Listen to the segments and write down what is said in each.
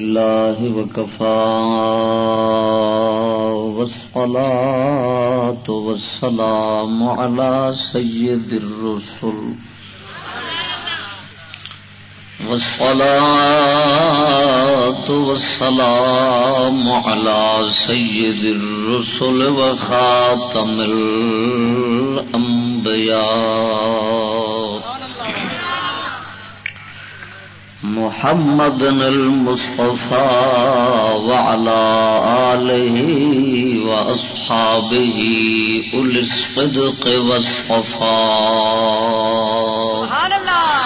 الله وكفى والصلاة والسلام على سيد الرسل. والصلاة والسلام على سيد الرسل وخاتم الأنبياء. محمد المصطفى وعلى آله وأصحابه أولي الصدق والصفاء سبحان الله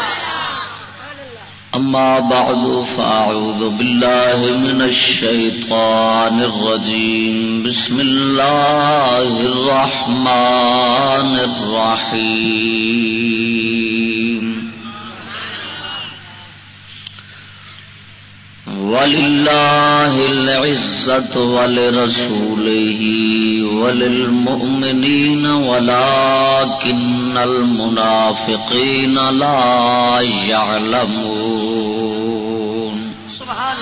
أما بعد فأعوذ بالله من الشيطان الرجيم بسم الله الرحمن الرحيم ولله العزة ولرسوله وللمؤمنين ولكن المنافقين لا يعلمون سبحان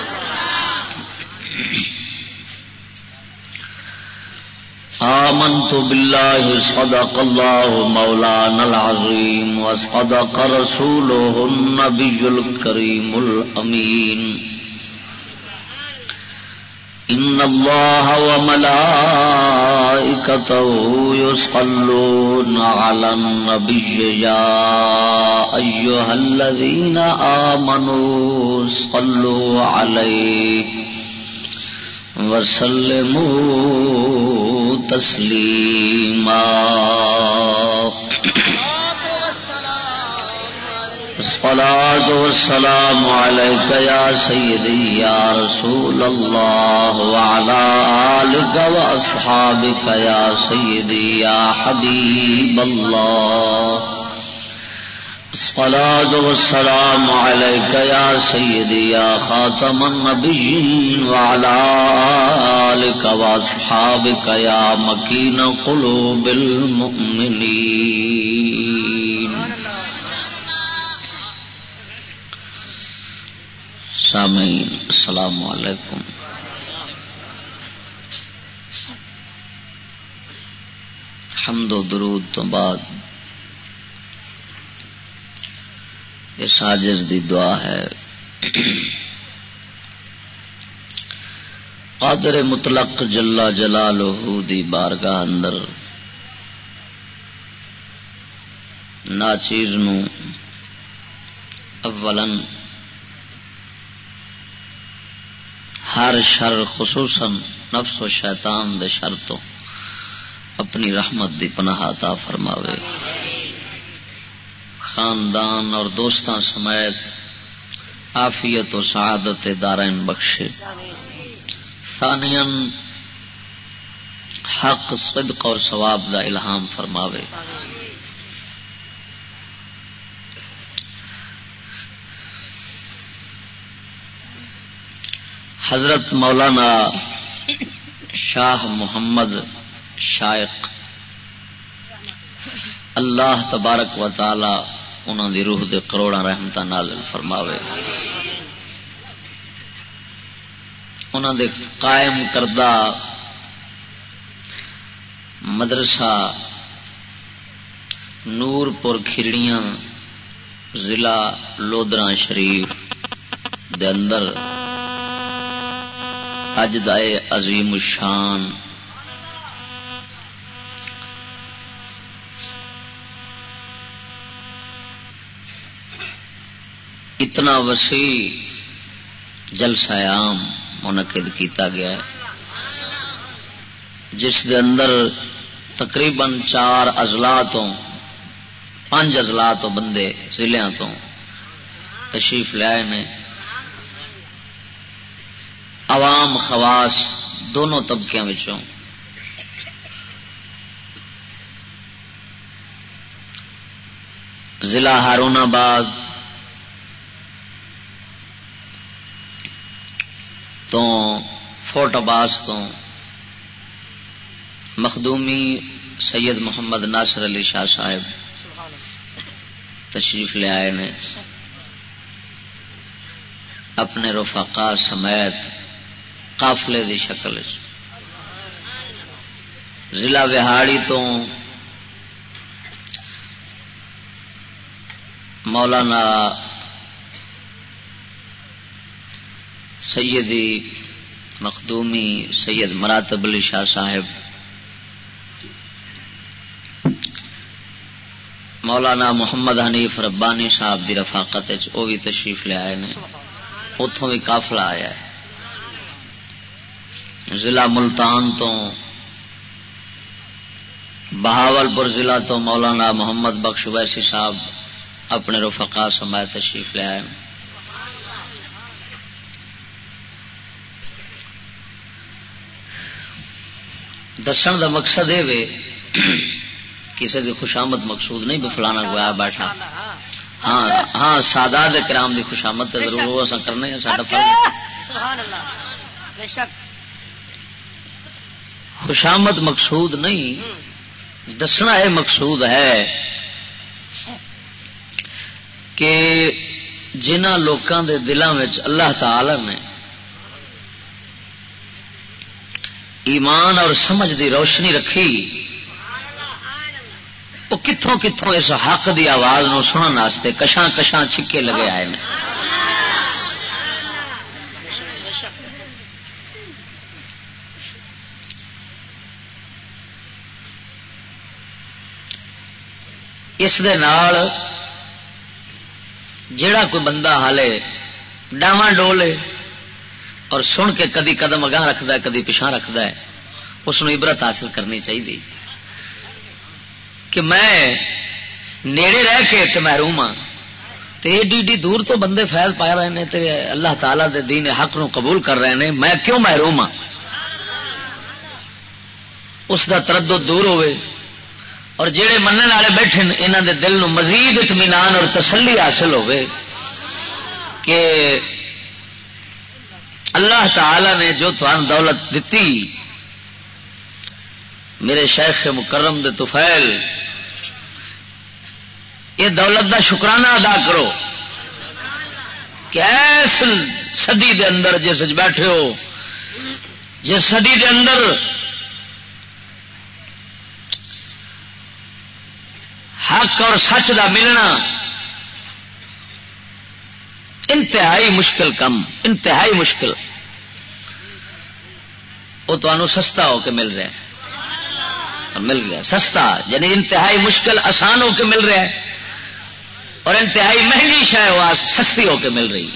آمنت بالله صدق الله مولانا العظيم وصدق رسوله النبي الكريم الأمين إن الله وملائكته يصلون على النبي يا أيها الذين آمنوا صلوا عليه وسلموا تسليما الصلاة والسلام عليك يا سيدي يا رسول الله وعلى آلك وأصحابك يا سيدي يا حبيب الله. الصلاة والسلام عليك يا سيدي يا خاتم النبيين وعلى آلك وأصحابك يا مكين قلوب المؤمنين. سامعین، السلام علیکم۔ حمد و درود تو بعد اس عاجز دی دعا ہے۔ قادر مطلق جلا جلالہ دی بارگاہ اندر ناچیز نو اولن ہر شر خصوصاً نفس و شیطان دے شر تو اپنی رحمت دی پناہ عطا فرماوے۔ خاندان اور دوستاں سمیت آفیت و سعادت دارین بخشے۔ ثانیا، حق، صدق اور ثواب دا الہام فرماوے۔ حضرت مولانا شاہ محمد شائق اللہ تبارک و تعالی انہوں دی روح دے کروڑا رحمت نازل فرماوے۔ انہوں دے قائم کردہ مدرسہ نور پور کھرڑیاں ضلع لودرا شریف دے اندر اج دائے عظیم الشان۔ اتنا وسیع جلسہ عام منعقد کیتا گیا ہے، جس دے اندر تقریباً چار ازلا تو، پانچ ازلا تو بندے ضلع تو تشریف لے نے۔ عوام، خواص دونوں طبقوں ضلع ہارون آباد تو فورٹ عباس تو مخدومی سید محمد ناصر علی شاہ صاحب تشریف لے آئے نے۔ اپنے رفقا سمیت قافلے دی شکل ضلع وہاڑی تو مولانا سیدی مخدومی سید مراتب علی شاہ صاحب۔ مولانا محمد حنیف ربانی صاحب دی رفاقت وہ بھی تشریف لے آئے اتوں بھی کافلا آیا ہے۔ ضلع ملتان تو، بہاول پور ضلع تو مولانا محمد بخش ویسی صاحب اپنے رفقا سمائے تشریف لے آئے۔ دسن دا مقصد یہ کسی کی خوشامد مقصود نہیں، بھی فلانا گیا بیٹھا۔ ہاں ہاں سادہ کرام کی خوشامد ضرور وہ اصل کرنے خوشامد مقصود نہیں، دسنا یہ مقصود ہے کہ جنہ لوگوں کے دلوں میں اللہ تعالی نے ایمان اور سمجھ دی روشنی رکھی، وہ کتوں کتوں اس حق دی آواز نو سننے واسطے کشاں کشاں چھکے لگے آئے ہیں اس دے نال جڑا کوئی بندہ ہالے، ڈاواں ڈولے اور سن کے کدی قدم اگاں رکھد ہے، کدی پچھا رکھد ہے، اس عبرت حاصل کرنی چاہیے کہ میں نیڑے رہ کے تے محروم ہاں ایڈی ایڈی دور تو بندے فیض پا رہے ہیں تے اللہ تعالی دے دین حق نو قبول کر رہے ہیں میں کیوں محروم ہاں؟ اس دا تردد دور ہوئے۔ اور جہے منع والے بیٹھے انہوں دے دل نو مزید اطمینان اور تسلی حاصل ہوئے کہ اللہ تعالی نے جو تمہیں دولت دیتی میرے شیخ مکرم دے توفیل یہ دولت دا شکرانہ ادا کرو کہ ایس صدی دے اندر جس بیٹھے ہو، جس صدی دے اندر حق اور سچ دا ملنا انتہائی مشکل کم، انتہائی مشکل۔ وہ تمہوں سستا ہو کے مل رہا ہے مل گیا۔ سستا یعنی انتہائی مشکل آسان ہو کے مل رہا ہے۔ اور انتہائی مہنگی شہ وہ سستی ہو کے مل رہی۔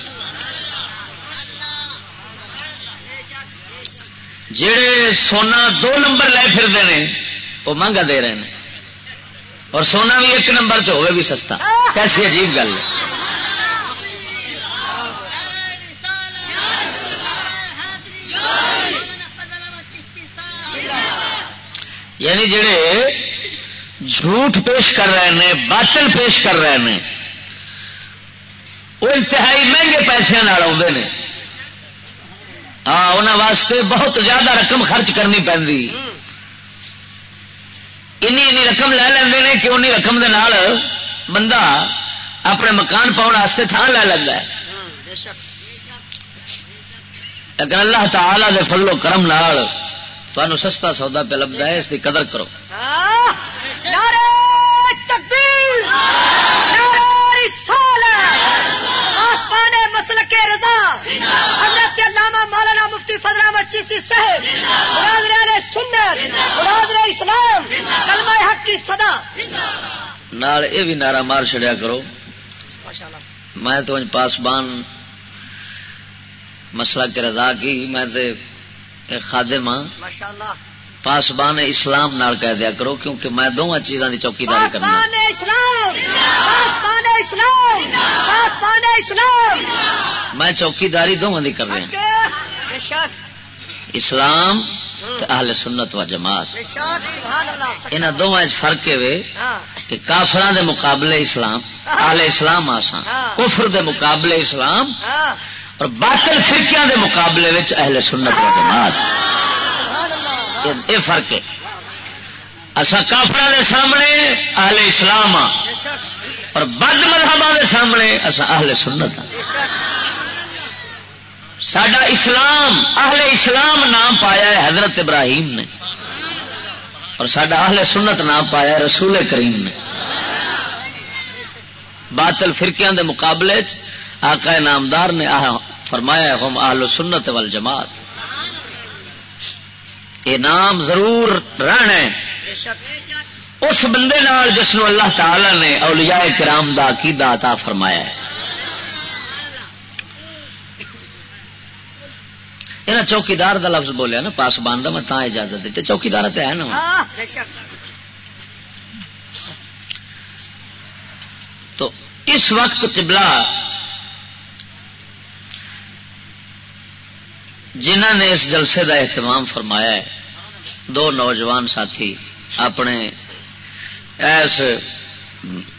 جڑے سونا دو نمبر لے پھرتے ہیں، وہ مہنگا دے رہے ہیں۔ اور سونا بھی ایک نمبر تو ہوئے بھی سستا۔ کیسی عجیب گل ہے۔ یعنی جڑے جھوٹ پیش کر رہے ہیں باطل پیش کر رہے ہیں وہ انتہائی مہنگے پیسے آتے ہیں ہاں انہوں واسطے بہت زیادہ رقم خرچ کرنی پی این رقم لے لیں کہ انہیں رقم دے نال بندہ اپنے مکان پاؤن واسطے تھان لے لینا لیکن اللہ تعالی دے فضل و کرم نال تمہیں سستا سودا پہ لگتا ہے اس کی قدر کرو مسل کے رضا۔ حضرت علامہ مولانا مفتی فضل احمد چیسی صاحب سنت اسلام کلمہ حق کی صدا۔ نال یہ بھی نعرہ مار چڑیا کرو۔ میں تو پاسبان مسئلہ کے رضا کی میں خادم ہاں۔ پاسبان اسلام نال کہہ دیا کرو کیونکہ میں دونوں چیزوں کی چوکی داری کرنا میں چوکی داری دونوں کی کر رہا اسلام اہل سنت و جماعت۔ یہاں دونوں فرق ہے کہ کافر دے مقابلے اسلام اہل اسلام آسان کفر دے مقابلے اسلام اور باطل فرقیاں دے مقابلے اہل سنت و جماعت۔ یہ فرق ہے۔ اصا کافر دے سامنے اہل اسلام ہاں اور بد مذہب دے سامنے اصا اہل سنت ہاں سڈا اسلام، اہل اسلام نام پایا ہے حضرت ابراہیم نے۔ اور سڈا اہل سنت نام پایا رسول کریم نے۔ باطل فرقیاں دے مقابلے آقا نامدار نے فرمایا ہم آہل سنت وال جماعت یہ نام ضرور رہنا ہے۔ اس بندے نال جس نو اللہ تعالی نے اولیاء کرام دا کی عطا فرمایا ہے۔ یہ چوکیدار دا لفظ بولیا نا پاس باندھا میں تا اجازت دیتے چوکیدار تو ہے نا۔ ہاں، تو اس وقت قبلہ جنہ نے اس جلسے کا اہتمام فرمایا ہے دو نوجوان ساتھی اپنے ایس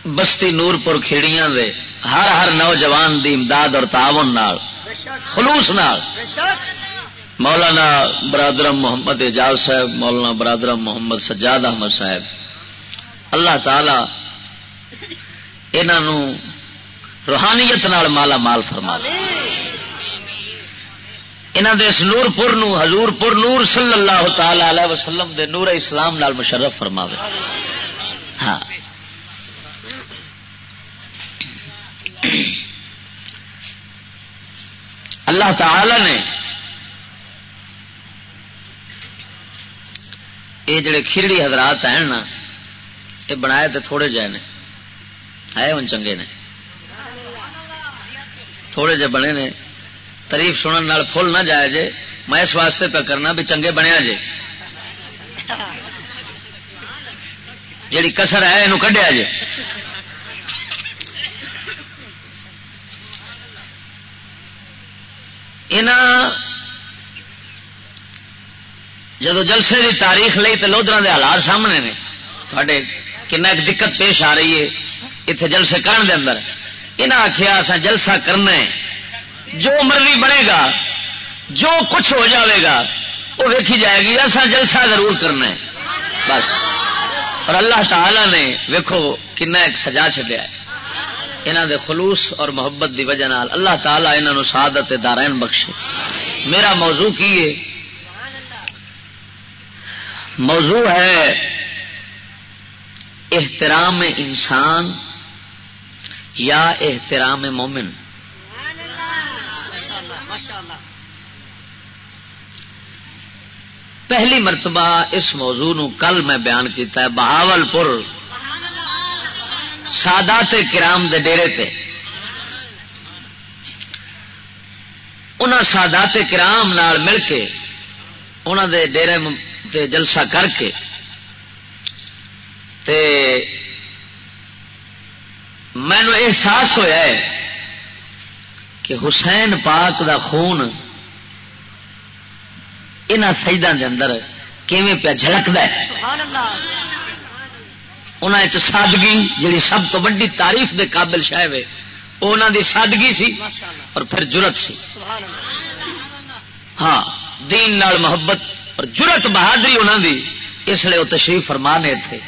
بستی نور پور کھیڑیاں دے ہر ہر نوجوان دی امداد اور تعاون نال، خلوص نال۔ مولانا برادرم محمد اعجاز صاحب، مولانا برادرم محمد سجاد احمد صاحب، اللہ تعالی انہوں روحانیت نال مالا مال فرما اس نور پور حضور پور نور صلی اللہ تعالی علیہ وسلم دے نور اسلام نال مشرف فرماوے۔ ہاں۔ اللہ تعالی نے یہ جڑے کھیڑی حضرات ہیں نا یہ بنائے تو تھوڑے جائے نے۔ ہے ہوں چنگے نے۔ تھوڑے جے بنے نے۔ تاریف سننے فل نہ جائے جے میں اس واسطے پہ کرنا بھی چنگے بنیا جے جیڑی کسر ہے یہ کڈیا جے جدو جلسے کی تاریخ لی تو لودرا کے حالات سامنے نے تھے کن دقت پیش آ رہی ہے اتنے جلسے کرن دے اندر یہاں آخیا جلسہ کرنا ہے جو مرضی بنے گا، جو کچھ ہو جاوے گا، وہ ویکھی جائے گی۔ ایسا جلسہ ضرور کرنا ہے۔ بس۔ اور اللہ تعالی نے ویکو کن ایک سجا چڈیا ہے۔ یہاں دے خلوص اور محبت دی وجہ نال اللہ تعالیٰ یہاں سعادت دارائن بخشے۔ میرا موضوع کی ہے؟ موضوع ہے احترام انسان یا احترام مومن۔ پہلی مرتبہ اس موضوع نو کل میں بیان کیتا ہے بہاول پور سادات کرام دے ڈیرے تے۔ انہاں سادات کرام نال مل کے انہاں دے ڈیرے تے جلسہ کر کے تے مینو احساس ہوا ہے کہ حسین پاک دا خون ان سجدان دے اندر کیویں پیا جھلکتا ہے؟ انہوں سادگی جی سب تو ویڈی تعریف دے قابل شاید ہے وہ انہوں دی سادگی سی اور پھر جرت سی۔ ہاں دین نال محبت اور جرت بہادری انہوں دی اس لیے وہ تشریف فرمانے تھے۔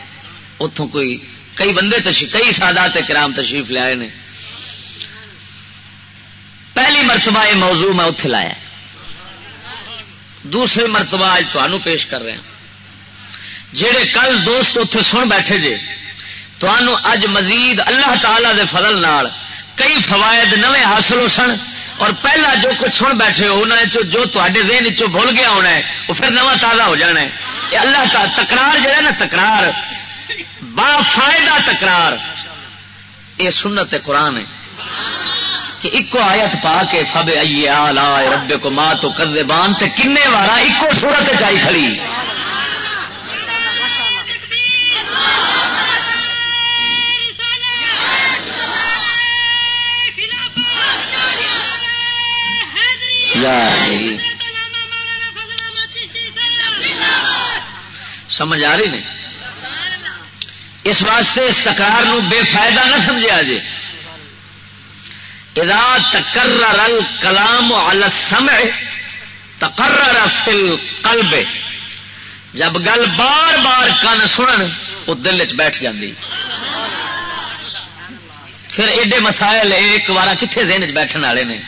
اتوں کوئی کئی بندے تشریف کئی سادات کرام تشریف لے نے۔ پہلی مرتبہ یہ موضوع میں اتے لایا دوسری مرتبہ اج تمہوں پیش کر رہا جہے کل دوست اتے سن بیٹھے جے تمہوں اج مزید اللہ تعالی دے فضل نال کئی فوائد نوے حاصل ہو سن اور پہلا جو کچھ سن بیٹھے ہو جو تے دین چ بھول گیا ہونا ہے، وہ پھر نواں تازہ ہو جانا ہے۔ یہ اللہ تعالی تکرار جہا نا، تکرار۔ با فائدہ تکرار۔ یہ سنت قرآن ہے۔ کہ ایکو آیت پا کے فب آ رب کو ماں تو کرزے بان تے کنے وارا ایکو سورت چائی کھڑی؟ سمجھ آ رہی نہیں؟ اس واسطے استقرار نو بے فائدہ نہ سمجھا جی ادا تکرر کلام السمع، تقرر فی القلب۔ جب گل بار بار کن سنن، وہ دل چ بیٹھ جاندی۔ پھر ایڈے مسائل ایک بار کتنے دن چ بیٹھنے والے نے۔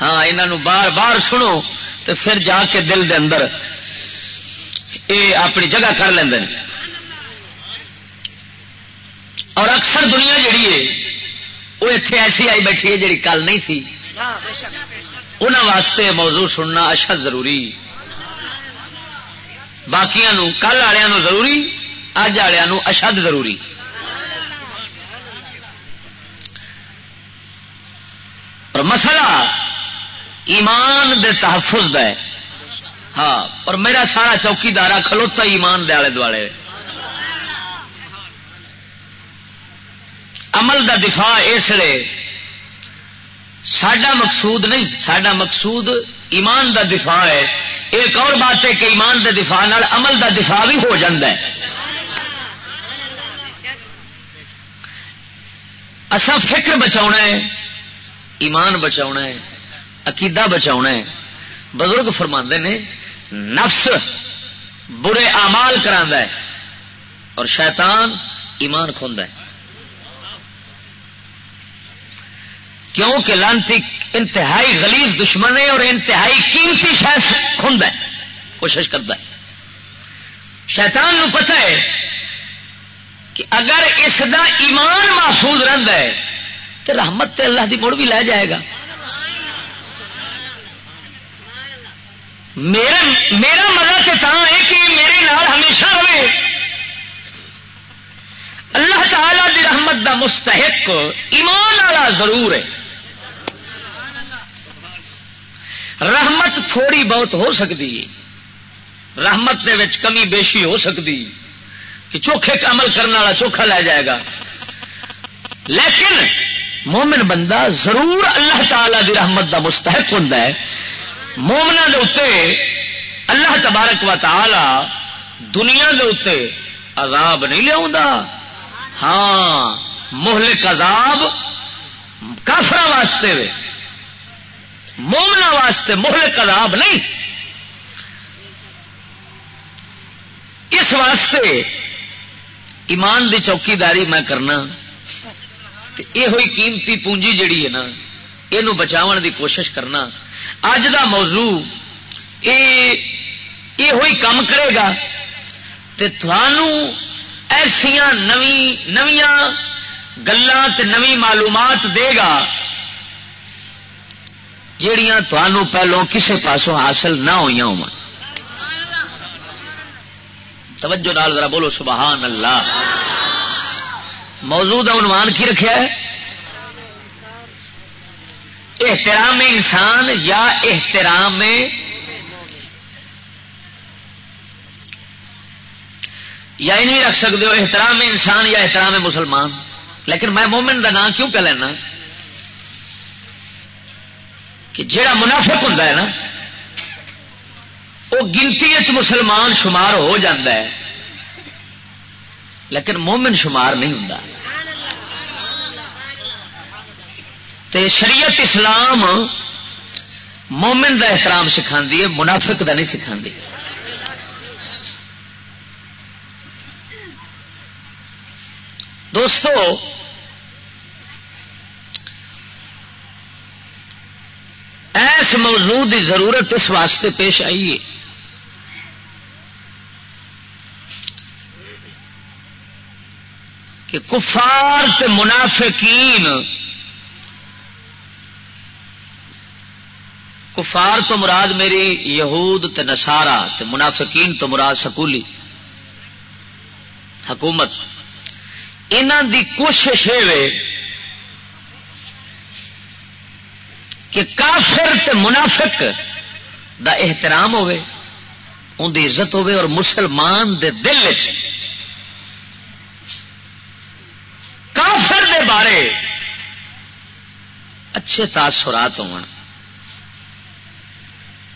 ہاں انہوں بار بار سنو تو پھر جا کے دل دے اندر اے اپنی جگہ کر لیں اور اکثر دنیا جڑی ہے وہ اتنے ایسی آئی بیٹھی ہے جڑی کل نہیں تھی۔ انہوں واسطے موضوع سننا اشد ضروری۔ باقیا کل والوں ضروری اج والوں اشد ضروری۔ اور مسئلہ ایمان دے تحفظ دا ہے۔ ہاں اور میرا سارا چوکیدار کھلوتا ایمان دے آلے دوالے۔ عمل دا دفاع اس لیے سڈا مقصود نہیں سڈا مقصود ایمان دا دفاع ہے۔ ایک اور بات ہے کہ ایمان دے دفاع نال عمل دا دفاع بھی ہو جاتا ہے۔ اصا فکر بچا ہے، ایمان بچا ہے، عقیدہ بچا ہے۔ بزرگ فرما نے، نفس برے امال کرا اور شیطان ایمان کھوند ہے۔ کیونکہ لانتی انتہائی غلیظ دشمن ہے اور انتہائی قیمتی شاید خند ہے، کوشش کرتا ہے۔ شیطان نو پتہ ہے کہ اگر اس دا ایمان محفوظ رہتا ہے تو رحمت تے اللہ دی مڑ بھی لے جائے گا۔ میرا میرا مزہ تو تا ہے کہ میرے نال ہمیشہ رہے۔ اللہ تعالی دی رحمت دا مستحق ایمان والا ضرور ہے۔ رحمت تھوڑی بہت ہو سکتی ہے۔ رحمت دے وچ کمی بیشی ہو سکتی کہ چوکھے عمل کرنے والا چوکھا لے جائے گا۔ لیکن مومن بندہ ضرور اللہ تعالی دی رحمت دا مستحق ہوں مومنا دے اتنے اللہ تبارک و تعالی دنیا دے اتنے عذاب نہیں لیا ہاں مہلک عذاب کافر واسطے وے۔ مومنا واسطے مہلک عذاب نہیں۔ اس واسطے ایمان دی چوکی داری میں کرنا یہ ہوئی قیمتی پونجی جڑی ہے نا یہ بچاؤ دی کوشش کرنا۔ اج دا موضوع یہ ہوئی کام کرے گا تھانوں ایسیا نویاں گلان نوی معلومات دے گا۔ جڑیاں تنوع پہلو کسے پاسوں حاصل نہ ہوئی ہو توجہ نال ذرا بولو، سبحان اللہ۔ موضوع عنوان کی رکھا ہے؟ احترام انسان یا احترام یا نہیں رکھ سکتے ہو، احترام انسان یا احترام مسلمان۔ لیکن میں مومن کا نام کیوں کہ لینا؟ کہ جڑا منافق ہوں نا وہ گنتی مسلمان شمار ہو جاتا ہے، لیکن مومن شمار نہیں ہوں تے شریعت اسلام مومن دا احترام سکھا ہے، منافق دا نہیں سکھا دوستو ایس موضوع دی ضرورت اس واسطے پیش آئی ہے۔ کہ کفار تے منافقین، کفار تو مراد میری یہود تے نسارا تے منافقین تو مراد سکولی، حکومت۔ انہوں دی کوشش ہے کہ کافر تے منافق دا احترام ہوے ان دی عزت ہوے اور مسلمان دے دل چ کافر دے بارے اچھے تاثرات ہو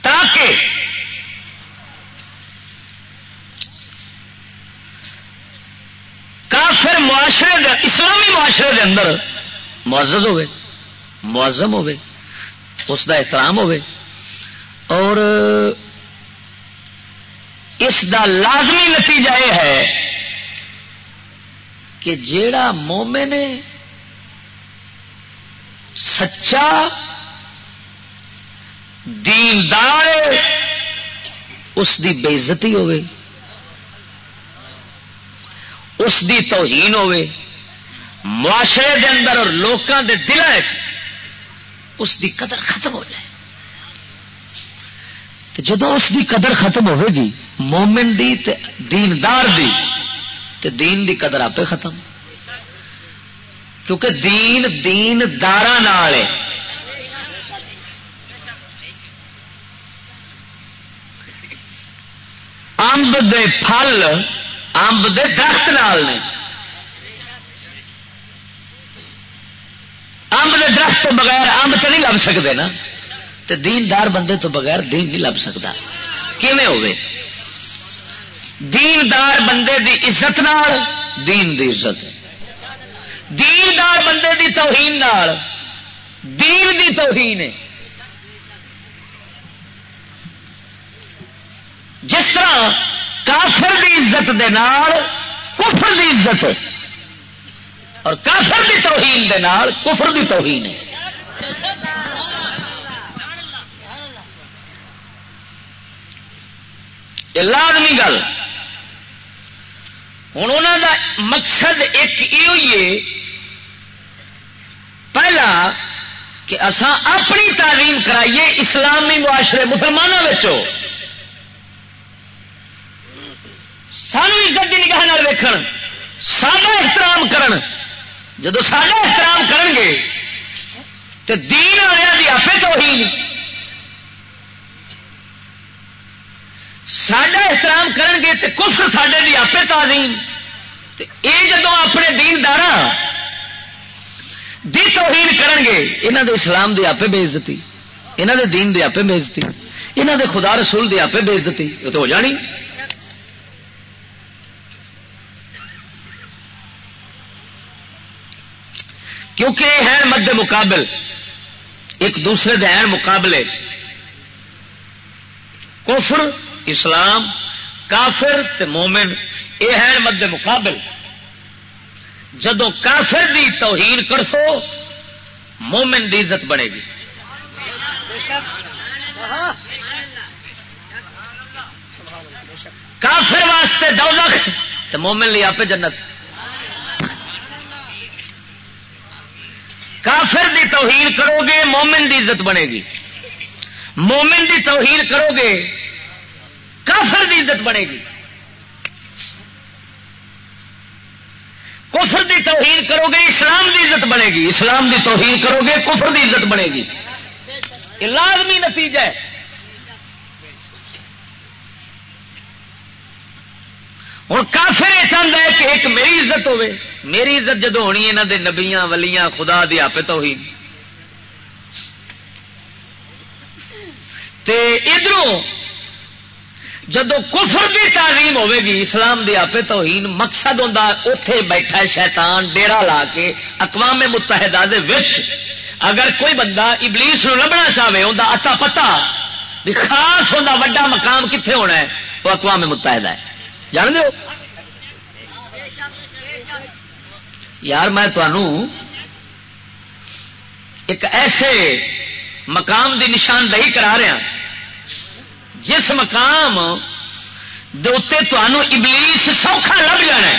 تاکہ کافر معاشرے دے، اسلامی معاشرے دے اندر معزز ہوئے، معظم ہوئے۔ اس دا احترام ہوے اور اس دا لازمی نتیجہ یہ ہے کہ جیڑا مومن سچا دیندار اس دی بےزتی ہوے اس دی توہین ہوے معاشرے دے اندر اور لوکاں دے دلوں اس دی قدر ختم ہو جائے۔ جدو اس دی قدر ختم ہوے گی، مومن دی تے دیندار دی، تے دین دی قدر آپ ختم۔ کیونکہ دین دین دارا امب دے پھل امب دے درخت نال نے۔ امب دے درخت تو بغیر امب تو نہیں لب سکتے نا۔ تے دیندار بندے تو بغیر دین نہیں لب سکتا۔ کیویں ہوئے دیندار بندے دی عزت نال، دین دی عزت۔ دیندار بندے دی توہین نال، دین دی توہین۔ ہے جس طرح کافر دی عزت دے نال، کفر دی عزت۔ ہے اور کافر دی توہین دے نال کفر دی توہین ہے۔ یہ لازمی گل۔ ہوں انہوں دا مقصد ایک یہ پہلا کہ اسان اپنی تعلیم کرائیے اسلامی معاشرے مسلمانوں سانو عزت کی نگاہ ویخ سادہ احترام کرن۔ جدو سادہ احترام کرن گے تو دین والے کی آپ تو ہی سڈا احترام کرن گے تو کفر سڈے دی آپ تعلیم یہ جدو اپنے دیندار دی توہین کرن گے یہاں دے اسلام دی آپ بےزتی یہاں دے دین دی آپ بےزتی یہاں دے خدا رسول دی آپ بےزتی یہ تو ہو جانی۔ کیونکہ یہ ہے مد مقابل، ایک دوسرے دے ہیں مقابلے۔ کفر، اسلام، کافر تے مومن، یہ ہے مد مقابل۔ جدو کافر دی توہین کرسو، مومن دی عزت بنے گی۔ کافر واسطے دوزخ تو مومن لی آپ جنت۔ کافر دی توہین کرو گے، مومن دی عزت بنے گی۔ مومن دی توہین کرو گے، کافر دی عزت بنے گی۔ کفر دی توہین کرو گے، اسلام دی عزت بنے گی۔ اسلام دی توہین کرو گے، کفر دی عزت بنے گی۔ یہ لازمی نتیجہ ہے۔ ہوں کافر یہ چاہتا ہے کہ ایک میری عزت ہوے میری عزت جدو ہونی یہاں دے نبیاں ولیاں خدا دی آپ توہین تے ادھروں جدو کفر کی تعلیم ہوے گی، اسلام دی آپ توہین مقصد ہوں اتے بیٹھا شیطان ڈیرا لا کے اقوام متحدہ دے وچ۔ اگر کوئی بندہ ابلیس نو لبنا چاہے انہیں اتا پتا بھی خاص ہوں وا مقام کتنے ہونا ہے؟ وہ اقوام متحدہ ہے۔ جان دو یار میں تنوع ایک ایسے مقام دی نشاندہی کرا رہا جس مقام تمہوں ابلیس سوکھا لب جانا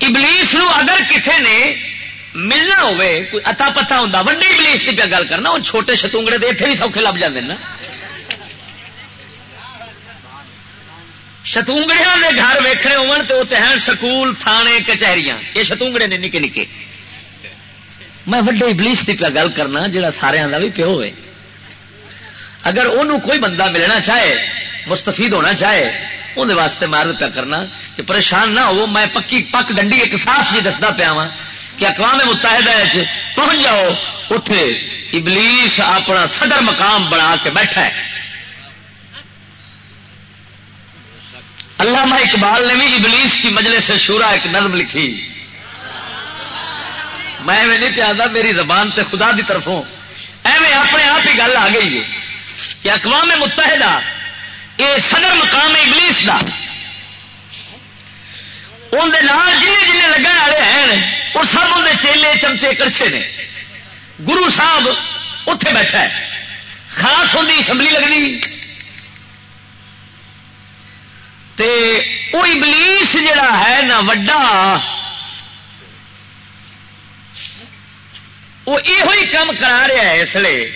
ابلیس نو اگر کسی نے ملنا کوئی اتا پتا ہوں وڈے ابلیس کی پہ گل کرنا وہ چھوٹے شتونگڑے دے اتنے بھی سوکھے لب جاتے نا۔ شتونگڑیاں دے گھر ویخنے ہو سکول تھانے کچہریاں یہ شتونگڑے نے نکے نکے میں وڈے ابلیس کی پہ گل کرنا جہا سارا کا بھی پیو ہوئے اگر انہوں کوئی بندہ ملنا چاہے مستفید ہونا چاہے اندر واسطے مارد پہ کرنا کہ پریشان نہ ہو میں پکی پک ڈنڈی ایک صاف جی دستا پیا وا کہ اقوام متحدہ پہنچ جاؤ اتے ابلیس اپنا صدر مقام بنا کے بیٹھا ہے علامہ اقبال نے بھی ابلیس کی مجلس سے شورا ایک نظم لکھی۔ میں نہیں پیادا، میری زبان تے خدا دی طرفوں ایویں اپنے آپ ہی گل آ گئی ہے کہ اقوام متحدہ یہ صدر مقام ابلیس کا اندر جن جن لگن والے ہیں وہ سب اندر چیلے چمچے کڑچے نے۔ گرو صاحب اتے بیٹھا ہے۔ خاص ہوتی اسمبلی لگنی۔ تے وہ ابلیس جڑا ہے نا وڈا وہ یہ کام کرا رہا ہے اس لیے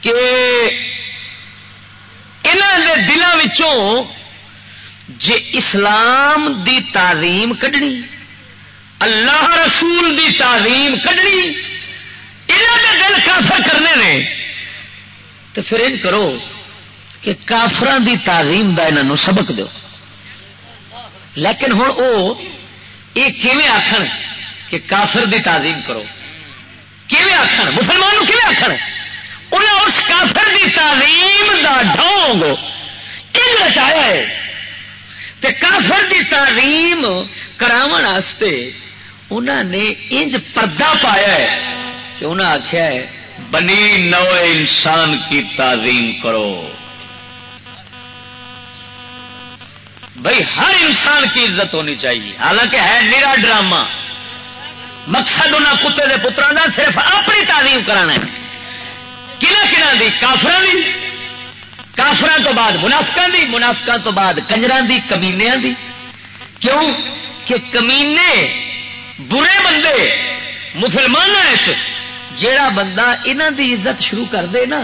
کہ انہوں دلوں جے اسلام دی تعظیم کڈنی، اللہ رسول دی تعظیم کڈنی انہوں نے دل کافر کرنے نے تو پھر ان کرو۔ کہ کافران دی تعظیم دا انہوں سبق دو لیکن ہوں وہ یہ کیویں آخر کہ کافر دی تعظیم کرو؟ کیویں آخر مسلمان کیویں آخر انہیں اس کافر دی تعظیم دا ڈھونگ ان رچایا ہے۔ تے کافر دی تعظیم کراون واسطے انہوں نے انج پردہ پایا ہے کہ انہوں آخیا ہے، بنی نو انسان کی تعظیم کرو۔ بھائی، ہر انسان کی عزت ہونی چاہیے۔ حالانکہ ہے نیرا ڈرامہ۔ مقصد انہوں کتے کے پتروں کا صرف اپنی تعلیم کرانا ہے۔ کنہ کنہ دی کافر دی۔ کافر تو بعد منافقہ دی منافقہ تو بعد کنجر دی کمینیا دی۔ کیوں؟ کہ کمینے برے بندے مسلمان جیڑا بندہ انہوں دی عزت شروع کر دے نا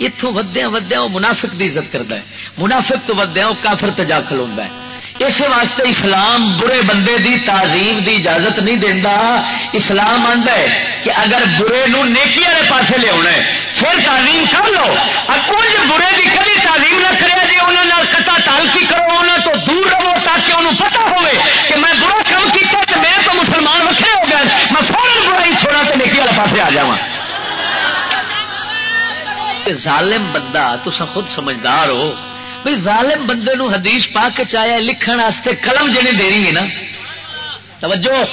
اتوں ودیا ودیا وہ منافق دی عزت کرتا ہے۔ منافق تو ودیا وہ کافر تجا کھلوا ہے۔ اس واسطے اسلام برے بندے دی تعظیم دی اجازت نہیں دینا اسلام آتا ہے کہ اگر برے نو نیکی والے پاس لیا پھر تعلیم کر لو۔ کچھ برے کی کبھی تعلیم نہ کرے جی انہوں کتا تالکی کرو انہوں تو دور رہو تاکہ انہوں پتا ہوئے کہ میں برا کام کیا تو میں تو مسلمان وکرے ہو گیا میں فوراً برائی چھوڑا تو نیکی والے پاس آ جا ظالم بندہ تو خود سمجھدار ہو۔ بھائی ظالم بندے نو حدیث پا کے چاہیا لکھن واسطے قلم جنہیں دینی ہے نا۔ توجہ۔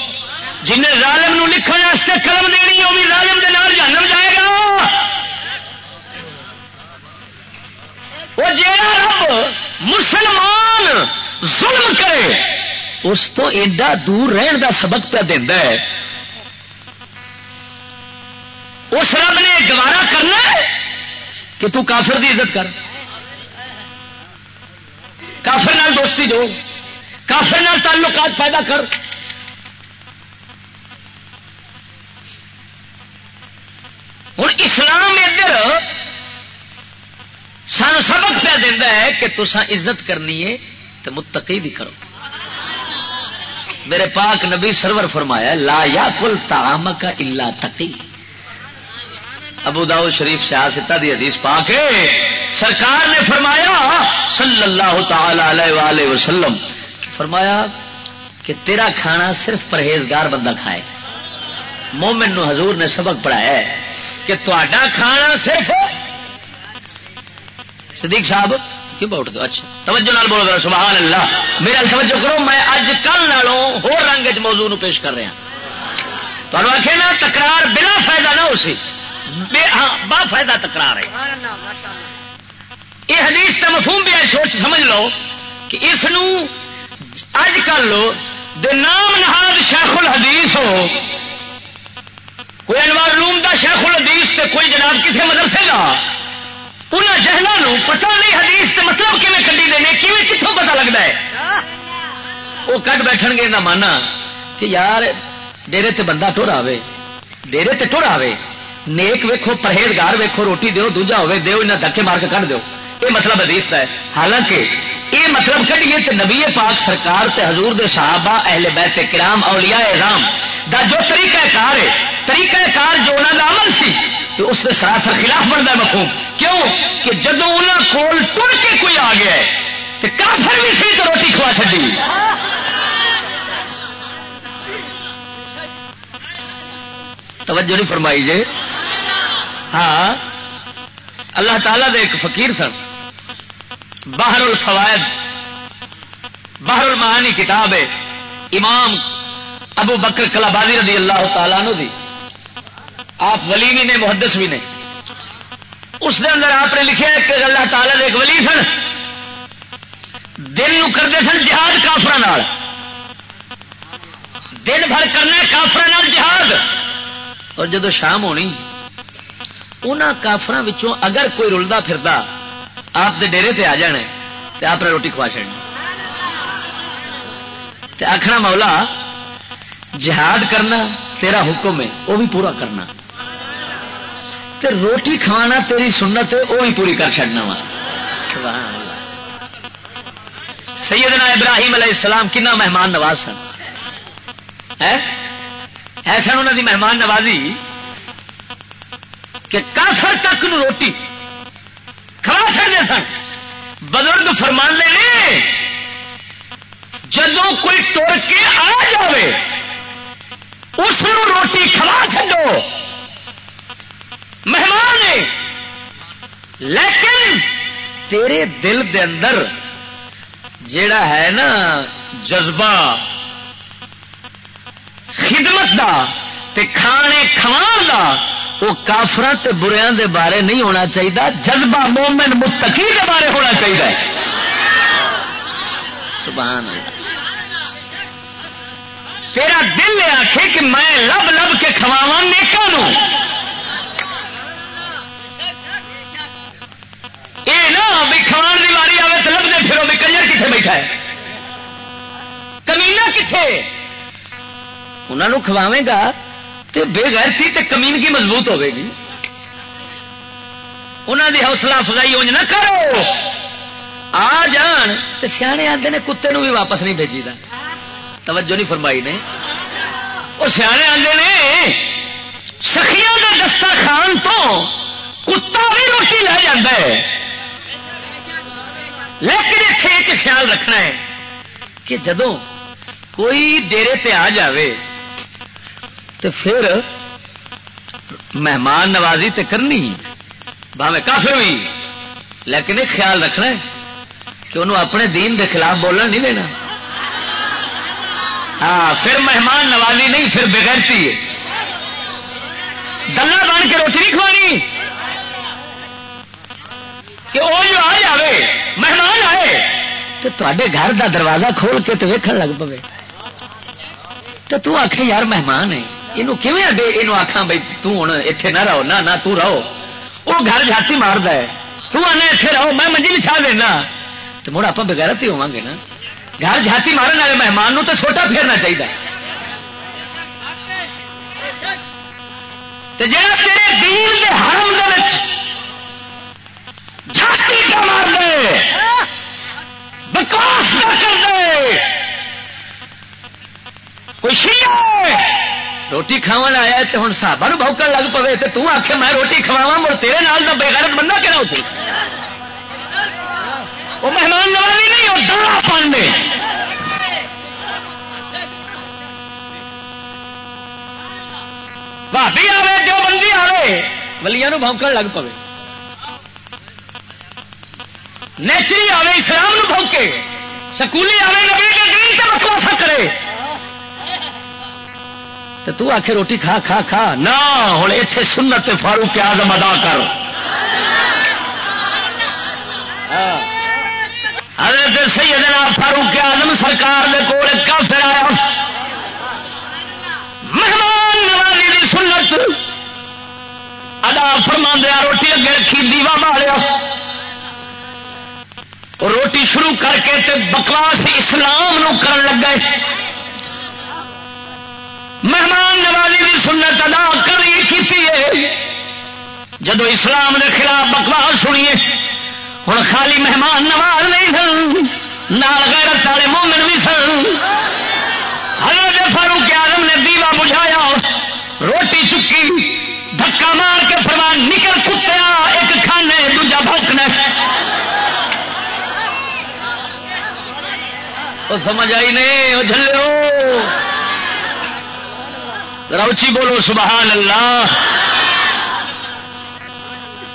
جنہیں ظالم نو لکھن واسطے قلم دینی ہے وہ بھی ظالم دے نال جہنم جائے گا۔ وہ جیڑا رب مسلمان ظلم کرے، اس تو ایڈا دور رہن دا سبق پہ دینا ہے۔ اس رب نے گوارا کرنا ہے کہ تو کافر دی عزت کر۔ کافر نال دوستی جو۔ کافر نال تعلقات پیدا کر۔ ہوں اسلام ادھر سان سبق پہ دینا ہے کہ تسا عزت کرنی ہے تو متقی بھی کرو۔ میرے پاک نبی سرور فرمایا لا یا کل تام کا اللہ تقی۔ ابو داؤ شریف سیاستا دی حدیث پا کے سرکار نے فرمایا صلی اللہ تعالی علیہ وسلم، فرمایا کہ تیرا کھانا صرف پرہیزگار بندہ کھائے۔ مومن نو حضور نے سبق پڑھایا ہے کہ تا کھانا صرف صدیق صاحب، کیوں بہت اچھا توجہ نال بولو سبحان اللہ میرا توجہ کرو، میں اج کل نالوں ہو رنگ موضوع نو پیش کر رہا۔ تو آخے نا، تکرار بلا فائدہ نہ ہو سی۔ ہاں با فائدہ تکرار ہے۔ یہ حدیث کا مفہوم بھی ہے سوچ سمجھ لو کہ اس اج کل نام نہاد شیخ الحدیث ہو۔ کوئی انوار لوم دا شیخ الحدیث تے کوئی جناب کسی مدرسے کا انہوں جہلوں پتہ نہیں حدیث تے مطلب کھے کٹی دینے کیون کتوں پتا لگتا ہے؟ وہ کٹ بیٹھ گے نہ مانا کہ یار ڈیرے تے بندہ ٹر آئے ڈیرے تے ٹر آئے نیک ویکو پرہیزگار ویکو روٹی دو دوجا ہوے دو انہیں دکے مار کے کھ دو یہ مطلب حدیث کا ہے۔ حالانکہ یہ مطلب کھڑیے تو نبی پاک سرکار تے حضور دے صحابہ، اہل بیت کرام، اولیاء اعظام دا جو طریقہ کار ہے، طریقہ کار جو انہوں کا عمل سی، تو اس کے سراسر خلاف بنتا ہے مفہوم۔ کیوں؟ کہ جدو انہوں کول ٹر کے کوئی آ گیا ہے تو کافر بھی سی تو روٹی کھوا چڈی توجہ نہیں فرمائی جی ہاں اللہ تعالی دے ایک فقیر سن۔ باہر الفوائد باہر المعانی کتاب ہے۔ امام ابو بکر کلابادی رضی اللہ تعالیٰ نو دی۔ آپ ولی بھی نے، محدث بھی نے۔ اس دے اندر آپ نے لکھا کہ اللہ تعالیٰ دے ایک ولی سن۔ دن کرتے سن جہاد کافر دن بھر کرنا کافر جہاد۔ اور جدو شام ہونی ان کافر اگر کوئی رلدا پھر آپ دے ڈیرے تے آ جانا تو آپ نے روٹی کھوا چڑنی آخنا مولا، جہاد کرنا تیرا حکم ہے وہ بھی پورا کرنا۔ تے روٹی کھوانا تیری سنت ہے وہ بھی پوری کر چڑنا وا۔ سیدنا ابراہیم علیہ السلام کنا مہمان نواز سن؟ ایسا انہوں دی مہمان نوازی؟ کہ کافر تک نو روٹی کھا چڑتے سن۔ بزرگ فرمان لے جدو کوئی ٹر کے آ جائے اس روٹی کھوا چڈو مہمان لیکن تیرے دل دے اندر جیڑا ہے نا جذبہ، خدمت دا تے کھانے کھوان دا وہ کافر بریا دے بارے نہیں ہونا چاہیے جذبہ مومن متقی دے بارے ہونا چاہیے سبحان اللہ۔ تیرا دل آخے کہ میں لب لب کے کھواوا نیکا یہ نہ بھی کھوان کی واری آئے تو لب پھرو بھی کنجر کتنے بیٹھا ہے؟ کمینا کتنے انہوں کھواوے گا تو بے غیرتی تے کمینگی مضبوط ہوے گی۔ انہوں دی حوصلہ افزائی اونج نہ کرو۔ آ جان۔ تو سیانے آتے نے کتے نو بھی واپس نہیں بھیجی دا۔ توجہ نہیں فرمائی نے۔ وہ سیانے آتے نے سخیا کا دستر خان تو کتا بھی روٹی لے جا لیکن اتنے ایک خیال رکھنا ہے کہ جدو کوئی ڈیرے پہ آ جائے تو پھر مہمان نوازی تے کرنی بھاوے کافر بھی۔ لیکن ایک خیال رکھنا ہے کہ انہوں اپنے دین دے خلاف بولنا نہیں دینا۔ ہاں پھر مہمان نوازی نہیں، پھر بغیرتی ہے۔ گلا بن کے روٹی نہیں کھوانی۔ کہ وہ جو آ جائے مہمان آئے تو تے گھر دا دروازہ کھول کے تو ویکن لگ پے تو تو آخ یار مہمان ہے۔ یہ کھے آخا بھائی توں اتے نہ رہو نہ نہ وہ گھر جاتی مارد ہے تو آنا رہو میں منجی بچھا دینا تو مڑ آپ بغیرت ہی ہوا گے نا گھر جاتی مارن والے مہمان تو چھوٹا پھیرنا چاہیے جا تیرے دین حرم جاتی کا مار دے بکواس نہ کر دے کوئی شیعہ روٹی کھا آیا تو ہوں سابا بوکن لگ پے تو تک میں روٹی کھواوا مڑ تیرے نال کا بےغیرت بندہ کہنا اسے وہ مہمان نوازی نہیں، وہ دڑا پانے بھابی آئے جو بندی آئے ولیا بونکن لگ پے نیچری آئے اسلام بھوکے۔ سکولی آئے نبی کے دین سے بکواسا کرے۔ تو تو آخ روٹی کھا کھا کھا۔ نہ ہوں اتے سنت فاروق آزم ادا کر۔ ہاں۔ حضرت سیدنا فاروق آزم سرکار دے کول کافر آیا۔ مہمان نوازی دی سنت ادا فرما دیا روٹی اگے رکھی، دیوا ماریا۔ روٹی شروع کر کے تے بکواس اسلام نو کرن لگ گئے مہمان نوازی کی سنت ادا کری کی جدو اسلام کے خلاف بکواس سنیے ہوں خالی مہمان نواز نہیں سن، نال غیرت والے مومن بھی سن۔ حضرت فاروق آزم نے دیوا بجھایا، روٹی چکی، دھکا مار کے فرمان، نکل کتیا ایک کھانے، دوجا بھوکنا سمجھ آئی نہیں، وہ جلو روچی بولو سبحان اللہ۔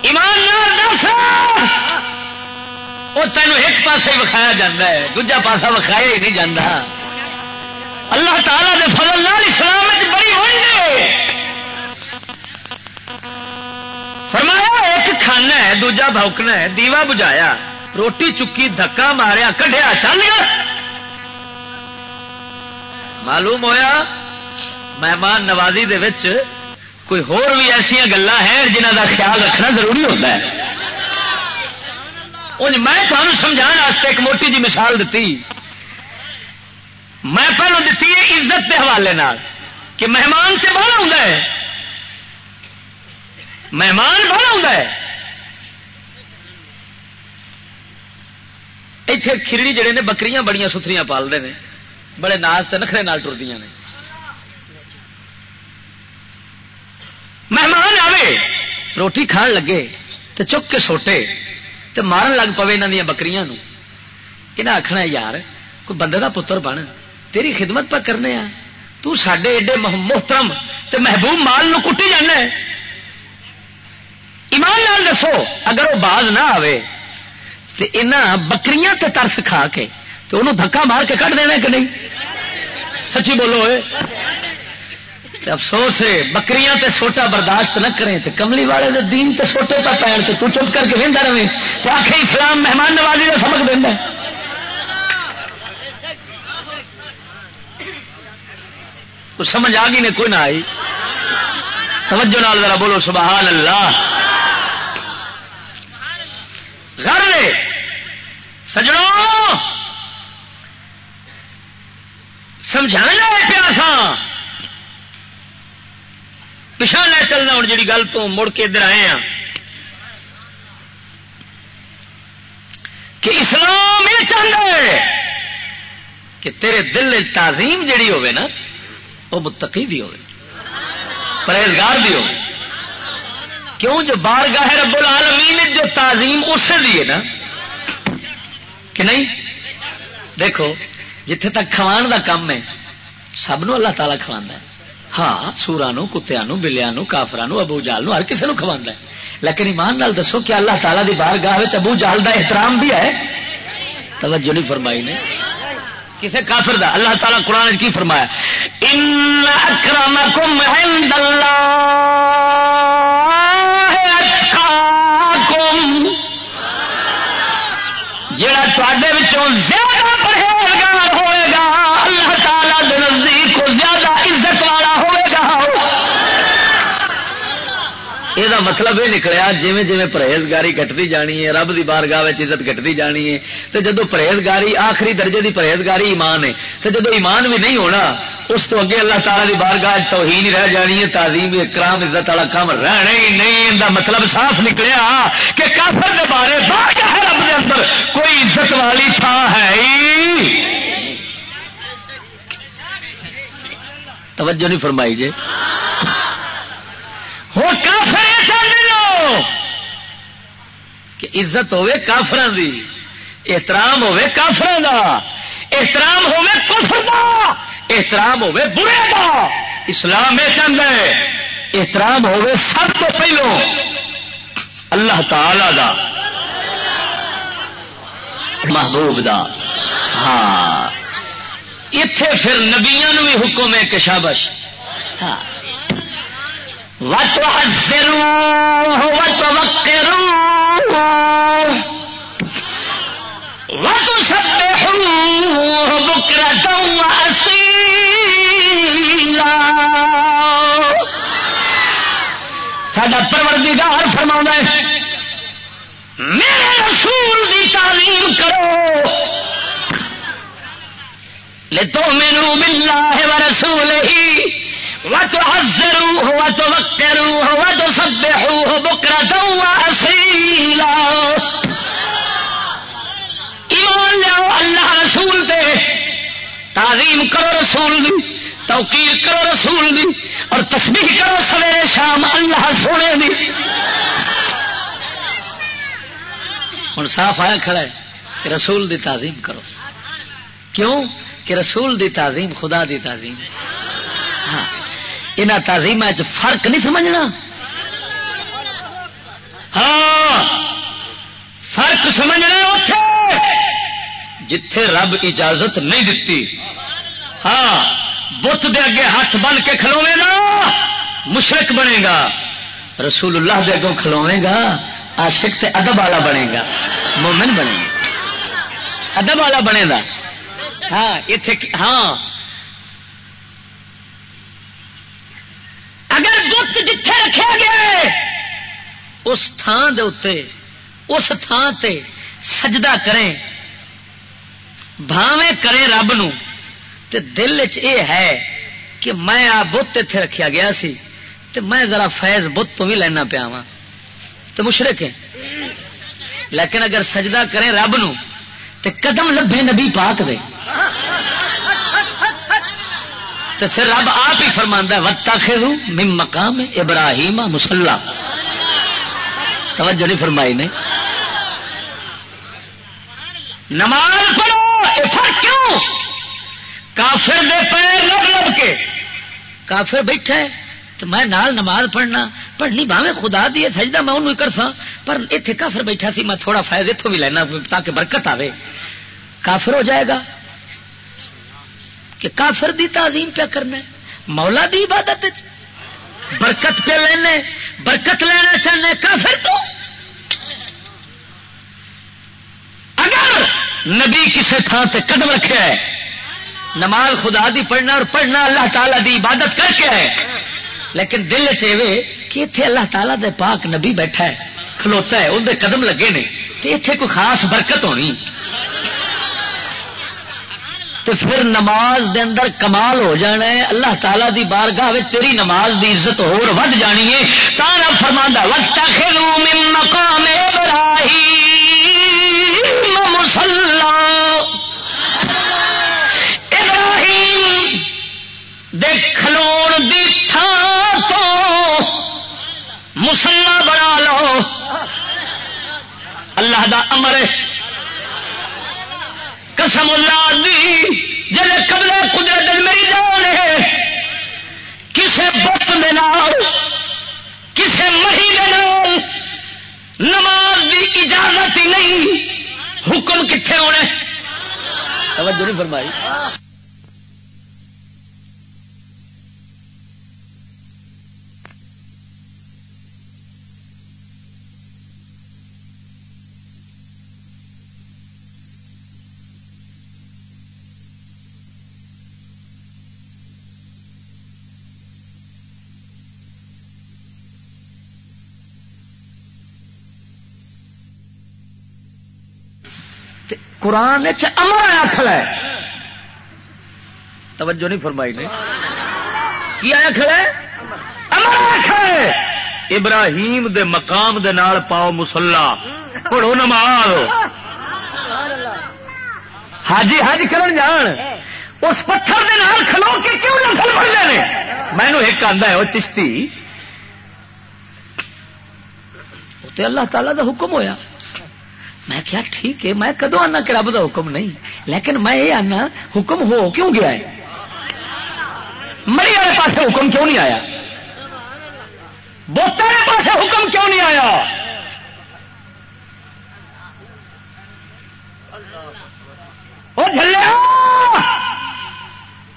ایمان دس۔ وہ تینوں ایک پاسے وکھایا جا دوجا پاسا وکھایا ہی نہیں جانا اللہ تعالیٰ دے فضل نال اسلام بڑی ہوئی فرمایا، ایک کھانا ہے، دوجا بھوکنا ہے، دیوا بجایا روٹی چکی، دھکا ماریا کڈیا چل معلوم ہویا؟ مہمان نوازی دے وچ کوئی ہور بھی ایسا گلا ہیں جنہ دا خیال رکھنا ضروری ہوتا ہے۔ میں تمہیں سمجھا ایک موٹی جی مثال دیتی میں پہلو دیتی ہے عزت کے حوالے کہ مہمان سے بڑا ہوں مہمان بڑا ہوں اتے کھرڑی جڑے نے بکریاں بڑی ستریاں پالتے ہیں بڑے ناز نخرے نال ٹرتی نے۔ مہمان آوے۔ روٹی کھان لگے تو چک کے سوٹے تو مارن لگ پوے یہاں دیا بکریاں یہاں آخنا یار، کوئی بندے کا پتر بن، تیری خدمت پہ کرنے آ تے ایڈے محترم تے محبوب مال نو کٹی جانا ایمان لال دسو، اگر وہ باز نہ آئے تو یہاں بکریاں تے ترس کھا کے تو انہوں دھکا مار کے کٹ دینا کہ نہیں؟ سچی بولو افسوس ہے، بکریاں تے سوٹا برداشت نہ کریں تے کملی والے دے دین تے سوٹے پہ پہن تے تو چپ کر کے وہدا رہے تو آخ اسلام مہمان نوازی کا سبق دینا کچھ سمجھ آ گئی نے؟ کوئی نہ آئی۔ توجہ نال ذرا بولو، سبحان اللہ۔ گھر سجڑوں سمجھانا پیاسا پچھا لے چلنا ہوں جی گل تو مڑ کے ادھر آئے ہیں کہ اسلام یہ چاہتا ہے کہ تیرے دل تعظیم جیڑی ہوے نا، وہ متقی بھی ہوے پرہیزگار بھی ہو کیوں جو بارگاہ رب العالمین جو تعظیم اسے دی ہے نا، کہ نہیں؟ دیکھو، جتھے تک کھوان دا کام ہے، سب نو اللہ تعالیٰ کھوا ہے۔ ہاں سورا نو کتیا نو بلیا نو کافرا نو ابو جال نو ہر کسی کھوا ہے۔ لیکن ایمان نال دسو کہ اللہ تعالیٰ دی بار گاہ ابو جال دا احترام بھی ہے۔ توجہ نہیں فرمائی نے۔ کسے کافر دا؟ اللہ تعالیٰ قرآن کی فرمایا ان اکرمکم عند اللہ اتقاکم جڑا تے زیادہ پرہیزگار ہوئے گا اللہ تعالیٰ دے نزدیک کو زیادہ عزت والا ہوئے گا یہ مطلب یہ نکلیا جی جی پرہیزگاری کٹتی جانی ہے رب کی بارگاہ عزت کٹتی جانی ہے تو جدو پرہیزگاری آخری درجے کی پرہیزگاری ایمان ہے تو جدو ایمان بھی نہیں ہونا اس تو اگے اللہ تعالیٰ کی بارگاہ تو ہی رہ جانی ہے تعلیم اکرام عزت والا کام رہنا ہی نہیں دا مطلب صاف نکلیا کہ کافر کے بارے بارگاہ رب کے اندر کوئی عزت والی تھان ہے توجہ نہیں فرمائی جی ہو کافر کہ عزت ہوے کافر دی، احترام ہوے کافر دا، احترام ہوے کفر دا، احترام ہوے برے دا۔ اسلام یہ چاہتا ہے، احترام ہوے سب تو پہلو۔ اللہ تعالی دا، محبوب دا۔ ہاں۔ اتے پھر نبیا بھی حکم ہے کہ شابش۔ ہاں۔ وتحذروه وتوقروه وتسبحوه بكرة وأصيلا ساڈا پروردگار فرما ہے، میرے رسول دی تعلیم کرو۔ لے تو مینو ملا ہے رسول ہی وتعزروه وتوقروه وتسبحوه بكرة وأصيلا ایمان اللہ رسول دے۔ تعظیم کرو رسول دی، توقیر کرو رسول دی، اور تسبیح کرو سویرے شام، اللہ سونے دی۔ ہوں صاف آیا کھڑا ہے کہ رسول دی تعظیم کرو۔ کیوں؟ کہ رسول دی تعظیم خدا دی تعظیم۔ ہاں یہاں تازیم فرق نہیں سمجھنا۔ ہاں فرق سمجھنا اتے جتھے رب اجازت نہیں دیتی ہاں بت دے اگے ہاتھ بن کے کھلوے گا مشرق بنے گا۔ رسول اللہ دے اگوں کھلوے گا آشک تے ادب والا بنے گا، مومن بنے گا۔ ادب والا بنے گا۔ ہاں اتے ہاں۔ اگر بت جتھے رکھا گیا اس تھان دے اتے اس تھان تے سجدہ کریں۔ بھاویں کریں رب نو۔ تے دل چ ہے کہ میں آ بت اتے رکھا گیا سی، تے میں ذرا فیض بت تو بھی لینا پیا وا تو مشرق ہے لیکن اگر سجدہ کریں رب نو، تے قدم لبے نبی پاک دے۔ تو پھر رب آپ ہی فرما وتا خیرو مم مقام ابراہیم مسلح توجہ نہیں فرمائی نے۔ نماز پڑھو۔ کافر دے پیر لب لب کے۔ کافر بیٹھا ہے تو میں نال نماز پڑھنا، پڑھنی باہیں خدا دی سجدہ میں انہوں کر سا پر اتنے کافر بیٹھا سی، میں تھوڑا فائد اتوں بھی لینا تاکہ برکت آئے کافر ہو جائے گا؟ کہ کافر دی تعظیم پہ کرنا مولا دی عبادت برکت پہ لینے برکت لینا چاہنے کافر تو؟ اگر نبی کسی تھان تے قدم رکھے ہے، نماز خدا دی پڑھنا اور پڑھنا اللہ تعالی دی عبادت کر کے ہے۔ لیکن دل چوے کہ اتنے اللہ تعالیٰ دے پاک نبی بیٹھا ہے، کھلوتا ہے اندر قدم لگے نے تو اتنے کوئی خاص برکت ہونی۔ تو پھر نماز دے اندر کمال ہو جانا ہے، اللہ تعالیٰ دی بارگاہ تیری نماز دی عزت ہور ود جانی ہے۔ تارا فرما وقت مقام ابراہیم دیکھ دی تھان تو مسلح بنا لو۔ اللہ دا امر قسم اللہ دی، جلے قبل قدرت میری جان ہے۔ کسے بت میں کسے مہی نال نماز دی اجازت ہی نہیں۔ حکم کتنے ہونے؟ توجہ نہیں فرمائی۔ قرآن امر آخر ہے۔ توجہ نہیں فرمائی نے۔ کی آخر ہے؟ امر آخر ابراہیم دے مقام دے نال پاؤ مسلا۔ پڑھو نماز حاجی حج کرن جان۔ اس پتھر دے نال کھلو کے کیوں نسل پڑھتے ہیں مینو ایک آدھا ہے، وہ چشتی۔ اللہ تعالی دا حکم ہویا۔ میں کیا ٹھیک ہے، میں کدو آنا کہ رب کا حکم نہیں، لیکن میں یہ آنا حکم ہو کیوں گیا ہے؟ مری والے پاس حکم کیوں نہیں آیا؟ بوتے والے پاس حکم کیوں نہیں آیا؟ وہ جلیا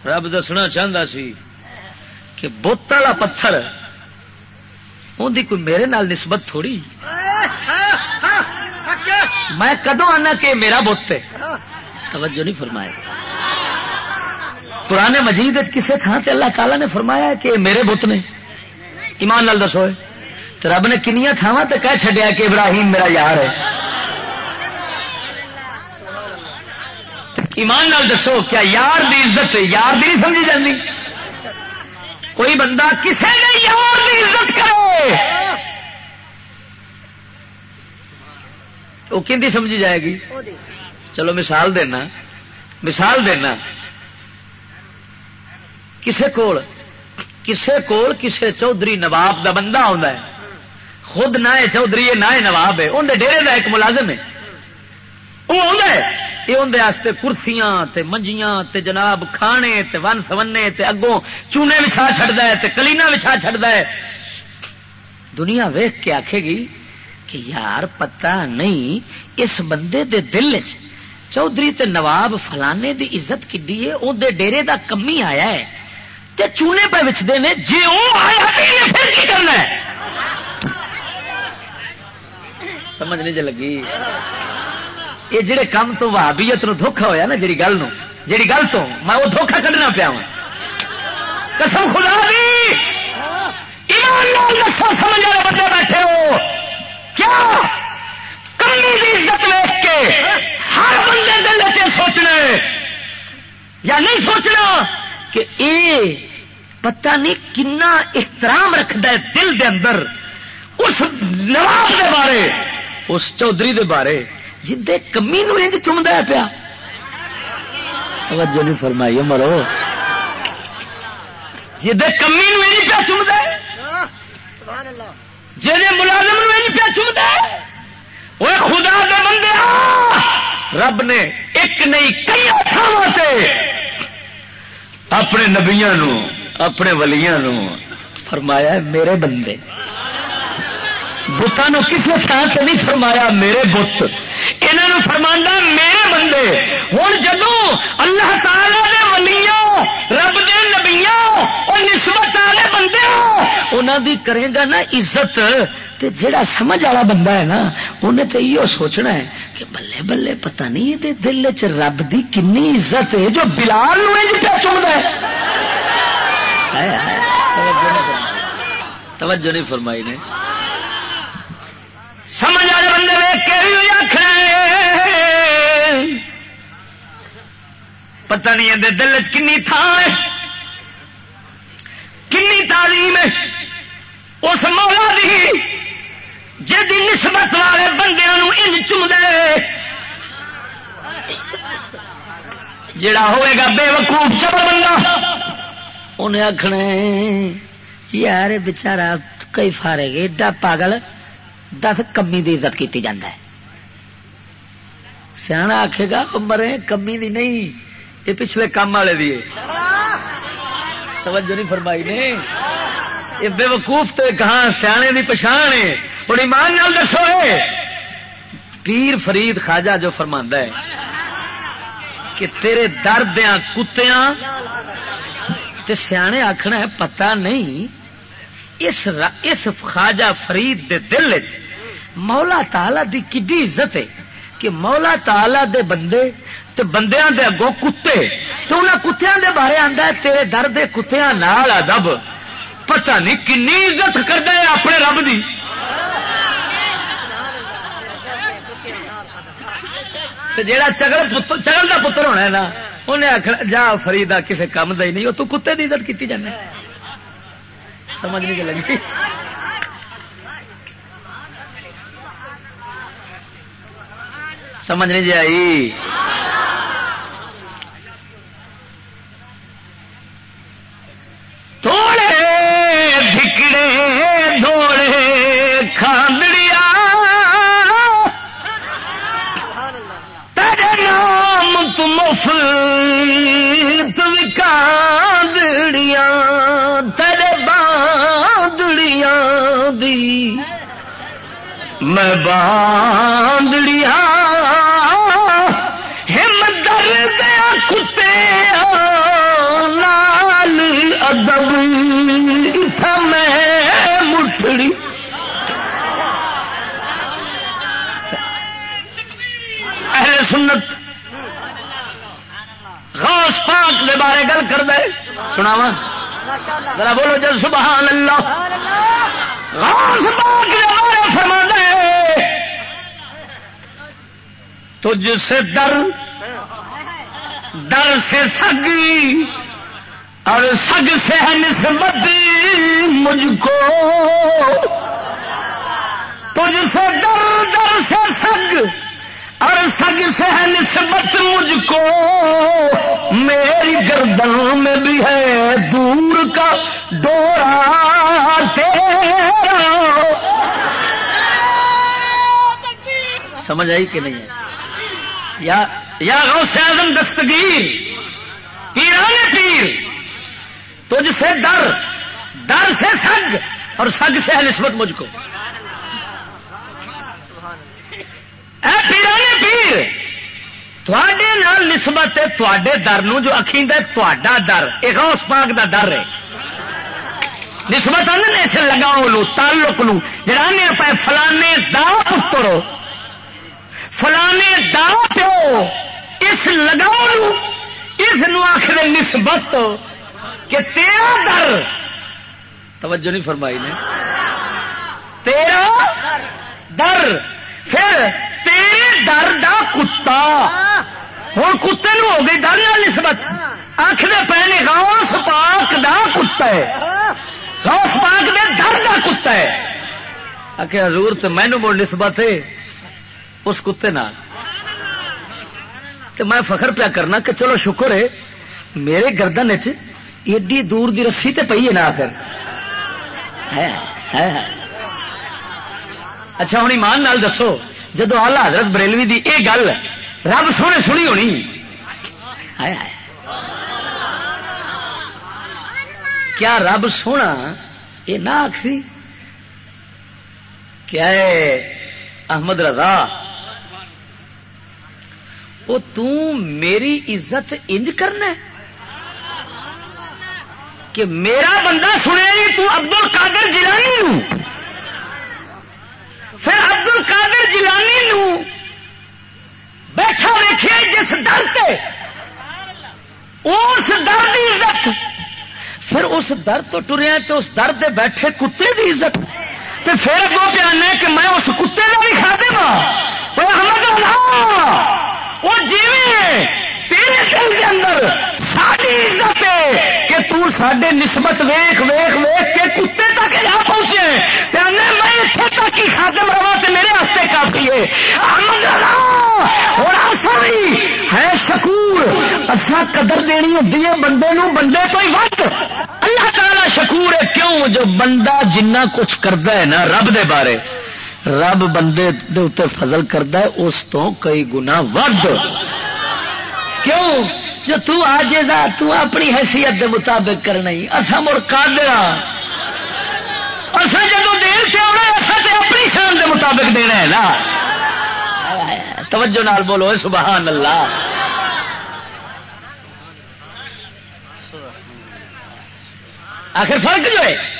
رب دسنا چاہتا سی کہ بوت والا پتھر ان کی کوئی میرے نال نسبت تھوڑی؟ میں کدو آنا کہ میرا بت ہے؟ توجہ نہیں فرمایا پرانے مجید کسی تھان سے اللہ تعالیٰ نے فرمایا کہ میرے بت نے۔ ایمان نال دسو رب نے کنیا تھاواں تو کہہ چڈیا کہ ابراہیم میرا یار ہے۔ ایمان نال دسو کیا یار دی عزت یار دی نہیں سمجھی جاتی کوئی بندہ کسی نے یار دی عزت کرے۔ وہ کہ سمجھی جائے گی چلو مثال دینا مثال دینا کسے کول کسے کول کسے چودھری نواب دا بندہ ہے خود نہ چودھری نہ نواب ہے اندر ڈیرے کا ایک ملازم ہے وہ یہ اندر کرسیاں تے منجیاں تے جناب کھانے تے ون سونے تے اگوں چونے بچھا چڑھتا ہے تے کلینا بچھا چڑھتا ہے دنیا ویخ کے آخے گی کہ یار پتہ نہیں اس بندے دے دل چ چودھری تے نواب فلانے دی عزت کڈی ہے اندر ڈیرے دا کمی آیا ہے تے چونے پہ بچتے ہیں جی وہ آیا پھر کی کرنا ہے سمجھ نہیں جی لگی یہ جڑے کام تو وہابیت نو دھوکھا ہویا نا جی گل نو جی گل تو میں وہ دھوکھا کھڈنا پیا ہوں قسم خدا دی ایمان سمجھ والے بندے بیٹھے ہو کیا؟ کمی کی عزت ویچ کے ہر بندے دل چ سوچنا ہے۔ یا نہیں سوچنا کہ اے پتہ نہیں کنا احترام رکھتا ہے دل دے اندر اس نواب دے بارے، اس چودھری دے بارے جدے کمی نو انج ہے پیا۔ جی فرمائی مرو۔ جمی کمی نو انج پیا چمدا سبحان اللہ۔ جی ملازم نو انج پیا وہ خدا دے بندے رب نے ایک نہیں، کئی تھاواں اپنے نبیا اپنے ولیاں فرمایا میرے بندے۔ بتان کسی تھان سے نہیں فرمایا؟ میرے بت۔ یہ فرما میرے بندے۔ ہوں جدو اللہ تعالی دے ولیوں رب دے نبیوں اور نسبت والے بندے انہوں دی کرے گا نا عزت۔ تے جڑا سمجھ والا بندہ ہے نا انہیں تو یہ سوچنا ہے کہ بلے بلے پتہ نہیں یہ دل چ رب دی کنی عزت ہے جو بلال پہ چمتا ہے۔ توجہ نہیں فرمائی نے۔ سمجھ والے بندے ویک کے آخر پتا نہیں اندر دل چنی تھان کنی تعلیم ہے۔ اس مولا دی جی نسبت والے بندے ان چمدے جڑا ہوئے گا بے وقوف چبر بندہ۔ انہیں آخنا یار بچارا کئی فارے گے ایڈا پاگل دس کمی دی عزت کی جاتا ہے۔ سیاح آخے گا مرے کمی دی نہیں۔ یہ پچھلے کام والے دی توجہ نہیں فرمائی نے۔ یہ بے وقوف تو کہاں سیانے دی پچھان ہے۔ ہوں ایمان نال دسو پیر فرید خواجہ جو فرما ہے کہ تیرے دردیا کتیاں تے سیانے آخنا ہے، پتہ نہیں، اس اس خواجہ فرید دے دل چ مولا تالا دی کڈی عزت ہے کہ مولا تالا دے بندے تے بندیاں دے اگوں کتے تو انہاں کتیاں دے بارے آندا ہے تیرے در دے کتیاں نال ادب۔ پتہ نہیں کنی عزت کردا ہے اپنے رب دی۔ تے جیڑا چگل پتر چگل دا پتر ہونا ہے نا، انہیں آخر جا فریدا کسے کام دا ہی نہیں وہ تو کتے دی عزت کیتی جانا سمجھ نہیں لگی۔ سمجھ نہیں جی آئی۔ تھوڑے دکڑے دھوڑے کھاندڑیا تیرے نام تم کاندڑیاں تیرے باندڑیاں دی۔ میں باندڑیاں سنت، غوث پاک دے بارے گل کر دے سنا ذرا بولو جل سبحان اللہ۔ غوث پاک دے بارے فرما دے تجھ سے در در سے سگی اور سگ سے ہے نسبت مجھ کو۔ تجھ سے در در سے سگ، اور سگ سے ہے نسبت مجھ کو۔ میری گردن میں بھی ہے دور کا ڈورا تیرا۔ سمجھ آئی کہ نہیں ہے یا یا غوث اعظم دستگیر، پیران پیر، تجھ سے در در سے سگ، اور سگ سے ہے نسبت مجھ کو۔ اے پیرانے پیر تھوڑے نال نسبت ہے تھوڑے در نو جو اکھیندا ہے تھوڑا در ایک غوث پاک دا در ہے۔ نسبت اس لگاؤ لو، تعلق لو۔ جرانے پہ فلانے دا پتر فلانے دا پیو، اس لگاؤ، اس آخر نسبت کہ تیرا در، توجہ نہیں فرمائی نے، تیرا در، پھر تیرے در دا کتا۔ ہوں کتے نو ہو گئی در نسبت۔ آخر پے نے غوث پاک دا کتا ہے۔ غوث پاک دے در دا کتا ہے۔ آخر حضور تو مینو مڑ نسبت ہے۔ اس کتے نال۔ تو میں فخر پیا کرنا کہ چلو شکر ہے، میرے گردن ایڈی دور دی رسی تے پئی ہے نا آخر۔ اچھا ہوں ایمان نال دسو، جدو آلہ حضرت بریلوی دی اے گل رب سونے سنی ہونی۔ کیا رب سونا یہ نہ آخری کیا احمد رضا؟ وہ میری عزت انج کرنا کہ میرا بندہ سنے تو عبد القادر جیلانی نو پھر عبد القادر جیلانی نو بیٹھا ویخے جس در اس در کی عزت۔ پھر اس در تو ٹریا تو اس در دے بیٹھے کتے کی عزت۔ تو پھر اگوں پیانا کہ میں اس کتے کا بھی کھا دے وہ جی تیرے دل کے اندر ساری عزت ہے کہ تو ساڈے نسبت ویخ ویخ ویخ کے کتے تک جا پہنچے میں اتنے تک ہی خادم رہا تو میرے واسطے کافی ہے۔ احمد اور ہے شکور۔ اصا قدر دینی ہوتی ہے بندے نو بندے تو ہی وقت۔ اللہ تعالی شکور ہے کیوں؟ جو بندہ جنہ کچھ کرتا ہے نا، رب دے بارے۔ رب بندے دے فضل کرتا ہے، اس تو کئی گنا ود کیوں؟ جو تو آج تو اپنی حیثیت دے مطابق کرنا ہی۔ اصا مڑ کا دیا اصا جب دیر سے آنا اصا تے اپنی شان دے مطابق دینا ہے نا۔ توجہ نال بولو سبحان اللہ۔ آخر فرق جو ہے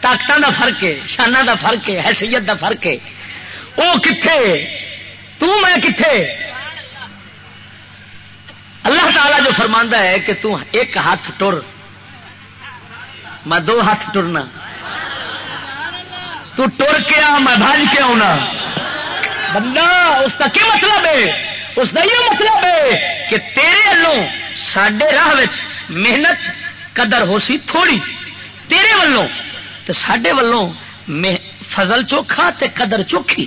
طاقت دا فرق ہے شانہ دا فرق ہے، حیثیت دا فرق ہے۔ وہ کتنے تو میں کتنے اللہ تعالیٰ جو فرماندہ ہے کہ تو ایک ہاتھ ٹر۔ میں دو ہاتھ ٹرنا۔ تو ٹر کے آ میں بھاج کے آنا بندہ، اس کا کیا مطلب ہے؟ اس کا یہ مطلب ہے کہ تیرے والوں سڈے راہ محنت قدر ہو سی تھوڑی۔ تیرے والوں تو سڈے والوں فضل چوکھا تے قدر چوکھی۔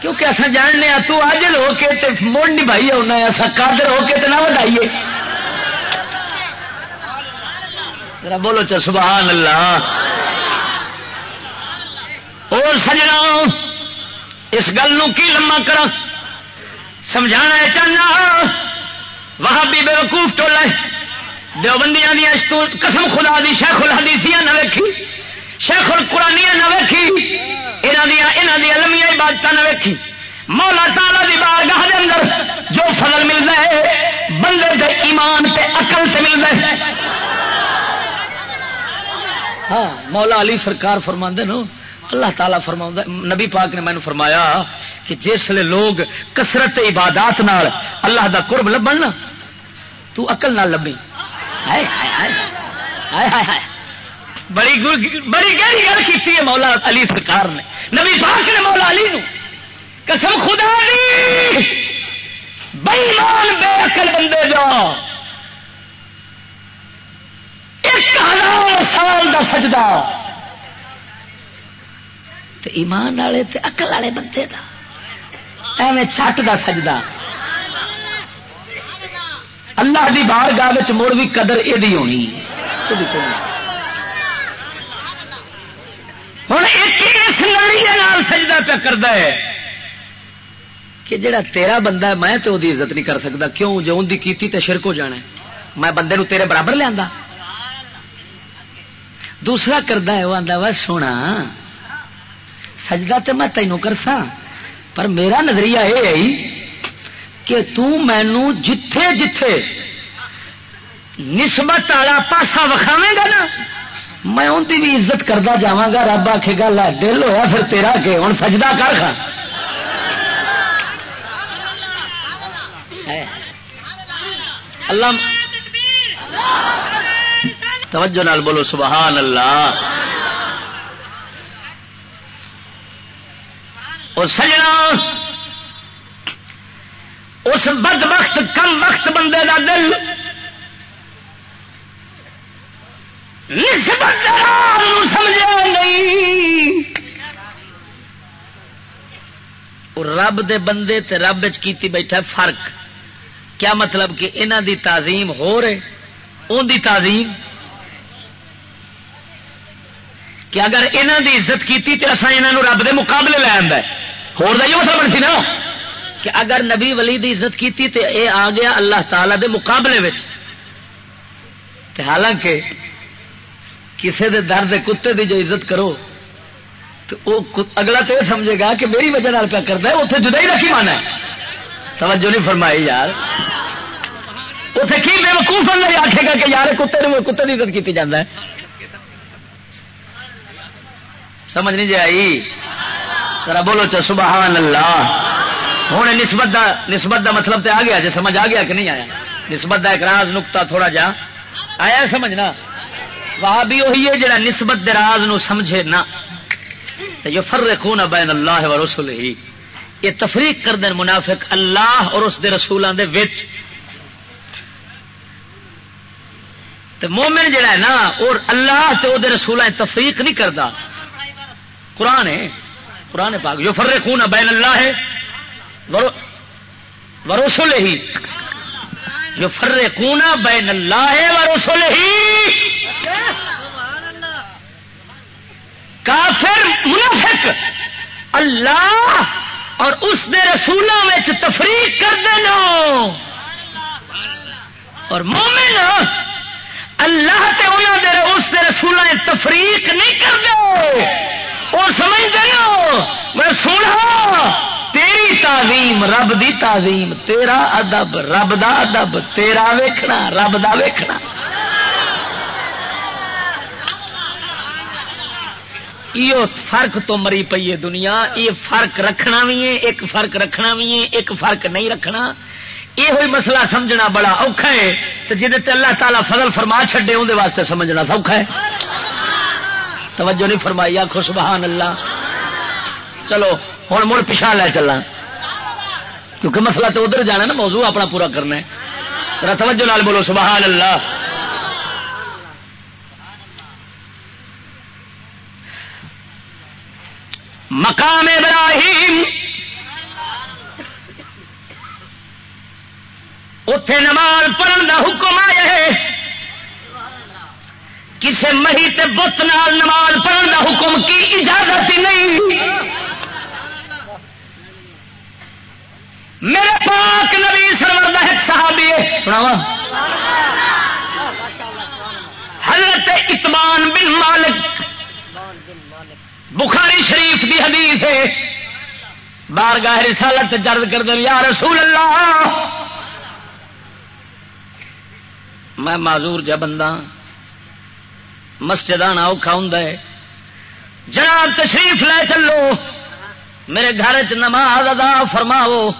کیونکہ اصا جاننے ہاں تو آجل ہو کے تے موڑ نہیں بھائی ہونا ایسا قادر ہو کے تے نہ بتائیے بولو چل سبحان اللہ۔ اور سجنا، اس گل کی لما کرا سمجھا چاہنا؟ وہاں بھی بے وقوف ٹولا دیوبندیاں دیا قسم خدا دی، شیخ الحدیثیاں نہ ویکھی، شیخ القرانیاں نہ ویکھی یہاں دیا یہاں دیا لمیا عبادت نہ ویکھی۔ مولا تالا دی بارگاہ دے اندر جو فضل ملتا ہے، بندے دے ایمان تے عقل سے ملتا ہے۔ ہاں مولا علی سرکار فرما نو، اللہ تعالیٰ فرما نبی پاک نے مینو فرمایا کہ جسے لوگ کسرت عبادات نال اللہ دا قرب لبن نا، تو اقل نہ لبی بڑی بڑی گہری گل کی ہے مولا علی سرکار نے۔ نبی پاک نے مولا علی نو قسم خدا دی۔ بےمان بے اکل بندے جا ایک ہزار سال دا سجدہ۔ تے ایمان والے تے اکل والے بندے دا۔ ایویں چھٹ دا سجدہ۔ اللہ دی بار گاہ مڑ بھی قدر یہ ہونی۔ ہوں ایک اس لڑی سجدہ پہ کرتا ہے کہ جڑا تیرا بندہ ہے، میں تو دی عزت نہیں کر سکتا کیوں؟ جو ان کی کیتی تے شرک ہو جانا ہے۔ میں بندے نو تیرے برابر لیا دوسرا کرتا ہے وہ آتا وا سونا، سجدہ تے میں تینوں کرسا پر میرا نظریہ یہ ہے کہ تینو جتھے جتھے نسبت والا پاسا وکھاوے گا نا، میں ان کی بھی عزت کرتا جا رب آخے گا لا دل ہوا پھر تیرا کہ ہوں سجدہ کر کھا۔ اللہ توجہ نال بولو، سبحان اللہ۔ اور سجنا اس بد وقت، کم وقت بندے کا دل نسبت سمجھا نہیں۔ رب دے بندے تے رب کیتی بیٹھا فرق۔ کیا مطلب کہ انہ دی تعظیم ہو رہے؟ ان دی تعظیم۔ کہ اگر انہ دی عزت کیتی تے اصا انہوں رب دے مقابلے لے آدھا ہو مطلب سی نا۔ کہ اگر نبی ولی دی عزت کیتی تے اے آ گیا اللہ تعالی دے مقابلے وچ، تے حالانکہ کسے دے در دے کتے دی جو عزت کرو تو او اگلا تو یہ سمجھے گا کہ میری وجہ پیا کرتا ہے اتنے جدا ہی رکھی مانا ہے؟ توجہ نہیں فرمائی یار۔ اتنے کی بے وقوف نہیں آخے گا کہ یار کتے نے کتے کی عزت کی جاتا ہے؟ سمجھ نہیں جی آئی ذرا بولو چا، سبحان اللہ۔ ہوں نسبت دا نسبت دا مطلب تو آ گیا جی سمجھ آ گیا کہ نہیں آیا؟ نسبت دا ایک راز نکتا تھوڑا جا۔ آیا سمجھنا واہ بھی وہی ہے جڑا نسبت دراز نو سمجھے نہ یہ فرقون بین اللہ و رسول ہی یہ تفریق کر دین منافق اللہ اور اس دے رسولوں دے وچ۔ تے مومن جڑا ہے نا، اور اللہ تے او دے رسولوں تفریق نہیں کرتا قرآن ہے۔ قرآن پاک جو فرقون بین اللہ ہے ورسول ہی جو فرقون بین اللہ ہے ورسول ہی کافر منافق اللہ اور اس دے رسولوں میں تفریق کر دینا اور مومن اللہ تے انہوں دے اس دے رسولوں تفریق نہیں کر دے وہ سمجھ دینا میں سنا تیری تعظیم رب دی تعظیم، تیرا ادب، رب دا ادب، تیرا ویکھنا، رب دا ویکھنا۔ یہ فرق تو مری پی ہے دنیا، یہ فرق رکھنا بھی ہے، ایک فرق رکھنا بھی ہے، ایک فرق نہیں رکھنا۔ یہ ہوئی مسئلہ سمجھنا بڑا اوکھا ہے تو جہد اللہ تعالیٰ فضل فرما چھڈے اندر واسطے سمجھنا سوکھا ہے۔ توجہ نہیں فرمائی آخو سبحان اللہ۔ چلو۔ ہوں مڑ پچھا لے چلا کیونکہ مسئلہ تو ادھر جانا نا، موضوع اپنا پورا کرنا ہے۔ توجہ لال بولو، سبحان اللہ۔ مقام ابراہیم۔ اتے نماز پڑھن کا حکم آیا ہے۔ کسی مہی تے بت نال نماز پڑھن کا حکم کی اجازت ہی نہیں۔ میرے پاک نبی سرور کا ایک صحابی ہے سناوا حضرت اتمان بن مالک، بخاری شریف دی حدیث ہے۔ بار گاہ رسالت جرد کر دیں، یا رسول اللہ۔ میں معذور جا بندہ مسجد آنا اوکھا ہوں جناب تشریف لے چلو۔ میرے گھر چ نماز ادا فرماو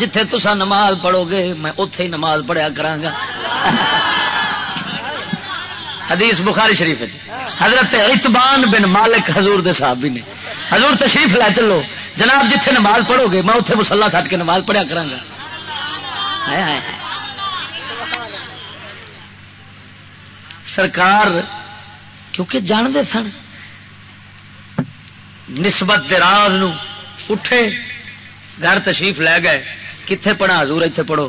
جتھے تسا نماز پڑھو گے میں اتے ہی نماز پڑھیا کرانگا حدیث بخاری شریف حضرت اتبان بن مالک حضور دے صحابی نے۔ حضور تشریف لے چلو۔ جناب، جتھے نماز پڑھو گے میں اتنے مسلا کٹ کے نماز پڑھیا کرا سرکار، کیونکہ جانتے سن، نسبت راز نو اٹھے، گھر تشریف لے گئے۔ کتنے پڑھا؟ حضور اتنے پڑھو۔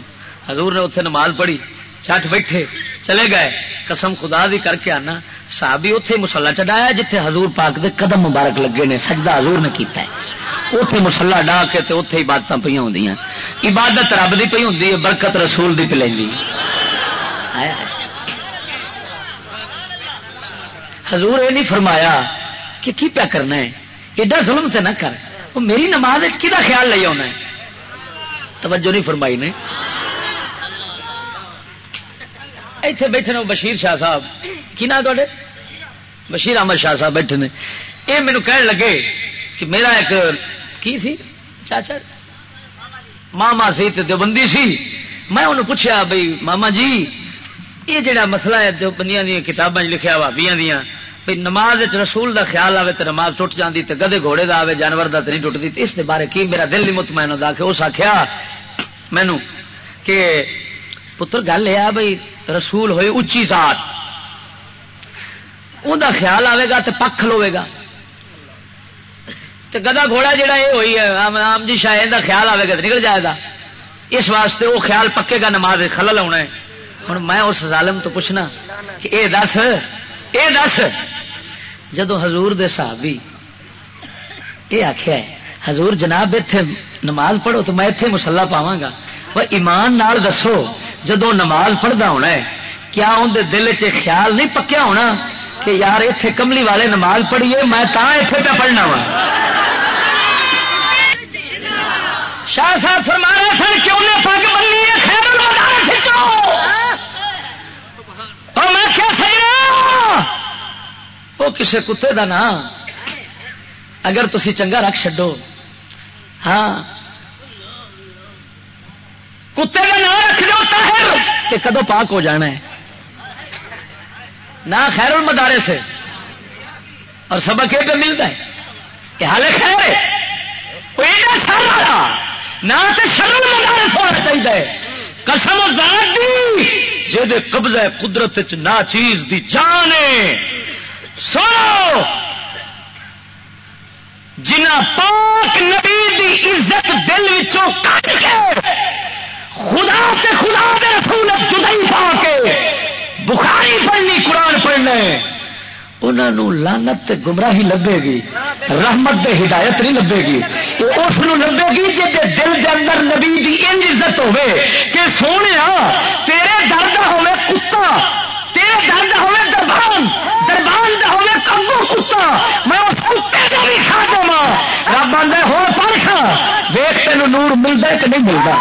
حضور نے اتنے نماز پڑھی چٹ بیٹھے، چلے گئے۔ قسم خدا دی کر کے آنا، صحابی اتے مسلا چڈایا جتھے حضور پاک دے قدم مبارک لگے نے، سجدہ حضور نے کیتا ہے۔ اتے مسلا ڈا کے تے اتے عبادت پہ ہوں عبادت رب دی پی ہوں برکت رسول دی پہ لینی۔ حضور یہ نہیں فرمایا کہ کی پیا کرنا ہے؟ ایڈا ظلم تے نہ کر۔ وہ میری نماز کہ خیال لے آنا ہے؟ توجہ نہیں فرمائی نے۔ ایتھے بیٹھے نے بشیر شاہ صاحب۔ کی نا تے بشیر احمد شاہ صاحب بیٹھے نے۔ یہ مینو کہنے لگے کہ میرا ایک کی سی؟ چاچا؟ ماما سی دیوبندی سی۔ میں انہوں پوچھا بھائی ماما جی یہ جڑا مسئلہ ہے دیوبندیاں دیا کتابیں لکھا بھابیاں دیا بھائی نماز رسول دا خیال آئے تو نماز ٹوٹ جاتی تو گدے گھوڑے دا آئے جانور دا تو نہیں ٹوٹتی اس دے بارے کی میرا دل نہیں مطمئن ہوتا کہ اس آخیا مینو کہ پتر گل یہ بھائی رسول ہوئی اچھی ذات۔ ان خیال آئے گا تو پک کھلوے گا۔ تو گدا گھوڑا جڑا یہ ہوئی ہے آم جی شاید خیال آئے گا تو نکل جائے گا۔ اس واسطے وہ خیال پکے گا نماز خلل آنا ہے۔ ہوں میں اس ظالم تو پوچھنا کہ اے دس اے دس، جدو حضور دے صحابی یہ آخیا ہے، حضور جناب اتے نماز پڑھو تو میں اتے مسلا پاوا گا۔ وہ ایمان نال دسو، جدو نماز پڑھتا ہونا ہے، کیا اندر دل چ خیال نہیں پکیا ہونا کہ یار اتے کملی والے نماز پڑھیے، میں تا اتے پہ پڑھنا وا۔ شاہ صاحب فرما رہے سن کیوں نے پگ بنی ہے خیر کھچو اور میں کیا سہی وہ کسی کتے کا نام اگر تھی چنگا رکھ چڈو ہاں۔ کتے کا نام رکھ دو تاہر کہ کدو پاک ہو جانا ہے۔ نہ خیر المدارے سے اور سبق یہ پہ ملتا ہے کہ حال خیر ہے۔ سارا نہ تو شرم مدارس ہونا چاہیے قسم ذات دی، جے قبضہ قدرت نہ چیز دی جان سنو! جنا پاک نبی دی عزت دل وچوں کٹ کے خدا تے خدا دے رسول جدائی پا کے بخاری پڑھنی، قرآن پڑھنا انہوں لانت گمراہی لبے گی، رحمت دے ہدایت نہیں لبے گی۔ اس لبے گی جی دل دے اندر نبی دی ان عزت ہوے کہ سونے تیرے درد ہوے کتا، تیرے درد ہوے دربان دربان دا میں اس کتے کو بھی کھا دوا رب آدھا ہو پڑھ ویخ تین نور ملتا کہ نہیں ملتا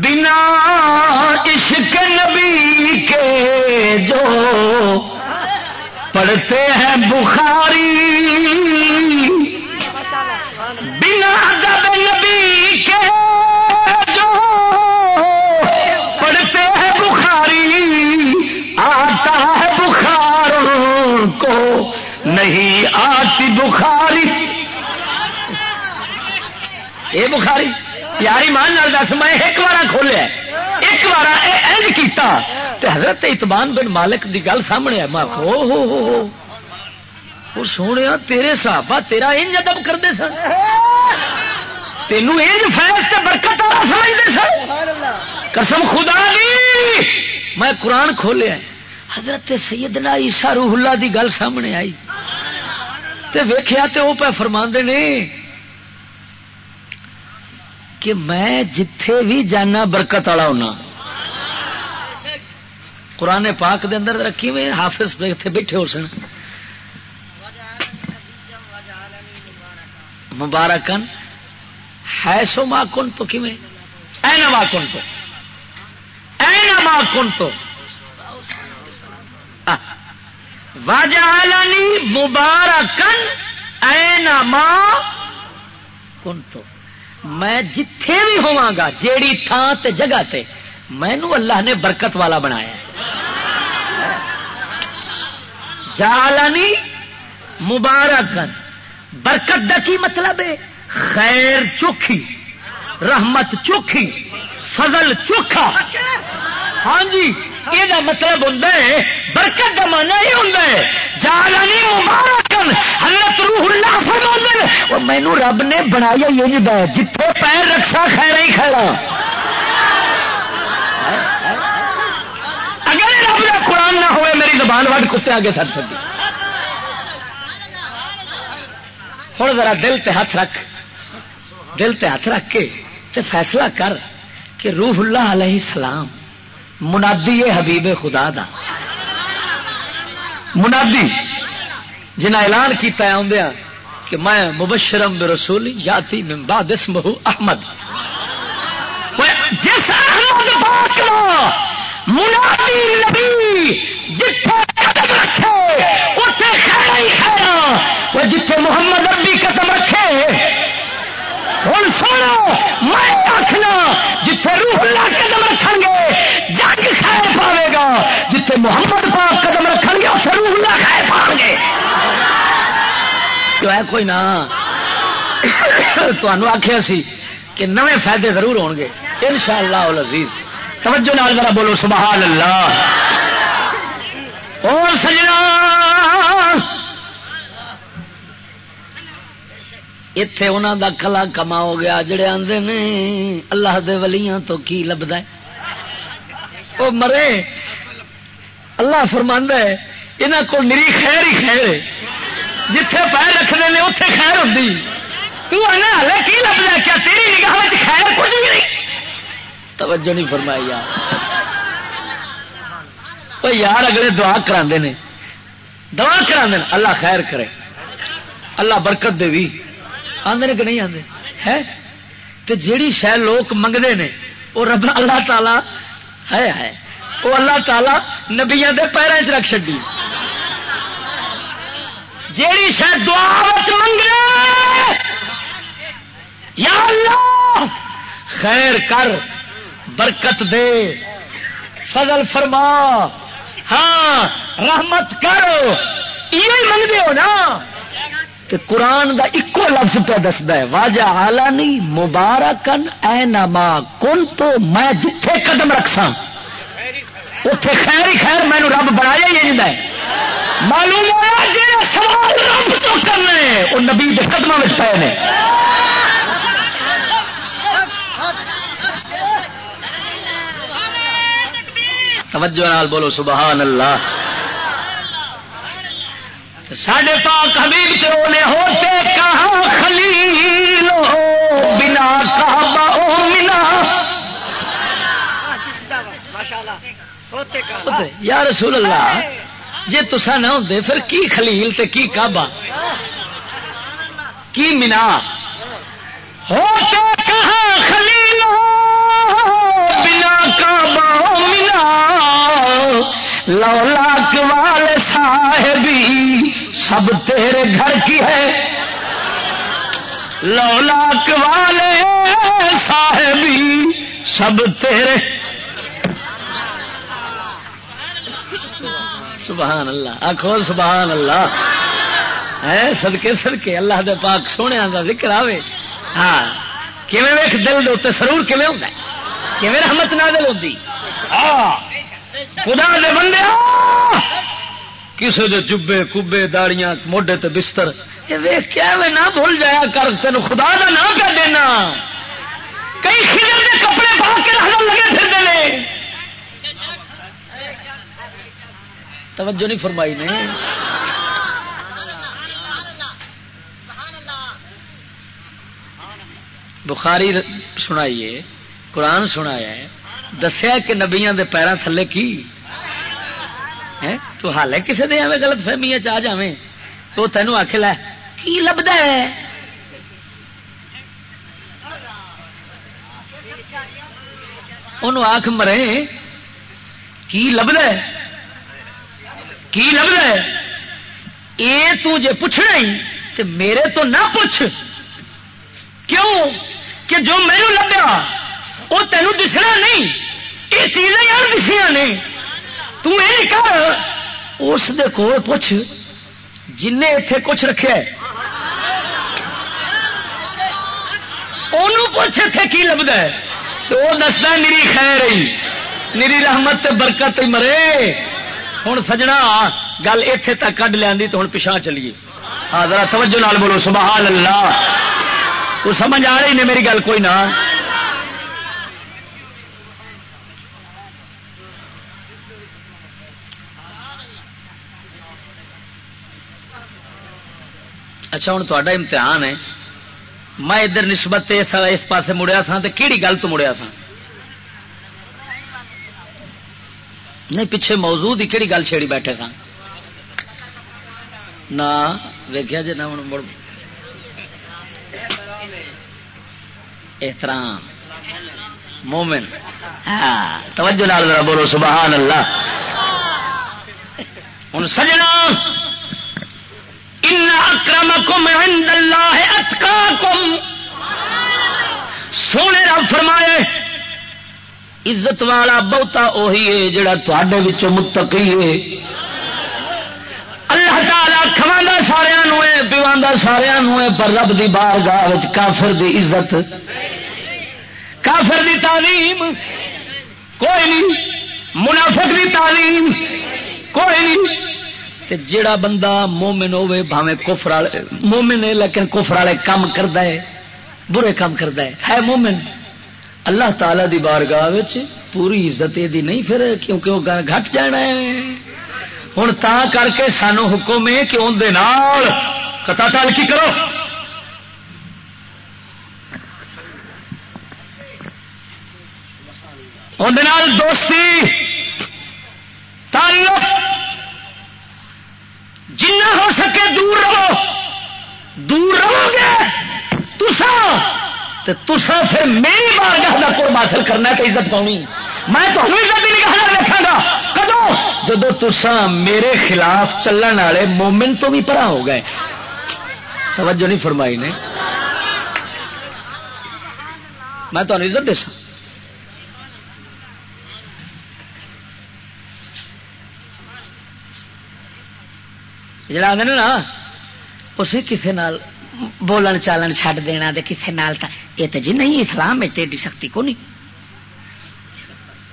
بنا عشق نبی کے جو پڑھتے ہیں بخاری۔ بنا دب کو نہیں آتی بخاری۔ یہ بخاری یاری مان دس، میں ایک بار کھولیا ایک بار ایج کیتا۔ تے حضرت اتمان بن مالک دی گل سامنے ہے۔ میں ہو ہو ہو۔ ہو سونے تیرے صحابہ تیرا انج ادب کرتے سن۔ تینوں انج فیض تے برکت والا سمجھتے سن۔ قسم خدا دی، میں قرآن کھولیا حضرت سیدنا عیسیٰ روح اللہ دی گل سامنے آئی۔ تے ویکھیا تے وہ پہ فرماندے نے کہ میں جتھے بھی جانا برکت والا ہونا۔ قرآن پاک دے اندر رکھی ہوئے حافظ اتنے بیٹھے ہو سن۔ مبارکن، ہے سو ماں کن تو کیویں؟ اینا کن تو اینا ماں کن تو واجعلنی مبارکن اینا ماں کن تو میں جتھے بھی ہوا گا، جیڑی تھان تے جگہ تے مینو اللہ نے برکت والا بنایا جالانی مبارک برکت دا کی مطلب ہے؟ خیر چوکھی، رحمت چوکھی، فضل چوکھا۔ ہاں جی مطلب یہ مطلب ہوں برکت کا مانا یہ ہوں جالانی مبارک حضرت روح اللہ فرما مینو رب نے بنایا یہ جتھے پیر رکھا خیر ہی کھڑا اگر رب کا قرآن نہ ہوئے، میری زبان وڈ کتے آگے سٹ سکتی ہوں ذرا دل تے ہاتھ رکھ۔ دل تے ہاتھ رکھ کے تے فیصلہ کر کہ روح اللہ علیہ السلام منادی ہے حبیب خدا دا۔ منادی۔ جنہ اعلان کیتا ہے آدھا ہاں کہ میں مبشرم برسولی جاتی من بعد اسمہ احمد۔ جس احمد پاک منادی نبی جتھے قدم رکھے اتنے خیر ہی خیر۔ وہ جتھے محمد ربی قدم رکھے ہوں سنو، میں آخنا جتھے روح اللہ قدم جتھے محمد پاک قدم رکھیں گے اتنے روح اللہ خیر پاؤ گے۔ جو ہے کوئی نہ تمہوں آخیا سی کہ نوے فائدے ضرور ہون گے۔ ان شاء اللہ عزیز توجہ نال ذرا بولو سبحان اللہ اور سجنا۔ اتے انہوں دا کلا کما ہو گیا، جڑے آدھے نے اللہ دے ولیاں تو کی لبدا ہے؟ وہ مرے۔ اللہ فرماندا ہے یہاں کو نری خیر ہی خیر ہے۔ جتھے پیر رکھتے ہیں اتے خیر ہوتی تو ہلے کی لبدا کیا تیری نگاہ خیر کچھ بھی نہیں۔ توجہ نہیں فرمائی یار۔ یار، اگلے دعا کرا دعا کرا اللہ خیر کرے۔ اللہ برکت دے بھی آدھے کہ نہیں آتے ہے؟ تو جیڑی شہ لوگ منگتے ہیں وہ رب اللہ تعالی ہے ہے وہ اللہ تعالی نبیا کے پیروں چ رکھ چی جیڑی شہ دعا منگ یا اللہ، خیر کر، برکت دے۔ فضل فرما۔ ہاں رحمت کرو یہ منگتے ہو نا۔ تے قرآن دا ایکو لفظ پہ دستا ہے واجہ آلہ نہیں مبارکن، اے نما، کن تو میں جتھے قدم رکھسا اتے خیر ہی خیر مینو رب بنایا ہی ہے۔ معلوم ہوا جی سوال رب تو کرنے وہ نبی کے قدم میں پے نے۔ توجہ نال بولو، سبحان اللہ۔ سڈے پاک حبیب تے اونے ہوتے کہاں خلیل ہو، بنا کعبہ او منا۔ یا رسول اللہ جے تسا نہ ہوندے پھر کی خلیل تے کی کعبہ؟ کی منا ہوتے کہاں خلیل؟ ہو بنا کعبہ او منا لولاک والے صاحبی سب تیرے گھر کی ہے۔ لولاک والے صاحبی سب تیرے سبحان اللہ آخو سبحان اللہ ہے سدکے سدکے اللہ دے پاک سونے کا ذکر آوے۔ ہاں۔ کیویں ویخ دل دے سرور کیویں ہوتا ہے؟ کیویں رحمت نازل ہوتی ہاں۔ خدا دے بندے کسی دے جبے، کبے، داڑیاں، موڈے تے بستر۔ یہ ویخ کیا میں نہ بھول جایا کر تین خدا دا نام کر دینا۔ کئی خدر دے کپڑے پا کے رہنا لگے پھر دے توجہ نہیں فرمائی نے۔ بخاری سنائیے، قرآن سنایا ہے، دسیا کہ نبیا دے پیروں تھلے کی؟ تو حال کسی دے ایویں غلط فہمی آ جائیں تو تینوں آخ لے، کی لبدا ہے؟ ان آخ مرے، کی لبدا ہے؟ کی لبدا ہے؟ اے تو پوچھنا ہی تو میرے تو نہ پوچھ۔ کیوں؟ کہ جو میرے لبیا وہ تینوں دسنا نہیں۔ یہ چیزیں یار دسیا نے۔ تھی کر، اس کو پوچھ۔ جن اتے کچھ رکھے پوچھ اتے کی لبدا ہے۔ تو وہ دستا نیری خیر ہی۔ نیری رحمت برکت ہی مرے۔ ہوں سجنا، گل اتے تک کھ لیا تو ہوں پچھا چلیے۔ ہاں ذرا توجہ نال بولو سبحان اللہ تو سمجھ آ رہی نے میری گل، کوئی نہ۔ اچھا ہوں تا امتحان ہے۔ میں ادھر نسبت اس پاس مڑیا سا تو کہڑی گل تو مڑیا سا نہیں، پیچھے موجود ہی کہڑی گل چھیڑی بیٹھے سا نہ ویکیا جی نہ مڑ احترام، مومن۔ ہاں توجہ نال بولو، سبحان اللہ۔ ہوں سجنا۔ اکرمکم عند اللہ اتقاکم۔ سونے رب فرمائے عزت والا بہتا اوہی ہے جڑا تھوڑے متقی ہے۔ اللہ تعالی کھوانا سارا فرما سارا پر رب دی بار گاہ کافر دی عزت۔ کافر دی تعلیم کوئی نہیں، منافق دی تعلیم کوئی نہیں۔ تے جیڑا بندہ مومن ہوے بھاوے کفر والے، مومن ہے لیکن کفر والے کام کردا ہے، برے کام کردا ہے۔ ہے مومن؟ اللہ تعالی دی بارگاہ وچ پوری عزت دی نہیں پھر، کیونکہ وہ گھٹ جانا ہے۔ ہوں تا کر کے سانو حکم ہے کہ اندر کتا تالکی کرو۔ اندر دوستی، تعلق جنا ہو سکے دور رہو۔ دور رہو گے۔ تسا تسا پھر میری بارگاہ کا قرب حاصل کرنا تو عزت پاؤنی میں تو عزت بھی نہیں رکھا گا۔ کدو؟ جدو تسا میرے خلاف چلن والے مومن تو بھی پرا ہو گئے۔ توجہ نہیں فرمائی نے۔ میں تو عزت دسا جڑا آدھے نا، اسے کسی بولن چالن چھڈ دینا کسی نال تا یہ تو جی نہیں، اسلام میں ایڈی سختی کو نہیں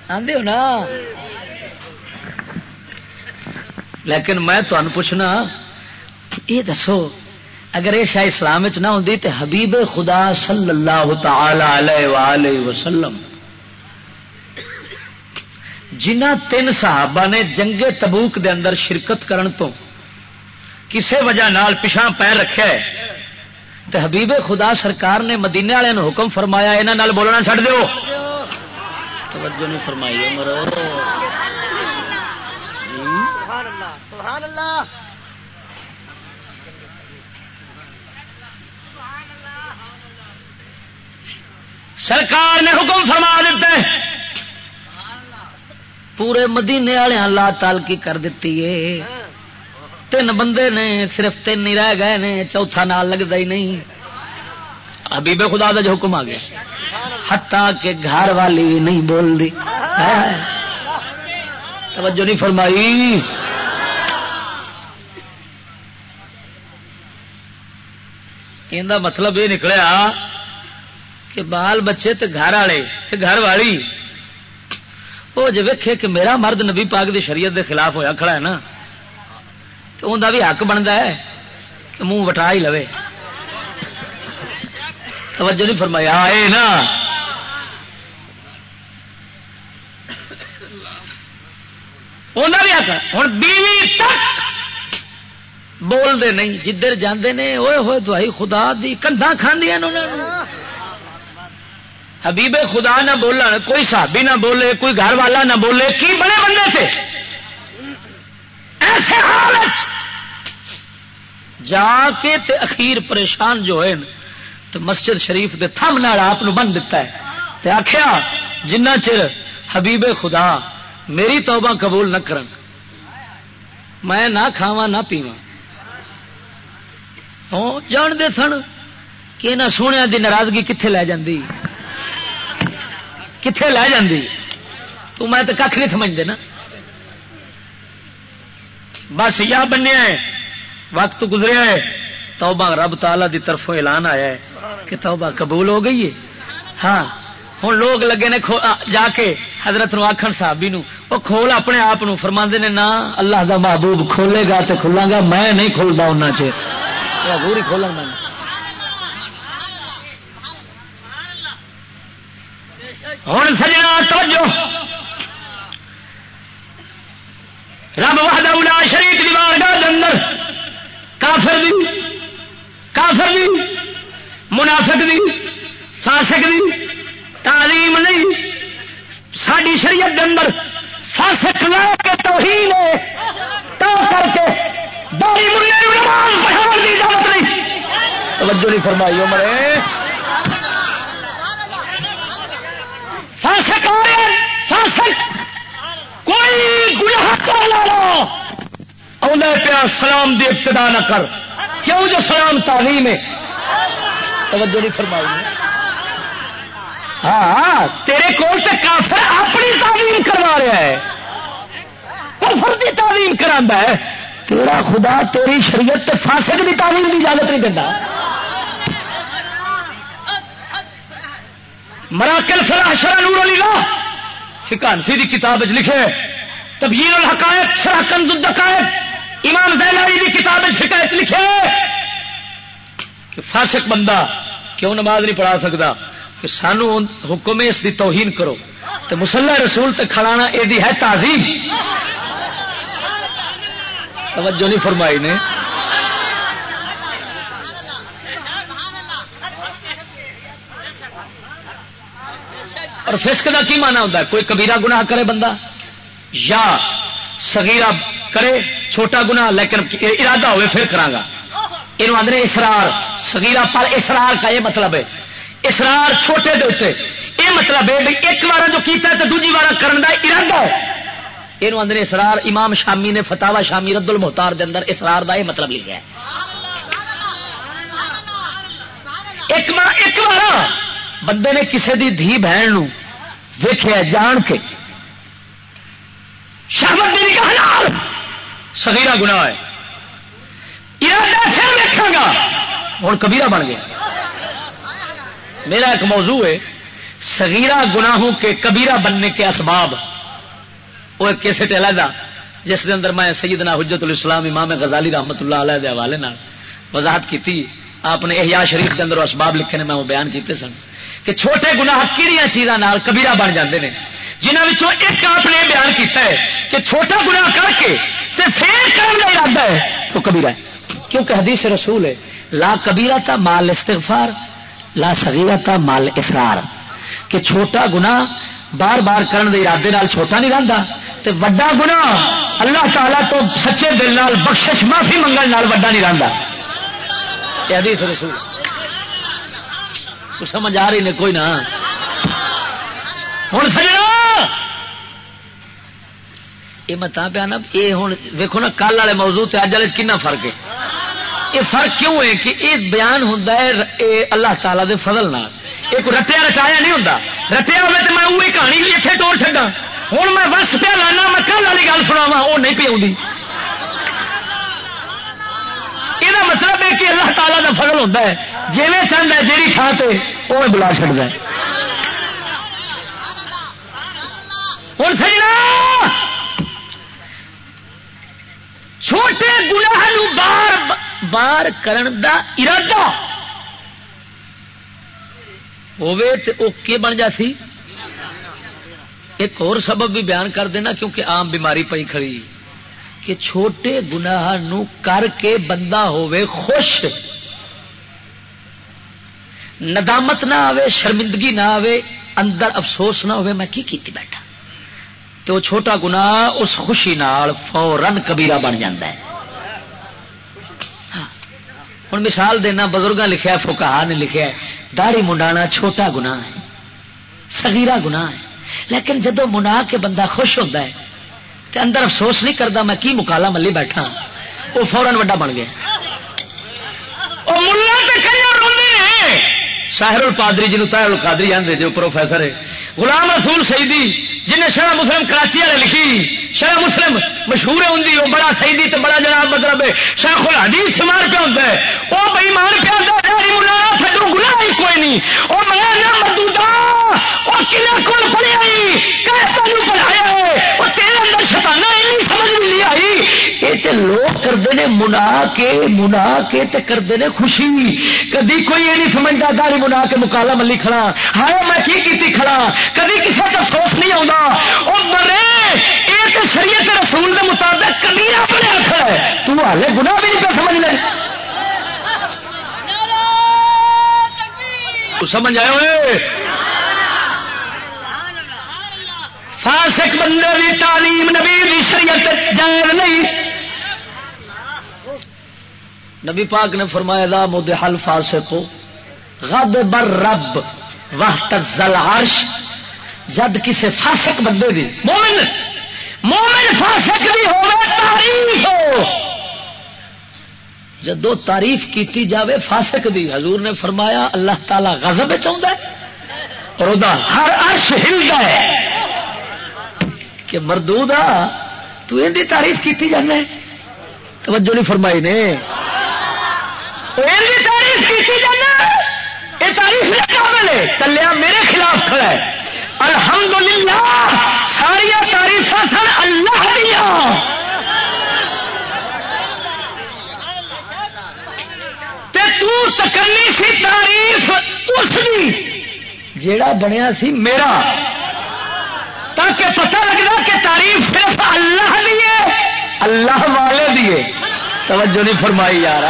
آدھے ہو نا؟ لیکن میں تمہیں پوچھنا، یہ دسو، اگر یہ شاہ اسلام چ نہ ہوں تو حبیب خدا صلی اللہ تعالی علیہ وآلہ وسلم، جنہ تین صحابہ نے جنگے تبوک دے اندر شرکت کرن تو کسے وجہ نال پچھا پیر رکھا حبیب خدا سرکار نے مدینے والے حکم فرمایا یہاں بولنا چڑھ دو توجہ نہیں فرمائی مرو سرکار نے حکم فرما دیتے پورے مدینے والے لا تال کی کر دیتی ہے۔ تین بندے نے، صرف تین ہی رہ گئے نے، چوتھا نال لگتا ہی نہیں۔ حبیب خدا کا جو حکم آ گیا۔ ہتا کہ گھر والی بھی نہیں بول دی ہاں۔ توجہ نہیں فرمائی۔ یہ مطلب یہ نکلیا کہ بال بچے تے گھر والے تے گھر والی۔ وہ جی کہ میرا مرد نبی پاک دی شریعت دے خلاف ہویا کھڑا ہے نا تو انہوں بھی حق بنتا ہے کہ منہ وٹا ہی لو توجہ نہیں فرمایا اے نا۔ بھی حق ہوں بیوی تک بولتے نہیں، جدھر جانے نے ہوئے ہوئے دوائی خدا دی کندھا کھاندیا حبیب خدا نہ بولا کوئی صحابی نہ بولے، کوئی گھر والا نہ بولے، کی بڑے بندے تھے؟ ایسے حالت جا کے تے اخیر پریشان جو ہے تو مسجد شریف دے تھم نال آپ بن دیتا ہے۔ تے آخیا جنہ چر حبیب خدا میری توبہ قبول نہ کرن، میں نہ کھاوا نہ پیوا جان دے سن کہ نہ سونے دی ناراضگی کتنے لے جاندی؟ کتنے لے جاندی؟ تو میں تو کھ نہیں سمجھتے نا۔ بس یا بنیا ہے، وقت گزریا ہے، توبہ رب تالا دی طرف اعلان آیا ہے کہ توبہ قبول ہو گئی ہے۔ ہاں ہوں لوگ لگے نے جا کے حضرت نو آخر صحابی نو وہ کھول اپنے آپ فرما نے نہ اللہ دا محبوب کھولے گا تو کھلا گا، میں نہیں کھولتا ان ضرور کھول میں ہوں سجنا، توجہ! رب وحدہ شریف دیوار گاہ اندر کافر دی کافر دی، منافق دی، فاسق دی، تعلیم نہیں ساری شریعت دے اندر فاسق لا کے توہین ہے تو کر کے باری منہ نماز پڑھاؤ کی اجازت نہیں۔ توجہ نہیں فرمائی، عمر فاسق فاسق کوئی گناہ کر پیا سلام دی ابتدا نہ کر۔ کیوں جو سلام تعلیم ہے؟ توجہ نہیں فرمائی۔ ہاں, ہاں، تیرے کول سے کافر اپنی تعلیم کروا رہا ہے۔ کفر کی تعلیم کرا ہے۔ تیرا خدا تیری شریعت تے فاسق کی تعلیم کی اجازت نہیں دینا مراکل فلاح شرح نور علی فکان فی کتاب لکھے تبیر الحقائق شرح کنز الدقائق، امام زیناری دی کتاب شکایت لکھے کہ فاسق بندہ کیوں نماز نہیں پڑھا سکتا؟ کہ سانو حکم اس دی توہین کرو۔ تو مسلح رسول تے کھڑانا یہ ہے تعظیم۔ توجہ نہیں فرمائی نے۔ اور فسک کا کی مانا ہوتا ہے؟ کوئی کبیرہ گناہ کرے بندہ یا سگیرا کرے، چھوٹا گناہ، لیکن ارادہ ہوئے پھر کرا یہ آدھے اسرار سگیرا پر اسرار کا یہ مطلب ہے۔ اسرار چھوٹے دے یہ مطلب ہے بھائی ایک بار جو کیتا ہے تو دوجی بار کرن دا ارادہ ہے۔ یہ آدھے اسرار، امام شامی نے فتوا شامی رد المحتار دے اندر اسرار دا یہ مطلب لکھا ہے۔ ایک بار بندے نے کسی دی دھی بہن ویخیا جان کے۔ شہمت بھی نکاح سگیرا گنا ہے۔ ارادہ پھر دیکھا گا۔ ہوں کبیرہ بن گیا۔ میرا ایک موضوع ہے سگیرا گناہوں کے کبیرہ بننے کے اسباب۔ وہ ایک کیسے علیحدہ، جس کے اندر میں سیدنا حجت الاسلام امام غزالی رحمت اللہ علیہ دے حوالے وضاحت کی آپ نے احیاء شریف کے اندر اسباب لکھے نے، میں وہ بیان کیتے سن۔ کہ چھوٹے گناہ کہڑی چیزاں کبیرہ بن جاتے ہیں جنہوں ایک آپ نے بیان کیتا ہے کہ چھوٹا گناہ کر کے تے پھر کرنے کا ارادہ ہے، تو کبیرہ ہے۔ کیونکہ حدیث رسول ہے، لا کبیرہ تھا مال استغفار، لا سگیرہ تھا مال اسرار۔ کہ چھوٹا گناہ بار بار کرن دے ارادے نال چھوٹا نہیں رہتا تے وڈا گنا اللہ تعالیٰ تو سچے دل نال بخشش معافی منگل نال وڈا نہیں رہتا حدیث رسول سمجھ آ رہی نے کوئی نہ. ہوں سجنا! یہ میں پیا نا، یہ ہوں ویکو نا، کل والے موضوع تے اج والے کنا فرق ہے؟ یہ فرق کیوں ہے کہ یہ بیان ہوتا ہے اللہ تعالی دے فضل نال؟ ایک رٹیا رٹایا نہیں ہوتا رٹیا ہوئے تو میں وہی کہانی بھی اتنے ٹور چڈا ہوں میں بس پہ لانا، میں کل والی گل سنا وہ نہیں پی آؤں یہ مطلب ہے کہ اللہ تعالیٰ کا فضل ہوتا ہے۔ جی میں چاہتا ہے جیڑی تھان سے وہ بلا چڑتا ہے۔ ہوں سجنا! چھوٹے گناہ بار بار کرن دا ارادہ۔ ہوے بن جا سی؟ ایک اور سبب بھی بیان کر دینا کیونکہ عام بیماری پی کھڑی۔ کہ چھوٹے گناہ نو کر کے بندہ ہوے خوش۔ ندامت نہ آوے، شرمندگی نہ آوے، اندر افسوس نہ ہوئے میں کی کیتی بیٹھا؟ تو چھوٹا گناہ اس خوشی نال فورن کبیرہ بن جاتا ہے۔ ہوں مثال دینا بزرگ لکھا فوکا نے لکھا داڑی منڈانا چھوٹا گنا ہے سگیرا گنا ہے۔ لیکن جدو منا کے بندہ خوش ہوتا ہے تو اندر افسوس نہیں کرتا میں کی مکالا ملی بیٹھا وہ فورن وڈا بن گیا۔ شاہر القادری جنوب تاہر القادری آدھے جو پروفیسر ہے۔ غلام رسول شہیدی جنہیں شرح مسلم کراچی والے لکھی۔ شرح مسلم مشہور ہے وہ بڑا شہیدی تو بڑا جناب مطلب ہے۔ شیخ الحدیث شمار پہ ہوتا ہے۔ وہ منا کے منا کے تے کرتے ہیں خوشی۔ کدی کوئی یہ نہیں سمجھتا داری منا کے مکالا ملی کھڑا۔ ہائے میں کی کیتی کھڑا؟ کدی کسی کا افسوس نہیں آتا وہ مرے یہ تو شریعت رسول کے مطابق کبھی اپنے آخر ہے۔ تو ہالے گنا بھی نہیں پہ سمجھ لے۔ سمجھ آئے ہوئے؟ فاسق بندے کی تعلیم نبی شریعت جائز نہیں۔ نبی پاک نے فرمایا، لا مد حل فاسق غد بر رب واہ تزل عرش۔ جد کسے فاسق بندے دی، مومن مومن فاسق دی ہو تعریف ہو جدو تعریف کیتی جاوے فاسق دی، حضور نے فرمایا، اللہ تعالی غضب چاہتا ہے اور وہ ہر عرش ہلدا ہے۔ کہ مردود تو ان دی تعریف کیتی جانا ہے۔ توجہ نہیں فرمائی نے۔ تعریف کی جانا یہ تعریف قابل ہے۔ چلیا، میرے خلاف کھڑا ہے۔ الحمدللہ ساریا تعریف سن اللہ دیا۔ تکرنی سی تعریف اس کی جیڑا بنیا سی میرا۔ تاکہ پتہ لگتا کہ تعریف صرف اللہ دیے اللہ والے دیے توجہ نہیں فرمائی یار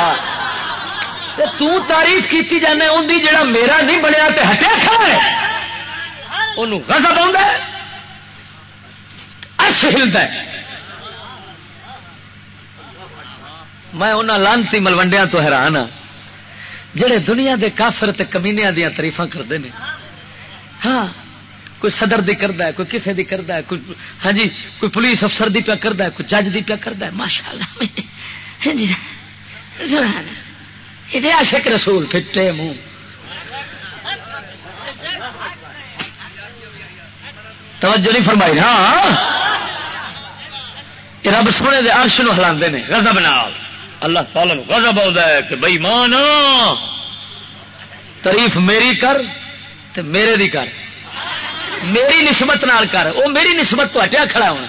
تعریف کی جانا ان کی جڑا میرا نہیں بنیا تو ہٹیا کھڑا ہے انہوں گزب آ ارش ہلتا ہے۔ میں انہوں لانتی ملوڈیا تو حیران ہاں۔ جڑے دنیا دے کافر تے کمینیا دیا تاریف کرتے ہیں ہاں کوئی صدر دی کرتا ہے، کوئی کسے دی کرتا ہے، کوئی ہاں جی کوئی پولیس افسر دی پیا کرتا ہے، کوئی جج دی پیا کرتا ہے۔ ماشاء اللہ ہاں جی یہ عاشق رسول پھٹے منہ۔ توجہ نہیں فرمائی ہاں یہ رب سونے دے عرش نو ہلا نے، غضب نال۔ اللہ تعالی غضب آتا ہے کہ بھائی مان تعریف میری کر تے میرے دی کر۔ میری نسبت نال کر۔ وہ میری نسبت تو ہٹیا کھڑا ہونا۔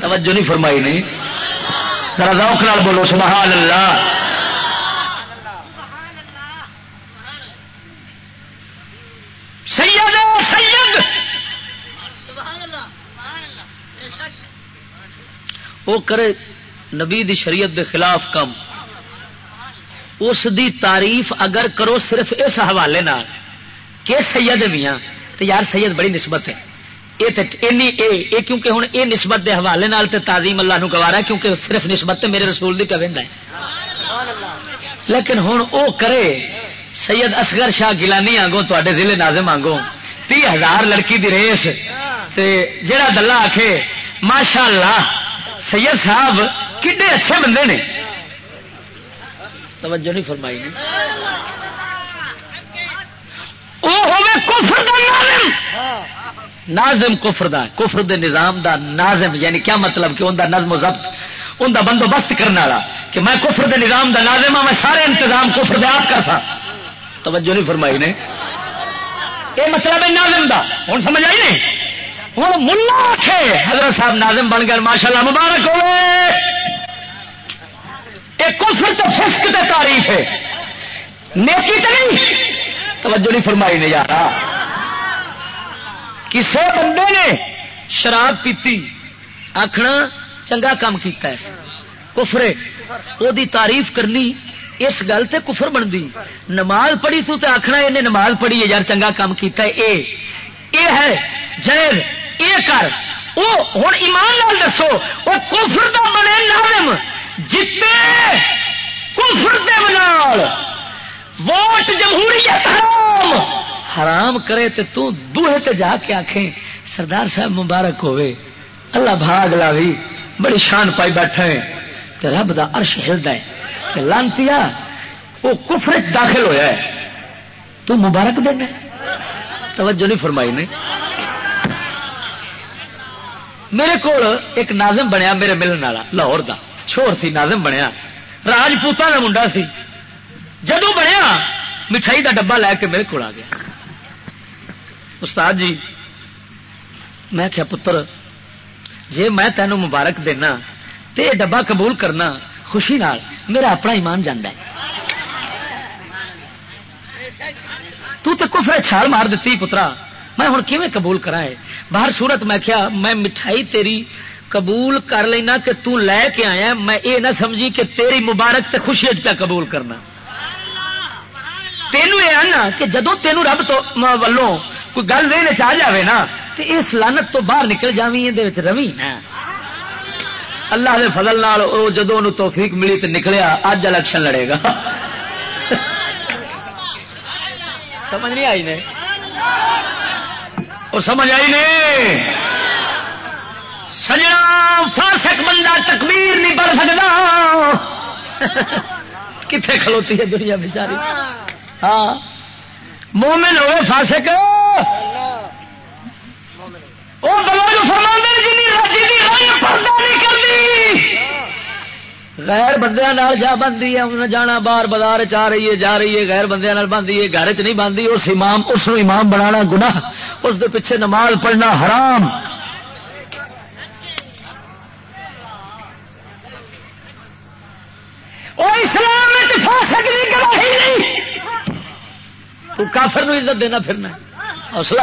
توجہ نہیں فرمائی نہیں ذرا ذوق نال بولو، سبحان اللہ۔ سید سید. وہ کرے نبی دی شریعت دے خلاف کم. اس دی تعریف اگر کرو صرف اس حوالے نال کہ سید میاں. تو یار سید بڑی نسبت ہے. یہ کیونکہ ہوں یہ نسبت دے حوالے نال تے تعظیم اللہ نو گوارا کیونکہ صرف نسبت تے میرے رسول دی پہ ہے لیکن ہوں او کرے سید اصغر شاہ گیلانی آگو تے ضلع نازم آگو تی ہزار لڑکی دی ریس، تے جڑا دلہ آخے ماشاء اللہ سید صاحب کڈے اچھے بندے نے۔ توجہ نہیں فرمائی نازم کفر دا کفر دے نظام دا نازم یعنی کیا مطلب کہ ان نظم و ضبط ان دا بندوبست کرنے والا، کہ میں کفر دے نظام دا نازم ہوں میں سارے انتظام کفر دے آپ کرتا توجہ نہیں فرمائی نے۔ یہ مطلب ہے نازم دا۔ ہوں سمجھ آئی نہیں ہوں ملا آخے حضرت صاحب نازم بن گئے ماشاء اللہ مبارک ہوئے ایک کفر تو فسک تے تعریف ہے۔ نیکی تو نہیں۔ توجہ نہیں فرمائی نے یار کسے بندے نے شراب پیتی آخنا چنگا کام کیتا ہے۔ کفرے وہ تعریف کرنی اس گل تے کفر بنتی۔ نماز پڑھی تو تے آخنا یہ نماز پڑھی ہے، یار چنگا کام کیتا ہے۔ اے اے ہے جائز یہ کر۔ وہ ہوں ایمان لال دسو وہ کفر دا بنے نارم جیتے کفر دے نال ووٹ جمہوریت حرام حرام کرے تے تو بوہے تے جا کے آکھیں، سردار صاحب مبارک ہوئے۔ اللہ بھاگ لاوی، بڑی شان پائی بیٹھا ہے۔ تے رب دا عرش ہلدا ہے۔ کہ لانتیا وہ کفر داخل ہویا ہے۔ تو مبارک دینا توجہ نہیں فرمائی نے۔ میرے کو ایک نازم بنیا میرے ملن والا، لاہور دا۔ چھوڑ سی نازم بنیا۔ راجپوتوں کا منڈا سی۔ جدو بنیا، مٹھائی دا ڈبا لے کے میرے کو آ گیا۔ استاد جی میں کیا پتر جی میں تینوں مبارک دینا، تے ڈبا قبول کرنا خوشی نال میرا اپنا ایمان جانا ہے۔ تو تے کفر چھال مار دیتی پترا، میں ہوں کیویں قبول کرا ہے؟ باہر صورت میں کیا میں مٹھائی تیری قبول کر لینا کہ تو لے کے آیا میں یہ نہ سمجھی کہ تیری مبارک تے خوشی پہ قبول کرنا۔ تینوں یہ نا کہ جدو تینوں رب تو ولوں کوئی گل دے آ جائے نا تو اس لانت تو باہر نکل جاوی یہ روی نا۔ اللہ کے فضل نال جدو توفیق ملی تو نکلیا اج الیکشن لڑے گا۔ سمجھ نہیں آئی نے؟ اور سمجھ آئی نہیں سجنا فاسک بندہ تکبیر نہیں پڑھ سکتا۔ کتنے کھلوتی ہے دنیا بیچاری؟ ہاں۔ مومن ہوئے فاسک وہ بلو فرما جی پردہ نہیں کرتی۔ غیر بندے جا بنتی ہے انہیں جانا باہر بازار چ رہی ہے، جا رہی ہے، غیر بندے بنتی ہے، گھر چ نہیں بنتی اس امام اس امام بنا گنا اس دے پیچھے نماز پڑھنا حرام۔ اسلام تو کافر نو عزت دینا پھرنا حوصلہ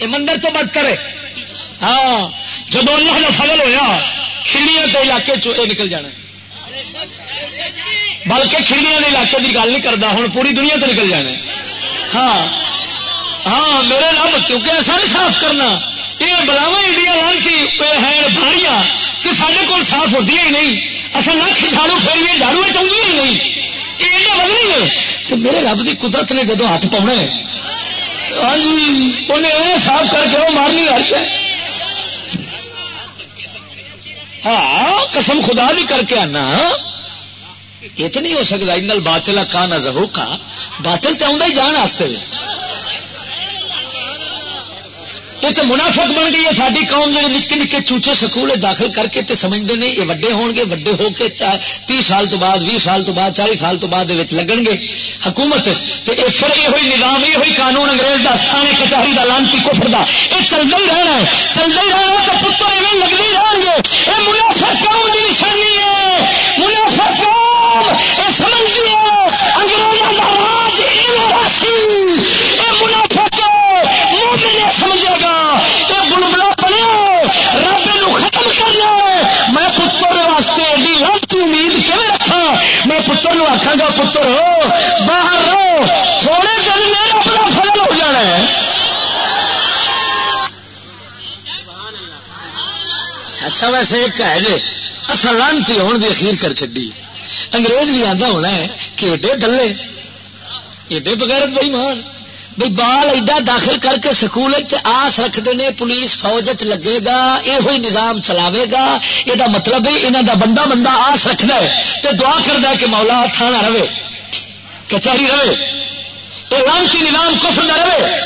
یہ مندر تو بدتر ہے۔ ہاں جب اللہ کا فضل ہوا کھڑیاں تو علاقے چ نکل جانا۔ بلکہ کھڑیاں علاقے کی گل نہیں کرتا ہوں پوری دنیا تو نکل جانا۔ ہاں۔ ہاں میرے رب، کیونکہ ایسا نہیں صاف کرنا۔ یہ بلاوا انڈیا لانچی ہے کہ سارے کول صاف ہوتی ہی نہیں۔ اصل لکھ جھاڑو پھیریے جھاڑو چاہیے ہی نہیں۔ یہ ایڈا ہے۔ تو میرے رب کی قدرت نے جدو ہاتھ پاؤنا ہاں جی انہیں صاف کر کے وہ مارنی ہر شہ ہاں قسم خدا بھی کر کے آنا۔ یہ تو نہیں ہو سکتا ان باطل کا نہ زہو کا۔ باطل تو آدھا ہی جان واسطے۔ یہ تو منافق بن گئی ہے ساری قوم جی نکے نکے چوچے سکول داخل کر کے تے سمجھتے ہیں یہ وڈے ہون گے، وڈے ہو کے تی سال تو بعد بھی سال تو بعد، چالیس سال تو بعد لگن گے حکومت، تے اے پھر یہ ہوئی نظام یہ ہوئی قانون انگریز کا استھان کچہری کا لانتی کفر دا یہ چلتا ہی رہنا ہے چلتا ہی رہنا تو پتر ایویں لگتے ہی رہن گے۔ یہ منافق قوم کی نشانی ہے، منافق قوم یہ سمجھتی ہے انگریزوں کا راج یہ منافق مومن سمجھے گا یہ بلبلا بنے رب نو ختم کر لے میں پتر واسطے ایڈی امید کیون رکھا میں پتر نو آخا گا، پتر ہو باہر رہو۔ تھوڑے دن میرا اپنا فضل ہو جانا ہے۔ اچھا ویسے ایک ہے جی اصل لانتی ہونے کی اخیر کر چڈی انگریز بھی آتا ہونا ہے کہ ایڈے ڈلے ایڈے بغیرت بھائی مان بھائی بال ایڈا داخل کر کے سکول آس رکھتے ہیں پولیس فوج چ لگے گا یہ نظام چلاوے گا۔ یہ مطلب ہے یہاں دا بندہ بندہ آس رکھد ہے تو دعا کرتا ہے کہ مولا تھانہ رہے، کچہری رہے۔ یہ لانتی نظام کفر نہ رہے۔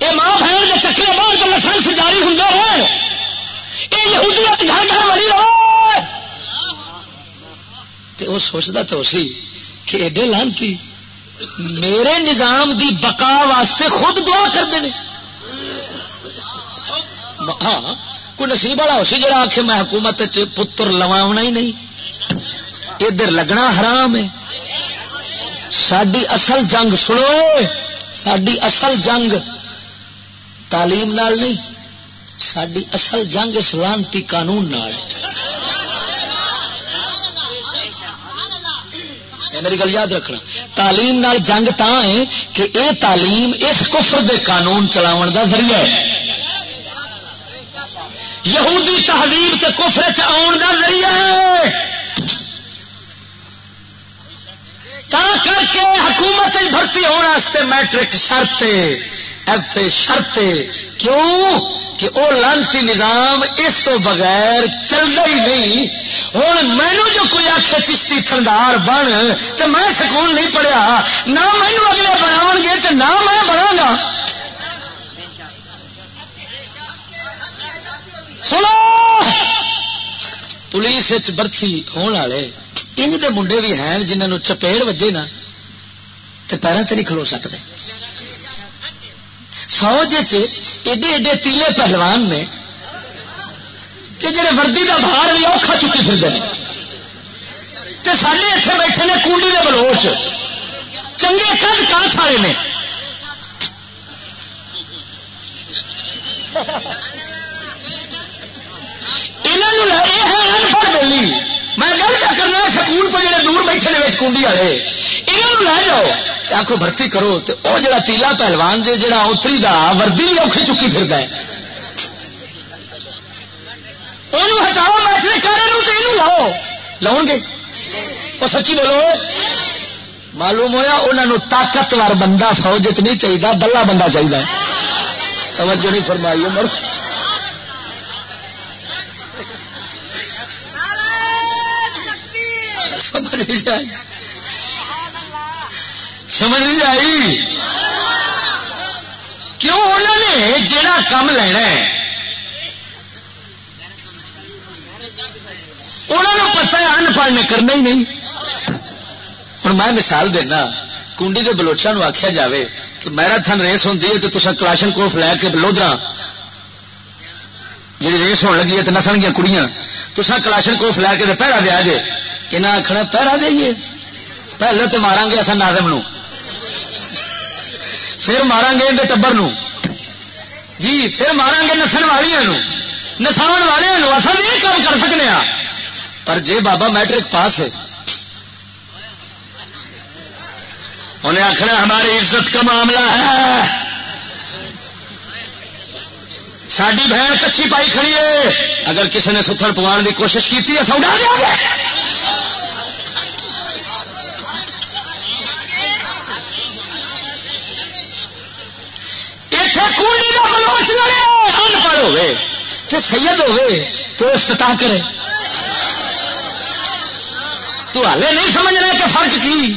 یہ ماں بہن کے چکرے بعد لائسنس جاری ہوں رہے یہ یہودیت گھر گھر والی رہے۔ وہ سوچتا تو سی کہ ایڈے لانتی میرے نظام دی بقا واسطے خود دعا کرتے ہیں ہاں کوئی نصیب والا ہو سی جا آخ میں حکومت پتر لوا ہی نہیں۔ ادھر لگنا حرام ہے۔ ساری اصل جنگ سنو۔ ساری اصل جنگ تعلیم نال نہیں۔ ساری اصل جنگ سلامتی قانون نال۔ میری گل یاد رکھنا۔ تعلیم نال جنگ تا ہے کہ اے تعلیم اس کفر دے قانون چلاو دا ذریعہ ہے۔ یہودی تہذیب تے کفر چ آن دا ذریعہ ہے۔ تا کر کے حکومت بھرتی ہونے میٹرک شرط ایف اے شرط کیوں کہ وہ لانتی نظام اس تو بغیر چلتا ہی نہیں؟ ہوں مینو جو کوئی آخ چشتی تھندار بن تو میں سکون نہیں پڑیا، نہ مینو اگلے بنا گے تو نہ میں بنا گا۔ سنو! پولیس برتھی ہونے والے، انج دے منڈے بھی ہیں جنہوں چپیڑ وجے نا تو پیروں سے نہیں کھلو سکتے فوج ایڈے ایڈے تیلے پہلوان نے کہ جڑے وردی کا باہر بھی اوکھا چکی پھرتے ہیں سارے اتنے بیٹھے نے کنڈی کے بلوچ۔ چنگے کد کا سارے نے۔ میں گل کیا کرنا سکول تو جڑے دور بیٹھے نے کنڈی والے یہاں لے جاؤ۔ آخو بھرتی کرو تو وہ جڑا تیلا پہلوان جی جڑا اوتری دا وردی بھی اوکھی چکی پھر ہٹاؤ میٹرک کرے لاؤ۔ لاؤ گے؟ وہ سچی بولو۔ معلوم ہوا انہوں طاقتور بندہ فوج چ نہیں چاہیے بلا بندہ چاہیے توجہ نہیں فرمائی، عمر۔ سمجھ نہیں آئی۔ سمجھ نہیں آئی۔ کیوں انہوں نے جڑا کام لینا ہے؟ انہوں نے پتا ہے ان پڑھ نے کرنا ہی نہیں۔ ہوں میں مثال دینا کنڈی کے بلوچا آخیا جائے کہ میراتھن ریس ہوں تو تصا کلاشن کوف لے کے لودرا جی ریس ہونے لگی ہے تو نسن گیا کڑیاں۔ تصا کلاشن کوف لے کے پہرا دیا جے یہاں آخنا پہرا دئیے پہلے تو مارا گے اصل نازم نو۔ پھر مارا گے اندر ٹبر نو۔ جی پھر مارا گے نسن والوں نساو والوں اصل یہ کام کر سکنے ہاں۔ پر جے بابا میٹرک پاس ہے، انہیں آخر ہماری عزت کا معاملہ ہے۔ ساری بہن کچھی پائی کھڑی ہے۔ اگر کسی نے ستھر پوان کی کوشش کی تھی اصل دیا کنڈی پڑھ سید ہوے تو افتتاح کرے۔ تو ہلے نہیں سمجھ رہے کہ فرق کی۔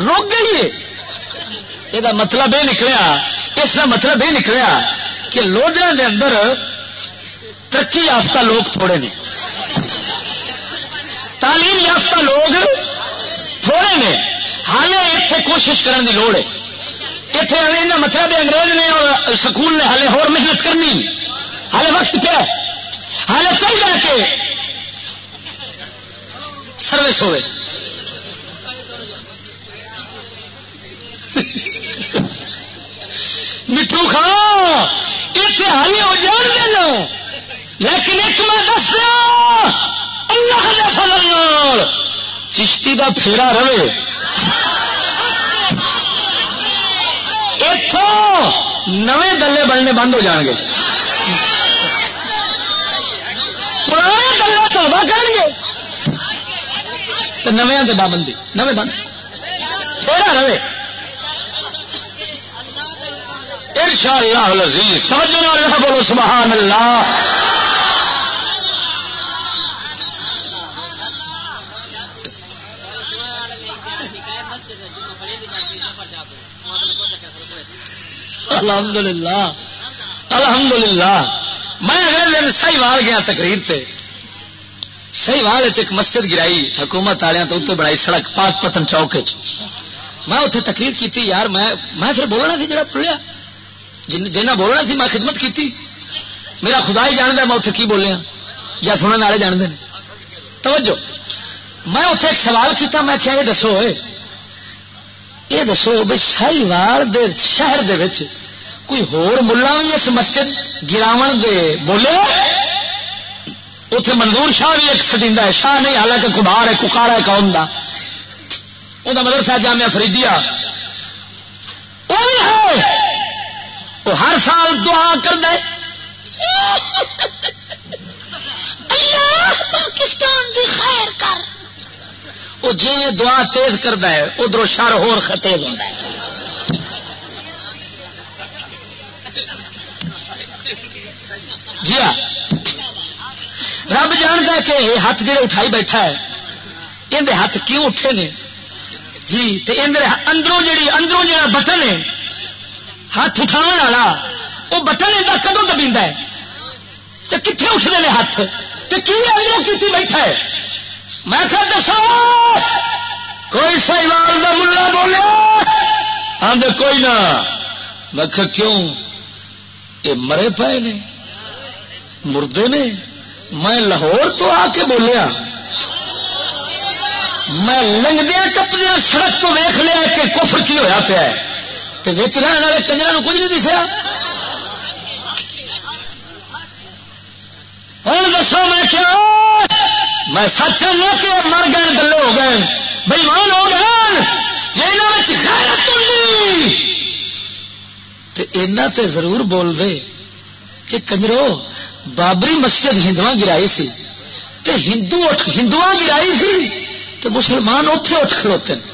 روک گئی ہے۔ یہ مطلب یہ نکلیا اس کا مطلب یہ نکلیا کہ لوجر دے اندر ترقی یافتہ لوگ تھوڑے نے تعلیم یافتہ لوگ تھوڑے نے حالے اتنے کوشش کرنے کی لوڑ ہے اتنے مطلب انگریز نے اور سکول نے ہالے ہو محنت کرنی ہالے وقت پہ ہالے چاہیے کہ سروس ہوئے مٹھو کھا اتنے ہالی ہو جان دینا لیکن ایک میں دس دیا، اللہ کے فضل چشتی کا پھیرا رہے۔ اتوں نئے دلے بننے بند ہو جان گے۔ پرانے گلے توبہ کریں گے۔ تو نویں کے بابندی نویں بند۔ پھیرا رہے۔ انشاء اللہ عزیز توجہ اللہ بولو سبحان اللہ الحمد للہ الحمد للہ میں اگلے دن سی وال گیا تقریر تے۔ سی وال ایک مسجد گرائی، حکومت والوں تو اتنے بڑائی سڑک پاک پتن چوک میں اتنے تقریر کی یار، میں میں پھر بولنا سی جڑا پڑیا جنہیں بولنا سی، میں خدمت کی میرا خدا ہی جاندہ میں اتنے کی بولیا۔ یا سننے والے جانتے ہیں توجہ۔ میں اتنے ایک سوال کیتا، میں کیا یہ دسو یہ دسو بھائی شاہی وال دے شہر دے وچ کوئی ہور ملا بھی اس مسجد گراو دے بولے؟ اتے منظور شاہ بھی ایک سٹی ہے، شاہ نہیں، حالانکہ کبار ہے، ککارا ہے قوم کا وہ مدرسہ جامعہ فریدیا وہ بھی ہے! وہ ہر سال دعا کر دے پاکستان دی خیر کر۔ وہ جی دعا تیز کرتا ہے ادھر شر ہو تیز ہوتا ہے۔ جی ہاں۔ رب جانتا کہ یہ ہاتھ جڑے اٹھائی بیٹھا ہے اندر ہاتھ کیوں اٹھے نے؟ جی اندر اندروں جڑی اندروں جڑا بٹن ہے ہاتھ اٹھا والا، وہ بٹن ادھر کدو دبی ہے؟ تو کتنے اٹھتے ہیں ہاتھ؟ تو کی کی بیٹھا ہے؟ میں کہ دسو! کوئی سہیوال کا ملا بولے؟ ہاں آدھے کوئی نہ. میں کیوں؟ یہ مرے پے نے، مردے نے، میں لاہور تو آ کے بولیا۔ میں لنگدیا ٹپدیا سڑک تو ویخ لیا کہ کفر کی ہویا پیا ہے۔ رہنے والے کنجر کچھ نہیں دسیا؟ ہوں دسو، میں کیا؟ میں سچ ہوں کہ مر گئے، گلے ہو گئے، بےمان ہو گئے تے ضرور بول دے کہ کنجرو، بابری مسجد ہندو گرائی سی۔ تے ہندو ہندو گرائی سی تو مسلمان اتے اٹھ کھلوتے ہیں۔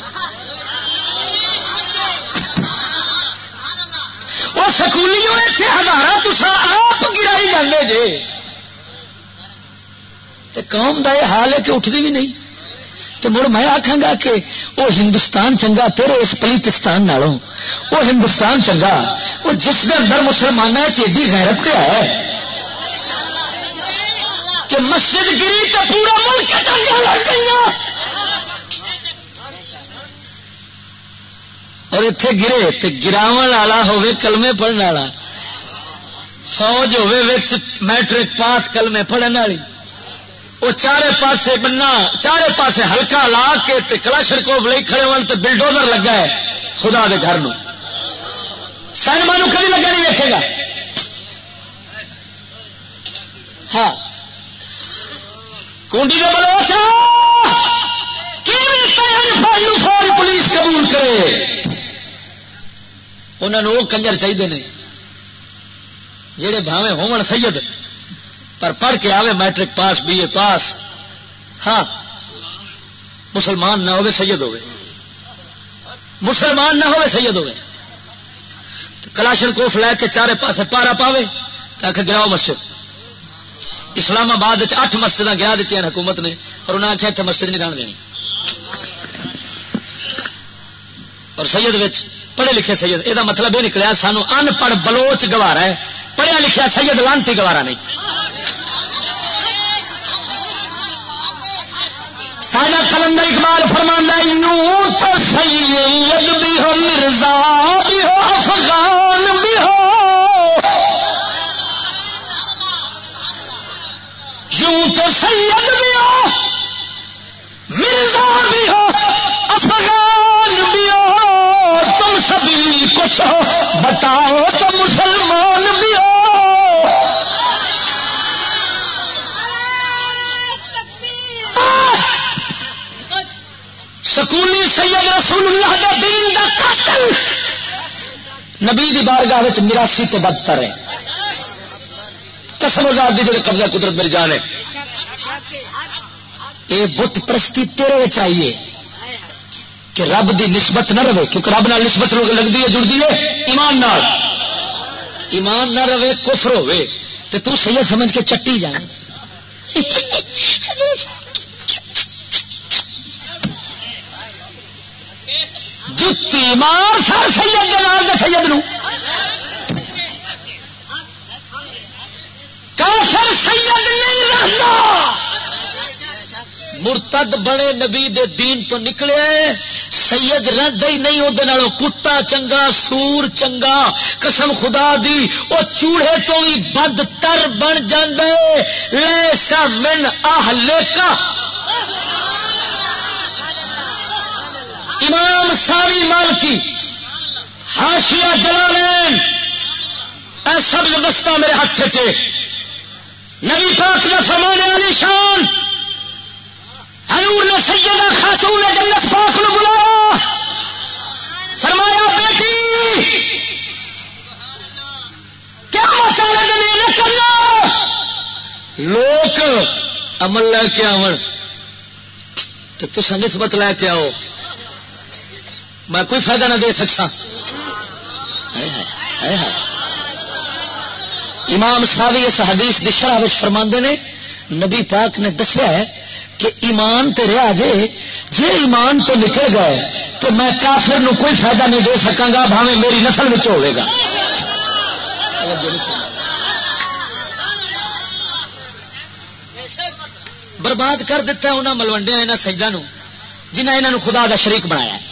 وہ سکولی اتنے ہزار تسا آپ گرائی جانے جے۔ تے قوم کا یہ حال ہے کہ اٹھتی بھی نہیں۔ تو مڑ میں آخا گا کہ وہ ہندوستان چنگا، تیرے اس پلیتستان نالوں۔ وہ ہندوستان چنگا وہ جس کے اندر مسلمانوں چیڈی غیرت ہے کہ مسجد گری تو پورا ملک چنگا لگ گئی اور اتے گرے تو گراو والا ہوے کلمے پڑھنے والا۔ فوج ہوے میٹرک پاس کلمے پڑھنے والی۔ وہ چارے پاسے بننا، چارے پاسے ہلکا لا کے کلاشر کو لے کھڑے ہو بلڈوزر لگا ہے خدا دے گھر نو۔ سینما کبھی لگا نہیں دیکھے گا۔ ہاں۔ کنڈی کا بلوچا فوج پولیس قبول کرے؟ انہوں نے وہ کنجر چاہیے جہے بھاوے ہومن سید، پر پڑھ کے آوے میٹرک پاس، بی اے پاس ہاں مسلمان نہ ہوئے سید ہوئے مسلمان نہ ہوئے سید ہوئے کلاشن کوف لے کے چارے پاسے پارا پاوے تاکہ گراؤ مسجد۔ اسلام آباد اٹھ مسجد گرا دیتی ہیں حکومت نے اور انہیں آخیا اتنے مسجد نہیں رن دینی اور سید وچ پڑھے لکھے سید یہ مطلب یہ نکلیا سانو ان پڑھ بلوچ گوارا ہے۔ پڑھیا لکھا سید لانتی گوارا نہیں۔ ساجا کلندر اقبال فرمانا یوں تو سید بھی ہو، مرزا بھی ہو، افغان بھی ہو۔ یوں تو سید بھی ہو، مرزا بھی ہو، افغان سبھی کچھ ہو بتاؤ تو مسلمان بھی ہو۔ سکولی سید رسول اللہ دا دین دا قاتل۔ نبی دی بارگاہ وچ تو بدتر ہے۔ قسم آزاد دی جڑے قبضہ قدرت میری جان ہے۔ یہ بت پرستی تیرے چاہیے کہ رب دی نسبت نہ رہے، کیونکہ رب نال نسبت لگتی ہے، جڑتی ہے ایمان نال۔ ایمان نہ رہے، کفر ہوے تو تو سید سمجھ کے چٹی جانا۔ جتی مار سر سید دلال دے سید نو۔ کافر سید نہیں رہتا۔ مرتد بڑے نبی دے دین تو نکلے سید رد ہی نہیں وہ کتا چنگا، سور چنگا۔ قسم خدا دی وہ چوڑے تو بھی بد تر بن جاندے۔ لیسا من آہلے کا امام ساری مال کی ہاشیا جلالین۔ اے سبز بستہ میرے ہاتھ چ نبی پاک نے فرمانے علی شان۔ حضور نے سیدہ خاتون جنت پاک نے بلایا۔ فرمایا، بیٹی، کیا مطالعہ کرنا؟ لوگ عمل لے کے آن تو تصا نسبت لے کے آؤ۔ میں کوئی فائدہ نہ دے سکتا امام ساوی اس حدیث دی شرح فرما نے، نبی پاک نے دسیا ہے کہ ایمان تے رہا جے جے ایمان تو نکل گئے تو میں کافر نو کوئی فائدہ نہیں دے سکاں گا بھاوے میری نسل میں ہوئے گا۔ برباد کر دیتا ہے انہوں ملوڈیا یہاں سجدہ نو جنہ انہوں خدا کا شریک بنایا ہے۔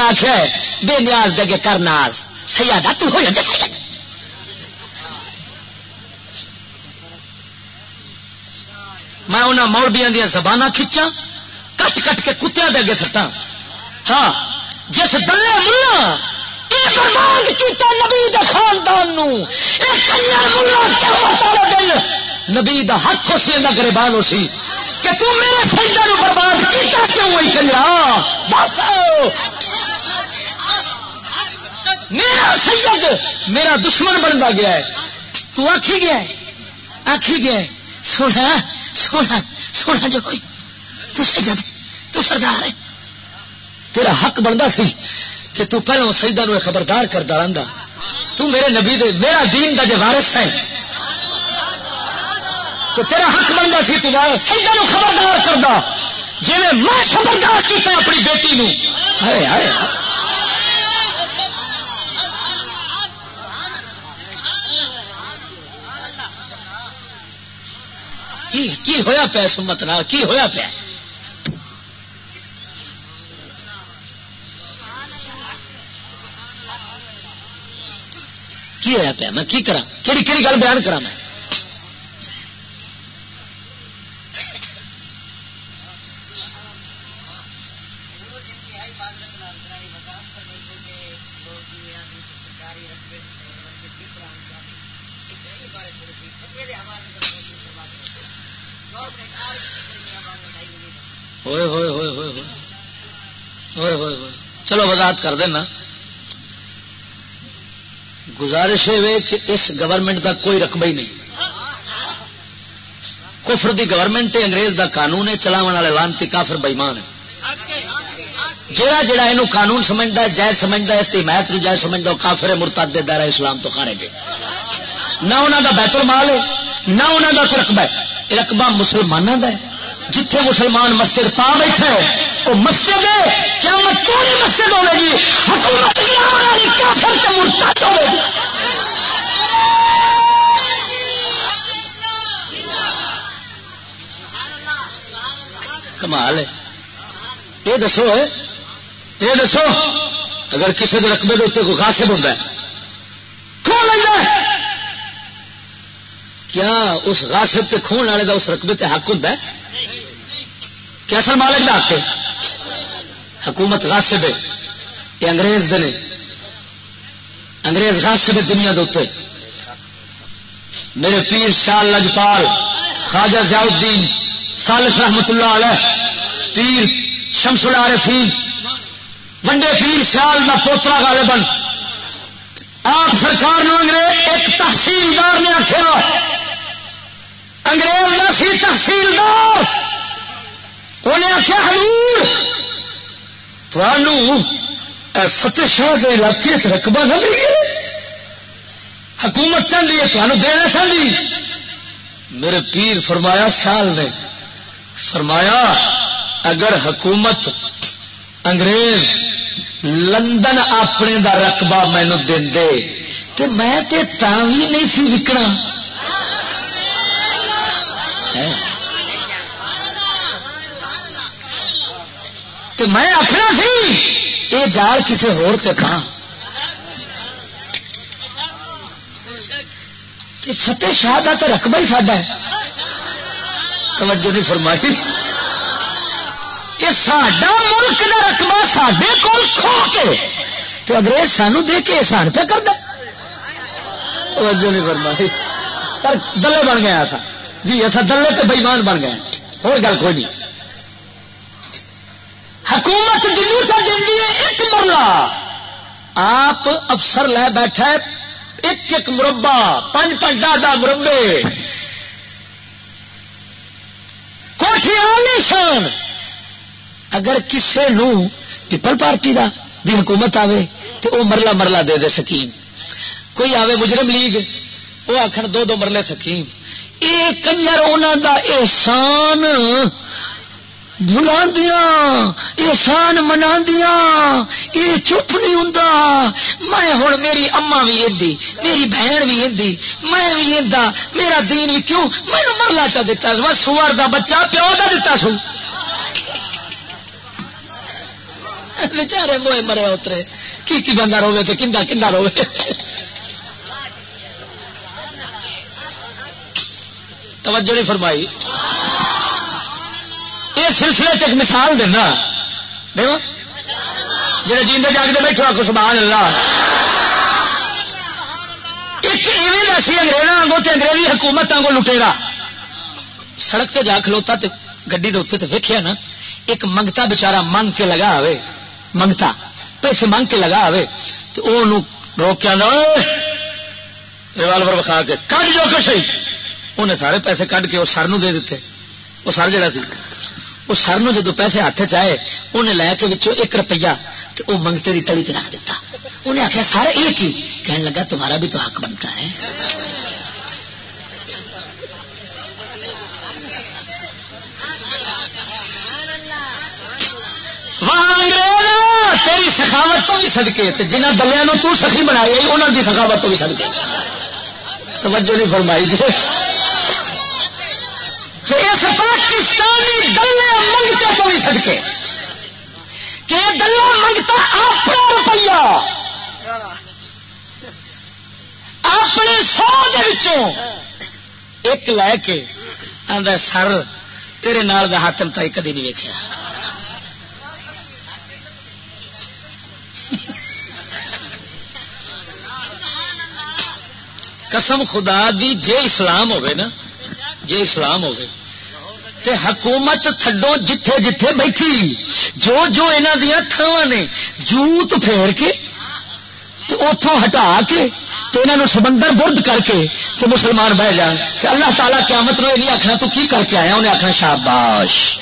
آخیا ہے، بے نیاز دے کر ناز، سیادہ تو ہو جا سید میں انہوں مولبیا دیا زبان کھچا کٹ کٹ کے کتیا دے اگے سٹا ہاں جس دلے ملا کیتا نبی خاندان نبی دا ہاتھ ہو سی ہو سی۔ کہ میرے سجدہ نو برباد کیتا کیوں ہوئی بس۔ میرا سید، میرا دشمن بنتا گیا ہے۔ تو آخی گیا ہے آخی گیا ہے۔ سونا سونا سونا جو کوئی، تو سجد تو سردار ہے۔ تیرا حق بنتا سی کہ تو پہلو سجدہ نو خبردار کرتا رہتا تو میرے نبی دے، میرا دین دا جو وارث ہے۔ تو تیرا حق بنتا سی تو سجدہ نو خبردار کرتا جی میں خبردار کیتا اپنی بیٹی نو۔ ہائے ہائے۔ کی کی ہویا پیا سمت نال؟ کی ہویا پیا؟ کی ہویا پیا؟ میں کی کرا کہڑی کہڑی گل بیان کرا میں؟ وضاحت کر دینا۔ گزارش ہے کہ اس گورنمنٹ کا کوئی رقبہ ہی نہیں۔ کفر دی گورنمنٹ انگریز دا قانون ہے چلاو والے لانتی کافر بئیمان ہے جہاں جہاں یہ قانون سمجھتا ہے، جائز سمجھتا ہے، اس کی حمایت نو جائز سمجھتا کافر مرتاد دائرہ اسلام تو کھارے گے نہ انہوں دا بیت المال ہے، نہ انہوں دا کوئی رقبہ ہے۔ رقبہ مسلمانوں کا ہے۔ جتھے مسلمان مسجد پا بیٹھے وہ مسجد ہے کیا مستوری مسجد ہوے گی۔ حکومت کافر مرتاد ہوے گی۔ کمال ہے۔ یہ دسو یہ دسو، اگر کسی کے رقبے کے اتنے کوئی خاصب ہوتا ہے کون لگتا ہے۔ کیا اس غاصب سے کھون والے کا اس رقبے تے حق ہوتا ہے؟ کیا اصل مالک کا حق ہے۔ حکومت غاصب ہے۔ یہ انگریز دے انگریز غاصب ہے دنیا دے میرے پیر شاہ لجپال خواجہ ضیاء الدین سالف رحمت اللہ علیہ، پیر شمس العارفین، ونڈے پیر سیال کا پوترا گالے آپ سرکار نے انگریز ایک تحصیلدار نے آخیا انگریز کا سی تحصیلدار۔ انہیں آخیا، حضور تھانوں فتح شاہ کے علاقے رقبہ نہ ملیے حکومت چاہیے ہے تمہیں دینا چاہیے میرے پیر فرمایا سال نے فرمایا، اگر حکومت انگریز لندن اپنے دا رقبہ مینو دے تو میں تے تاں بھی نہیں سی وکنا تو میں آخنا سی یہ جال کسی ہو فتح شاہ کا تو رقبہ ہی ساڈا ہے۔ توجہ نہیں فرمائی۔ یہ ساڈا ملک کا رقبہ سڈے کول کھو کے تو انگریز سانو دے کے احسان پہ کر دے۔ توجہ نہیں فرمائی۔ پر دلے بن گیا ایسا جی ایسا دلے تو بےمان بن گئے۔ اور گل کوئی نہیں۔ حکومت جنو چا دینی ہے، ایک مرلہ۔ آپ افسر لے بیٹھا ایک ایک مربع پانچ پانچ دہ مربے کوٹھی آلی شان۔ اگر کسے نو پیپل پارٹی دا دی حکومت آوے تو وہ مرلہ مرلہ دے دے سکیم۔ کوئی آوے مجرم لیگ وہ آخر دو دو مرلے سکیم۔ یہ کنجر انہوں دا احسان بلا احسان منا یہ چپ نہیں ہوں میں ہوں میری اما بھی اندی میری بہن بھی اندی میں بھی ادا میرا دین بھی کیوں؟ میں مرلا چا دیتا سوار دا بچہ، پیو دا دیتا سو۔ بچارے موئے مرے اترے، کی کی بندہ روے تو کندا کندا روے توجہ نہیں فرمائی۔ یہ سلسلے ایک مثال دینا۔ دیکھو۔ جی جیندے جاگتے بیٹھو آخو سبحان اللہ۔ ایک ایویں سی انگریزوں آگوں انگریزی حکومت آگوں لٹے گا سڑک سے جا کھلوتا گڈی کے اتنے تو ویکیا نا، ایک منگتا بچارا منگ کے لگا آئے منگتا۔ پیسے منگ کے لگا آئے تو وہ روکیا ریوالور بخا کے کٹ جو کچھ انہیں سارے پیسے کٹ کے وہ سر نو دے دیتے۔ وہ سر جڑا سی وہ سر نو جدو پیسے ہاتھ چائے انہیں لے کے بچوں ایک روپیہ تو وہ منگتے کی تڑی رکھ دیتا انہیں آخیا سارا ایک ہی کہنے لگا، تمہارا بھی تو حق بنتا ہے۔ تیری سخاوت تو بھی سدکے جنہ دلیا تو سخی بنائی انہوں کی سخاوت تو بھی سدکے توجہ نہیں فرمائی جی اس پاکستانی دلے منگتے تو بھی سدکے کہ دلہ منگتا اپنا روپیہ۔ اپنے سو وچوں ایک لے کے آدھا سر، تیرے نال دا ہاتم تائی کدی نہیں ویکیا قسم خدا دی، جے اسلام ہوئے نا، جے اسلام ہوئے تے حکومت تھڈو جتھے جتھے بیٹھی۔ جو جو انہوں دیا تھاواں نے جوت پھیر کے اتوں ہٹا کے تو انہوں سمندر برد کر کے تو مسلمان بہ جان۔ تو اللہ تعالیٰ قیامت نو یہ آخنا تو کی کر کے آیا؟ انہیں آخنا شاباش۔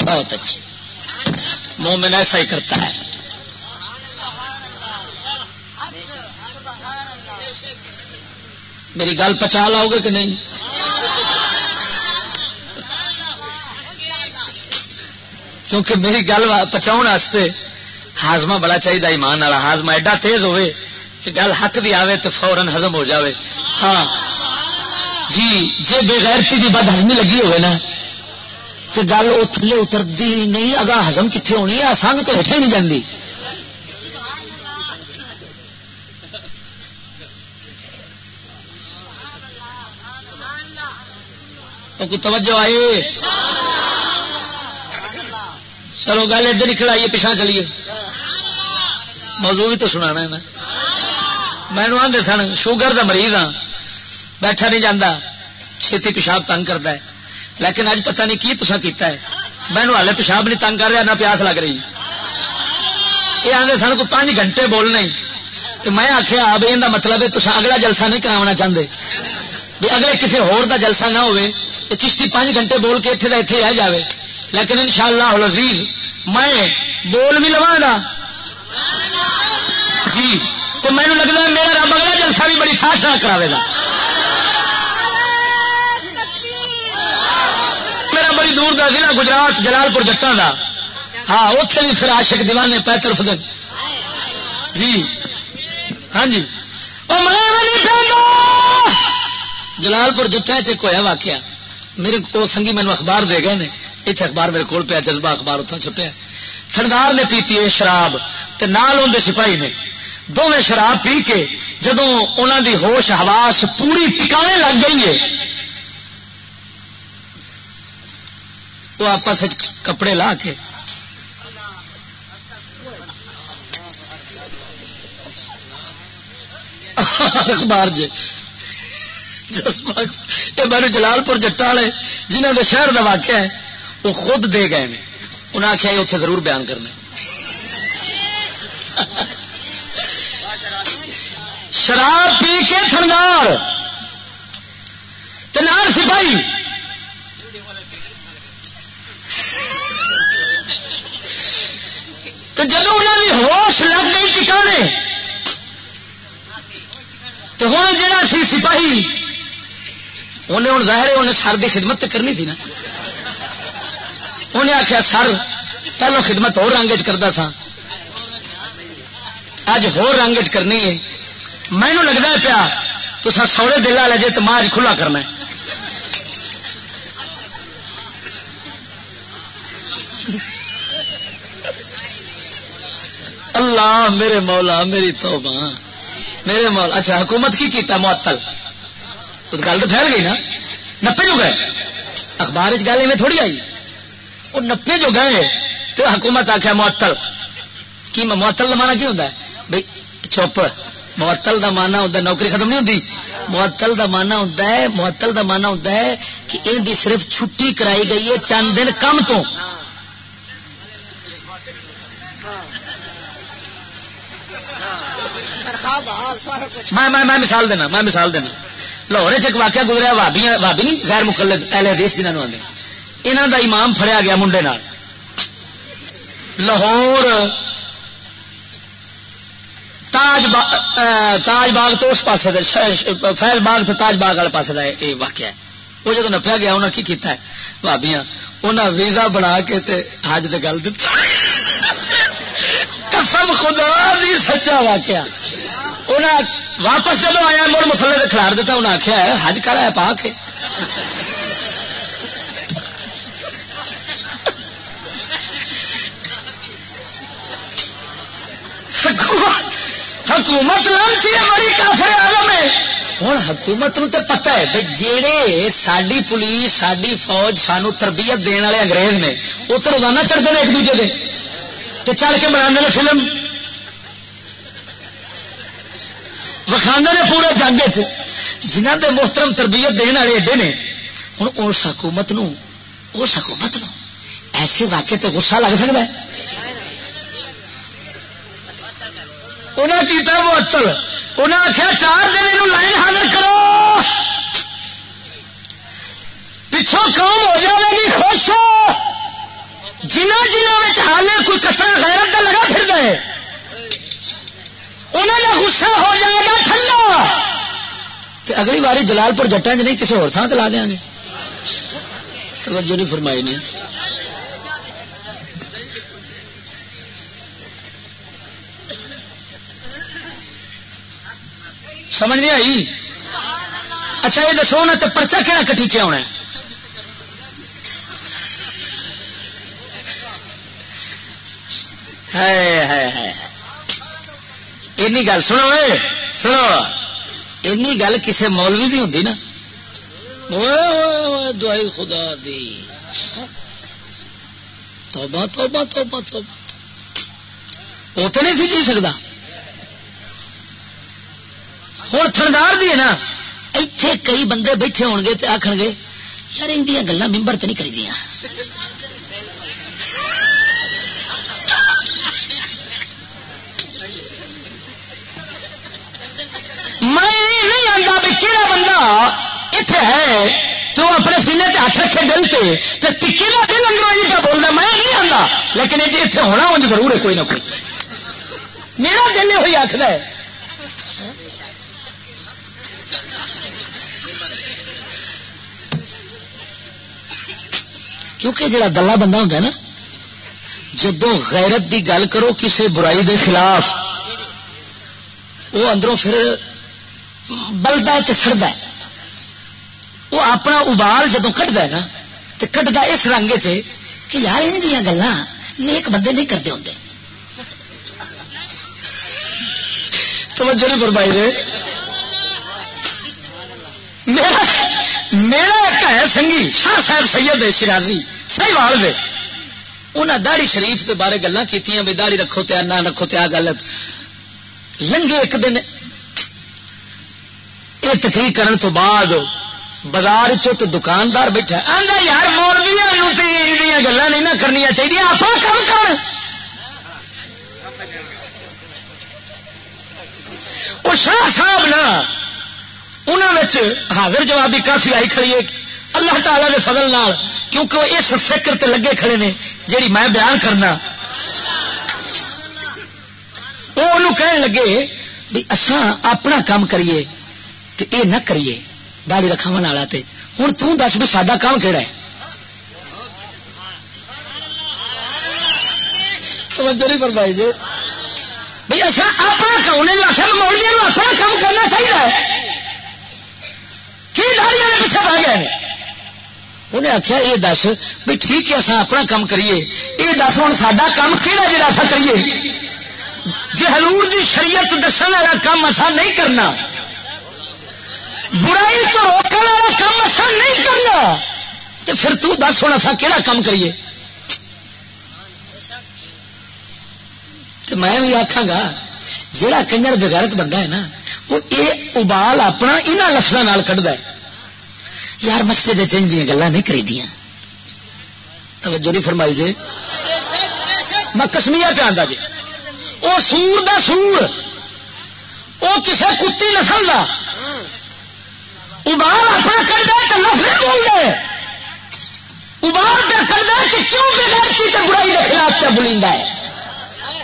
بہت اچھی مومن ایسا ہی کرتا ہے۔ میری گل پچا لاؤ گے کہ نہیں؟ کیونکہ میری گل پچاؤ ہاضمہ بڑا چاہیے ایمان والا ہاضمہ ایڈا تیز ہوئے کہ گل حق بھی آوے تو فورن ہزم ہو جاوے۔ ہاں۔ جی جی بےغیرتی کی بد ہزمی لگی ہوئے نا تو گل وہ تھلے اترتی نہیں اگا ہزم کتنے ہونی ہے؟ سنگ تو ہٹے نہیں جاتی توجہ آئے۔ چلو گل ادھر نکل آئیے پیچھا چلیے۔ موضوع بھی تو سنا ہے نا۔ مینو آدھے سن، شوگر کا مریض ہاں بیٹھا نہیں جانا چھتی پیشاب تنگ کرتا ہے۔ لیکن اج پتہ نہیں کی تسا کیتا ہے۔ مینو ہالے پیشاب نہیں تنگ کر رہا، نہ پیاس لگ رہی۔ یہ آدھے سن کو پانچ گھنٹے بولنا ہی تو میں آخیا اب یہ مطلب ہے تصا اگلا جلسہ نہیں کرانا چاہتے بھی اگلے کسی ہور دا جلسہ نہ ہوئے چشتی پانچ گھنٹے بول کے اتنے کا اتنے آ جائے لیکن ان شاء اللہ میں بول بھی لوا گا جی تو مینو لگتا ہے میرا رب اگلا جلسہ بھی بڑی ٹھاس نہ کرا گا۔ میرا بڑی دور کا ضلع گجرات جلال پور جٹان کا ہاں اتنے بھی پھر آشک دیوانے پہ طرف دن جی ہاں جی۔ جلال پور جٹا چک ہوا واقعہ۔ میرے کو سنگھی مینو اخبار دے گئے اتنے اخبار میرے کو پیا، جذبہ اخبار اتنا چھپیا۔ تھندار نے پیتی ہے شراب تے نال اندر سپاہی نے۔ دونوں شراب پی کے جدو انہوں دی ہوش حواس پوری ٹکانے لگ گئی ہے۔ وہ آپس کپڑے لا کے۔ اخبار جی یہ میرے جلال پور جٹا والے جنہوں نے شہر کا واقعہ ہے۔ وہ خود دے گئے انہیں آخیا یہ اتنے ضرور بیان کرنا شراب پی کے تھندار تنار سپاہی۔ تو جب انہوں نے ہوش لگ گئی ٹکانے تو ہوں جا سی سپاہی انہیں ہوں ظاہر انہیں سر کی خدمت کرنی تھی نا۔ انہیں آخیا سر، پہلو خدمت ہو رنگ کرتا تھا اج ہو رنگ کرنی ہے۔ مینو لگتا ہے پیا تو سر سورے دل والے جی تو ماں اج کھلا کرنا ہے. اللہ میرے مولا، میری توبہ۔ میرے مولا اچھا حکومت کی کیتا معطل۔ گل تو پھیل گئی نا؟ نپے جو گئے؟ اخبار گل میں تھوڑی آئی۔ وہ نپے جو گئے تو حکومت آخیا معطل۔ کی معطل کا مانا کی ہوتا ہے؟ بھائی چپ۔ معطل کا مانا ہوتا ہے، نوکری ختم نہیں ہوتی معطل کا مانا ہوتا ہے، معطل کا مانا ہوتا ہے کہ یہ صرف چھٹی کرائی گئی ہے چند دن کم تو۔ میں مثال دینا، میں مثال دینا۔ لاہور چ واقعہ گزرا بھابی بھابی نہیں، غیر مقلد، اہل حدیث جنہوں آتے یہاں دا امام فریا گیا منڈے نال۔ لاہور، تاج باغ تاج باغ تو اس پاس فیض باغ تو تاج باغ والے پاس کا یہ واقعہ ہے۔ وہ جب نپیا گیا انہیں کی کیتا ہے؟ بھابیاں انہیں ویزا بنا کے تے حج سے گل دیتا قسم خدا دی، سچا واقعہ۔ انہیں واپس جب آیا، مڑ مسلے سے کھلار دیتا انہیں آخیا حج کرا ہے پا کے حکومت بڑی کافی عالم ہے۔ ہوں، حکومت نو تو پتا ہے بھائی جہے ساری پولیس ساری فوج سانو تربیت دن والے انگریز نے وہ تو روزانہ چڑھتے ہیں ایک دوجے دے۔ کے چڑھ کے بنا فلم۔ وکھانے نے پورے جنگ جنہ دے محترم تربیت دن والے ایڈے نے ہوں اس حکومت نو وہ سکومت نو ایسے واقعے تے غصہ لگ سکتا ہے۔ انہیں کیتا وہ اتل انہیں آخیا چار دن یہ لائن حاضر کرو۔ پچھوں کام ہو جائے گی، خوش ہو۔ جنہ جنہ حالے کوئی کٹر غیرت کا لگا پھر گئے انہوں کا غصہ ہو جائے گا ٹھنڈا۔ تو اگلی باری جلال پور جٹان چ نہیں کسی اور تھان لا دیا گے۔ توجہ نہیں فرمائی نے۔ سمجھ نہیں آئی؟ اچھا یہ دسو نا تو پرچا کہنا کٹیچے آنا این گل سنو سنو۔ این گل کسی مولوی کی ہوں نا؟ دعائی خدا دی۔ توبہ توبہ توبہ توبہ۔ وہ تو نہیں سی جی سکتا ہوں تھندار بھی ہے نا اتے کئی بندے بیٹھے ہو گے آخ گے یار ان گلا ممبر تو نہیں کری دیا میں نہیں آتا بھی کہڑا بندہ اتنے ہے تو اپنے سینے تے ہاتھ رکھے دل سے ٹکے کا دل انگریزی پہ بولنا میں نہیں آتا لیکن یہ جی اتنے ہونا انج ضرور ہے کوئی نہ کوئی میرا دل یہ ہوئی آخر ہے کیونکہ جڑا گلا بندہ ہوتا ہے نا، جدو غیرت دی گل کرو کسی برائی دے خلاف، وہ اندروں پھر بلدا ہے سڑتا ہے۔ وہ اپنا ابال جدو کٹتا ہے نا تو کٹتا اس رنگ سے کہ یار ان دیا گلا نیک بندے نہیں کرتے ہوں توجہ نہیں فرمائی دے۔ میرا میرا ایک ہے سنگھی شاہ صاحب سید شرازی صحیح وال دے۔ انہیں داڑی شریف کے بارے گلا کی بھی داڑی رکھو تیا نہ رکھو تیا گل لنگے ایک دن یہ تقریر کرنے تو بعد بازار چ دکاندار بیٹھا آدھا یار مولوی گلا نہیں نہ کرنی چاہیے آپ کم کر۔ شاہ صاحب نا انہوں حاضر جوابی کافی آئی کھڑی ہے۔ اللہ تعالی کے فضل نال، کیونکہ وہ اس فکر تے لگے کھڑے نے، جیڑی میں بیان کرنا۔ وہ انہوں کہنے لگے بھی اساں اپنا کام کریے تے اے نہ کریے داڑی رکھاو والا تے۔ ہوں توں دس بھی ساڈا کام کہڑا ہے؟ توجہ نہیں فرمائی جی۔ بھائی اصا اپنا کام، انہیں آخر مولوی اپنا کام کرنا چاہیے کی داڑیاں پیچھے رہ گئے انہیں آخیا یہ دس بھی ٹھیک ہے اصا اپنا کام کریے۔ یہ دس ہوں سا کام کہڑا جا ایسا کریے؟ جی ہلور کی شریعت دسن والا کام اصا نہیں کرنا۔ برائی تو روکنے والا کام اصا نہیں کرنا۔ تو پھر تو دس ہوں اصا کہڑا کام کریے؟ تو میں بھی آخا گا جہا کنجر بغیرت بندہ ہے نا، وہ یہ ابال اپنا یہاں لفظوں کھڑا ہے۔ یار مسجد چنج گلا نہیں کری دیا توجہ نہیں فرمائی جی۔ میں کسمیا پہ آتا جی۔ وہ سور دا سور۔ وہ کسی کتی نسل کا ابال اپنا کر دے تو لفظ بول دے۔ ابال پہ کر دے کہ کیوں بغیرتی تے برائی کے خلاف پہ بلیندا ہے۔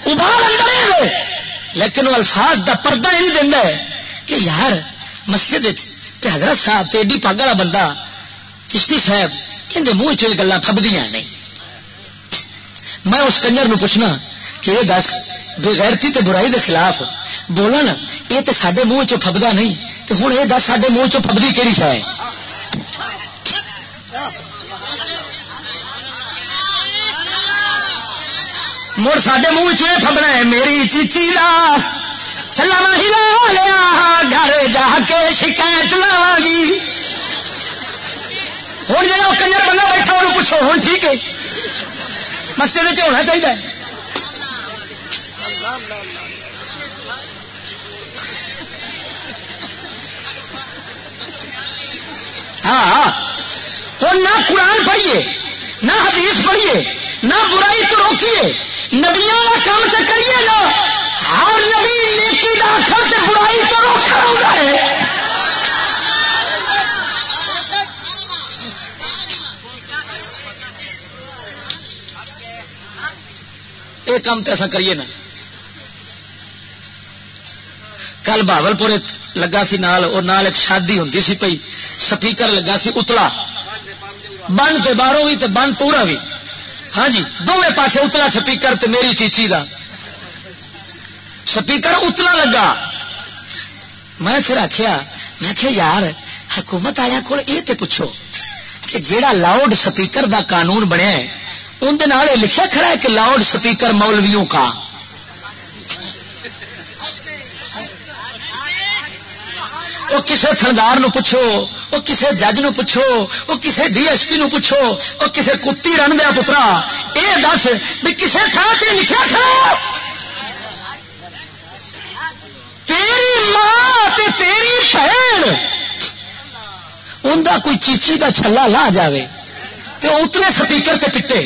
ابال اندر لیکن وہ الفاظ دا پردہ نہیں دینا ہے کہ یار مسجد کہ حضرت صاحب تے ایڈی پگ والا بندہ چشتی صاحب اندر منہ چ گلا پبدیاں نہیں میں اس کنجر نو پوچھنا کہ یہ دس، بغیرتی تے برائی دے خلاف بولا نا یہ تو سارے منہ چ پبدا نہیں تو ہوں یہ دس سارے منہ چ پبدی کہڑی شا ہے مڑ سڈے منہ چبنا ہے، میری چیچی لا چلا ہلا لیا گھر جا کے شکایت لا گی ہوں جا کنجر بندہ بیٹھا وہ پوچھو ہوں ٹھیک ہے؟ مسجد ہونا چاہیے ہاں ہوں نہ قرآن پڑھیے، نہ حدیث پڑھیے، نہ برائی تو روکیے نبیوں کا کام تو کریے نا۔ ہر نبی نیکی آخر سے برائی تو روکا ہوگا ہے۔ یہ کام تو ایسا کریے نا۔ کل بہبل پور لگا سی نال، اور نال ایک شادی ہوں سی پی سپیکر لگا سی اتلا بن تے باہروں بھی تے بن تورا بھی ہاں جی دونوں پاسے اتلا سپیکر تے میری چیچی دا۔ سپیکر اتلا لگا۔ میں پھر آخیا میں کہ یار، حکومت آیا کو یہ تے پوچھو کہ جیڑا لاؤڈ سپیکر دا قانون بنیا ہے اندر لکھا کھڑا ہے کہ لاؤڈ سپیکر مولویوں کا۔ وہ کسی تھندار نو پوچھو وہ کسی جج نو پوچھو وہ کسی ڈی ایس پی نو پوچھو وہ کسی کتی رن دیا پترا یہ دس بھی کسی تھان سے لکھا کھڑا تیری ماں تے تیری بھن ان کوئی چیچی کا چھلا لا جاوے تو اتنے سپیکر تے پٹے۔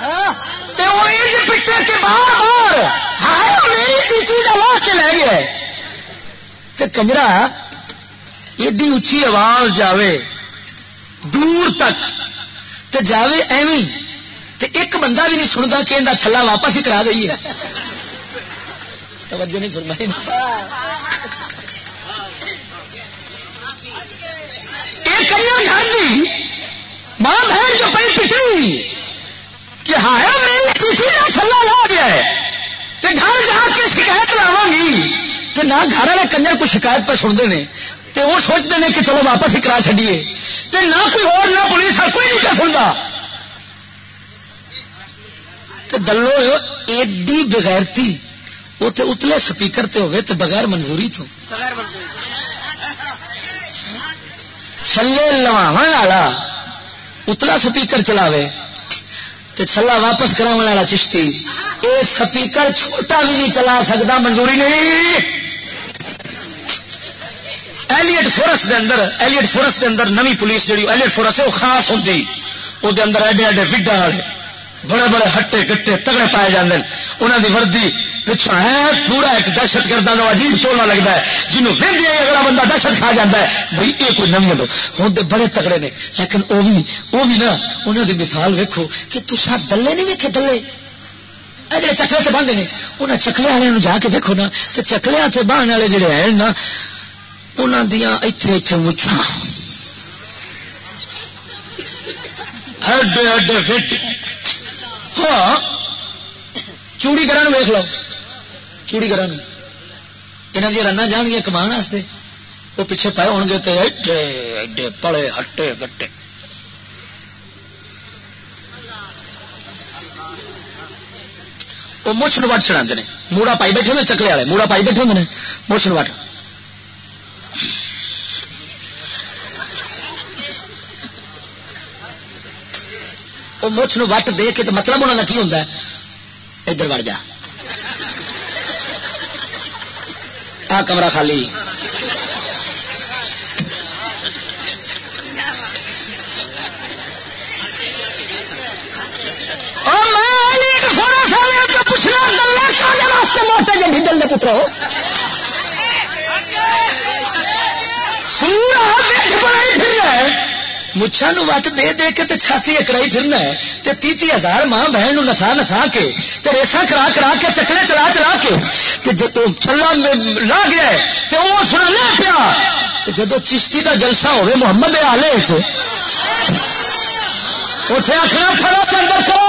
ہاں، پٹے کے باہر باہر۔ میری چیچی کا لا کے لے گیا۔ کنجرا ایڈی اچھی آواز جاوے۔ دور تک۔ تو جاوے ایویں تے ایک بندہ بھی نہیں سنتا کہ انہیں چھلا واپس ہی کرا دئی ہے توجہ نہیں فرمائی۔ ماں بہن جو پہ پٹی کہ ہاں میری چیٹھی کا چھلا لا گیا ہے۔ تے گھر جا کے شکایت لاوا گی۔ تے نہ گھر والے کنجر کو شکایت پہ سنتے ہیں تے وہ سوچتے ہیں کہ چلو واپس ہی کرا چڈیے تے نہ کوئی اور نہ پولیس کوئی نہیں کر سنتا تے دلو ایڈی بغیرتی وہ تے اتلے سپیکر تے ہوئے تے بغیر منظوری تو۔ چھلے لواو والا اتلا سپیکر چلاوے۔ چلا واپس کرا والا چشتی۔ یہ سپیکر چھوٹا بھی نہیں چلا سکتا منظوری نہیں۔ ایلیٹ فورس دے اندر ایلیٹ فورس دے اندر نوی پولیس جی ایلیٹ فورس ہے، وہ خاص ہوتی وہ اندر ایڈے ایڈے وڈا والے، بڑے بڑے ہٹے کٹے تگڑے پائے جاتے ہیں۔ انہوں دی وردی پچھا ہے، پورا ایک دہشت گردا کا عجیب ٹولا لگتا ہے۔ جنوب وہدی اگلا بندہ دہشت کھا جاتا ہے۔ بھائی یہ کوئی نمی ہوں۔ ہوں تو بڑے تگڑے نے۔ لیکن وہ بھی وہ بھی نا انہوں دی مثال ویکو کہ تصا دلے نہیں ویکے دلے۔ جڑے چکلے سے باندھے انہیں چکلے والے جا کے دیکھو نا تو چکلے سے باہن والے جڑے ہیں نا انہوں دیا اتنے اتنے مچھا ہڈے ہڈے فٹ۔ ہاں۔ چوڑی گرا ویخ لو۔ چوڑی گرا یہاں دیا رن جان گیا کما وہ پیچھے پائے ہو گے تو ایڈے ایڈے پڑے ہٹے گٹے۔ وہ مچھ نٹ چڑھا موڑا پائی بیٹھے ہوتے چکلے والے۔ موڑا پائی بیٹھے ہوتے مچھ نٹ وہ مچھ وٹ دے کے تو مطلب انہوں کا کی ہوتا ہے؟ ادھر وڑ جا۔ آ کمرہ خالی۔ پترو سورج بڑائی پھر مچھا نو وٹ دے دے کے چھاسی اکڑائی پھرنا ہے تے تی تی ہزار ماں بہن نو نسا نسا کے تے ریسا کرا کرا کے چکلے چلا چلا کے تے جدو چلا لا گیا ہے تے وہ سن لے پیا تے جدو چشتی کا جلسہ ہوئے محمد آلے سے اتنے آخر پڑا چندر کرو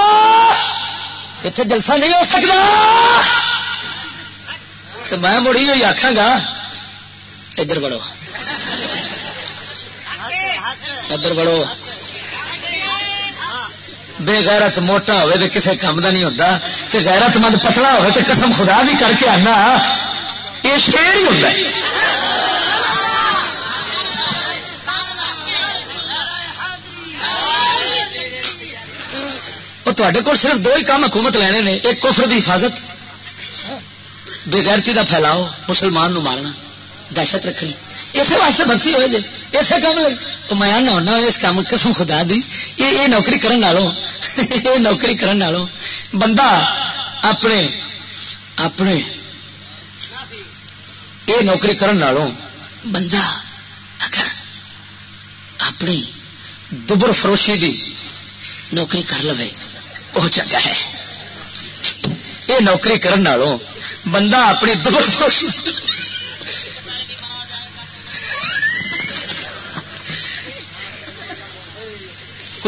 اتنے جلسہ نہیں ہو سکتا تو میں مڑی ہوئی آخا گا ادھر بڑھو ادھر بڑو بے غیرت موٹا ہوئے تو کسی کام کا نہیں ہوتا۔ تو غیرت مند پتلا ہوئے تو قسم خدا بھی کر کے آنا۔ یہ شیر ہی ہوتا ہے۔ تے کو صرف دو ہی کام حکومت لینے نے، ایک کفر دی حفاظت بےغیرتی کا پھیلاؤ، مسلمان نو مارنا، دہشت رکھنی۔ اسی واسطے بھرتی ہوئے جی اسے کام میں آنا ہونا اس کام قسم خدا دی، یہ یہ نوکری کرن نالوں یہ نوکری کرن نالوں بندہ اپنے اپنے یہ نوکری کرن نالوں بندہ اگر اپنی دبر فروشی دی نوکری کر لو وہ چنگا ہے۔ یہ نوکری کرن نالوں بندہ اپنی دبر فروشی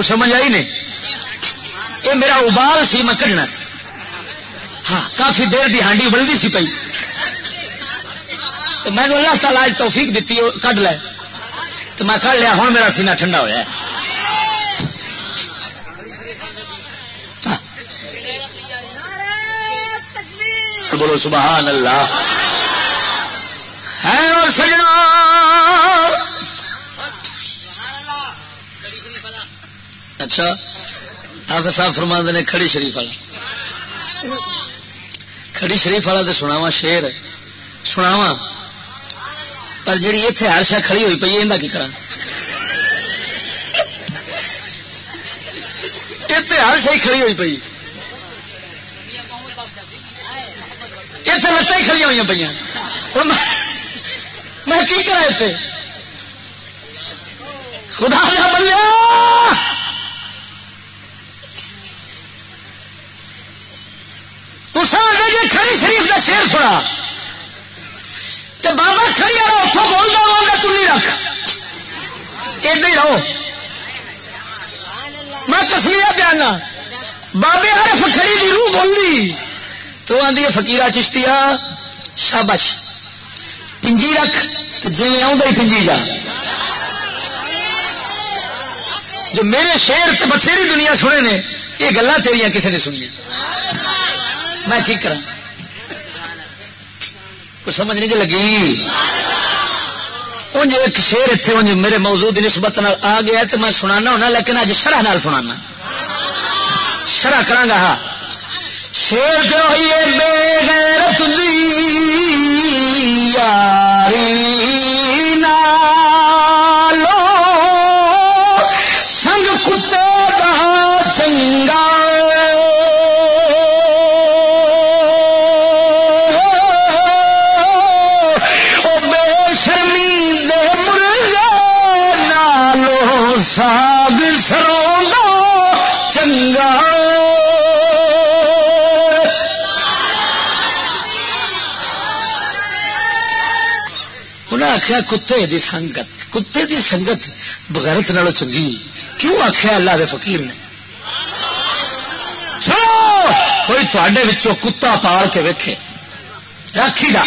کچھ سمجھ آئی نہیں؟ یہ میرا ابال سی میں کھڑنا ہاں کافی دیر دی ہانڈی ابلتی سی پی تو میں اللہ تعالیٰ آج توفیق دیتی کڈ لے۔ تو میں کھڑ لیا، ہوں میرا سینہ ٹھنڈا ہوا ہاں۔ بولو سبحان اللہ۔ ہے اور سجنا۔ اچھا آپ صاحب فرما نے کھڑی شریف والا۔ کھڑی شریف والا تو سناوا شیر سناوا پر جی اتنے ہر شا کھڑی ہوئی پی یہ کی کرا اتنے ہر شا کھڑی ہوئی پی اتنے لسا ہی کھڑی ہوئی پہ میں کی کرا اتنے خدا بنیا! جی کھڑی شریف کا شیر سنا۔ تو بابا کھڑی والا اتوں بولتا بولتا تم رکھ۔ ادھر ہی رہو۔ میں کسمیا پیانا بابے عرف کھڑی دی روح بولنی تو آدھی فکیرا چشتیا شابش۔ پنجی رکھ تو جی آؤں پنجی جا۔ جو میرے شیر سے بتھیری دنیا سنے نے، یہ گلا تیریا کسی نے سنیا میں کی کرا کچھ سمجھ نہیں جی لگی؟ انج ایک شیر اتنے انج میرے موضوع کی نسبت آ گیا تو میں سنانا ہونا، لیکن اج شرح نال سنانا۔ شرح کرا گا ہاں۔ شیر جو ہوئی ہے آخیا کتے دی سنگت، کتے دی سنگت بغیرت نالوں چنگی۔ کیوں آخیا اللہ دے فقیر نے؟ کوئی تھوڑے کتا پال کے ویکھے۔ راکھی دا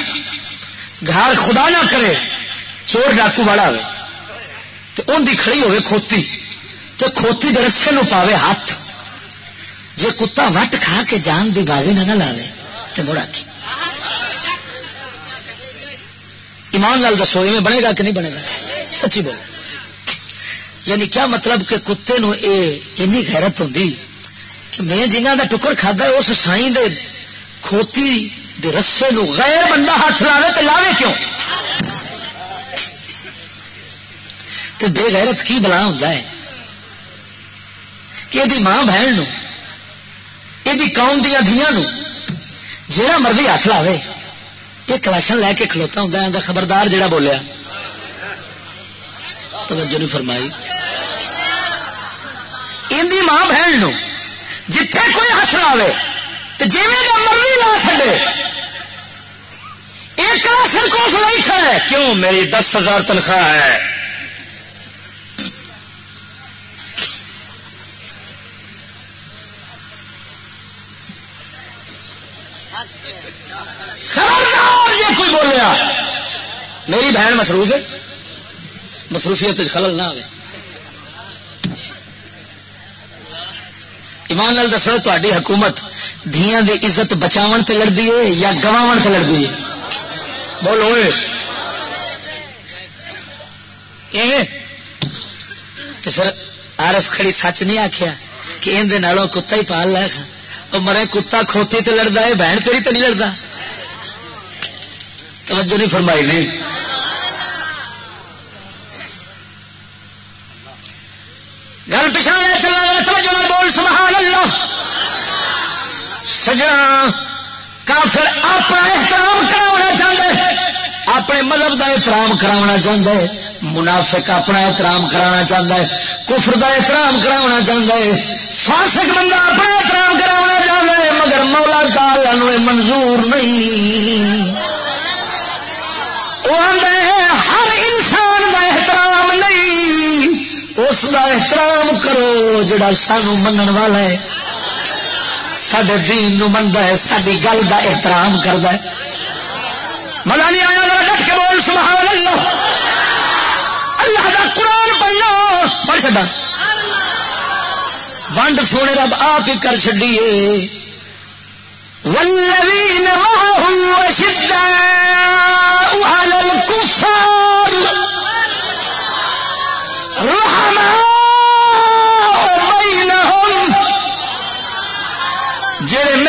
گھر خدا نہ کرے، چور ڈاکو والا ہوے تو ان دی کھڑی ہوے کھوتی۔ تو کھوتی دے رسے نو پاوے ہاتھ۔ جے کتا وٹ کھا کے جان دی بازی نہ لاوے تو مڑ آخی ایمان لال دسو میں بنے گا کہ نہیں بنے گا؟ سچی بول یعنی کیا مطلب کہ کتے نو اے اینی غیرت ہوں کہ میں جنہ دا ٹکر کھدا اس سائی دے کھوتی دے رسے نو غیر بندہ ہاتھ لاوے تو لاوے کیوں؟ تے بے غیرت کی بلا ہوں ہے؟ کہ دی ماں بہن نو یہ قوم دیا دیا نو جہاں مرضی ہاتھ لاوے یہ کلاشن لے کے کھلوتا ہوں خبردار جڑا بولیا۔ توجہ نہیں فرمائی۔ اندی ماں بہن نو جتھے کوئی ہاتھ لاوے تو جی مرضی نہ چلے ایک کلاشن کو لکھا ہے۔ کیوں؟ میری دس ہزار تنخواہ ہے کوئی بولیا میری بہن مصروف ہے، مصروفیت خلل نہ آئے ایمان لال دسو تاری حکومت دیا دی عزت بچاؤ تے لڑتی ہے یا گواو تے لڑتی ہے؟ بولو تو پھر آرف کھڑی سچ نہیں آخیا کہ اندر نالوں کتا ہی پال لے مرے، کتا کھوتی تے لڑتا ہے، بہن تیری تو نہیں لڑتا توجہ نہیں فرمائی نہیں گل پچھا چلا توجہ بول سبحان اللہ سجنا کافر اپنا احترام کرا چاہتے اپنے مذہب کا احترام کرا چاہتا ہے منافق اپنا احترام کرانا چاہتا ہے کفر کا احترام کرا چاہتا ہے فاسق بندہ اپنا احترام کرا چاہتا ہے مگر مولا تعالی منظور نہیں۔ وہ ہر انسان کا احترام نہیں، اس کا احترام کرو، جڑا سانو منن والا ہے۔ سڈے دین نو منتا ہے ساری گل کا احترام کرتا ہے۔ مزہ نہیں آیا ڈٹ کے بول، سبحان اللہ۔ اللہ کا قرآن پڑھنا۔ پڑھ چڈا ونڈ سونے رب آپ ہی کر چڈیے والذین معه وشداء على الكفار رحماء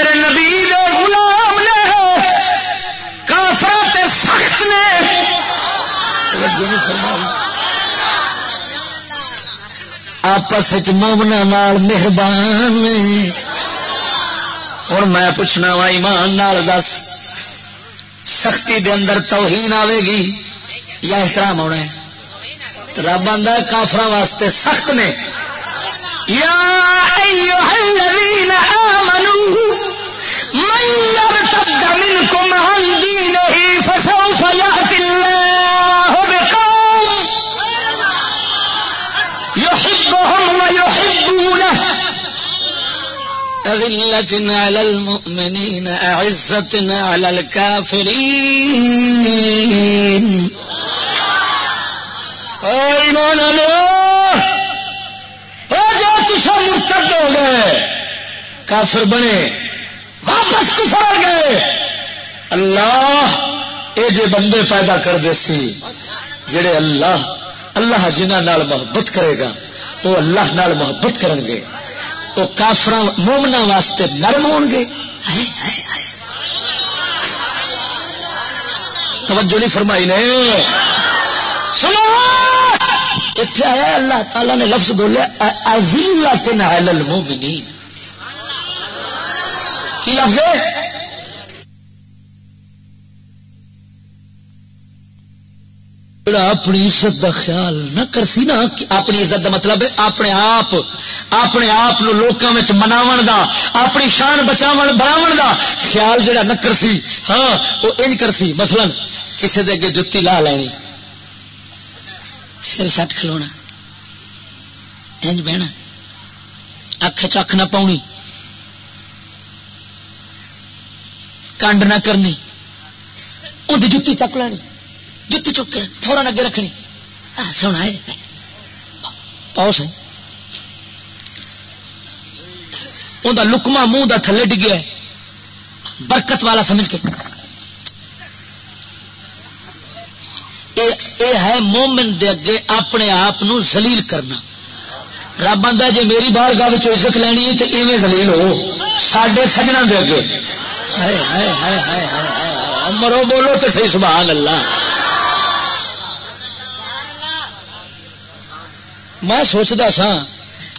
میرے نبی دے غلام نے کافرات سخت نے۔ آپس مومنا نال مہربان ہوں میں پوچھنا وا، ایمان نال دس، سختی دے اندر توہین آئے گی یا احترام ہونا ہے؟ رب آدھا کافر واسطے سخت نے۔ یا أذلة على المؤمنين أعزة على الكافرين. ایمان جو تسا مرتد ہو گئے. کافر بنے. واپس کفر گئے۔ اللہ اے جے بندے پیدا کر دے سی، جڑے اللہ اللہ جنہ نال محبت کرے گا، وہ اللہ نال محبت کرن گے۔ وہ کافر مومنا واسطے نرم ہون گے۔ توجہ نہیں فرمائی نے۔ سنو۔ اتنے آیا اللہ تعالی نے لفظ بولے عظیم المومنین کی لفظ ہے؟ جڑا اپنی عزت دا خیال نہ کرسی نا، اپنی عزت دا مطلب ہے اپنے آپ اپنے آپ لوگوں مناو دا، اپنی شان بچاو بناو دا۔ خیال جڑا نہ کرسی ہاں وہ انج کرسی مثلا کسی دے اگے جتی لا لینی۔ سر سٹ کھلونا۔ انج بہنا۔ اکھ چکھ نہ پاؤنی کنڈ نہ کرنی۔ اندی جتی چک لینی۔ جتی چک کے فورن اگے رکھنی۔ سونا ہے۔ پاؤ سی اندر لکما منہ دا تھلے ڈگیا برکت والا سمجھ کے۔ اے ہے مومن دے اگے اپنے آپ زلیل کرنا۔ رب آدھا جی میری بار گاہ عزت لینی ہے تو ایویں زلیل ہو۔ سڈے سجنا دے اگے۔ مرو بولو تو صحیح سبحان اللہ۔ میں سوچتا سا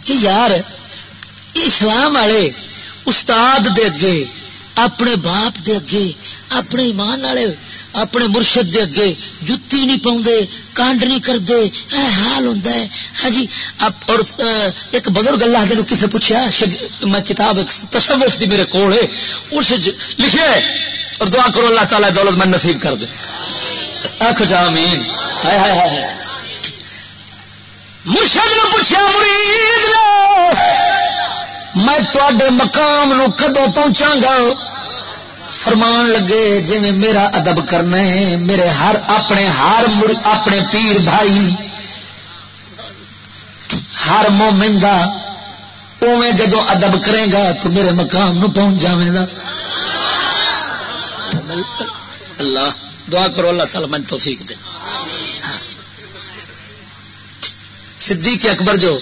کہ یار، اسلام والے استاد دے اگے، اپنے باپ دے اگے، اپنے ایمان والے اپنے مرشد دے اگے جتی نہیں پاؤں کانڈ نہیں کرتے اے حال ہوں ہاں جی اور ایک بزرگ اللہ دے کسی پوچھا میں کتاب تصوف دی میرے کول ہے، اس لکھے اور دعا کرو اللہ تعالی دولت میں نصیب کر دے۔ آخ جا امین ہائے ہائے ہائے مرشد نے پوچھا مرید میں تے مقام نو کدو پہنچا گا؟ فرمان لگے جی میرا ادب کرنا ہے، میرے ہر اپنے ہر اپنے پیر بھائی، ہر مومن دا اوے جدو ادب کرے گا تو میرے مقام نو پہنچ جائے گا۔ اللہ، دعا کرو، اللہ سال توفیق دے۔ صدیق اکبر جو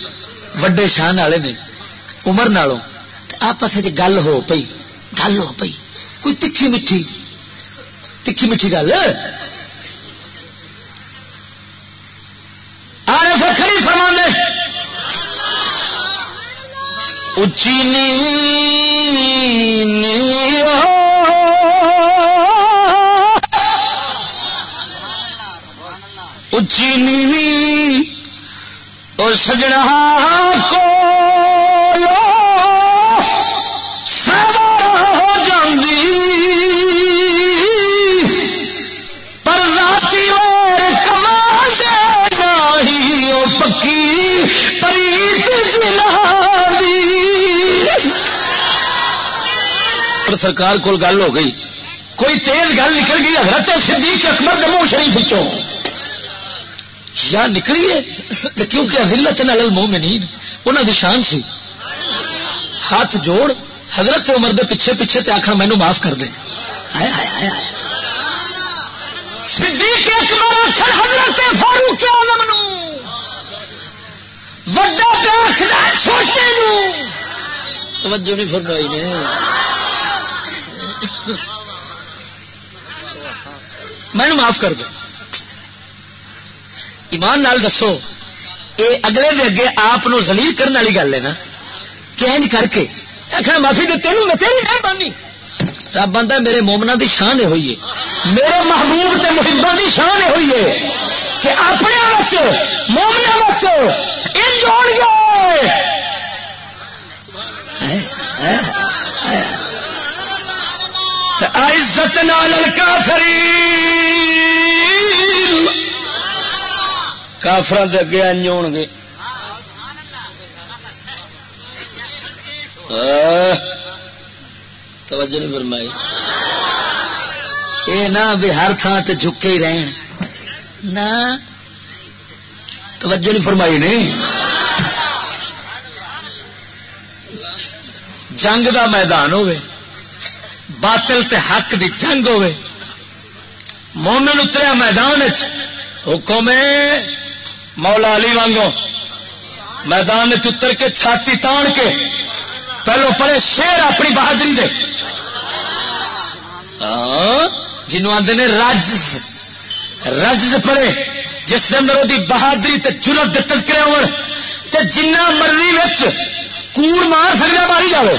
وڈے شان والے نے، عمر نالوں آپس گل ہو پئی، گل ہو پئی۔ کوئی تکھی میٹھی تکھی میٹھی گل؟ آر فکری فرما دے اچی اچی نیوی اور سجنا کو پر سرکار کو گل ہو گئی۔ کوئی تیز گل نکل گئی حضرت صدیق اکبر دمو شریف چو یا نکلی ہے کیونکہ عزلت نل مومنین انہوں دی شان سی۔ ہاتھ جوڑ، حضرت عمر دے پیچھے پیچھے تے آخر مینو معاف کر دے۔ آیا آیا آیا صدیق اکبر آخر حضرت فاروق اعظم نو چھوٹے توجہ نہیں فرمائی نے۔ میں معاف کر دو ایمان نال دسو، اے اگلے دے اگے آپ زلیل کرنے والی گل ہے نا۔ کہ انج کر کے۔ آخر معافی دے تینوں میں تیری نہیں رب بندہ، میرے مومنا دی شان یہ ہوئی ہے۔ میرے محبوب تے محبا دی شان یہ ہوئی ہے کہ اپنے مومنا بچ انج ہو گئے عزت نال کافری کافر دے اگے انج ہو گے۔ توجہ نہیں فرمائی۔ یہ نہ بھی ہر تھان تے جھکے ہی رہن۔ نہ، توجہ نہیں فرمائی نہیں جنگ دا میدان ہوئے، باطل تے حق دی جنگ ہوئے۔ مومن اتریا میدان حکم مولا علی وانگو، میدان اتر کے، چھاتی تان کے۔ پہلو پڑے شیر اپنی بہادری دے۔ ہاں، جنوں آدھے نے رج رج پڑے جس نے اندر بہادری تے جرت دے تذکرے ہو جنہ مرضی کوڑ مار سکتا ماری جائے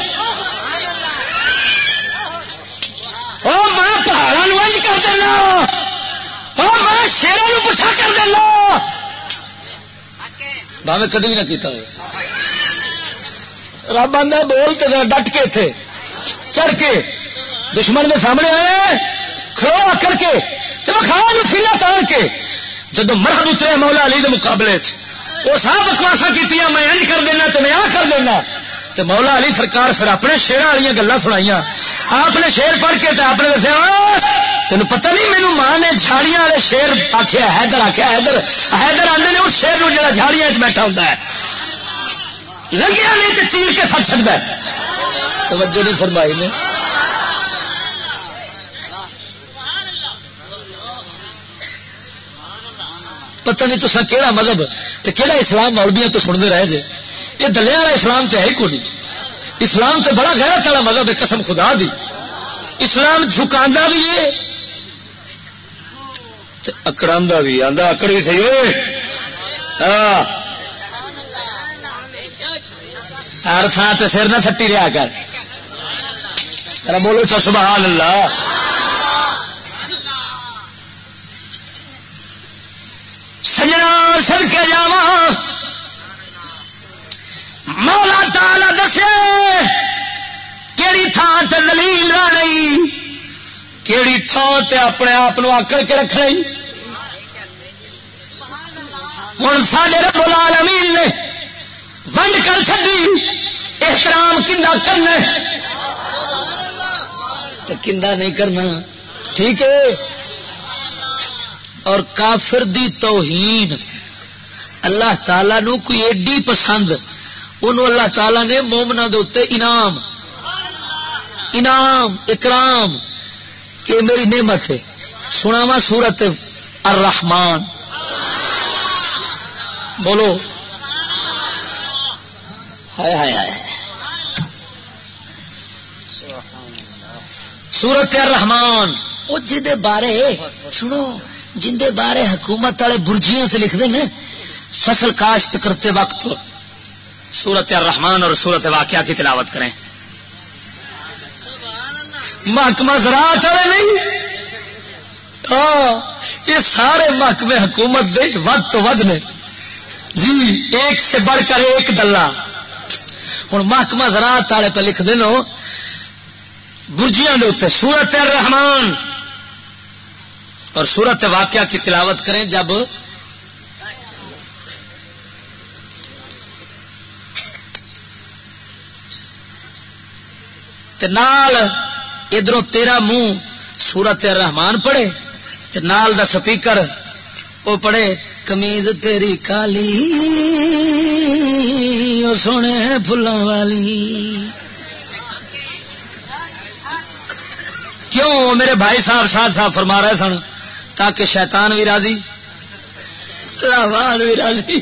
میں پہاڑوں کر دینا۔ اور میں شیروں پٹھا کر دینا۔ باوے کدی بھی نہ کیتا ہو رب آدھا بول تو ڈٹ کے تھے چڑھ کے دشمن کے سامنے آئے۔ کھڑو کر کے۔ تو کھانا سیلا تار کے۔ جب مرد اترے مولا علی کے مقابلے وہ سب بکواسا کی میں انج کر دینا تو میں آ کر دینا۔ تو مولا علی سرکار پھر اپنے شیران والی گلیں سنائی آپ نے شیر پڑھ کے آپ نے دسیا تین پتہ نہیں میرے ماں نے جھاڑیاں والے شیر آخیا حیدر آخیا حیدر حیدر آدھے نے اس شیر جا جھاڑیاں بیٹھا ہوں لگیا نہیں تو چیر کے سک سکتا ہے۔ توجہ نہیں فرمائی نے۔ پتہ نہیں تو کہڑا مذہب تو کہڑا اسلام مولبیاں تو سنتے رہے جے؟ یہ دلیا والا اسلام تو ہے ہی کو نہیں۔ اسلام تو بڑا غیرت والا مذہب ہے، قسم خدا دی۔ اسلام جھکا بھی ہے اکڑا بھی آدھا اکڑ بھی صحیح ہاں۔ ہر تھان سے سر نہ تھٹی رہا کر۔ بولو سبحان اللہ۔ مولا تالا دسے کہڑی تھان تے دلیل رہی کہڑی تھان تے اپنے آپ آکڑ کے رکھ رہی ہوں سارے رب العالمین نے ونڈ کر چڑی احترام کندا کرنا کندا نہیں کرنا، ٹھیک ہے۔ اور کافر دی توہین، اللہ تعالی نو کوئی ایڈی پسند انہوں اللہ تعالی نے مومنا انعام انعام، اکرام، کہ میری نعمت ہے۔ سناوا سورت الرحمان بولو۔ ہائے ہائے ہائے۔ سورت الرحمان وہ جہد جی بارے، سنو، جن دے بارے حکومت والے برجیاں سے لکھتے ہیں، فصل کاشت کرتے وقت۔ سورت الرحمان اور سورت واقعہ کی تلاوت کریں۔ محکمہ زراعت والے نہیں؟ ہاں، یہ سارے محکمے حکومت دے، ود تو ود نے۔ جی ایک سے بڑھ کر ایک دلہ۔ ہوں محکمہ زراعت والے پہ لکھ دینو، برجیاں دے اتنے سورت الرحمان اور سورت واقعہ کی تلاوت کریں۔ جب نال ادھر تیرا منہ سورت رحمان پڑھے نال دا سپیکر وہ پڑھے، کمیز تیری کالی اور سونے فلاں والی۔ کیوں میرے بھائی صاحب ساتھ صاحب فرما رہے سن تاکہ شیطان بھی راضی لاہوان بھی راضی۔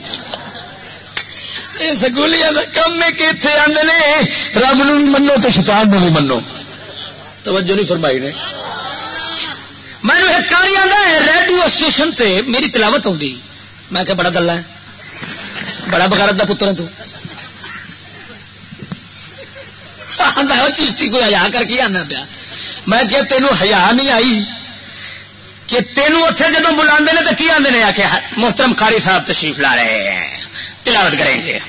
سکولیاں کم کتنے آدھے رب نو بھی منو تو شیطان نو بھی منو۔ توجہ نہیں فرمائی نے۔ میں ایک کاری آتا ہے، ریڈیو اسٹیشن سے میری تلاوت آتی میں کہ بڑا دلہ ہے۔ بڑا بغیرت کا پتر ہے تو۔ چیشتی کو ہزار کر کے آنا پیا۔ میں کہ تینوں ہزار نہیں آئی۔ کہ تینوں اتنے جدو بلا تو کی آدھے آ کے محترم کاری صاحب تشریف لا رہے ہیں۔ تلاوت کریں گے۔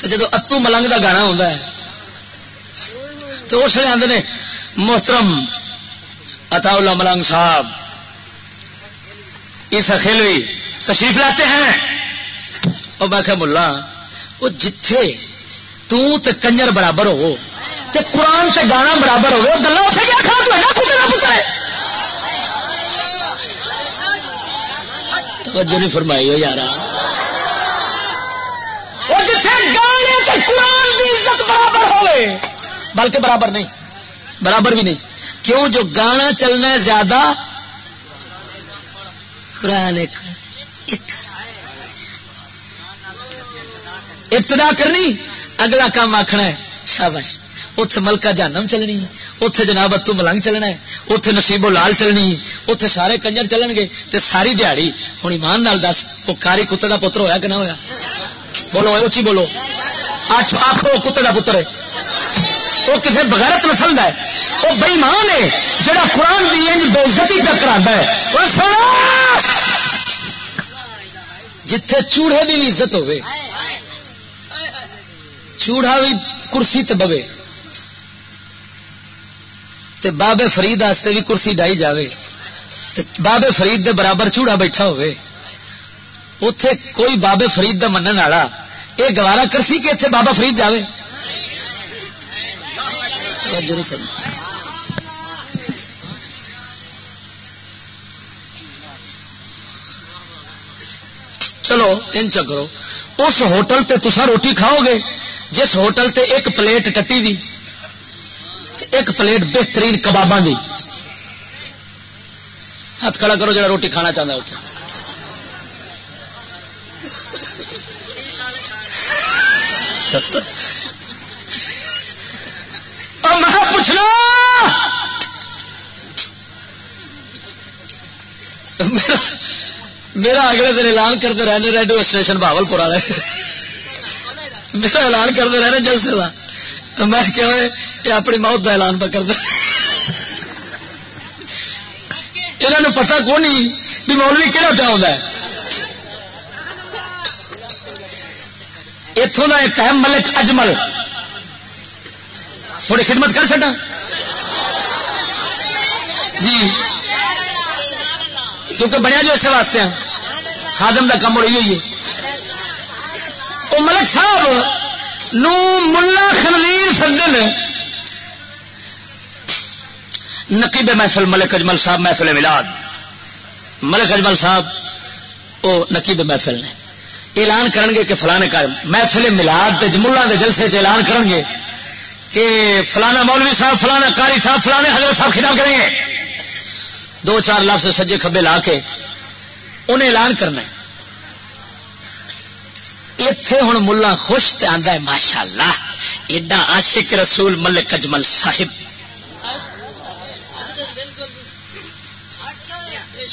تو جدو اتو ملنگ کا گانا ہوتا ہے، تو اس لیے آدھے محترم اتا اللہ ملنگ صاحب، اس اخیلوی تشریف لاتے ہیں۔ اور میں کہ ملا وہ جتھے تو تے کنجر برابر ہو، تے قرآن تے گانا برابر ہو گلا اتنے کیا کھا تو ہے نا پتر پتر توجہ نہیں فرمائی ہو یار جتھے گانے تے قرآن کی عزت برابر ہوئے بلکہ برابر نہیں، برابر بھی نہیں۔ کیوں؟ جو گانا چلنا ہے زیادہ، قرآن ابتدا کرنی، اگلا کام آخنا ہے شابش اتے ملکہ جانم چلنی اتے جناب اتو ملنگ چلنا ہے اتے نصیب لال چلنی اتے سارے کنجر چلن گے، تے ساری دیہڑی ہوں ایمان نال دس، وہ کاری کتے کا پتر ہویا کہ نہ ہویا؟ بولو اچھی بولو۔ اٹھ آپ کتے کا پتر ہے۔ وہ کسی بغیرت نسل ہے۔ وہ بےمان ہے جہاں قرآن کی انج بےزتی کا کرا ہے۔ وہ سونا جتھے چوڑے کی بھی عزت ہوے چوڑا بھی کرسی تے بوے۔ تے بابے فرید آستے بھی کرسی ڈائی جاوے۔ تے بابے فرید دے برابر چوڑا بیٹھا ہوئے۔ اتے کوئی بابے فرید دا منن والا یہ گوارا کرسی کہ اتنے بابا فرید جاوے۔ چلو، ان چکرو اس ہوٹل تے تسا روٹی کھاؤ گے جس ہوٹل تے ایک پلیٹ ٹٹی دی ایک پلیٹ بہترین کبابا دی۔ ہاتھ کھڑا کرو، جڑا روٹی کھانا چاہتا اتنے میں پوچھنا میرا اگلے دن اعلان کرتے رہنے ریڈیو اسٹیشن بھاول پورا رہے میرا اعلان کرتے رہنے جلسے کا میں کیا یہ اپنی موت کا اعلان پہ کرتا یہ پتا کون نہیں بھی مولوی کہڑا پیا ہوتا ہے۔ اتوں کا ایک ہے ملک اجمل۔ تھوڑی خدمت کر سکا جی۔ کیونکہ بنیا جو اسے واسطے ہیں۔ خادم کا کم اڑی ہوئی ہے۔ وہ ملک صاحب، نو ملا خنویر سدن نقیب محفل، ملک اجمل صاحب، محفل ملاد۔ ملک اجمل صاحب وہ نقیب محفل نے۔ اعلان کرن گے کہ فلانے کا محفل ملاد ملا کے جلسے سے اعلان کرن گے کہ فلانا مولوی صاحب فلانا کاری صاحب فلانے حضرت صاحب خطاب کریں گے۔ دو چار لفظ سجے کھبے لا کے انہیں اعلان کرنا اتے ہوں ملا خوش تے ہے ماشاء اللہ ایڈا عاشق رسول ملک اجمل صاحب۔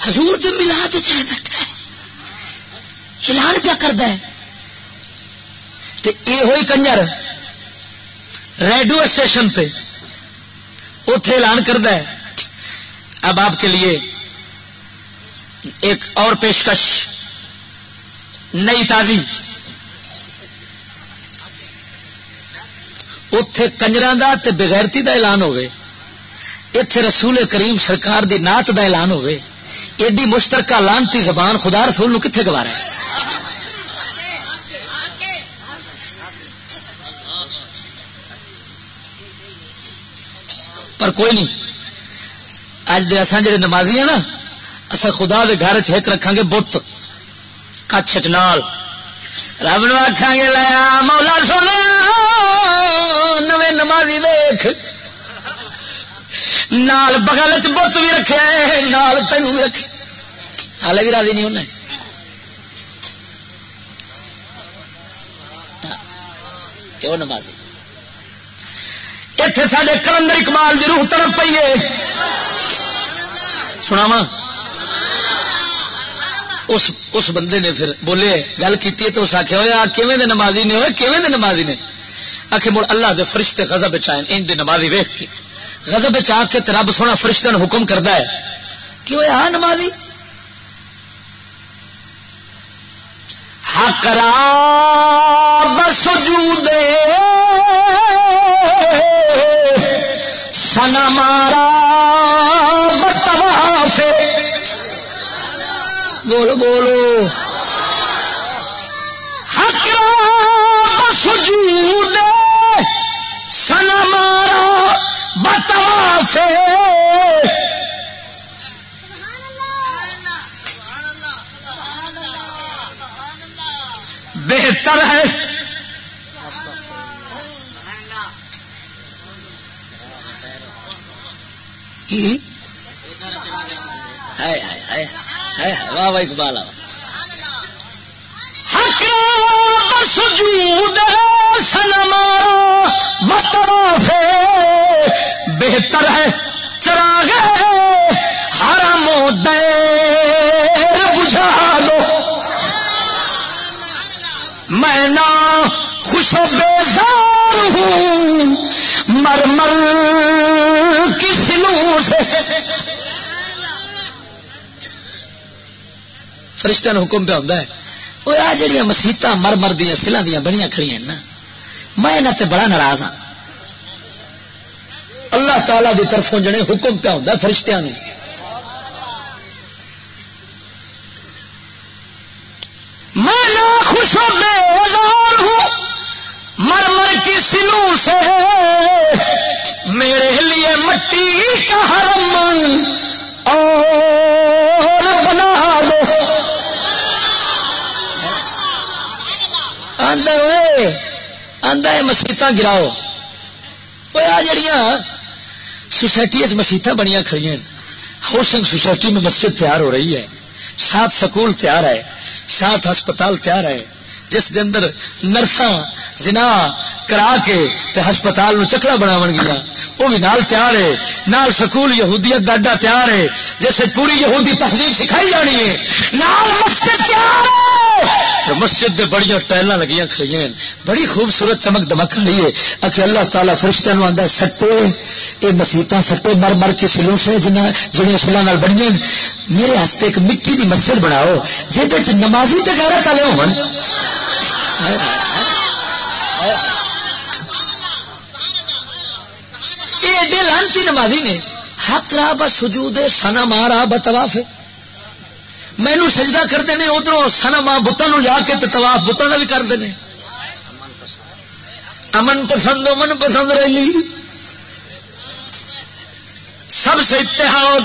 حضور دے ملاد چاہے بیٹھا ہے۔ اعلان پیا کرتا ہے۔ تے یہ ہوئی کنجر ریڈیو اسٹیشن پہ اتے اعلان کرتا ہے۔ اب آپ کے لیے ایک اور پیشکش، نئی تازی۔ اتے کنجر بغیرتی دا اعلان ہوئے اتے رسول کریم سرکار دی نات دا اعلان ہوئے ایڈی مشترکہ لانتی زبان خدا رسول نو کتنے گوارا ہے؟ پر کوئی نہیں۔ اج دے اصا جڑے نمازی ہیں نا اصا خدا دے گھر چیک رکھا گے بت۔ کچھ چ نال۔ رب نو آخان گے لیا مولا سن نو نمازی ویخ نال بغل چ بت بھی رکھے نال تینوں بھی رکھے ہالے بھی راضی نہیں ہونا۔ کیوں نمازی؟ اتے سارے کلندر اقبال کی روح تڑپ پی ہے۔ سناوا اس اس بندے نے پھر بولے، گل کی تو اس آخیا ہوا کیویں نمازی نے؟ ہوئے کیویں دے نمازی نے؟ آخر مڑ اللہ دے فرشتے غزب بچائے ان دے نمازی ویخ کے۔ غزب بچا کے رب سونا فرشتہ نے حکم کرتا ہے۔ کہ وہ آ نمازی؟ حکرا بسجود سنا مارا بولو. بولو سجود سنا مارا بتواف بہتر ہے. واہ واہ اقبال حق سجود سنما مطرف بہتر ہے، چراغ حرم دیر بجھا لو میں نہ خوش و بیزار ہوں مر مر کس لو سے فرشتہ نے حکم پہ ہوتا ہے وہ آ جڑیاں مسیت مر مر دیا سلان دیا بڑیاں کھڑی ہیں نا۔ میں یہاں سے بڑا ناراض ہاں۔ اللہ تعالی دی طرفوں جڑے حکم پہ ہوتا ہے فرشتیاں نے میں نہ خوش و بیزار ہوں۔ مر مر کی سلوں سے میرے لیے مٹی کا حرم۔ اور بنا دو آدھا ہے مسیت گراؤ۔ وہ آ جڑیاں سوسائٹی مسیت بنیا کھڑی ہیں۔ ہاؤسنگ سوسائٹی میں مسجد تیار ہو رہی ہے سات سکول تیار ہے سات ہسپتال تیار ہے۔ جس دے اندر نرساں، زنا، کرا کے تے ہسپتال نو چکلا بناو گیا۔ وہ بھی نال تیار ہے۔ نال سکول یہودیت ڈاڈا تیار ہے۔ جیسے پوری یہودی تہذیب سکھائی جانی ہے۔ نال مسجد تیار ہے۔ مسجد دے بڑی ٹائل لگی کھڑی ہیں۔ بڑی خوبصورت چمک دمک کھڑی ہے۔ اکھے اللہ تعالیٰ فرشتہ نو آدھا سٹو۔ یہ مسیطا سٹو، مر مر کے سلو سے جنہ جنہیں جہاں سلوں بڑی میرے ہستے ایک مٹی دی مسجد بناؤ جہد نمازی تے غیرت والے ہو ایڈے لانچی نمازی نے حق را بس سجود سنا مارا بتواف مینو سجدہ کرتے ہیں ادھر سنا ماں بتان جا کے تواف بتان کا بھی کرتے ہیں امن پسند امن پسند ریلی سب سے اتحاد،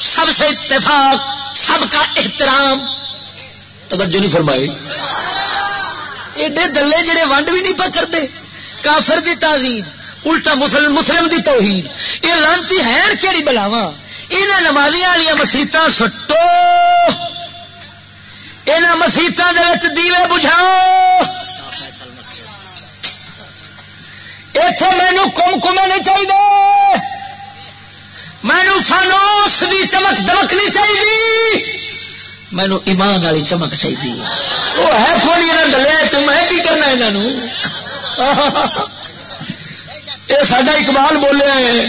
سب سے اتفاق، سب کا احترام۔ توجہ نہیں فرمائی۔ ایڈے دلے جڑے ونڈ بھی نہیں پکڑتے، کافر دی تعظیم، الٹا مسلم مسلم دی توہین یہ لانتی ہے کہڑی بلاوا یہاں نمازیاں والی مسیت سٹو۔ یہاں مسیتوں کے دیوے بجھاؤ۔ اتنے مینو کم کمے نہیں چاہیے مینو فانوس دی چمک دمکنی چاہیے مینو ایمان والی چمک چاہیے۔ وہ ہے تھوڑی یہاں دلیا میں کی کرنا یہاں یہ سڈا اقبال بولے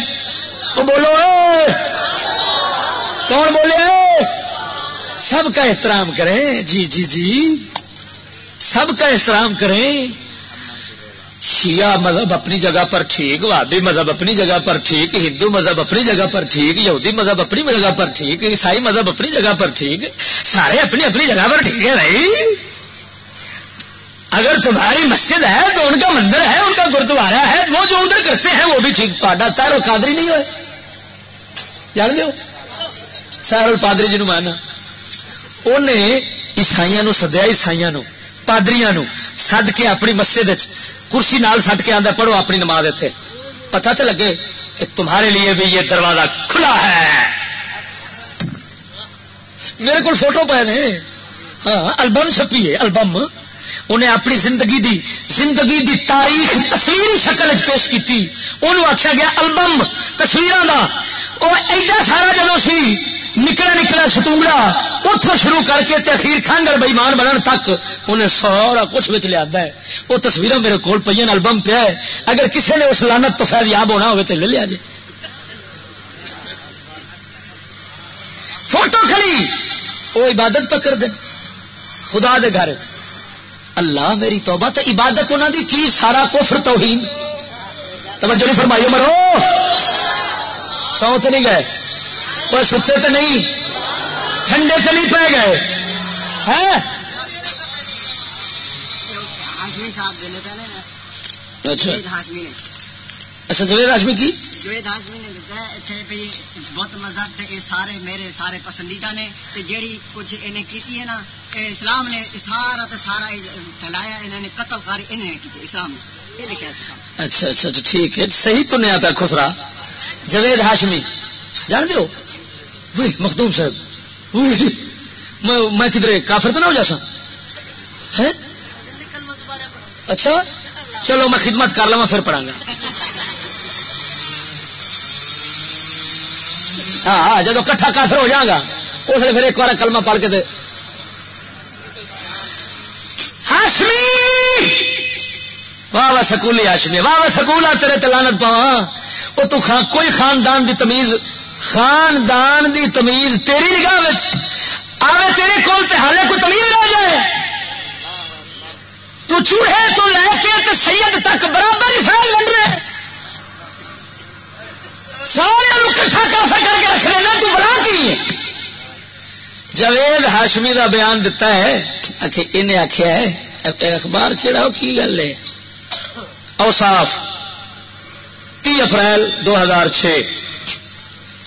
وہ بولو کون بولے؟ سب کا احترام کریں۔ جی جی جی۔ سب کا احترام کریں۔ شیعہ مذہب اپنی جگہ پر ٹھیک، وادی مذہب اپنی جگہ پر ٹھیک، ہندو مذہب اپنی جگہ پر ٹھیک، یہودی مذہب اپنی جگہ پر ٹھیک، عیسائی مذہب اپنی جگہ پر ٹھیک، سارے اپنی اپنی جگہ پر ٹھیک ہے بھائی۔ اگر تمہاری مسجد ہے تو ان کا مندر ہے، ان کا گرودوارا ہے، وہ جو ادھر کرتے ہیں وہ بھی ٹھیک۔ تو تیر قادری نہیں ہوئے۔ جان دو سیر پادری جی مانا۔ انہیں عیسائی سدیا عیسائی پادری سد کے اپنی مسجد کرسی نال سٹ کے آدھا پڑھو اپنی نماز اتنے پتا تو لگے کہ تمہارے لیے بھی یہ دروازہ کھلا ہے میرے کو فوٹو پے نے ہاں البم چھپی ہے البم انہیں اپنی زندگی دی زندگی دی تاریخ تصویری شکل پیش کی انہوں آخیا گیا البم تصویر وہ ایڈا سارا جب سی نکلا نکلا ستونگڑا اتوں شروع کر کے تصویر کھانگل بئیمان بننے تک انہیں سارا کچھ بچ لیا ہے۔ وہ تصویر میرے کو پہ البم پیا ہے۔ اگر کسی نے اس لانت تو فیض یاب ہونا ہو تو لے لیا جی فوٹو کھلی۔ وہ عبادت پکڑ دے۔ خدا دے گھر چ اللہ میری توبہ تو عبادت انہوں دی کی؟ سارا کفر توہین۔ توجہ نہیں فرمائیے مرو سو تو نہیں گئے۔ وہ ستے تو نہیں۔ ٹھنڈے سے نہیں پہ گئے۔ اچھا۔ اچھا جوید ہاشمی کی؟ جوید ہاشمی نے۔ بت مذہب تے سارے میرے سارے پسندیدہ نے تے جیڑی کچھ انہیں کیتی ہے نا اسلام نے سارا تے سارا پھیلایا انہوں نے قتل کاری انہیں کی اسلام نے۔ یہ لکھا ہے اچھا اچھا اچھا ٹھیک ہے۔ صحیح تو نہیں آتا خسرا جوید ہاشمی جان دو مخدوم صاحب۔ میں کدھر کافر تو نہ ہو جاسا اچھا چلو میں خدمت کر لوا پھر پڑھا گا۔ ہاں, ہاں، جب کٹھا کافر ہو جائے گا اس لیے پھر ایک بار کلمہ پڑھ کے دے ہاشمی! واہ واہ سکولی ہاشمی واہ واہ سکول تیرے تلانت پاوا وہ تو خان کوئی خاندان دی تمیز خاندان دی تمیز تیری نگاہ آئے تیرے کول تے حالے کوئی تمیز رہ جائے۔ تو چوہے تو لے کے تے سید تک برابر ہی فیل بن رہے۔ سارے کٹھا کافر کر کے رکھ لینا تو بڑا کی؟ جوید ہاشمی دا بیان دتا ہے اچھا، انہیں آخیا ہے اخبار کہڑا کی گل ہے؟ اوساف تی اپریل دو ہزار چھ۔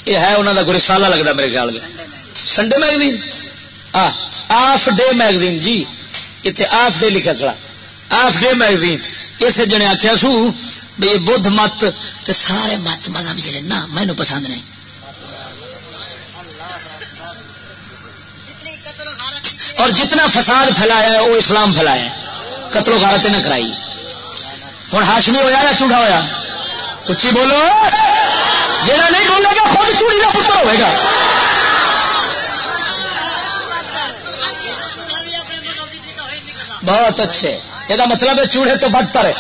یہ ہے انہوں کا کوئی لگتا میرے خیال میں۔ Sunday magazine off day magazine جی۔ اتنے آف ڈے لکھا کھڑا۔ آف ڈے میگزین اسے جنے آخیا سو بھائی بدھ مت تے سارے مت مذہب جڑے نا مینو پسند نہیں۔ اور جتنا فساد پھیلایا ہے، وہ اسلام پھیلایا ہے۔ قتل و غارت نہ کرائی۔ ہوں ہاشمی ہوا یا چوڑا ہوا اچھی بولو۔ جہاں نہیں بولے گا، خود چوڑی کا پتر ہوئے گا۔ بہت اچھے۔ یہ مطلب ہے چوڑے تو بدتر ہے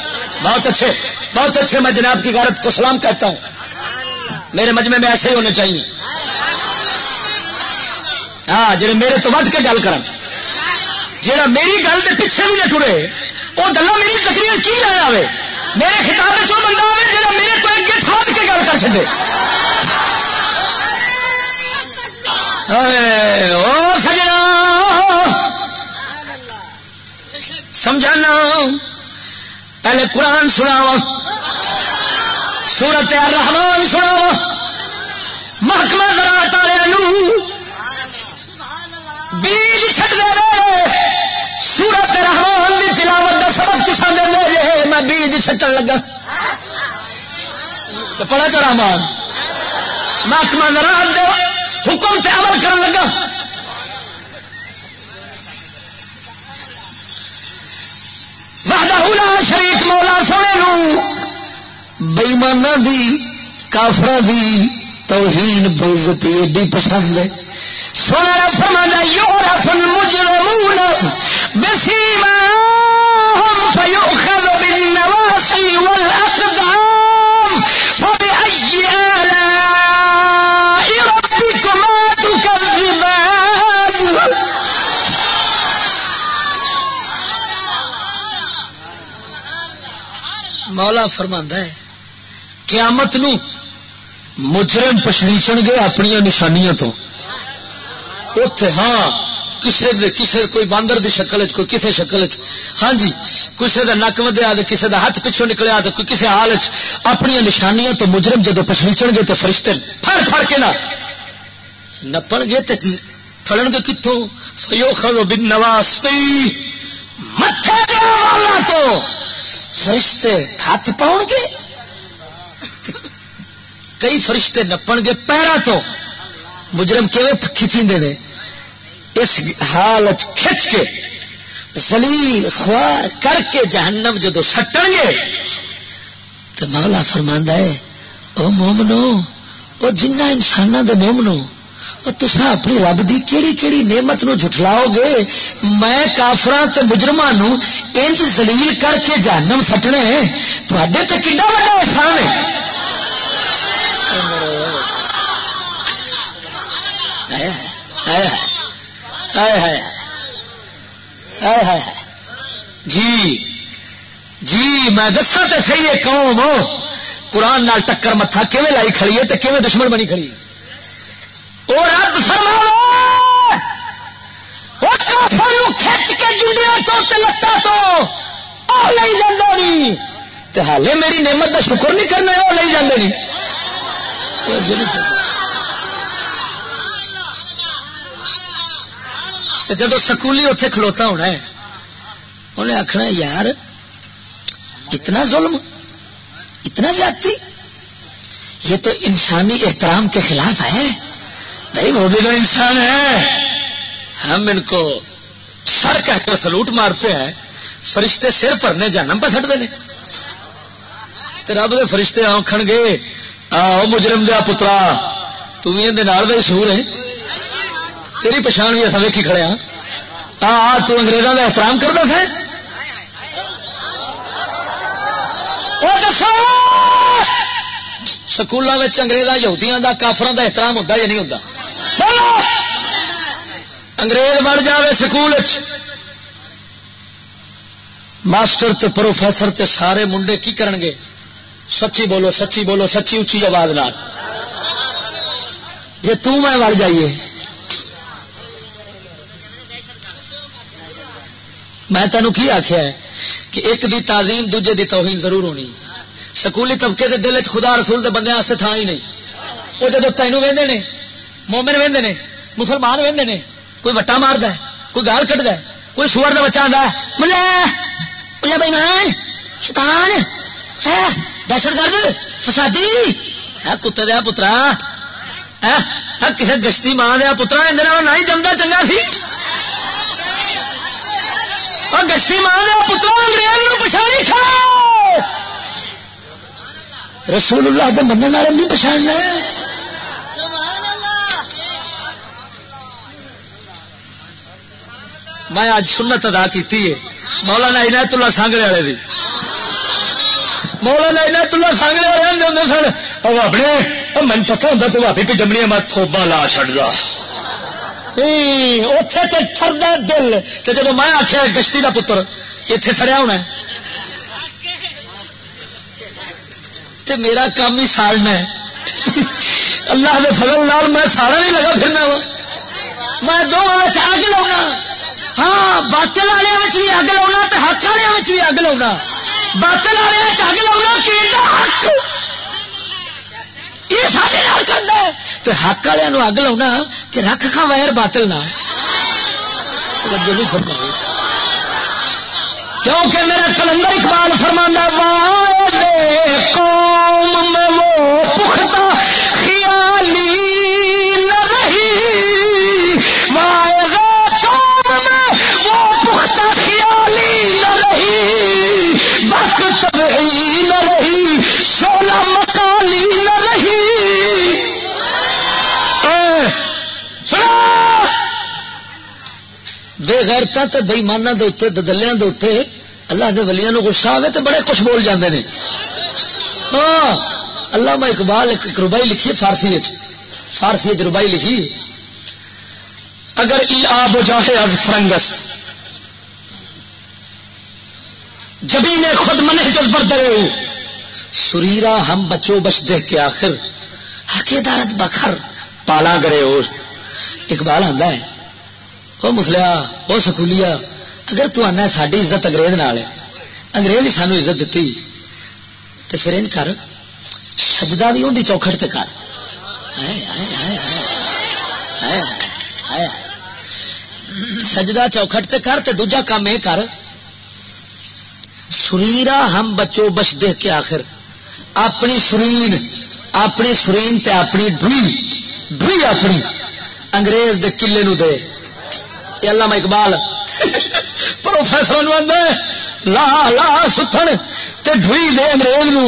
بہت اچھے بہت اچھے میں جناب کی غارت کو سلام کہتا ہوں میرے مجمے میں ایسے ہی ہونے چاہیے ہاں جی میرے تو ود کے گل کر جا میری گل کے پیچھے بھی نہ ٹرے وہ گلا میری تقریر کی جانا آئے میرے خطاب میں بندہ آئے جا میرے تو اگے ٹھاٹ کے گل کر سکے سجنا سمجھانا پہلے قرآن سناو سورت رحمان سناو محکمہ ذرا تارے بیج چھٹ دے سورت رحمان کی تلاوت کا سبق کسان دے دے میں بیج چھٹن لگا۔ تو پڑا چا رحمان محکمہ ذرا دے حکم تے عمل کرن لگا۔ وحدہ شریک مولا سونے بئیمانہ دی کافر دی توہین بےزتی ایڈی پسند ہے۔ سونا فرما یعرف المجرمون بسیماهم فيؤخذ بالنواصي والاقدام مولا فرماندا ہے، قیامت نو مجرم پچھلیچن گے اپنی نشانیاں تو۔ اتے ہاں کسی کسی کوئی باندر دی شکل چ کوئی کسی شکل چ ہاں جی کسی کا نک ودیا کسی کا ہاتھ پچھوں نکلیا تو کوئی کسی حال چ اپنی نشانیاں تو مجرم جدو پچھلیچن گے تو فرشتے پھڑ پھڑ کے نہ۔ نپن گے تو فڑن گے کتوں فیو خلو بن نواستی متھے والا تو۔ فرشتے ہاتھ پاؤ گے؟ کئی فرشتے نپن گے پیرا تو۔ مجرم کھچی دے اس حال کھچ کے زلیل خوار کر کے جہنم جدو سٹن گے، تو مولا فرما ہے، او مومنو وہ جنہ انسانوں دے مومنو تسا اپنی رب کی کہڑی کہڑی نعمت نو جھٹلاؤ گے میں کافرا مجرما انج زلیل کر کے جہنم سٹنے تے تو کھا بڑا احسان ہے؟ جی جی میں دسا تو سی ہے، قوم قرآن نال ٹکر متھا کیون لائی کھڑی ہے تو کیون دشمن بنی کھڑی اور رب فرما کھچ کے جنڈیا تو لتا تو لے جانا نہیں میری نعمت کا شکر نہیں کرنا وہ لے جانے نہیں جب سکولی اتے کھلوتا ہونا ہے، انہیں آخنا یار، اتنا ظلم، اتنا جاتی یہ تو انسانی احترام کے خلاف ہے۔ نہیں، وہ بھی تو انسان ہے۔ ہم ان کو سر کہہ کر سلوٹ مارتے ہیں، فرشتے سر پڑنے جانم پہ سٹتے رب دے فرشتے آخن گے آ مجرم دیا پترا تھی سور ہے تیری پچھان بھی اصل ویکھی کھڑے ہاں۔ تو انگریزوں کا احترام کرتا تھا سکولوں میں انگریزا یہودیاں کا کافران کا احترام ہوتا یا نہیں ہوتا انگریز بڑھ جائے سکول ماسٹر تے پروفیسر تے سارے منڈے کی کرن گے؟ سچی بولو سچی بولو، سچی اچھی آواز لال جی میں وڑ جائیے۔ میں تینوں کی آخیا ہے کہ ایک دی تعظیم دوجے دی توہین ضرور ہونی۔ سکولی طبقے دے دل چ خدا رسول دے بندے تھان ہی نہیں۔ وہ جب تینوں وہدے نے مومن وہدے نے، مسلمان وہدے نے، کوئی وٹا مارد ہے، کوئی گال کٹ ہے، کوئی سور کا بچہ آتا ہے، ملا ملا بھائی مان شیطان دہشت گرد، فسادی کتے دیا پترا کسی گشتی ماں دیا پترا، اندر نہ ہی جمدا چنگا سی۔ اور گشتی ماں دیا پترا انگریز پچھاڑی کھا رسول اللہ تو منع والے نہیں پچھاڑنا میں اج سنت ادا کی مولانا عنایت اللہ سانگڑے والے دی۔ مولا لینا تلا سانگڑے والے ہوں سن۔ وہ اپنے من پتا ہوں تو بھابی پہ جمنی میں تھوبا لا چڑھتا اتے تو ٹردا دل۔ تو جب میں آخیا گشتی کا پتر اتنے سڑیا ہونا تے میرا کام ہی ساڑنا ہے۔ اللہ کے فضل لال میں سارا نہیں لگا پھرنا وا۔ میں دو اگ لاؤنا ہاں باطل والے بھی اگ لاؤنا تو حق والے بھی اگ لاؤنا باطل والے اگ لاؤنا کہ یہ سارے کرتا ہے۔ تو حق والوں اگ لاؤنا کہ رکھ کھا وائر باطل نہ۔ کیونکہ میرا کلندر اقبال فرمانا قوم میں وہ بغیرتا بئیمانہ ددلیاں دے اللہ دے ولیاں نو غصہ آئے تو بڑے کچھ بول جاندے نے۔ ہاں اللہ میں اقبال ایک ربائی لکھی فارسی فارسی ربائی لکھی اگر ای آب و جاہے از فرنگس۔ جبی نے خود من جذبر بردرے سریرا ہم بچو بچ دے کے آخر حقیدارت بخر پالا کرے ہو۔ اقبال آتا ہے وہ مسلیا وہ سکولیا اگر تو آنا ساری عزت انگریز نال انگریز ہی سانو عزت دیتی تو پھر ان کر سجدہ بھی ان چوکھٹ تے کر سجدہ چوکھٹ تے کر تے دوجا کام یہ کر سریرا ہم بچو بچ دے کے آخر اپنی سرین اپنی سرین تے اپنی ڈری ڈری اپنی انگریز دے کلے نو دے یہ اللہ اقبال پروفیسر لا لا ستن تے ڈوئی دے انگریز نو۔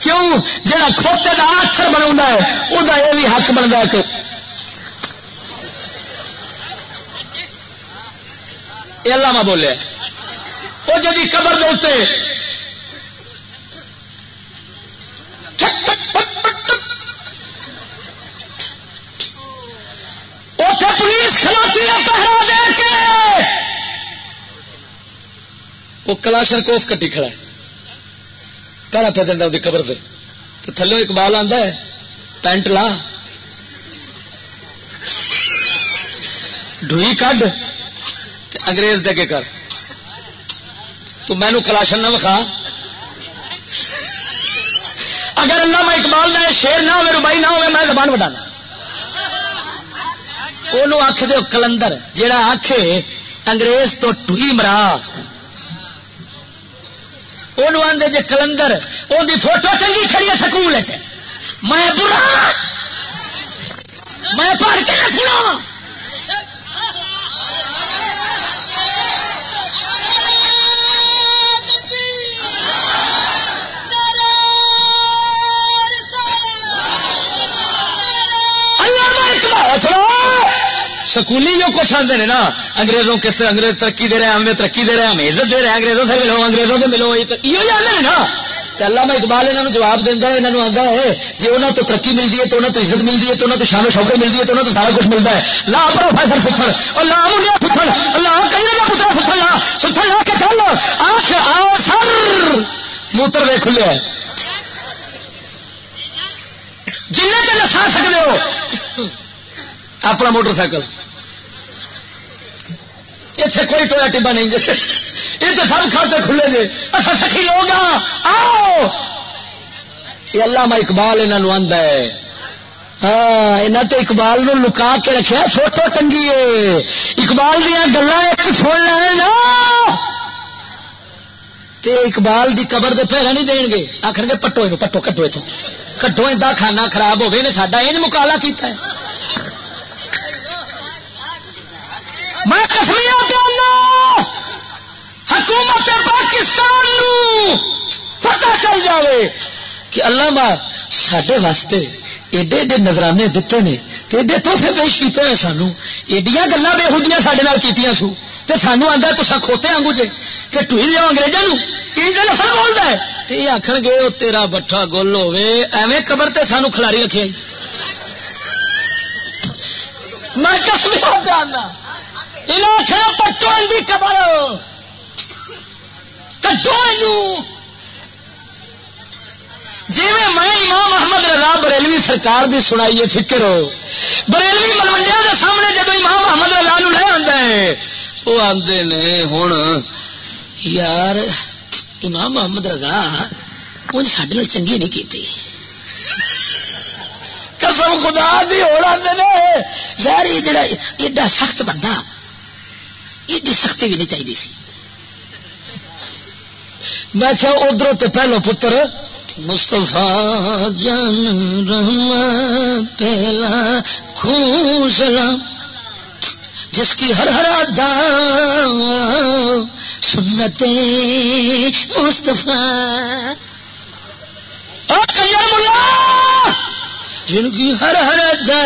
کیوں؟ جا کھوتے کا آخر بنا ہے وہ بھی حق بنتا ہے کہ اللہ میں بولے۔ وہ جی قبر دے پولیس کھلوتی ہے پہرا دے کے وہ کلاشن کوف کٹی کھڑا ہے۔ پہلا پہ دینا قبر دے۔ تو تھلو اقبال آتا ہے، پینٹ لا۔ ڈوئی کڈ۔ انگریز دے کے کر۔ تو مینو کلاشن نہ وکھا۔ اگر اللہ میں اقبال نہ شیر نہ ہوئے روبائی نہ ہوئے، میں زبان بٹانا وہ آخ دو کلندر جہا آخ انگریز تو ٹوئی مرا۔ وہ آدھے جی کلندر وہ فوٹو ٹنگی کھڑی ہے سکول میں برا! میں پڑھ کے نہ سنا سکولی جو کچھ آتے ہیں نا، انگریزوں کے انگریز ترقی دے رہے ہیں، ہمیں ترقی دے رہے ہیں، ہمیں عزت دے رہے ہیں، انگریزوں سے ملو، انگریزوں سے ملو، یہ آتے ہیں نا۔ اللہ میں اقبال یہاں جواب دینا ہے یہاں آتا ہے جی انہوں تو ترقی ملتی ہے، تو انہوں تو عزت ملتی ہے، تو انہوں تو شان و شوقت ملتی ہے، تو انہوں تو سارا کچھ ملتا ہے۔ لا پروفیسر ستھر، اور لا منڈیا ستھر، اللہ کہیں گا پتر ستھر لا ستھر لا کے چل آنکھ آؤ سر موتر وے کھلے ہے جن کے نسا سکتے ہو، اپنا موٹر سائیکل۔ اتنے کوئی ٹویا ٹبا نہیں جی یہ تو سب کھاتے کھلے جی اچھا سکھی لوگ آؤ۔ یہ اللہ میں اقبال یہاں آدھا ہے۔ ہاں یہاں تو اقبال نو لکا کے رکھا فوٹو ٹنگی اقبال دیا گلا سن لینا تے اقبال دی قبر دے پیرا نہیں دین گے۔ آخر گے، پٹو پٹو کٹو اتو کٹو ادا کھانا خراب ہوے نے، ساڈا یہ مکالا کیتا ہے۔ میں کسمیا پیانا حکومت پاکستان نو پتا چل جائے کہ اللہ سڈے واسطے ایڈے ایڈے نظرانے دیتے نے ایڈے تحفے پیش کیتے ہیں سانو۔ ایڈیاں گلا بے ہودیاں سڈے کی سو۔ تو سانو آتا تو سا کھوتے آنگو جے۔ کہ ٹوئی جاؤ انگریزوں انجن نفر بولتا ہے۔ تو یہ آخر گے وہ تیرا بٹھا گول ہوے ایویں قبر تے سانو کھلاری رکھے میں کسمیا جاننا پٹو قبر۔ کٹو جی میں امام محمد رضا بریلوی سرکار دی سنائی ہے، فکر ہو۔ بریلوی ملوڈیا کے سامنے جب امام محمد رضا نو لے آتا ہے وہ آتے نے ہوں یار، امام محمد رضا ان سڈے چنگی نہیں کی قسم خدا دی ہو آتے یار، یہ جڑا ایڈا سخت بندہ۔ ایڈی سختی بھی نہیں چاہیے سی۔ میں کیا ادھر تو پہلو پتر مستفا جان رحم پہلا خوشلا جس کی ہر ہر دا سنت مستفا جن کی ہر ہر دا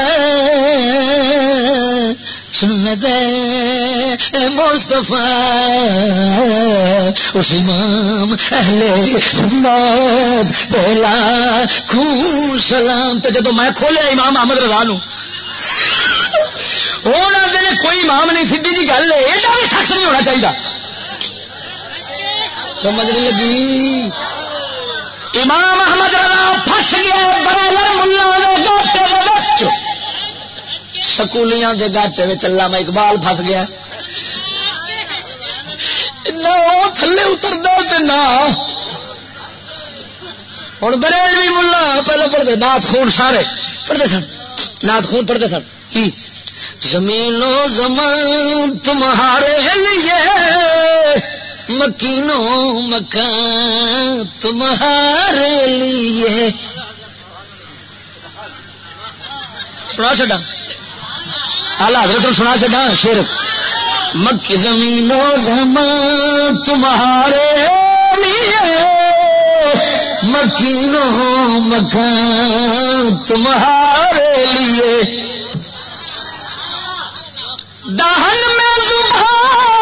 سنت مصطفیٰ، اس امام اہل سنت پہلا خون سلام تو جدو میں کھولیا امام احمد رضا نو آدھے کوئی امام نہیں سیدھی جی گل ہے، ایڈا بھی سچ نہیں ہونا چاہیے سمجھ نہیں لگی۔ امام احمد رضا پھس گیا، برائے ملا سکولیاں دے گاٹے میں چلا میں اقبال پھس گیا۔ تھلے اتر دو نہ ہوں بریل بھی ملا پہلے پڑھتے نات خون سارے پڑھتے سن۔ نات خون پڑھتے سن۔ کی؟ زمین و زمان تمہارے لیے، مکینوں مکان تمہارے لیے۔ سنا چڈا اللہ حضرت سنا چڈا شیر۔ مکی زمین و زمان تمہارے لیے مکینوں مکان تمہارے لیے۔ دہن میں زبان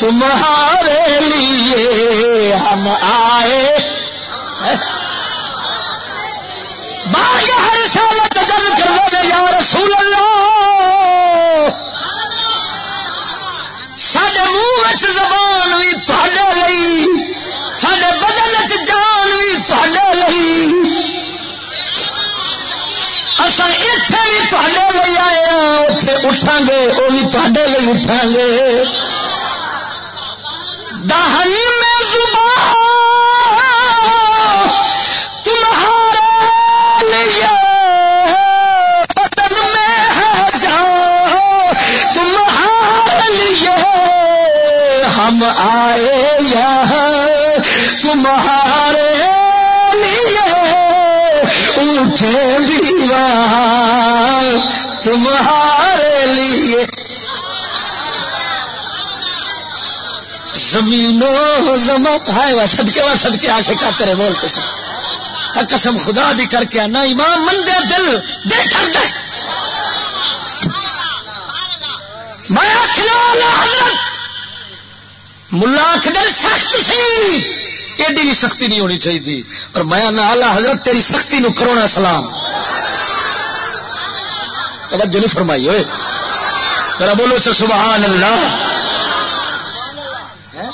تمہارے لیے ہم آئے۔ ہر سال تجل کرو یا رسول اللہ۔ سڈے منہ زبان بھی تے سڈے بدن جان بھی تے اصا اتنے بھی تے آئے ہاں اتے اٹھا گے وہ بھی تے اٹھا گے دہن تمہارے لیے زمینوں زمت ہے، وہ صدقے وہ صدقے آشکا تیرے بولتے سر قسم خدا دی کر کے نہ امام من دے دل دل کرتا ہے میں حضرت۔ ملا آخر سخت سی۔ ایڈی بھی سختی نہیں ہونی چاہیے۔ اور میں آلہ حضرت تیری سختی نو کرونا سلام۔ توجہ نہیں فرمائی ہوئے میرا بولو چل سبحان اللہ۔ ہاں؟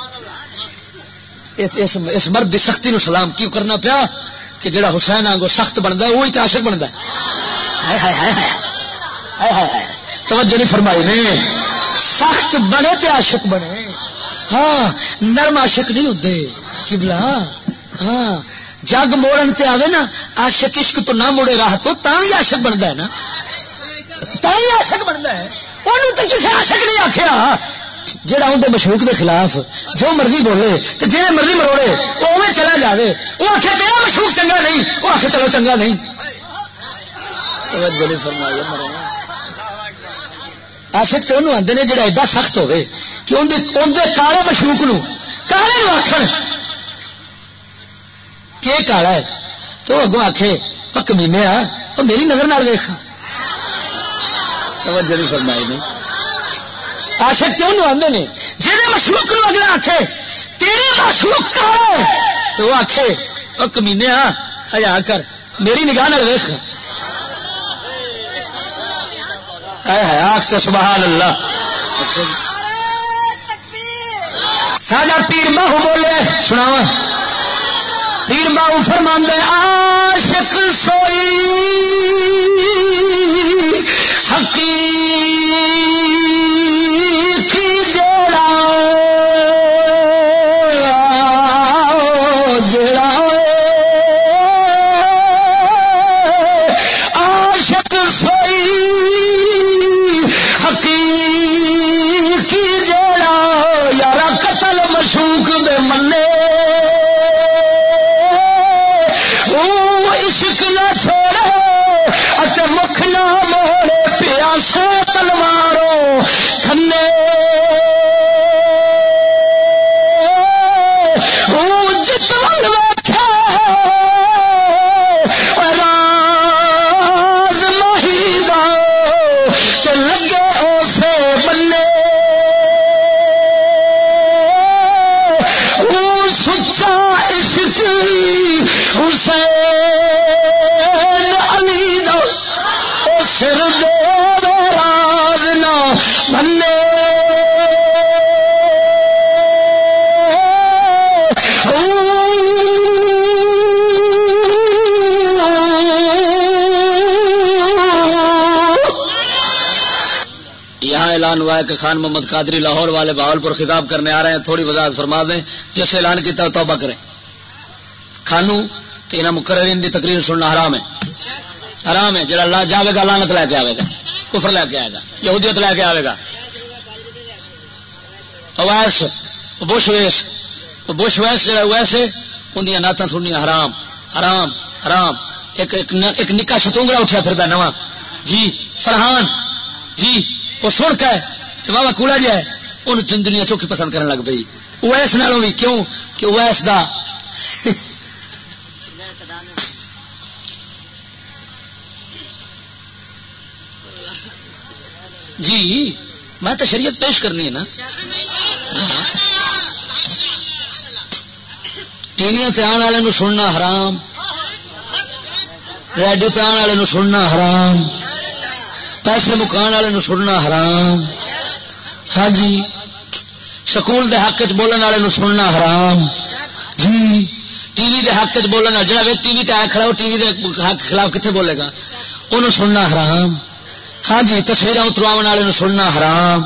اس مرد کی سختی نو سلام کیوں کرنا پیا؟ کہ جڑا حسین آگو سخت بنتا ہے وہی تو عاشق بنتا ہے۔ توجہ نہیں فرمائی نے۔ سخت بنے تو عاشق بنے۔ ہاں نرم عاشق نہیں ہوتے کبلا ہاں۔ جگ موڑن سے آئے نا، عاشق عشق تو نہ مڑے راہ تو تا بھی عاشق بنتا ہے نا۔ ہی عاشق بنتا ہے؟ انہوں تو کسی عاشق نہیں آخیا جہاں اندر مشروق کے خلاف جو مرضی بولے تو جی مرضی مروڑے وہ اوے چلا جائے وہ آخر تیرا مشروق چنگا نہیں وہ آخر چلو چنگا نہیں۔ آشک تو انہوں آتے ہیں جڑا ایڈا سخت ہوے کہ اندر کالے مشروق نو کالے نو آخر کہ کالا ہے۔ تو اگوں آخے وہ کمینے آ میری نظر نہ دیکھا توجہ نہیں فرمائی نہیں آشک تو انہوں آتے ہیں جہاں مشروق نو اگلا آخے تیرے مشروق کا تو وہ آخے وہ کمینے آ ہزار کر، میری نگاہ نہ دیکھ سے سبحان اللہ۔ ساڈا پیر باہو بولے سنا پیر باہو فرماند عاشق سوئی۔ حقیقی جیڑا کہ خان محمد قادری لاہور والے بہاول پر خطاب کرنے آ رہے ہیں، تھوڑی وضاحت فرما دیں، جس اعلان کیا توبہ کریں۔ خانو تو یہاں مقرر کی تقریر سننا حرام ہے۔ حرام ہے، جڑا اللہ جاوے گا لانت لے کے آئے گا۔ کفر لے کے آئے گا۔ یہودیت لے کے آئے گا۔ اویس، بش ویس۔ بش ویس، جڑا ویسے اندیاں نعتیں سننی حرام۔ حرام حرام۔ ایک ایک نکا شتونگڑا اٹھا پھر نواں۔ جی فرحان۔ جی وہ سن کے بابا کوڑا جا ہے ان دنیا چوکی پسند کرنے لگ پی اویس نالوں بھی کیوں؟ کہ اویس دا جی میں تو شریعت پیش کرنی ہے نا۔ ٹی وی آنے والے سننا حرام۔ ریڈیو آن والے سننا حرام۔ پیسے مکان والے سننا حرام۔ ہاں جی سکول دے حق چ بولن والے سننا حرام۔ جی ٹی وی دے حق چ بولن جا ٹی وی تے آیا کھڑا وہ ٹی وی دے حق خلاف کتنے بولے گا؟ انہوں سننا حرام۔ ہاں جی تصویر اتروا والے سننا حرام۔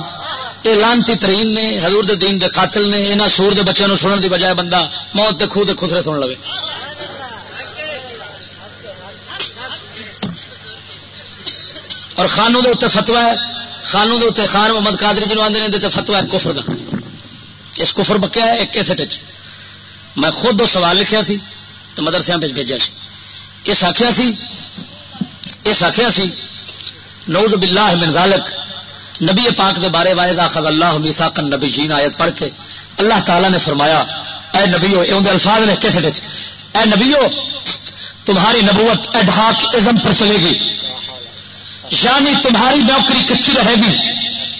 یہ لانتی ترین نے، حضور دے دین دے قاتل نے یہاں سور دے بچوں سنن دی بجائے بندہ موت دے خوہ دے خسرے سن لو اور خانوں دے اتنے فتوا ہے خانوں دے اتنے خان محمد قادری جنوب آدھے نے فتوا ہے کفر دا۔ اس کفر بکیا ہے ایک کیسٹ میں خود دو سوال لکھیا سی تو مدرسے پہ بھیجا سی۔ اس آخیا سی اس آخیا سی نوز باللہ من ذالک۔ نبی پاک دے بارے وائد آخذ اللہ میساق نبی جین آیت پڑھ کے اللہ تعالیٰ نے فرمایا، اے نبیو، اے اندر الفاظ نے کیسے اے نبیو، تمہاری نبوت ایڈہاک ازم پر چلے گی۔ یعنی تمہاری نوکری کچی رہے گی۔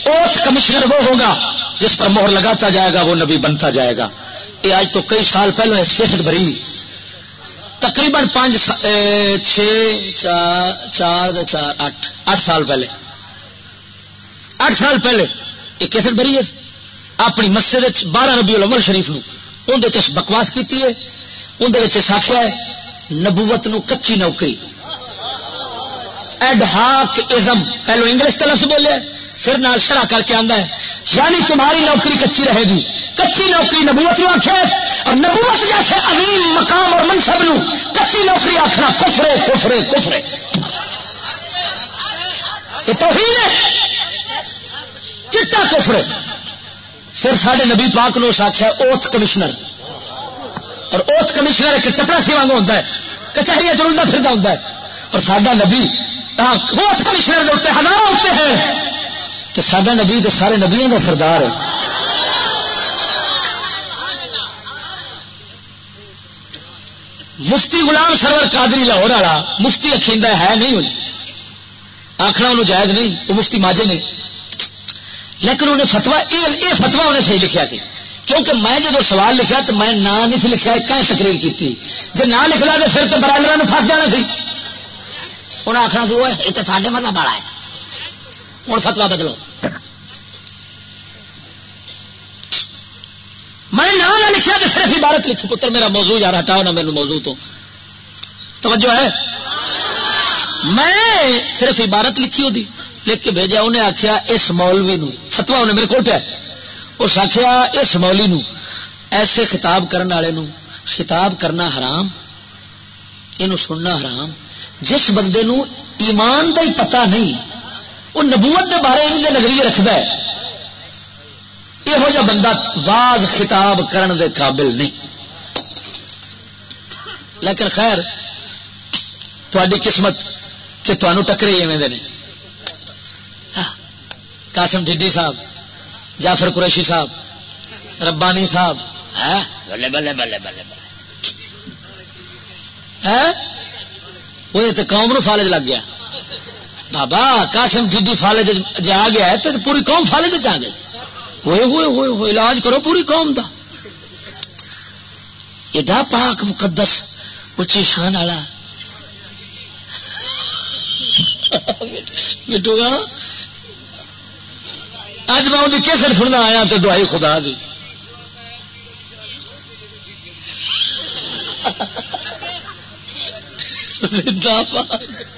اوتھ کمشنر وہ ہوگا جس پر مہر لگاتا جائے گا، وہ نبی بنتا جائے گا۔ یہ آج تو کئی سال پہلے اسٹیشن بھری۔ تقریباً پانچ چھ، چار چار چار اٹھ اٹھ سال پہلے۔ اٹھ سال پہلے یہ کیسٹ بری ہے۔ اپنی مسجد بارہ ربی الاول شریف نو۔ اندر بکواس کی ہے۔ اندر آخیا ہے۔ نبوت نو کچی نوکری۔ Ad hocism. پہلو انگلش طرف سے بولے، پھر نال شرح کر کے آتا ہے۔ یعنی تمہاری نوکری کچی رہے گی۔ کچی نوکری نبوت نو آخیا اور نبوت جیسے عظیم مقام اور منصب نو کچی نوکری آخنا کفرے کفرے کفرے۔ یہ تو ہی ہے۔ چٹا کفرے۔ پھر سارے نبی پاک نو آخیا اوتھ کمشنر۔ اور اوتھ کمشنر ایک چپڑا سی واگ ہوتا ہے، کچہری چلتا پھرتا ہوتا ہے۔ اور سڈا نبی اوتھ کمشنر ہزار ہوتے ہیں۔ تو سڈا نبی تو سارے نبیوں کا سردار ہے۔ مفتی غلام سرور قادری لاہور والا، مفتی اکھیندا ہے نہیں ہوئی۔ آخنا انہوں جائز نہیں، وہ مفتی ماجے نہیں لیکن انہیں فتوا یہ فتوا انہیں صحیح لکھا سی۔ کیونکہ میں جب سوال لکھا تو میں نہ نہیں لکھا کہیں تقریر کی جی نہ لکھ لا تو پھر تو برادر پھنس جانا سی۔ انہیں آخنا سی وہ یہ تو ساڈے مطلب بڑا ہے۔ ہوں فتوا بدلو۔ میں نہ نہ لکھا تو صرف عبارت لکھی پتر، میرا موضوع یار ہٹاؤ نہ میرے موضوع تو۔ توجہ ہے؟ میں صرف عبارت لکھی ہوتی لکھ کے بھیجا، انہیں آخیا اس مولوی نو فتوا انہیں میرے کو پیا۔ اس آخیا اس مولی نو ایسے خطاب کرنے والے نو خطاب کرنا حرام یہ سننا حرام۔ جس بندے نو ایمان کا ہی پتا نہیں وہ نبوت کے بارے ان کے نظریے رکھد ہے۔ یہو جہ بندہ واز خطاب کرن دے قابل نہیں۔ لیکن خیر تھوڑی قسمت کہ تمہوں ٹکرے ایویں دے قاسم ڈڈی صاحب جعفر قریشی صاحب ربانی صاحب بلے بلے بلے بلے بلے۔ وہ تو قوم نو فالج لگ گیا۔ بابا، قاسم ڈڈی فالج جا گیا ہے تو پوری قوم فالج آ گئی۔ ہوئے ہوئے ہوئے ہوئے، علاج کرو پوری قوم دا۔ ایڈا پاک مقدس اچھی شان والا۔ مٹو گا۔ اج میں ان کیسے سننا آیا تو دعائی خدا دی۔ زندہ باد۔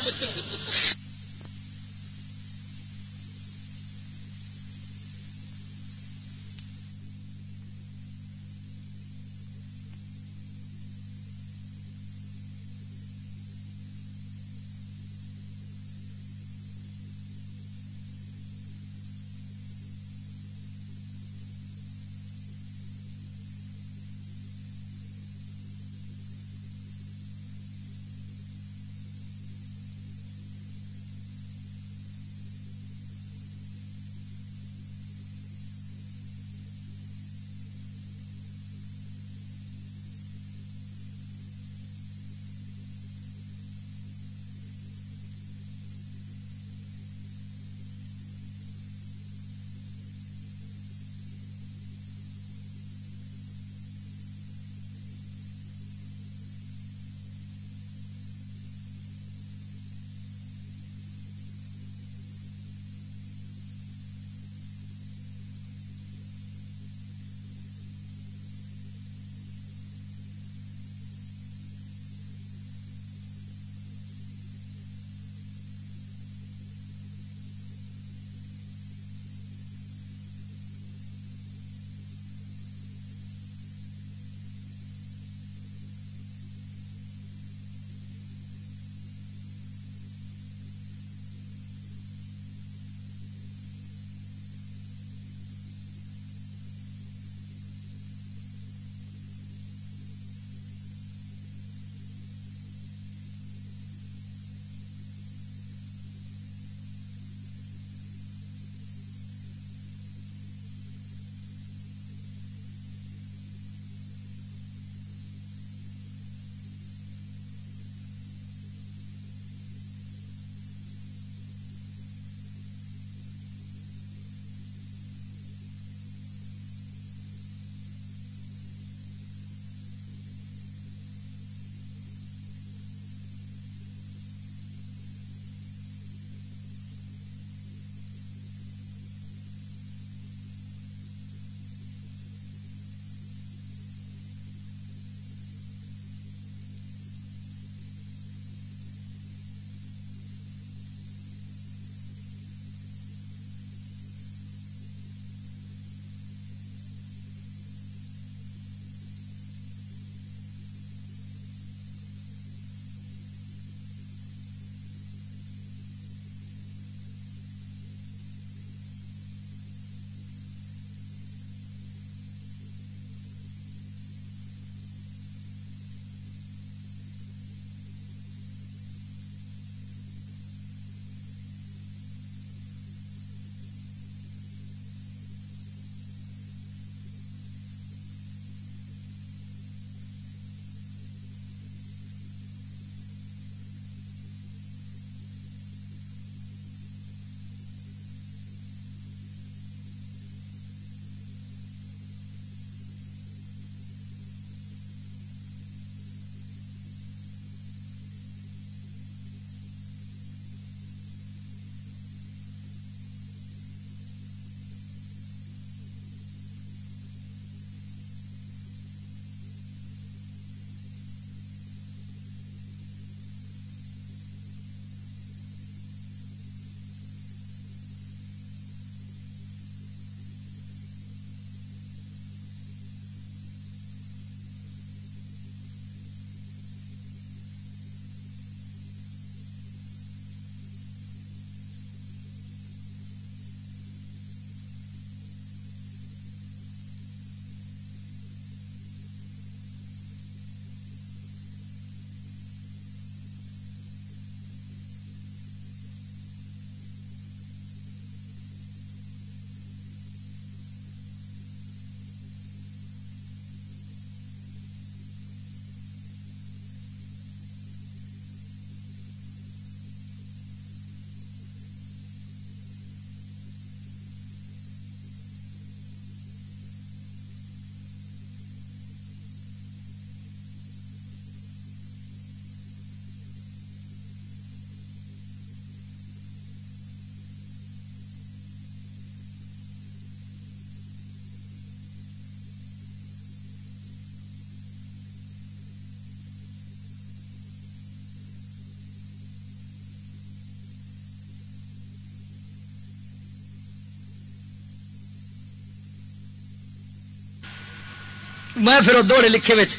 میں پھر وہ دوڑے لکھے بچ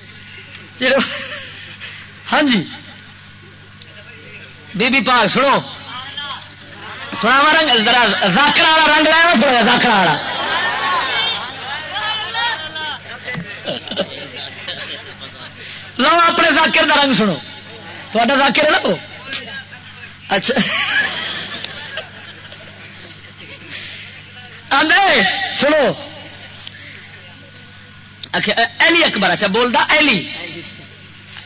ہاں جی۔ بی بی پاک، سنو۔ سنا رنگ زاکڑا والا رنگ لایا تھوڑا زاکڑا والا۔ لو اپنے زاکر کا رنگ سنو۔ تا زاکر ہے نا وہ؟ اچھا۔ آدھے سنو۔ ایلی اکبر. اچھا بولتا ایلی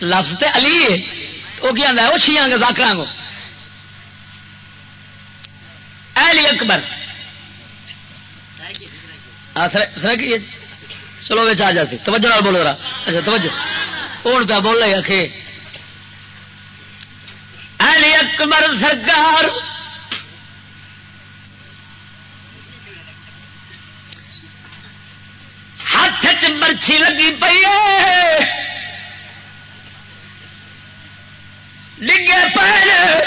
لفظ تے علی ہے۔ وہ کیا آدھا وہ شیاں گے زاکر کو ایلی اکبر۔ چلو بچ آ جاتی توجہ بولو رہا اچھا توجہ۔ ہوں پہ بول رہے آخے علی اکبر سرکار ہاتھ چ برچھی لگی پی ہے۔ ڈگے پیر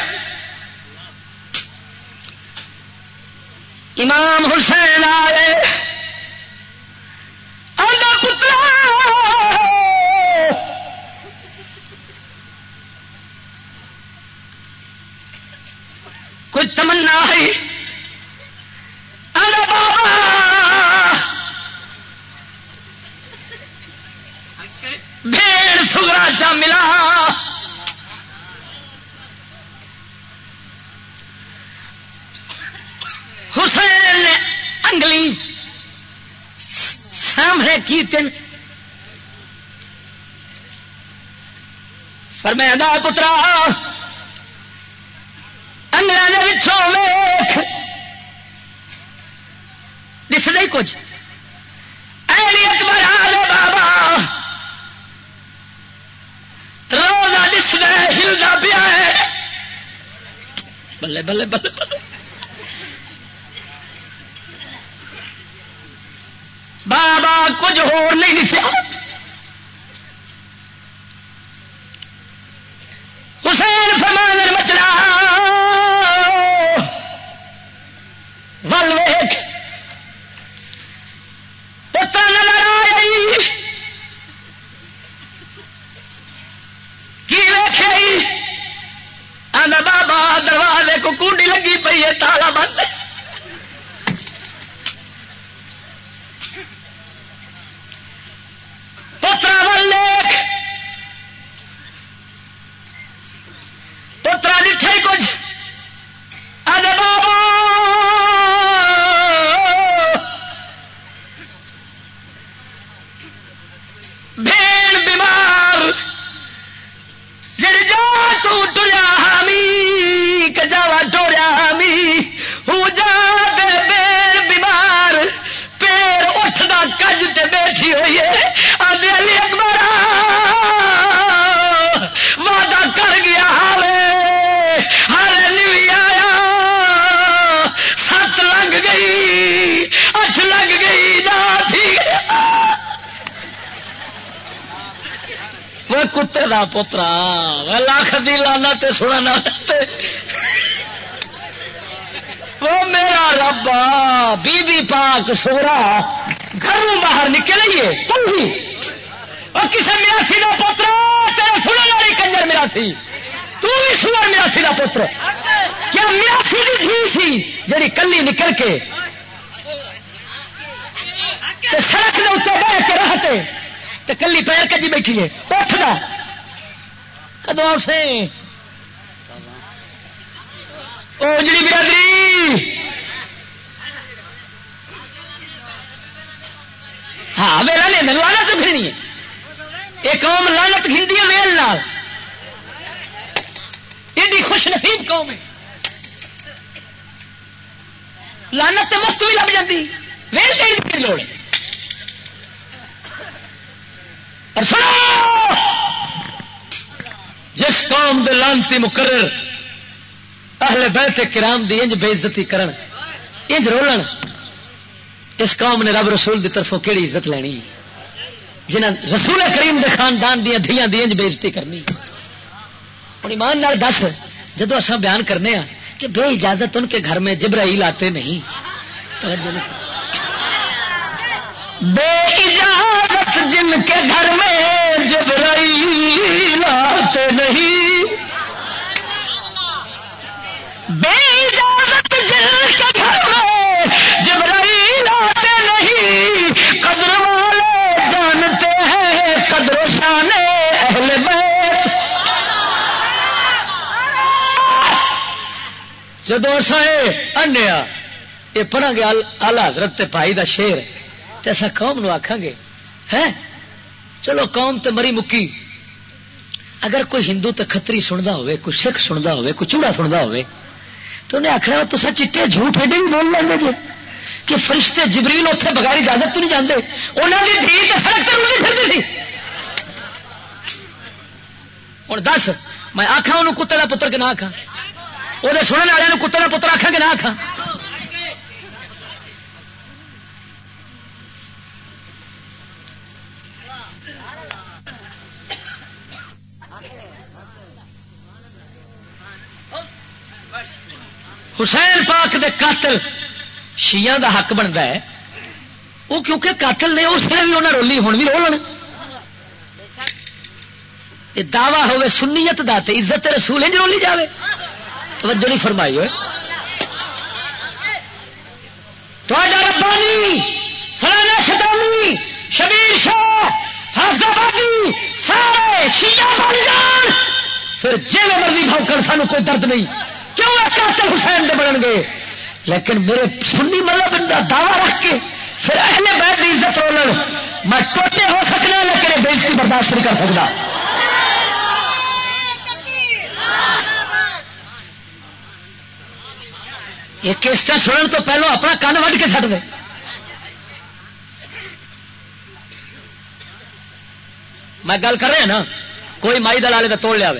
امام حسین آئے۔ پتر کوئی تمنا ہے؟ بابا۔ بھیڑ سگرا چا ملا۔ حسین نے انگلی سامنے کی تین۔ فرمایا پترا انگلوں نے پچھوں ویخ دس نہیں کچھ۔ اکبر، آ بابا۔ روزہ دس ہلدا پیا ہے۔ بلے بلے بلے بلے۔ بابا کچھ ہو نہیں دسیا۔ حسین فرمان مچلا ول ویخ پتہ نظر آئی کی ویخ آدھا بابا دروازے کو کنڈی لگی پی ہے، تالا بند۔ پترا ول پترا دکھے کچھ کتے دا پترا۔ وہ لاکھ دی لانا تے سنا وہ میرا ربا بی بی پاک سورا گھروں باہر نکلیے تم ہی اور کسی میاسی کا پتر تیرے سننے والی کنجر میاسی تو بھی سور میاسی کا پتر۔ کیا میاسی کی دھی سی جی کلی نکل کے؟ سڑک کے اتنے بہ کے رہتے تو کلی پیر کجی بیٹھی ہے؟ اٹھنا کدو سے اجڑی برادری۔ ہاں ویلا نے لانت پھرنی ہے۔ یہ قوم لانت گھنتی ہے ویل نال۔ ایڈی خوش نصیب قوم ہے۔ لانت تو مفت بھی لگ جاتی ویل کی لوڑ اور سنو! جس قوم دے لانتی مقرر، اہل بیت کرام دی انج بے عزتی کرن، انج رولن، اس قوم نے رب رسول دی طرفوں کیڑی عزت لینی؟ جنہاں رسول کریم دے خاندان دیا دھیاں دی انج بے عزتی کرنی؟ ہوں ایمان نال دس جدو اصا بیان کرنے ہاں کہ بے اجازت ان کے گھر میں جبرائیل آتے نہیں بے اجازت جن کے گھر میں جبرائیل آتے نہیں۔ بے اجازت جن کے گھر میں جبرائیل آتے نہیں۔ قدر والے جانتے ہیں قدر شان اہل بیت۔ جدو اصا انیا یہ پڑھا گے آلہ حضرت پائی دا شیر تو اصا قوم نو آخان گے ہے چلو قوم تے مری مکی۔ اگر کوئی ہندو تے کتری سنتا ہوئے، کوئی سکھ سنتا ہوئے، کوئی چوڑا سنتا ہوئے، تو انہیں آخر تو چٹے جھوٹ ایڈے بھی بول لیں جی کہ فرشتے جبریل اتنے بغیر اجازت تو نہیں جانے انہوں نے دھی تو سڑک تر تھی۔ ہوں دس، میں آخا انہوں کتے کا پتر کہ نہ آخا وہ سننے والے کتے کا پتر آخا کہ نہ آخا حسین پاک دے قاتل شیعہ دا حق بنتا ہے۔ وہ کیونکہ قاتل نے اس نے بھی انہیں رولی ہوں بھی رولن۔ یہ دعوی ہوے سنیت دا تے عزت رسول انج رولی جاوے۔ توجہ نہیں فرمائی ہوئے۔ ربانی، فلانا شدانی شبیر شاہ حافظ آبادی سارے شیعہ بن جان۔ پھر جی مرضی بھوکن سانو کوئی درد نہیں۔ کیوں قاتل حسین دے بنن گے؟ لیکن میرے سنی مطلب دعوی رکھ کے پھر اہل بیت کی عزت رولن میں ٹوٹے ہو سکنا لیکن یہ بےزتی برداشت نہیں کر سکتا۔ یہ کیسٹ سنن تو پہلو اپنا کن وڈ کے چڑھ دے۔ میں گل کر رہا نا، کوئی مائی دلالے کا توڑ لیا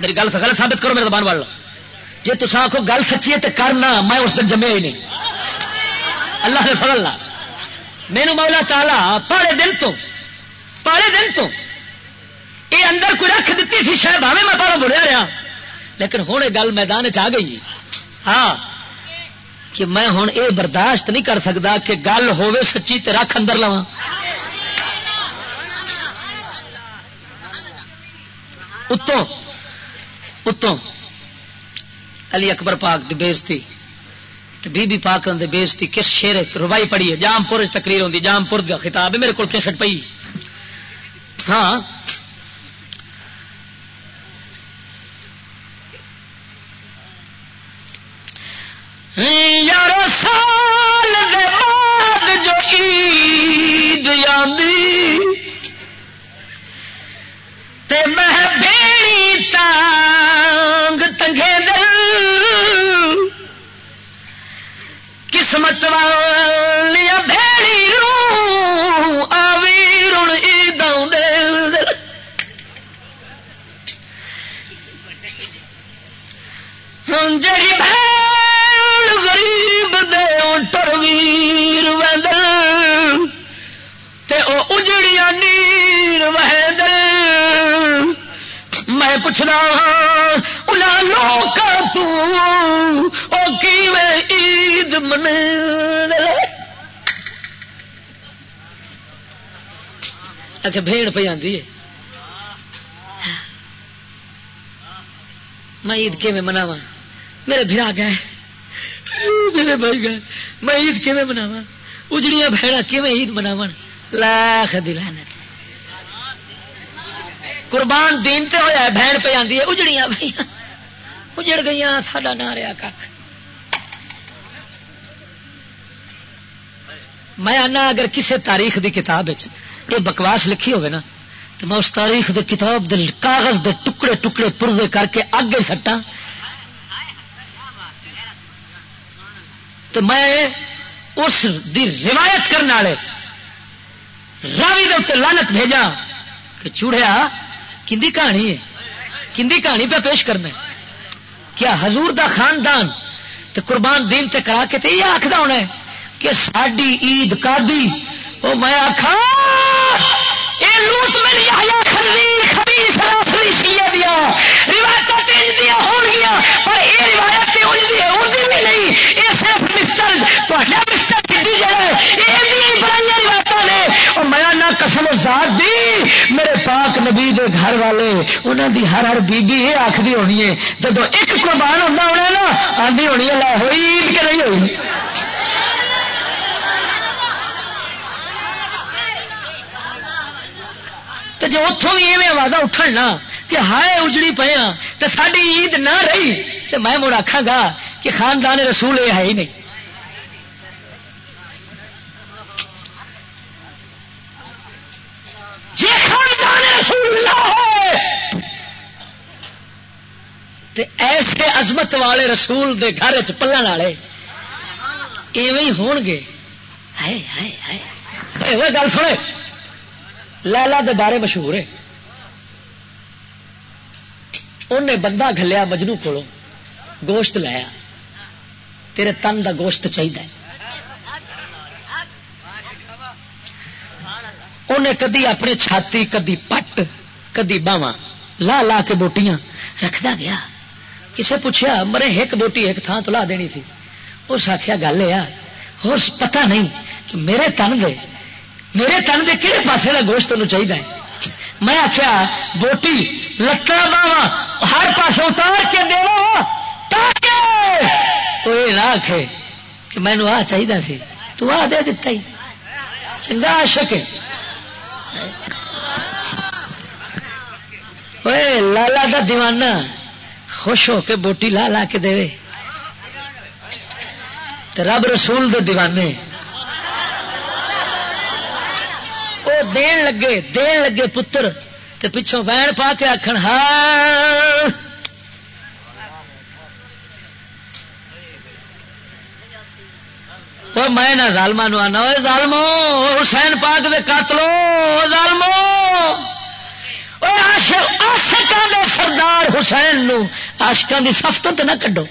میری گل غلط ثابت کرو، میرے دبان والا جی تصا آخو گل سچی ہے تو کرنا میں اس دن جمے ہی نہیں۔ اللہ نے فضل لا مینو مولا تالا پالے دن تو پالے دن تو یہ اندر کوئی رکھ دیتی سی شاید بھاوے میں پالو بڑھیا رہا لیکن ہوں یہ گل میدان چ گئی۔ ہاں کہ میں ہوں یہ برداشت نہیں کر سکتا کہ گل ہوے سچی تے رکھ اندر لوا اتوں اتوں علی اکبر پاک دی بےزتی بی بی پاک دی بےزتی، کس شیر روائی پڑی ہے؟ جام پور تقریر ہوتی جام پور کا خطاب ہے، میرے کو کیسٹ پئی۔ ہاں۔ یار سال دے بعد جو عید آدھی تے میں بیڑی تانگ قسمت والی بھیڑی رو آوی عید بھیڑ غریب دے ٹر ویر تے او اجڑیاں نیر وہدل میں پوچھنا انہاں لوگ عید من اچھا بھیڑ پہ آتی ہے۔ میں عید کی مناوا میرے بھرا گئے۔ میرے بھائی گئے۔ میں عید کی مناوا اجڑیاں بہنا کیون عید مناو لاکھ دلانت قربان دین تے ہویا ہے، بہن پہ آتی ہے، اجڑیاں بھائی اجڑ گئی ساڈا نہ رہا کھ میں آنا اگر کسی تاریخ دی کتاب یہ بکواس لکھی ہوگی نا، تو میں اس تاریخ دے کتاب دے کاغذ دے ٹکڑے ٹکڑے پردے کر کے اگے سٹا تو میں اس دی روایت کرنے والے راوی دے لانت بھیجا کہ چوڑیا کندی کہانی ہے؟ کندی کہانی پہ پیش کرنا کیا حضور دا خاندان تے قربان دین تے کرا کے تے یہ آخر ہونا ہے کہ ساری عید کا دی وہ میں آخا یہ لوٹ مل یا خرید خرید سراسری شیے دیا۔ روایت تین دیا ہو گیا، پر یہ روایت ہوتی بھی نہیں۔ یہ صرف مسٹر مسٹر کی جگہ یہ بڑی روایت نے اور نبی دے گھر والے انہوں دی ہر ہر بیبی یہ آخری ہونی ہے جب ایک قربان ہوتا ہونا نا آدھی ہونی ہے ہوئی، عید کہ نہیں ہوئی۔ تو اتوں بھی ایویں آواز اٹھن نا کہ ہائے اجڑی پیا ہاں، تو ساری عید نہ رہی تو میں مڑ آخا گا کہ خاندان رسول یہ ہے ہی نہیں۔ جی خاندان رسول اللہ ہے تے ایسے عظمت والے رسول دے گھر چ پلن والے ایویں ہون گے۔ وہ گل سنے۔ لالا دے بارے مشہور ہے۔ انہیں بندہ گلیا مجنو کو گوشت لایا۔ تیرے تن دا گوشت چاہیے انہیں کدی اپنے چھاتی کدی پٹ کدی باواں لا لا کے بوٹیاں رکھدا گیا کسے پوچھا مرے ایک بوٹی ایک تھان تو لا دینی تھی اس آخیا گل یہ اور پتہ نہیں کہ میرے تن دے میرے تن دے کہڑے پاسے کا گوشت تمہیں چاہیے میں آخیا بوٹی لکڑا باوا ہر پاس اتار کے دے وہ نہ آخے کہ مینو آ چاہیے سی تو آ دے دیتا ہی چنگا عاشق ہے لالا دا دیوانہ خوش ہو کے بوٹی لا لا کے دے رب رسول دے دیوانے। وہ دین لگے دین لگے پتر تے پچھوں وین پا کے آخر ہاں وہ میں نہ ظالما نو آنا ظالمو حسین پاک دے قاتلو ظالمو۔ آشکان دے سردار حسین نو آشکان دی سفت نہ کڈو۔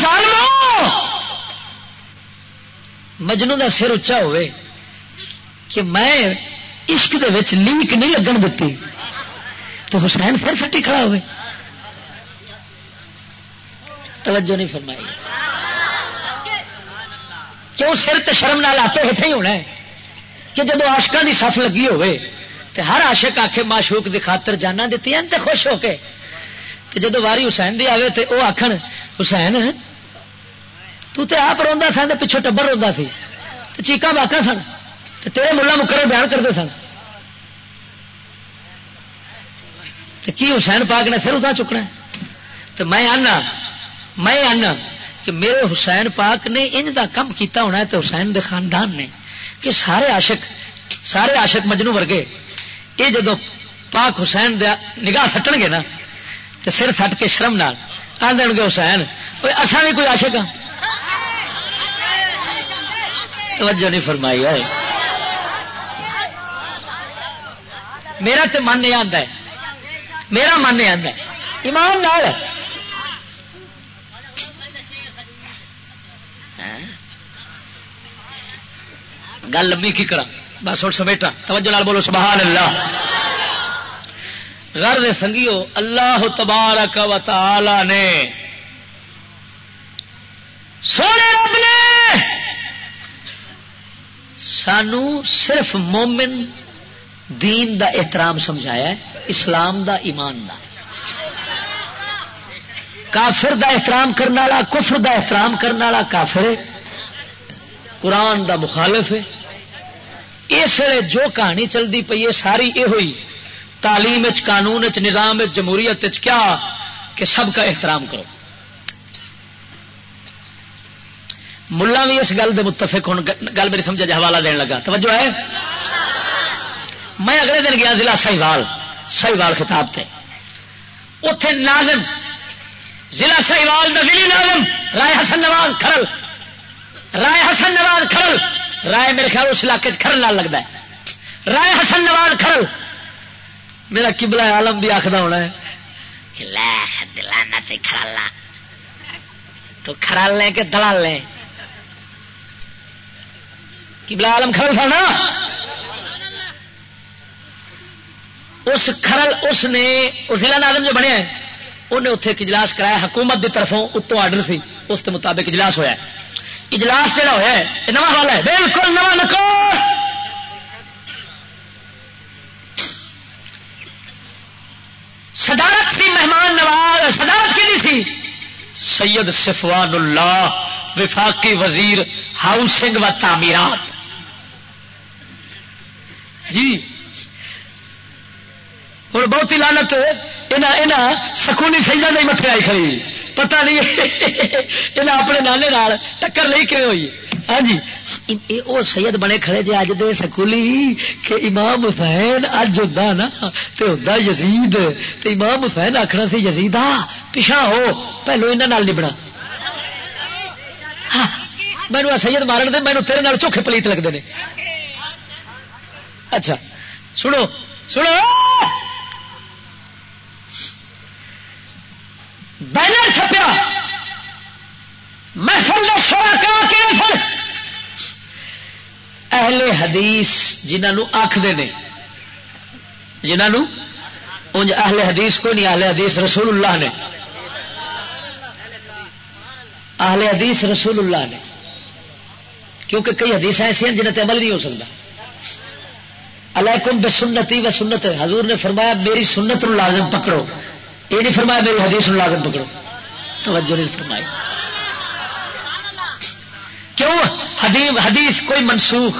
ظالمو مجنو دا سر اچا ہوئے کہ میں عشق دے وچ لیک نہیں لگن دیتی۔ تو حسین پھر سٹی کھڑا ہوئے۔ توجہ نہیں فرمائی۔ کیوں سر تو شرم نال آپ ہٹے ہی ہونا ہے؟ کہ جب آشکا کی سف لگی ہوئے تو ہر آشک آخے معشوق کی خاطر جانا دیتی ہیں تے خوش ہو کے۔ جدو واری حسین دی آئے تو وہ آخر حسین، تو تے آپ روا سا پچھو ٹبر روا سی۔ چیقا باقا سن۔ تیرے ملا مکر بیان کرتے سن۔ کی حسین پاک نے پھر اتنا چکنا تو میں آنا میں آنا کہ میرے حسین پاک نے ان دا کم کیتا ہونا ہے تو حسین دے خاندان نے کہ سارے عاشق سارے عاشق مجنو ورگے، یہ جدو پاک حسین دیا نگاہ سٹن گے نا تو سر سٹ کے شرم نال آدھے گے حسین اصا بھی کوئی عاشق ہاں؟ توجہ نہیں فرمائی ہے میرا تو من نہیں آتا ہے۔ میرا من نہیں آتا ایمان نال گل لمبی کی کرا بس ہوں سمیٹا توجہ نال بولو سبحان اللہ غر سنگیو، اللہ تبارک و تعالی نے سونے رب نے سانو صرف مومن دین دا احترام سمجھایا ہے، اسلام دا، ایمان دا۔ کافر دا احترام کرنے والا، کفر دا احترام کرنے والا کافر ہے۔ قرآن دا مخالف ہے۔ اس ویلے جو کہانی چلتی پی ہے، ساری یہ ہوئی تعلیم قانون نظام جمہوریت کیا کہ سب کا احترام کرو۔ ملا بھی اس گل دے متفق ہوں گل میری سمجھا جا حوالہ دین لگا۔ توجہ ہے؟ میں اگلے دن گیا ضلع سہیوال سہیوال خطاب تھے اتے ناظم ضلع سہیوال دلی ناظم رائے حسن نواز کھرل۔ رائے حسن نواز کھرل۔ رائے میرے خیال اس علاقے کھرل نال لگتا ہے۔ رائے حسن نواز کھرل میرا کبلا عالم بھی آخر ہونا ہے تو کھرل لیں کہ دلال لیں؟ کبلا عالم کھرل تھا نا؟ اس کھرل اس نے ضلع نادم جو بنیا انہیں اتنے اجلاس کرایا، حکومت کی طرفوں، اتوں آرڈر سی، اس کے مطابق اجلاس ہوا اجلاس جڑا ہوا ہے نواں حال ہے۔ بالکل نواں نکور صدارت تھی مہمان نواز، صدارت کی تھی سید صفوان اللہ، وفاقی وزیر، ہاؤسنگ و تعمیرات۔ جی۔ اور بہت ہی لالت سکونی سیدہ نہیں متھے آئی کھڑی۔ پتہ نہیں یہاں اپنے نانے ٹکر نہیں کہ ہوئی ہاں جی۔ وہ سید بنے کھڑے جی اج دے سکولی کہ امام حسین اج ہوتا نا تو ہوتا یزید۔ تو امام حسین آخنا سی یزید پچھا ہو پہلو یہاں نبنا ہاں، مینو سید مارن دے مینو تیرے چوکھے پلیت لگتے ہیں اچھا سنو سنو۔ بینر چھپیا۔ محفل شرکا کے سر اہل حدیث جنہوں آخر نے جنہوں انج اہل حدیث کو نہیں، اہل حدیث رسول اللہ نے۔ اہل حدیث رسول اللہ نے۔ کیونکہ کئی حدیث ایسی ہیں جنہیں عمل نہیں ہو سکتا۔ علیکم بے سنتی و سنت، حضور نے فرمایا میری سنت لازم پکڑو۔ یہ نہیں فرمایا میری حدیث لازم پکڑو۔ توجہ نہیں فرمائی۔ کیوں؟ حدیث حدیث کوئی منسوخ،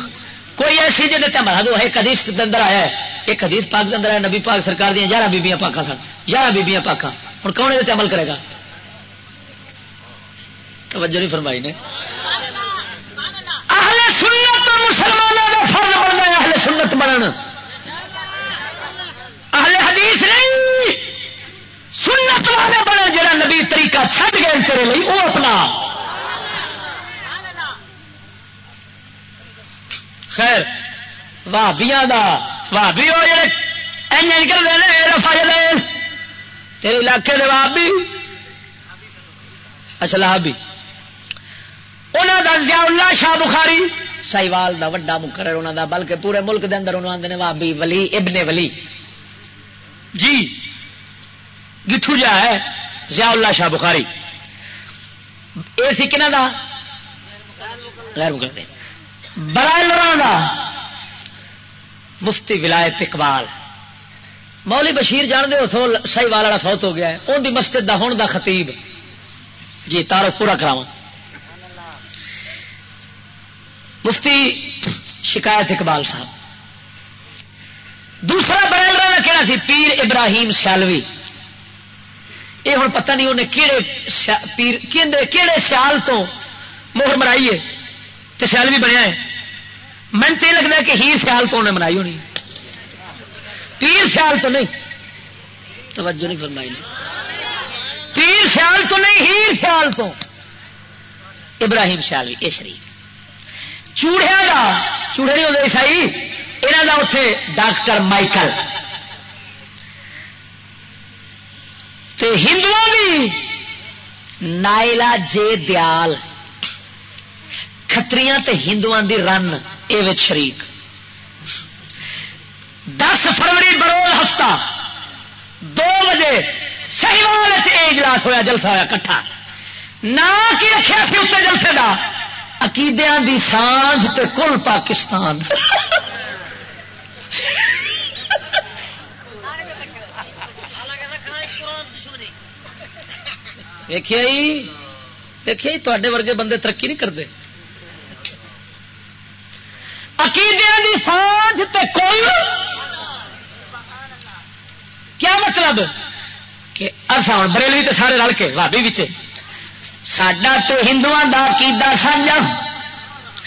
کوئی ایسی جگہ تم ہدو ایک حدیث کے اندر آیا ہے۔ ایک حدیث پاک کے اندر آیا نبی پاک سرکار دیا گیارہ بیبیاں پاکا سن۔ گیارہ بیبیاں پاکا ہوں کون یہ عمل کرے گا؟ توجہ نہیں فرمائی نے۔ اہل سنت مسلمانوں کا فرض بننا ہے اہل سنت بننا اہل حدیث نہیں۔ سنت والے بنے جڑا نبی طریقہ چھڈ گئے تیرے لیے وہ اپنا۔ خیر بھابیا بھابی ہو جائے۔ نکل رہے رفا جائے تیرے علاقے کے بھابی اچھا لابی انہوں کا ضیاء اللہ شاہ بخاری۔ سائیوال دا وڈا مقرر انہوں دا، بلکہ پورے ملک دے اندر انہوں آتے وابی ولی، ابن ولی۔ جی۔ گٹھو جا ہے؟ ضیاء اللہ شاہ بخاری۔ یہ سی کہنا دا؟ غیر مقرر برائے مفتی ولایت اقبال۔ مولی بشیر جان دے سو سی والا فوت ہو گیا ہے۔ ان دی مسجد دا، ہون دا خطیب۔ جی تارو پورا کراوا مفتی شکایت اقبال صاحب۔ دوسرا برائے لڑا کہنا سی؟ پیر ابراہیم سیالوی۔ یہ ہوں پتہ نہیں انہیں کہڑے پیر کہڑے سیال تو مہر مرائی ہے تو سیال بھی بنیا ہے۔ من تو یہ لگتا کہ ہیر سیال تو انہیں منائی ہونی۔ پیر سیال تو نہیں۔ توجہ نہیں فرمائی نہیں پیر سیال تو نہیں، ہیر سیال تو۔ ابراہیم سیال یہ شریف چوڑیا کا چوڑے نہیں ہوتے عیسائی یہاں کا اتے ڈاکٹر مائیکل۔ تے ہندو بھی نائلا جے دیال کتری ہندو دی رن یہ شریک۔ دس فروری بروز ہفتہ، دو بجے سہیوال اجلاس ہوا جلسہ ہوا کٹھا۔ نہ کی رکھا سی اتنے جلسے کا عقیدیا دی سانج تے کل پاکستان۔ دیکھیے دیکھیے تے ورگے بندے ترقی نہیں کرتے عقیدے کی سانج تے کوئی کیا مطلب کہ اصا بریلوی تے سارے رل کے بھابی بچے سڈا تو ہندو کا عقیدہ سانجا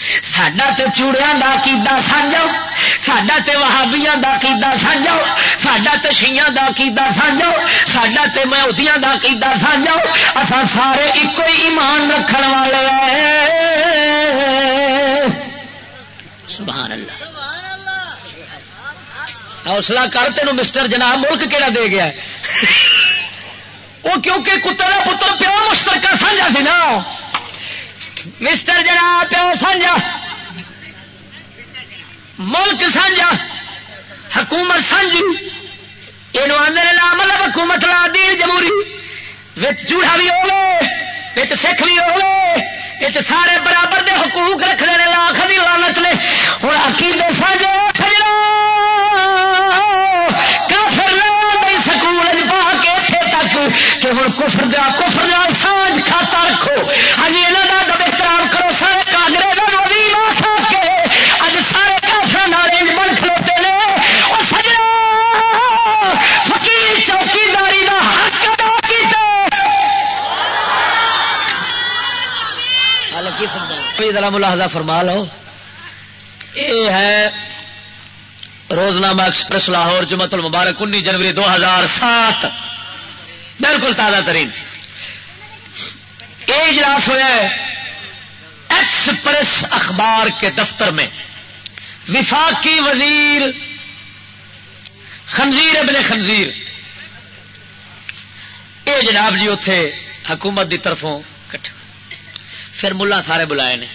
سڈا تو چوڑیا کا عقیدہ سانجا سڈا تو وہابیا کا عقیدہ سانجا سڈا تو شیاں کا عقیدہ سانجا سڈا تو میوتیاں کا عقیدہ سانجا اصا سارے ایک ایمان رکھن والے سبحان اللہ حوصلہ کر تین مسٹر جناب ملک کہڑا دے گیا وہ کیونکہ کتے کا پتر پیو مشترکہ سانجا سی نا مسٹر جنا پیو سانجا، ملک سانجا، حکومت سانجی یہ آدھے لا مطلب حکومت لا دی جمہوری چوڑا بھی ہوے سکھ بھی ہوے سارے برابر دے حقوق رکھنے نے، لاکھ بھی لانت نے۔ ہوں عقیدے سانجے کافر نہیں سکول اتنے تک کہ ہوں کفر دیا کفر سانج کھاتا رکھو۔ ہاں جی، یہاں کا سارے کاگرے کا آ کے اج سارے کافر نارنج بن کھلوتے نے۔ وہ سجنا کا حق ادا کیا ملاحظہ فرما لو۔ یہ ہے روزنامہ ایکسپریس لاہور جمعت المبارک، انیس جنوری دو ہزار سات۔ بالکل تازہ ترین۔ یہ اجلاس ہوا ہے۔ ایکسپریس اخبار کے دفتر میں وفاقی وزیر خنزیر ابن خنزیر۔ یہ جناب جی اتے حکومت دی طرفوں کٹھ پھر ملا سارے بلائے نے۔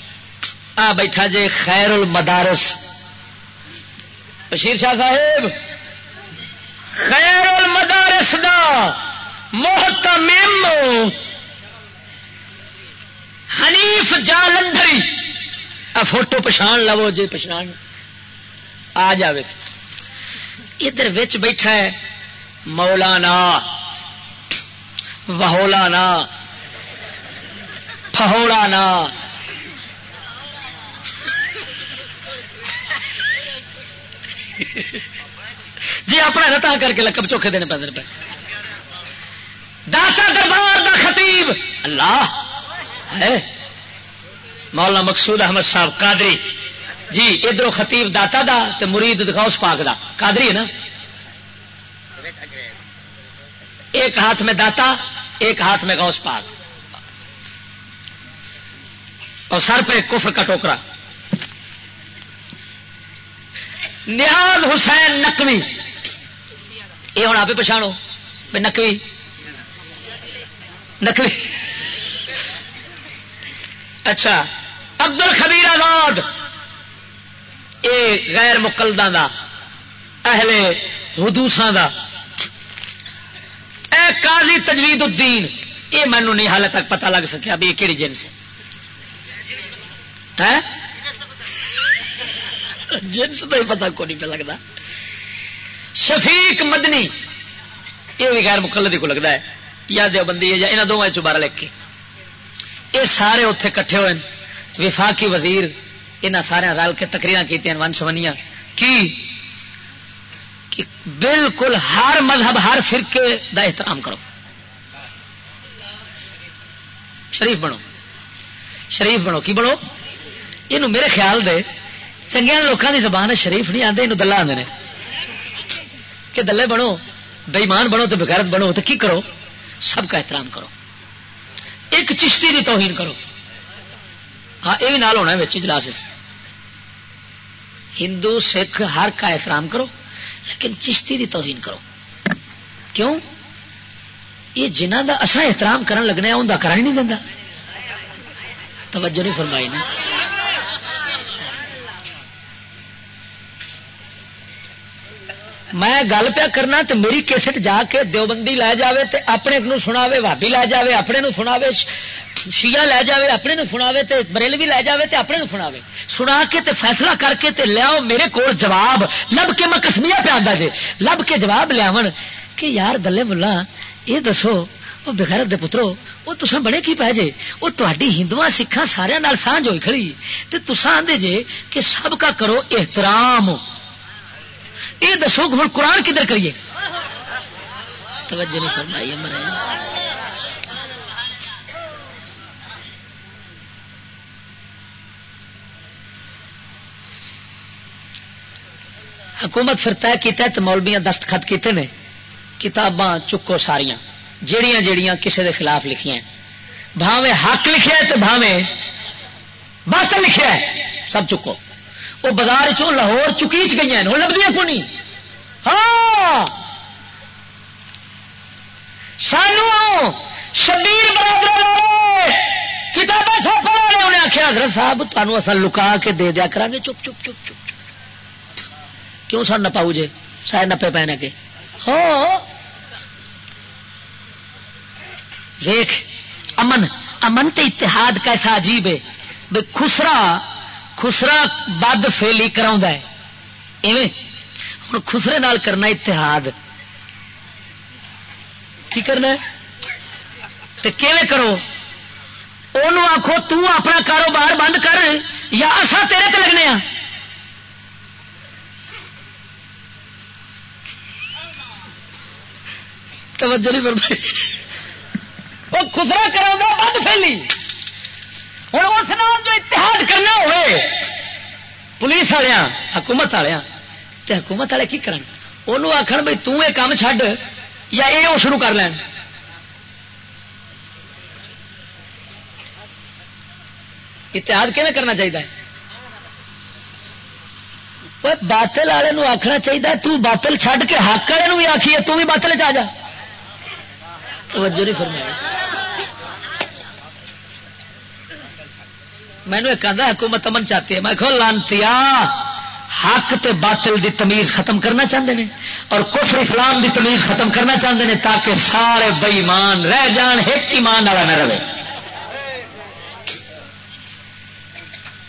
آ بیٹھا جے خیر المدارس بشیر شاہ صاحب خیر المدارس دا محتمم حنیف جالندری آ فوٹو پچھان لو جی پچھان۔ آ جائے ادھر بیٹھا ہے مولانا وہولا نا نا جی اپنا رتا کر کے لقب چوکھے دینے پہ پہ۔ داتا دربار دا خطیب۔ اللہ! ہے? مولانا مقصود احمد صاحب قادری. جی ادھر خطیب داتا دا تے مرید غوث پاک دا. قادری ہے نا؟ ایک ہاتھ میں داتا، ایک ہاتھ میں غوث پاک. اور سر پہ کفر کا ٹوکرا. نیاز حسین نقوی. یہ ہوں آپ پچھاڑو نقوی. نقوی. اچھا ابد ال خبیر آزاد. یہ غیر مقلدہ دا، اہل حدوساں دا. اے قاضی تجوید الدین یہ مینو نہیں حال تک پتہ لگ سکیا بھی یہ کہڑی جنس ہے جنس تو ہی پتا کو نہیں پہ لگتا شفیق مدنی، یہ بھی غیر مقلدی کو لگتا ہے. یا دیوبندی ہے، یا یہاں دونوں چبارہ لکھ کے؟ یہ سارے اتے کٹھے ہوئے وفاقی وزیر یہاں سارے رل کے تقریر کی ون سونیاں کی؟ کہ بالکل ہر مذہب، ہر فرقے دا احترام کرو۔ شریف بنو۔ شریف بنو۔ کی بنو؟ یہ میرے خیال دے چنگیا لوگوں کی زبان شریف نہیں آتے یہ دلہ آتے کہ دلے بنو بےمان بنو تو بغیرت بنو تو کی کرو؟ سب کا احترام کرو۔ ایک چشتی کی توہین کرو۔ ہاں یہ بھی نال ہونا ہے اجلاس ہندو، سکھ، ہر کا احترام کرو، لیکن چشتی دی توہین کرو۔ کیوں؟ یہ جنہ دا اصا احترام کرن لگنے ان کا کرا نہیں دینا توجہ نہیں فرمائی نا۔ میں گل پیا کرنا تو میری کیسٹ جا کے دیوبندی لے جاوے تے اپنے نو سناوے بھابی لے جاوے، اپنے نو سناوے شیعہ لے جاوے، اپنے نو سناوے تے بریلوی لے جاوے تے اپنے نو سناوے۔ سنا کے تے فیصلہ کر کے تے لیاؤ میرے کو جواب۔ لب کے میں کسمیا پہ آتا جی لب کے جواب لیا کہ یار دلے ملا یہ دسو وہ بغیرت دے پترو وہ تسا بڑے کی پہ جے؟ وہ تاری ہندو سکھان سارے سانج ہوئی کھڑی۔ تے تسا آدھے جے کہ سب کا کرو احترام۔ یہ دسو ہوں قرآن کدھر کریے؟ توجہ نہیں فرمائی مرے۔ حکومت پھر طے کیا تو مولبیاں دستخط کیتے نے کتاباں چکو ساریاں جیڑیاں جیڑیاں کسے دے خلاف لکھیاں بھاوے حق لکھے تو بھاوے باطل لکھے سب چکو۔ وہ بازار چو لاہور چکیچ گئی ہیں؟ لبدیاں کو نہیں؟ ہاں! سانو شبیر برادر کتابیں چھاپا والے انہیں آخیا حضرت صاحب تمہیں اصل لکا کے دے دیا کریں گے چپ چپ چپ چپ۔ کیوں سر نپاؤ جے؟ سارے نپے پہنے کے۔ ہو! دیکھ امن امن تے اتحاد کیسا عجیب ہے۔ بے خسرا خسرا بد فیلی کرا ہے۔ ایویں ہوں خسرے نال کرنا اتحاد۔ کی کرنا تے کیویں کرو؟ انہوں آخو تو اپنا کاروبار بند کر یا اصا تیرے تے لگنے ہاں۔ توجہ نہیں فرمائی۔ وہ خسرا کرا بند پھیلی ہوں اس نام جو اتحاد کرنا ہوئے، پولیس والیا حکومت والیا تو حکومت والے کی کرن؟ انہوں آخر بھائی توں یہ کام چھڈ، یا یہ وہ شروع کر لین۔ اتحاد کیون کرنا چاہیے باطل والے آخنا چاہیے تو باطل چھڈ کے حق والے بھی آخیے تم بھی باطل چ آ جا۔ توجہ نہیں فرمایا مینو ایک آدھا حکومت امن چاہتی ہے۔ میں کہو لانتی حق تے باطل دی تمیز ختم کرنا چاہتے ہیں اور کفر اسلام دی تمیز ختم کرنا چاہتے ہیں تاکہ سارے بئیمان رہ جان، ایک ایمان والا نہ رہے۔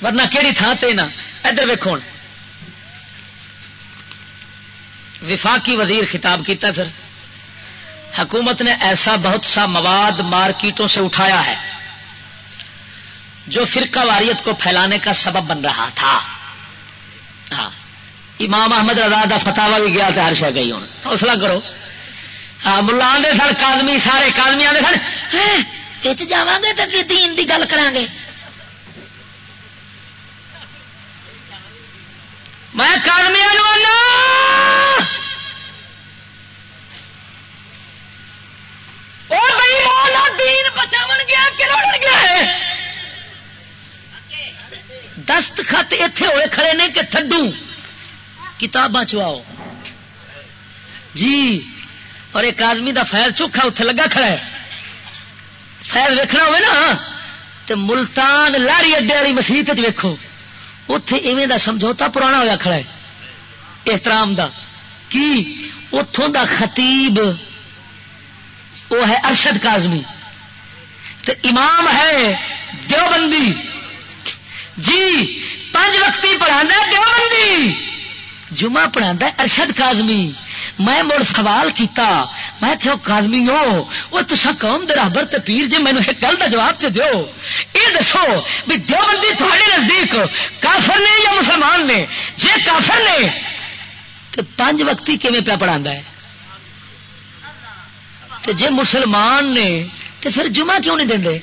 ورنہ کہڑی تھان تے نا؟ ادھر ویکو وفاقی وزیر خطاب کیتا پھر۔ حکومت نے ایسا بہت سا مواد مارکیٹوں سے اٹھایا ہے۔ جو فرقہ واریت کو پھیلانے کا سبب بن رہا تھا۔ ہاں۔ امام احمد رضا کا فتوا بھی گیا ہر شہ گئی ہوں حوصلہ کرو۔ ہاں ملا آدھے سن کادمی سارے کادمی آدھے سن۔ ہاں، جا گے تو دین کی گل کر گے۔ میں کادمی دین بچا گیا کہ گیا ہے۔ دستخط اتے ہوئے کھڑے نے کہ تھڈو۔ کتاباں چواؤ۔ جی اور ایک آدمی دا فائل چوکھا اتنے لگا کھڑا ہے۔ فائل ویکنا ہوئے نا تو ملتان لاری اڈے والی مسیحت ویکو اتے ایویں دا سمجھوتا پرانا ہوا کھڑا ہے۔ احترام دا۔ کی؟ اتوں دا خطیب۔ وہ ہے ارشد کازمی تو امام ہے دیوبندی۔ جی پانچ وقتی پڑھا دیوبندی جمعہ پڑھا ارشد کازمی میں مڑ سوال کیتا، میں کہ کازمی ہو وہ تصا قوم درابر تے پیر جی مینو ایک گل کا جواب تے دیو۔ یہ دسو بھی دیوبندی تھوڑے نزدیک کافر نے یا مسلمان نے؟ جی کافر نے، تو پانچ وقتی کیون پیا پڑھا ہے؟ تو جی مسلمان نے تو پھر جمعہ کیوں نہیں دیں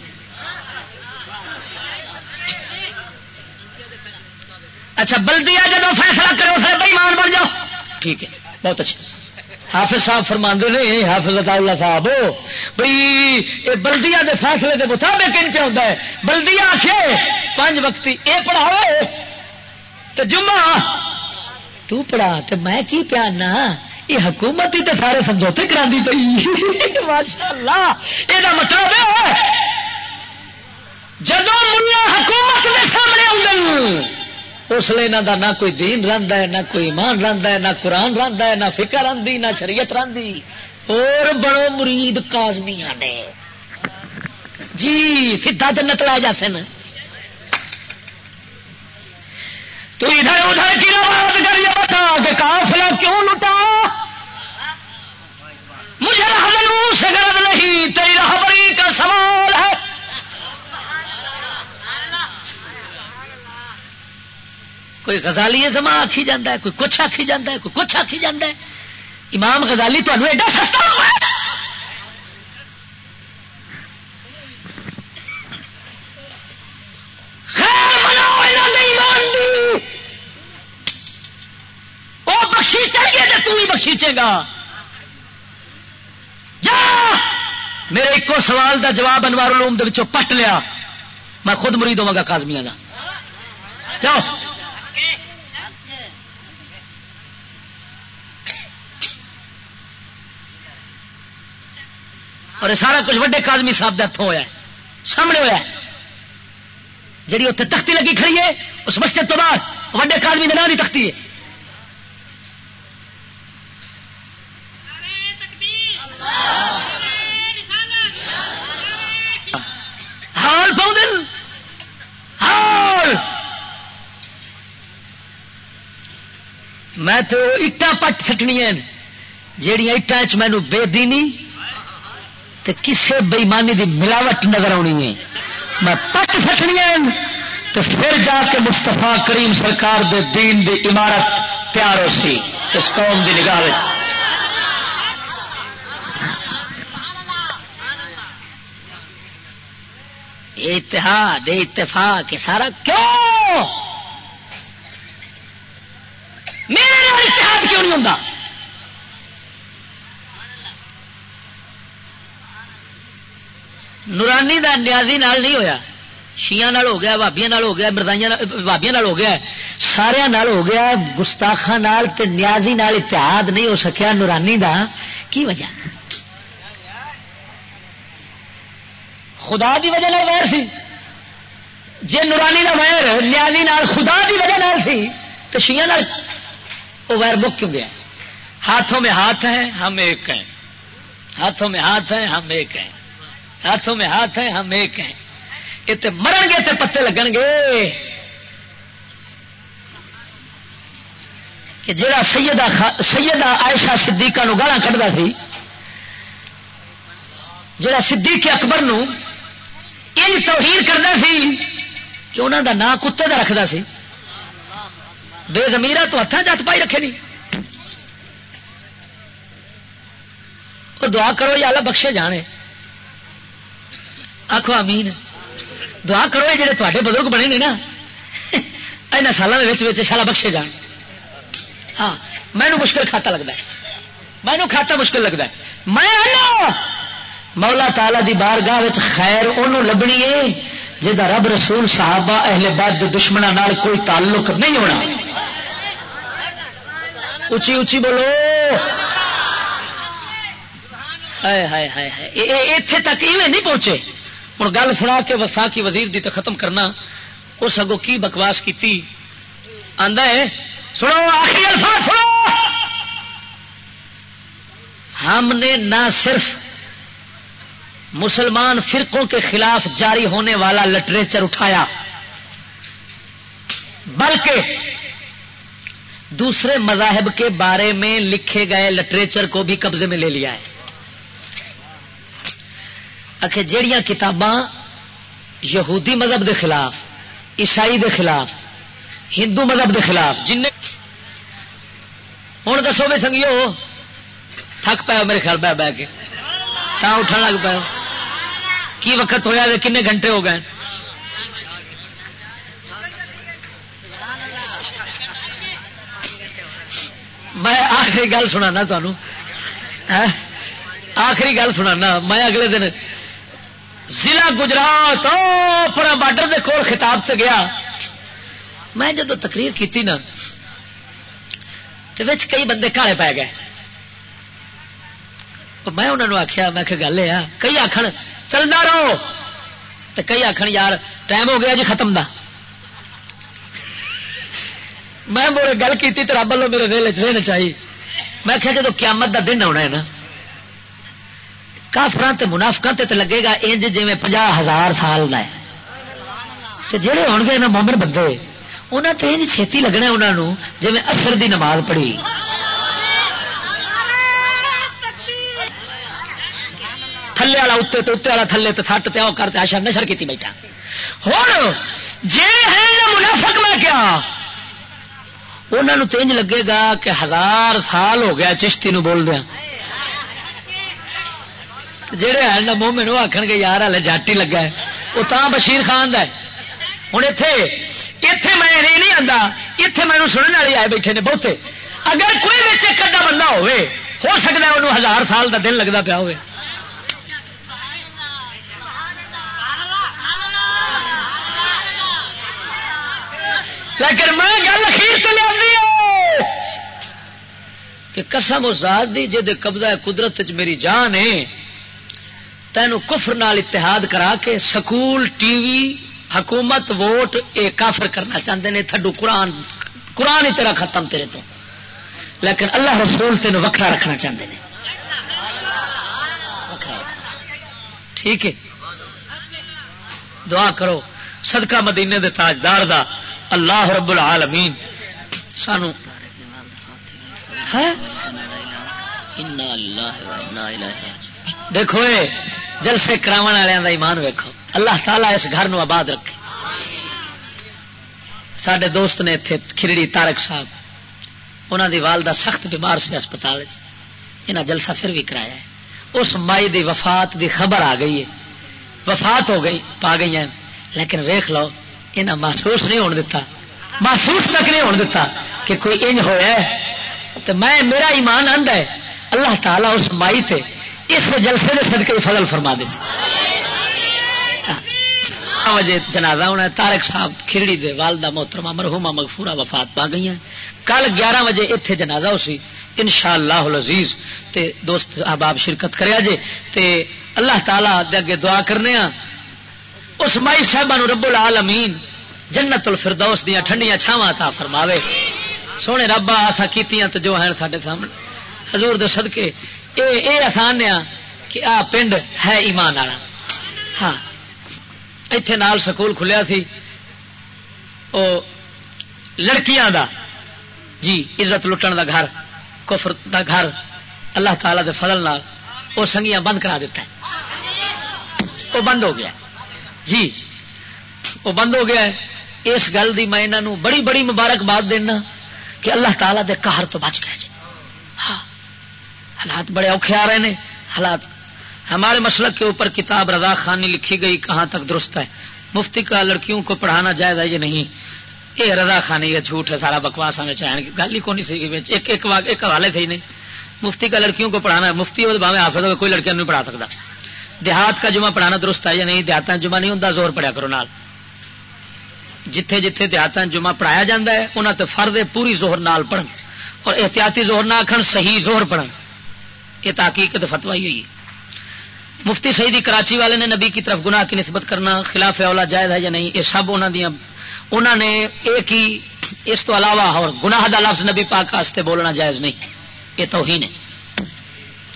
اچھا بلدیا جب فیصلہ کرو اسے بےمان بن جاؤ۔ ٹھیک ہے بہت اچھا۔ حافظ صاحب فرما نے حافظ اللہ صاحب بھائی یہ بلدیا کے فیصلے کے مطابق ان پہ ہوتا ہے؟ بلدیا آخے پانچ وقتی یہ پڑھاؤ۔ تو جمعہ تو پڑھا تو میں کی پیانا یہ حکومت ہی تو سارے سمجھوتے کرا پی ماشاء اللہ یہ مطلب جب ملا حکومت کے سامنے آؤں اس لیے یہاں کا نہ کوئی دین رہتا ہے، نہ کوئی ایمان رہتا ہے، نہ قرآن رہتا ہے، نہ فکر رہی نہ شریعت رہی اور بڑو مرید کازمیا نے۔ جی سیدا جنت لائے جاتے ہیں۔ تو ادھر ادھر کی بات کریے بتا کہ کافلا کیوں لٹا مجھے رہنو سے غرض نہیں، تیری رہبری کا سوال ہے۔ کوئی غزالی زما آخی جانا ہے، کوئی کچھ آخی جانا ہے، کوئی کچھ آخی جانا ہے۔ امام غزالی تمہیں ایڈا سستا ہوا بخشی چڑھ گیا تو تم ہی بخشیچے گا۔ جا۔ میرے ایک سوال دا جواب انوار الوم دے پٹ لیا۔ میں خود مرید ہوا گا کازمیا کا جاؤ۔ اور سارا کچھ وڈے کازمی صاحب کے ہاتھوں ہوا سامنے ہوا جی اتنے تختی لگی کھڑی ہے، اس مسجد تو بعد وڈے کازمی کے نام کی تختی ہے۔ ہال پاؤ ہال میں تو اٹا پٹ سٹنی جہیا اٹان چ مینو بے دینی تے کسے بےمانی دی ملاوٹ نظر آنی ہے۔ میں پٹ سکنی تو پھر جا کے مستفا کریم سرکار دے دین دی عمارت تیار ہو سی۔ اس قوم دی نگاہ اتحاد، اتفاق سارا کیوں؟ میرے اتحاد کیوں نہیں ہوتا نورانی دا نیازی نال نہیں ہویا۔ شیعہ نال ہو گیا بابیا ہو گیا، مردائیاں بابیا ہو گیا۔ سارا ہو گیا گستاخا نال تے نیازی نال اتحاد نہیں ہو سکیا نورانی دا۔ کی وجہ؟ خدا دی وجہ نال ویر سی۔ جی نورانی دا ویر نیازی نال خدا دی وجہ نال سی تو شیعہ نال وہ ویر بک کیوں گیا؟ ہاتھوں میں ہاتھ ہیں، ہم ایک ہیں۔ ہاتھوں میں ہاتھ ہیں، ہم ایک ہیں۔ ہاتھوں میں ہاتھ ہیں، ہم ایک ہیں۔ یہ مرن گے تو پتے لگن گے۔ کہ جڑا سیدہ سیدہ عائشہ صدیقہ نو گالا کھڑا سی جڑا صدیق اکبر نو یہ توہین کرتا سی کہ انہوں دا نام کتے دا رکھدا سی۔ بے زمیرہ تو ہاتھ چت پائی رکھے نہیں وہ دعا کرو یا اللہ بخشے جانے۔ آخو امین دعا کرو یہ جڑے تے بزرگ بنے نے نا یہاں سالوں کے شالا بخشے جان ہاں مینو مشکل کھاتا لگتا ہے مینو کھاتا مشکل لگتا ہے میں مولا تالا دی بار گاہ خیر انہوں لبنی ہے جا رب رسول صحابہ اہل بد دشمنوں کوئی تعلق نہیں ہونا اچھی اچھی بولو اتے تک ایویں نہیں پہنچے ہوں گل سنا کے وفا کی وزیر دی تو ختم کرنا، اس اگو کی بکواس کی سنو، آخری الفاظ سنو۔ ہم نے نہ صرف مسلمان فرقوں کے خلاف جاری ہونے والا لٹریچر اٹھایا، بلکہ دوسرے مذاہب کے بارے میں لکھے گئے لٹریچر کو بھی قبضے میں لے لیا ہے۔ جہیا کتاباں یہودی مذہب دے خلاف، عیسائی دے خلاف، ہندو مذہب دے خلاف، جن ہوں دسو بھی سنگیو، تھک پاؤ میرے خیال بہ بہ کے، تا اٹھن لگ پاؤ کی وقت ہوا کن گھنٹے ہو گئے؟ میں آخری گل سنا تمہوں آخری گل سنا میں اگلے دن ضلع گجرات پورا بارڈر دے کول خطاب سے گیا۔ میں جدو تقریر کی نا تو کئی بندے کالے پی گئے۔ میں انہوں نے آخیا میں گل یہ کئی آخر چلتا رہو۔ تو کئی آخر یار، ٹائم ہو گیا جی ختم دا۔ میں گل کی رب لو میرے دل چاہیے میں آخیا جب قیامت دا دن آنا ہے نا کافران تے منافقان تے لگے گا، انج جی پنجا ہزار سال کا ہے۔ جہے ہو گے نا مومن بندے انہوں تے انج چھتی لگنا انہوں جی اثر دی نماز پڑھی۔ تھلے والا اتنے تو اتنے والا تھلے تو سٹ پیا کرتے آشا نشر کی بیٹھا۔ ہوں جی ہے منافق میں کیا؟ انہوں تینج لگے گا کہ ہزار سال ہو گیا چشتی نو بول دیا جہے ہیں نا مومن وہ آخر گے یار ہلے جٹ ہی لگا ہے۔ وہ تا بشیر خان ہے۔ ہوں اتے اتے میں نہیں آتا اتے مینو سننے والے آئے بیٹھے نے بہتے۔ اگر کوئی بچے کدا بندہ ہوے ہو سکتا ہے انہوں ہزار سال کا دن لگتا پیا ہوئے۔ لیکن میں گل اخیر تو لیا کہ قسم اس ذات دی جے قبضہ قدرت میری جان ہے۔ تینوں کفر نال اتحاد کرا کے سکول ٹی وی حکومت ووٹ اے کافر کرنا چاہتے ہیں تھڈو قرآن قرآن ہی تیرا ختم تیرے تو۔ لیکن اللہ رسول تین وکرا رکھنا چاہتے ہیں ٹھیک ہے۔ دعا کرو۔ صدقہ مدینے دے تاجدار دا اللہ رب العالمین سانو۔ دیکھو جلسے کرا والوں کا ایمان ویکو اللہ تعالیٰ اس گھر نو آباد رکھے۔ سڈے دوست نے اتنے کھرڑی تارک صاحب انہوں دی والدہ سخت بیمار سے اسپتال یہاں جلسہ پھر بھی کرایا ہے۔ اس مائی دی وفات دی خبر آ گئی ہے۔ وفات ہو گئی، پا گئی ہیں۔ لیکن ویخ لو یہ محسوس نہیں ہونے دیتا محسوس تک نہیں ہونے دیتا کہ کوئی انج ہوا ہے۔ تو میں، میرا ایمان آند ہے۔ اللہ تعالیٰ اس مائی تے اس جلسے نے صدقے فضل فرما دے ہاں۔ وجے جنازہ ہونا ہے۔ تارک صاحب کھرڑی دے والدہ محترمہ مرحومہ مغفورہ وفات پا گئی ہیں۔ کل گیارہ بجے اتنے جنازہ ہو سی۔ ان شاء اللہ لذیذ دوست احباب شرکت کرے جے تے اللہ تعالیٰ دے اگے دعا کرنے ہاں۔ اس مائی صاحبہ رب العالمین جنت الفردوس دیا ٹھنڈیاں چھاواں تھا فرماوے۔ سونے ربا آسا کیتیاں تو جو ہیں سارے سامنے۔ حضور دے صدقے اے اے آسان آ کہ آ پنڈ ہے ایمان والا۔ ہاں۔ اتے نال سکول کھلیا سی۔ او لڑکیاں دا۔ جی عزت لٹن دا گھر، کفر دا گھر۔ اللہ تعالی دے فضل نال وہ سنگیاں بند کرا دیتا ہے۔ وہ بند ہو گیا۔ جی وہ بند ہو گیا ہے۔ اس گل دی میں انہوں بڑی بڑی مبارکباد دینا کہ اللہ تعالیٰ دے قہر تو بچ گئے جی۔ حالات بڑے اوکھے آ رہے ہیں حالات ہمارے مسلک کے اوپر کتاب رضا خانی لکھی گئی کہاں تک درست ہے؟ مفتی کا لڑکیوں کو پڑھانا جائز ہے یہ نہیں؟ یہ رضا خانی یہ جھوٹ ہے سارا بکواس ہمیں چاہیں گل ہی کون سی ایک ایک, ایک حوالے سے ہی نہیں۔ مفتی کا لڑکیوں کو پڑھانا ہے۔ مفتی ہو باہیں حافظ ہو کوئی لڑکیاں نہیں پڑھا سکتا۔ دیہات کا جمعہ پڑھانا درست ہے یا نہیں؟ دیہات جمعہ نہیں ہوں زور پڑیا کرو نال۔ جتھے جتھے دیہات جمعہ پڑھایا جاتا ہے انہوں تے فرد پوری زہر نال پڑھن۔ اور احتیاطی زہر نہ آخر صحیح زہر پڑھن۔ یہ تحقیق تو فتوا ہی ہوئی مفتی سعیدی کراچی والے نے نبی کی طرف گناہ کی نسبت کرنا خلاف اولا جائز ہے یا نہیں، یہ سب انہوں دیا انہوں نے ایک ہی اس تو علاوہ اور گناہ دا لفظ نبی پاک واسطے بولنا جائز نہیں۔ یہ تو ہی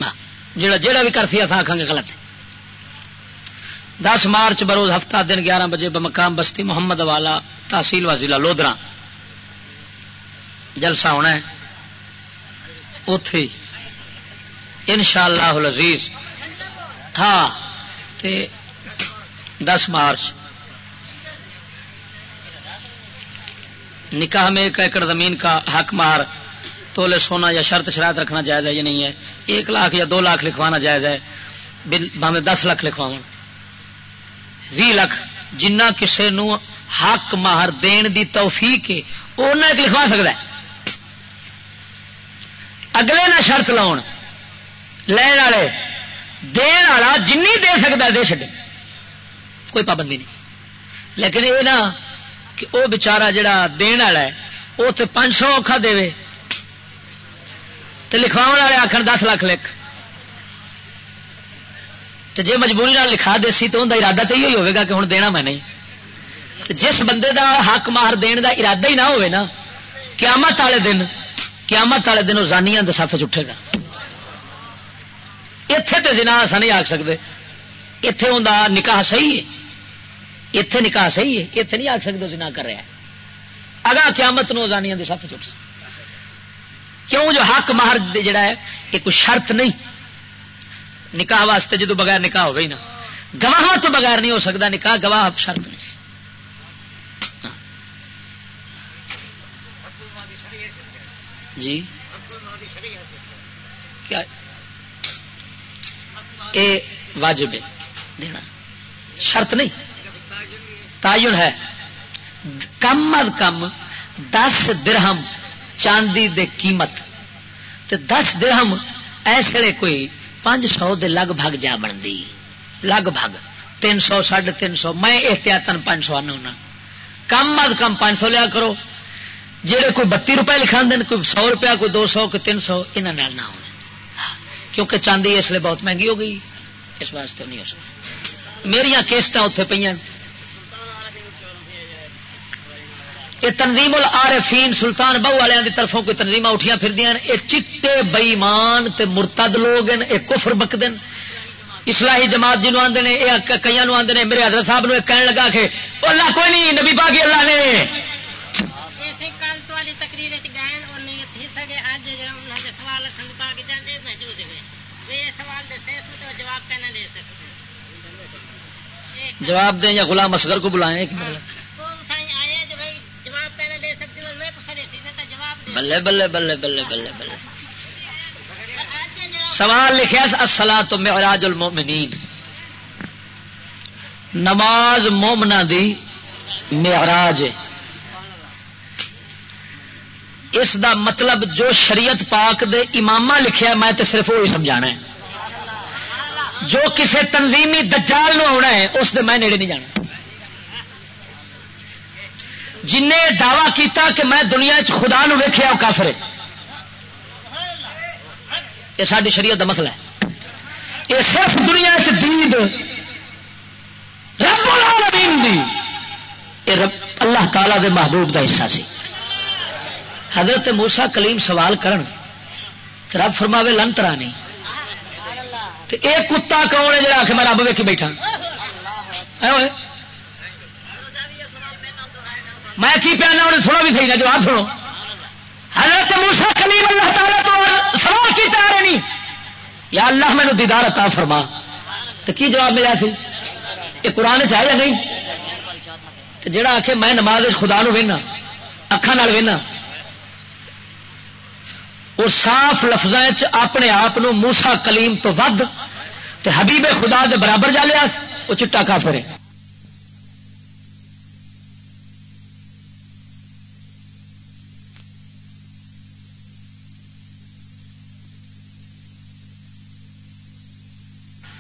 ہاں، جڑا جڑا بھی کرتی اصا آخان گے غلط ہے۔ دس مارچ بروز ہفتہ دن گیارہ بجے بمقام بستی محمد والا تحصیل و ضلع لودرا جلسہ ہونا ہے۔ اتے ان شاء اللہ ہاں تے دس مارچ. نکاح میں ایک ایکڑ زمین کا حق مار، تولے سونا یا شرط شرائط رکھنا جائز ہے یا نہیں ہے؟ ایک لاکھ یا دو لاکھ لکھوانا جائز ہے بھاوے دس لاکھ لکھواؤ بھی لاکھ، جنہ کسی نو حق مہر دین دی توفیق ہے وہ ایک لکھوا سکتا ہے۔ اگلے نہ شرط لاؤ لین والے دین والا جن دے سکتا دے چڈے کوئی پابندی نہیں لیکن یہ نہ کہ وہ بچارا جڑا دین والا ہے وہ تو پانچ سو اوکھا دے تو لکھوا والے آخر دس لاکھ لکھ تو جی مجبوری لکھا دے سی تو ان کا ارادہ تو یہی ہوگا کہ ہوں دینا میں نہیں جس بندے دا حق مار دین دا ارادہ ہی نہ ہوئے نا قیامت والے دن قیامت والے دن وہ زانیاں دسافے اٹھے گا اتے تو جنا ایسا نہیں آخ سکتے اتے ان نکاح صحیح ہے اتے نکاح صحیح ہے اتے نہیں آخ سکتے جنا کر رہا ہے اگا قیامت نو دسافے چٹ کیوں جو حق مہر جڑا ہے یہ کوئی شرط نہیں نکاح واسطے جدو بغیر نکاح ہو گئی نا گواہ تو بغیر نہیں ہو سکتا نکاح گواہ شرط نہیں جی کیا اے واجب ہے۔ دینا۔ شرط نہیں۔ تعین ہے۔ کم از کم دس درہم چاندی دے قیمت۔ تے دس درہم ایسے کوئی پانچ سو دے لگ بھگ جا بنتی۔ لگ بھگ۔ تین سو ساڑھے تین سو۔ میں احتیاطن پانچ سو آنا کم از کم پانچ سو لیا کرو۔ جہے کوئی بتی روپئے لکھا دین کوئی سو روپیہ، کوئی دو سو، کوئی تین سو یہاں نہ ہو کیونکہ چاندی اس لیے بہت مہنگی ہو گئی۔ اس واسطے نہیں ہو سکتی میرا کیسٹ اتے پہ یہ تنظیم العارفین سلطان بہو والوں کی طرفوں کوئی تنظیم اٹھیا پھر دیا یہ چٹے بئیمان تے مرتد لوگ ہیں، یہ کفر بک دن اسلاحی جماعت جنوب آتے ہیں یہ کئی آتے ہیں میرے حضرت صاحب نے کہنے لگا کہ، اللہ کوئی نہیں، نبی پاکی اللہ نے۔ جواب دیں یا غلام اصغر کو بلائیں بلے بلے بلے بلے بلے بلے۔ سوال لکھا اصلا تو معراج المومنین نماز مومنا دی معراج اس دا مطلب جو شریعت پاک دے امام لکھیا میں تو صرف وہی سمجھا ہے۔ جو کسے تنظیمی دجال نو آنا ہے، اس دے میں نیڑے نہیں جانا۔ جن دعوی کیتا کہ میں دنیا چ خدا نو ویخیا وہ کافر یہ ساری شریعت کا مسئلہ ہے۔ یہ صرف دنیا چ دید رب العالمین دی۔ یہ رب اللہ تعالی دے محبوب دا حصہ سی۔ حضرت موسا کلیم سوال کرن، رب فرماوے لنترا نہیں ایک کتا کون ہے جڑا آ کے میں رب ویک بیٹھا؟ میں کی پیانا انہیں تھوڑا بھی صحیح نہ، جواب سنو۔ حضرت موسا کلیم اللہ تعالیٰ تو سوال کی تیار نہیں۔ یا اللہ مینو دیدار عطا فرما۔ تو کی جواب ملا سی یہ قرآن چاہے یا نہیں؟ تو جڑا آ کے میں نماز خدا نو وہنا اکھان وہنا اور صاف لفظ اپنے آپ موسا کلیم تو ود تے حبیب خدا دے برابر جا لیا، وہ چٹا کافر ہے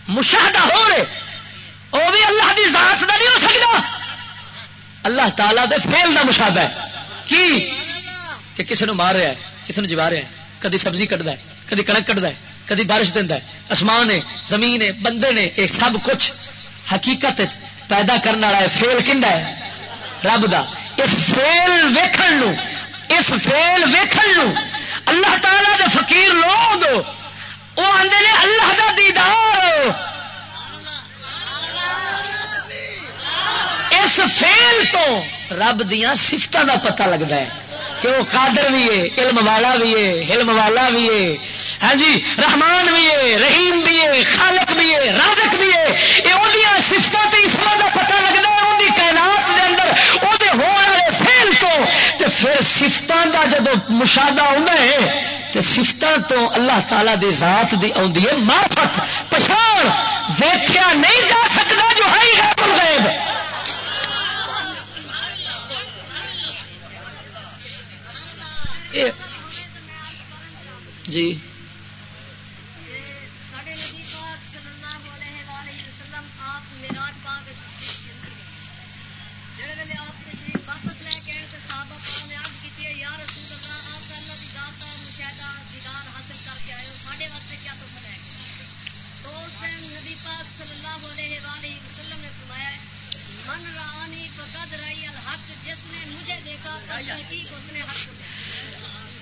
مشاہدہ ہو رہے وہ بھی اللہ دی ذات دا نہیں ہو سکتا۔ اللہ تعالی دے فیل دا مشاہدہ ہے۔ کی؟ کہ کسی نے مار رہا ہے، کسی نے جوا رہا ہے، کدی سبزی کٹتا ہے، کدی کنک کٹتا ہے۔ کدی بارش دینا ہے۔ ہے، زمین ہے، بندے نے، یہ سب کچھ حقیقت پیدا کرنے والا ہے۔ فیل کنڈا ہے؟ رب دا۔ اس فیل ویکھن نو، اس فیل ویکھن نو اللہ تعالی دے فقیر لوگ وہ آدھے نے اللہ کا دیدار۔ اس فیل تو رب دیا سفتوں کا پتہ لگتا ہے۔ کہ وہ قادر بھی ہے، علم والا بھی ہے علم والا بھی ہے۔ ہاں جی رحمان بھی ہے، رحیم بھی ہے، خالق بھی ہے، رازق بھی ہے۔ یہ وہ سفتوں سے اسم کا پتا لگتا ہے وہ کائنات کے اندر وہ ہونے والے فیل تو۔ تے پھر سفتوں کا جب مشاہدہ ہوتا ہے تو سفتوں تو اللہ تعالی دی ذات دی آدھی ہے۔ مافت پچھاڑ دیکھا نہیں جا سکتا جو ہے غیب جی۔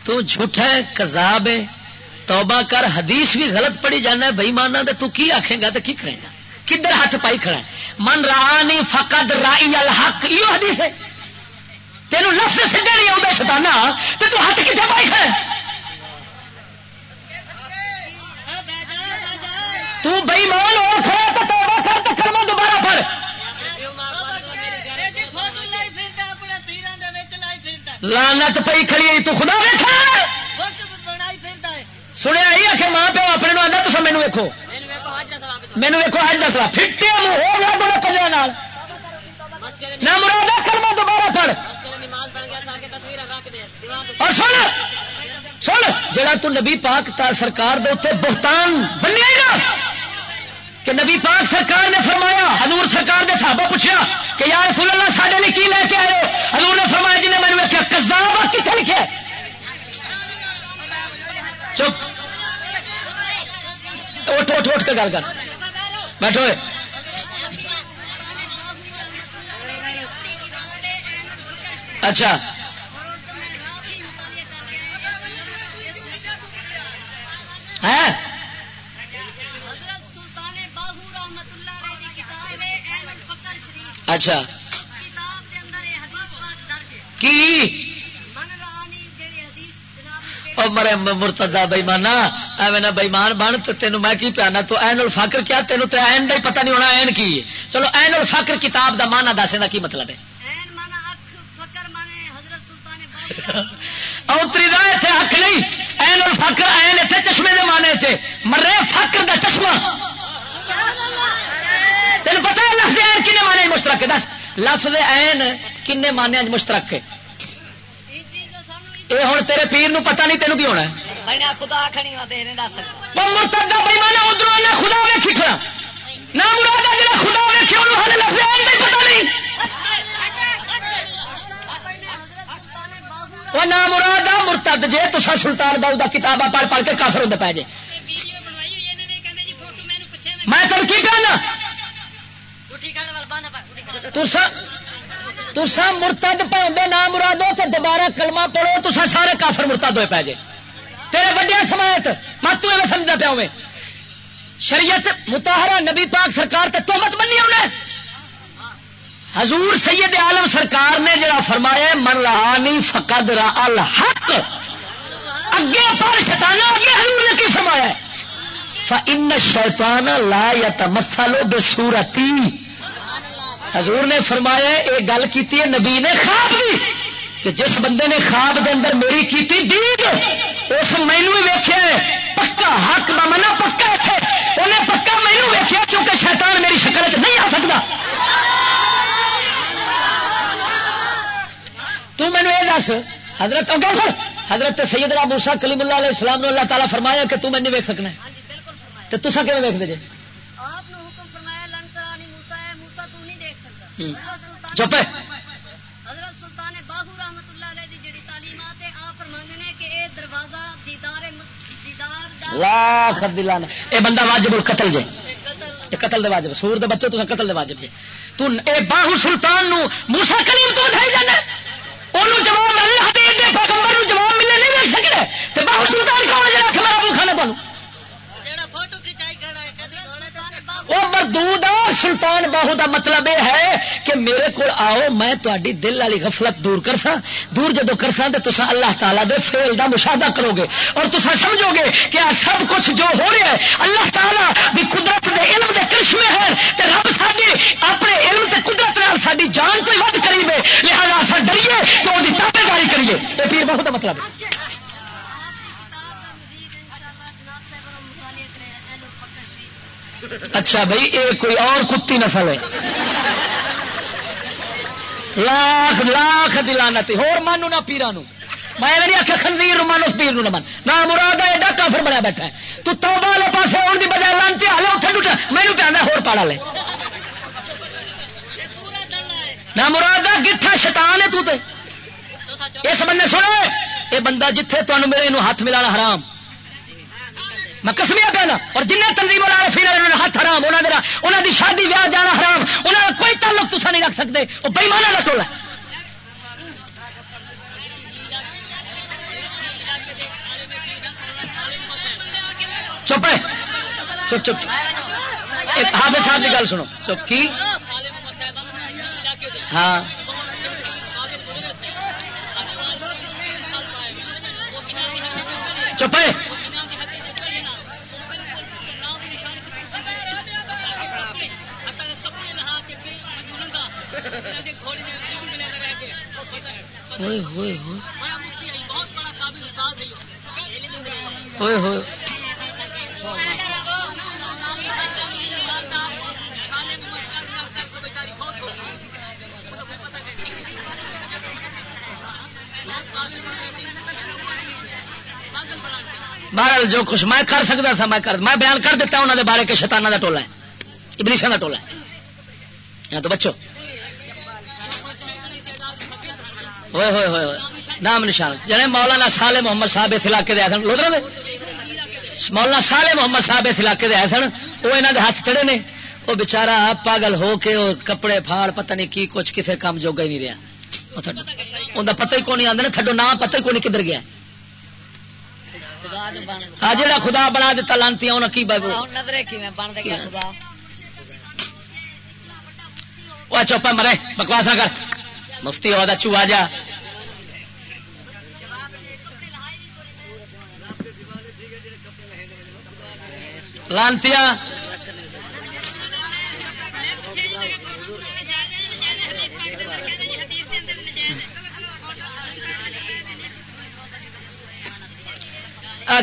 تو جھوٹا ہے، کذاب ہے۔ توبہ کر، حدیث بھی غلط پڑی جانا ہے۔ بھائی مانا تو کی آخے گا تو کی کرے گا؟ کدھر ہاتھ پائی کھڑا ہے؟ من رانی فقد رائی الحق۔ یہ حدیث ہے۔ تینوں لفظ سیدھے نہیں آتا شتانا تو تو ہاتھ کتنے پائی کھڑا تو بئی مان ہو کھڑا تو توبہ کر تو کرما دوبارہ پڑھ۔ لانت پی کھڑی تو خدا ویکھا سنیا ہی کہ ماں پیو اپنے آتا تو مینو ویکو مینو ویکو اج دسلا فٹے منہ ہو گیا بڑے کلیا نہ مراد کرما دوبارہ پڑھ۔ اور سن سن، جڑا تو نبی پاک تا سرکار دے اتنے بہتان بنیا گا کہ نبی پاک سرکار نے فرمایا، حضور سرکار نے صحابہ پوچھا کہ یار رسول اللہ سارے لیے کی لے کے آئے؟ حضور نے فرمایا، جنہیں میں نے ویکیا کزاب کتنے لکھے چپ۔ اٹھ اٹھ اٹھ کے گل کر۔ بیٹھو اچھا۔ ہے اچھا۔ کی؟ مرے مرتدا بئیمانا ایویں نہ بن تو تینوں میں کی پیانا؟ تو این الفاقر کیا؟ تینوں تو این کا ہی پتہ نہیں ہونا این کی؟ چلو این الفاقر کتاب دا مانا دس کا کی مطلب ہے؟ اوتری دا اتنے اک نہیں این الفاقر این اتنے چشمے دے مانے چ مرے فاقر دا چشمہ۔ تین پتا ہے لفظ این کن مانے مشترک ہے؟ دس لفظ این کن مانے مشترک ہے؟ یہ ہوں تیرے پیر نو پتا نہیں تینوں کی ہونا ہے؟ خدا کھڑی مرتدہ مانا ادھر خدا ویکھی کھڑا۔ نہ مراد جا خدا ویکھی انہوں ہال لفظ این نہیں پتا نہیں۔ وہ نہ مراد آ مرتد جے تو سلطان باؤ کا کتاباں پڑھ پڑھ کے کافر ہوتے پی جے۔ میں تم کی کہنا؟ تسا مرتد پاؤں نام مرادو تو دوبارہ کلمہ پڑھو، تسا سارے کافر مرتد ہوئے پی جے۔ تیرے وڈیا سماعت مت تو سمجھتا پیا میں شریعت متحرہ نبی پاک سرکار تے تومت بنی انہیں حضور سید عالم سرکار نے جڑا فرمایا من رہانی فقد را الحق. اگے پر شتانا اگے حضور نے کی فرمایا ہے؟ فن شیطان لا یا تمسلو حضور نے فرمایا یہ گل کی نبی نے خواب دی۔ کہ جس بندے نے خواب دے اندر میری کیتی دید، اس مینو ہی ویخیا پکا حق بمنا پکا اتنے انہیں پکا مینو ویخیا کیونکہ شیطان میری شکل چ نہیں آ سکتا۔ تو مینو یہ دس، حضرت حضرت سیدنا موسا کلیم اللہ علیہ السلام نے اللہ تعالیٰ فرمایا کہ تم ویک سکنا تو تصا کہ ویکتے جی چپ لاکھ دلانا اے بندہ واجب القتل جے۔ قتل دے واجب۔ سور دے بچے قتل دے واجب جے۔ تو اے باہو سلطان نو موسا کلیم تو اٹھائی جانا انہوں جواب اللہ دے دے پیغمبر جواب ملے نہیں مل سکے تے باہو سلطان کون جڑا کھلا تانوں وہ مردود سلطان باہو دا مطلب یہ ہے کہ میرے کو آؤ، میں تاری دل والی غفلت دور کر سا دور جدو کر سا تو اللہ تعالیٰ دے فیل دا مشاہدہ کرو گے۔ اور تصا سمجھو گے کہ آ سب کچھ جو ہو رہا ہے، اللہ تعالیٰ بھی قدرت دے علم دے کرشمے ہیں۔ تے رب ساری اپنے علم تے قدرت ساری جان تو ود کری لہٰذا اصل ڈریے تو وہ تابے داری کریے۔ یہ پیر بہو کا مطلب ہے۔ اچھا بھائی یہ کوئی اور کتی نسل ہے۔ لاکھ لاکھ دلانتی ہور مانو نہ پیران میں نہیں آخیا خنزیر من اس پیر من نہ مراد ایڈا کافر بنیا بیٹھا ہے۔ تو توبہ والے پاس آن کی بجائے لانتی ہلے اتنے ٹوٹا۔ مینو پہ ہور پاڑا لے۔ نہ مراد گٹھا شیطان ہے تو تے۔ اس بندے سنو یہ بندہ جتھے تمہیں میرے ہاتھ ملانا حرام میں کسمیا پہنا اور جن تنظیم والا پھر ہاتھ حرام انہوں دی شادی ویاہ جانا حرام انہوں کا کوئی تعلق تصا نہیں رکھ سکتے وہ بےمانا کا ٹولا چپ ہے چپ چپ حافظ صاحب کی گل سنو۔ چپ کی؟ ہاں۔ چپ ہے بہرحال جو کچھ میں کر سکتا تھا میں کر میں بیان کر دیتا انہوں نے بارے کے شتانہ کا ٹولا ہے ابلیشا کا ٹولا ہے۔ تو بچوں ہوئے ہوئے ہوئے ہوئے۔ نام نشان۔ جنے مولانا سالے محمد صاحب اس علاقے دے سن۔ لوگ مولانا سالے محمد صاحب اس علاقے دے سن۔ وہ یہاں دے ہاتھ چڑے نے۔ وہ بچارا پاگل ہو کے اور کپڑے پھاڑ پتہ نہیں کی کچھ کسے کام جوگا ہی نہیں رہا۔ ان پتہ ہی کون نہیں آدھے تھڈو نام پتہ ہی کون کدھر گیا؟ ہاں جا خدا بنا دیتا لانتی انہیں کی چوپا مرے بکواس نہ کر۔ مفتی ہوا چوہا جا۔ لانتی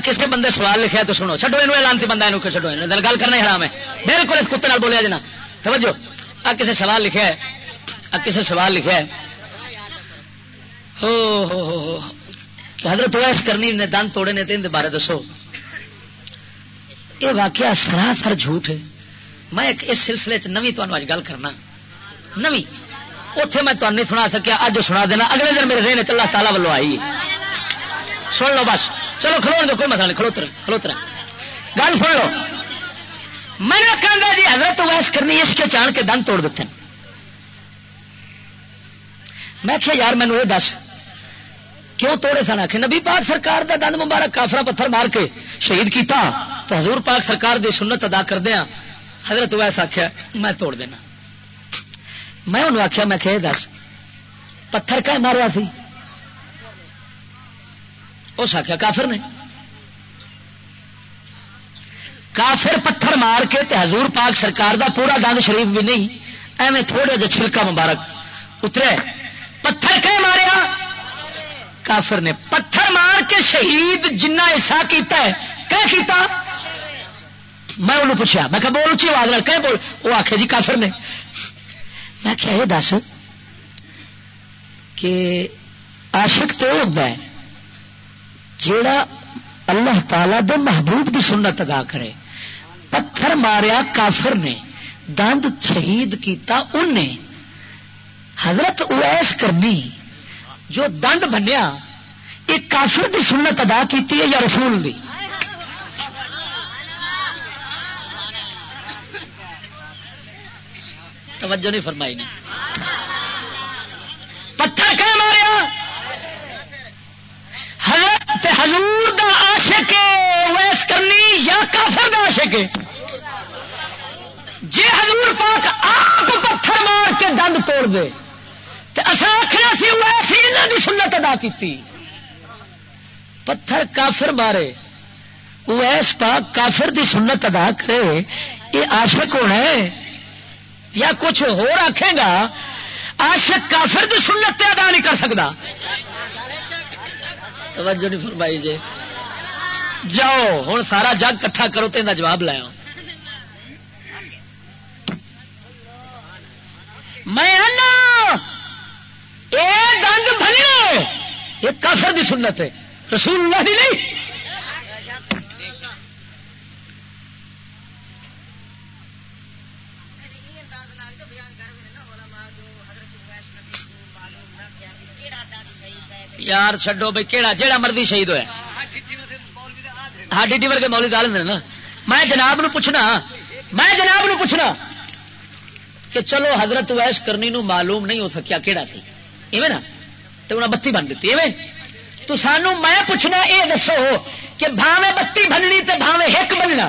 کسی بندے سوال لکھا تو سنو۔ چڈو یہ لانتی بندہ یہ چڈو گل کرنا حرام ہے۔ بالکل اس کتے بولیا جنا۔ توجہ۔ آ کسی سوال لکھا ہے؟ آ کسی سوال لکھا ہے؟ ہو ہو ہو حضرت ویس کرنی نے دن توڑے نے تو بارے دسو۔ یہ واقعہ سراسر جھوٹ ہے۔ میں ایک اس سلسلے چ نوی تمہیں گل کرنا۔ نوی اتے میں تمہیں نہیں سنا سکیا، اج سنا دینا۔ اگلے دن میرے دین چلا تالا ولو آئی۔ سن لو بس۔ چلو کھلو دو کوئی مسئلہ نہیں کھلوتر کھلوتر گل سن لو۔ میں نے کہا جی حضرت ویس کرنی اس کے چان کے دن توڑ دیتے میں کیا یار مینو یہ دس۔ کیوں توڑے سن آخ نبی پاک سرکار دا دند مبارک کافرا پتھر مار کے شہید کیتا، تو حضور پاک سرکار دی سنت ادا کر دیا ہاں۔ حضرت ویس آخیا میں توڑ دینا۔ میں انہوں آخیا میں کہ دس، پتھر کہ ماریا سی؟ اس آخیا کافر نے۔ کافر پتھر مار کے تے حضور پاک سرکار دا پورا دند شریف بھی نہیں، ایویں تھوڑے جہ چھلکا مبارک اترے۔ پتھر کہ ماریا؟ کافر نے پتھر مار کے شہید جنہ حصہ کیتا ہے۔ کہ کیتا؟ میں انہوں پوچھا، میں کہ بول اچھی آواز کہ بول؟ وہ آخے جی کافر نے۔ میں کیا یہ دس کہ عاشق تو ہوتا ہے جیڑا اللہ تعالی دے محبوب دی سنت ادا کرے۔ پتھر ماریا کافر نے دند شہید کیتا انہیں۔ حضرت اویس کرنی جو دند بنیا یہ کافر دی سنت ادا کیتی ہے یا رسول دی؟ توجہ نہیں فرمائی نے۔ پتھر کہ ماریا؟ حضرت حضور دا عاشق ویس کرنی یا کافر دا عاشق جی حضور پاک آپ پتھر مار کے دند توڑ دے اصا آخر سی دی سنت ادا کی پتھر کافر مارے۔ ویس پاک کافر دی سنت ادا کرے۔ یہ عاشق ہونا ہے۔ یا کچھ ہو رکھے گا، عاشق کافر دی سنت ادا نہیں کر سکتا توجہ نہیں فرمائی جی۔ جاؤ ہوں سارا جگ کٹھا کرو تو جواب لایا میں دند بھلے یہ کافر دی سنت ہے۔ رسول اللہ دی نہیں۔ یار چڈو بھائی کہڑا جہاں مرضی شہید ہوا ہاں ڈی ورگے مولی ڈال نا۔ میں جناب نو پوچھنا، میں جناب نو پوچھنا کہ چلو حضرت ویش کرنی نو معلوم نہیں ہو سکیا کہڑا سی ایویں نا؟ تو انہیں بتی بن دیتی ایویں؟ تو سانو میں پوچھنا یہ دسو کہ بھاوے بتی بننی تے بھاوے ہک بننا؟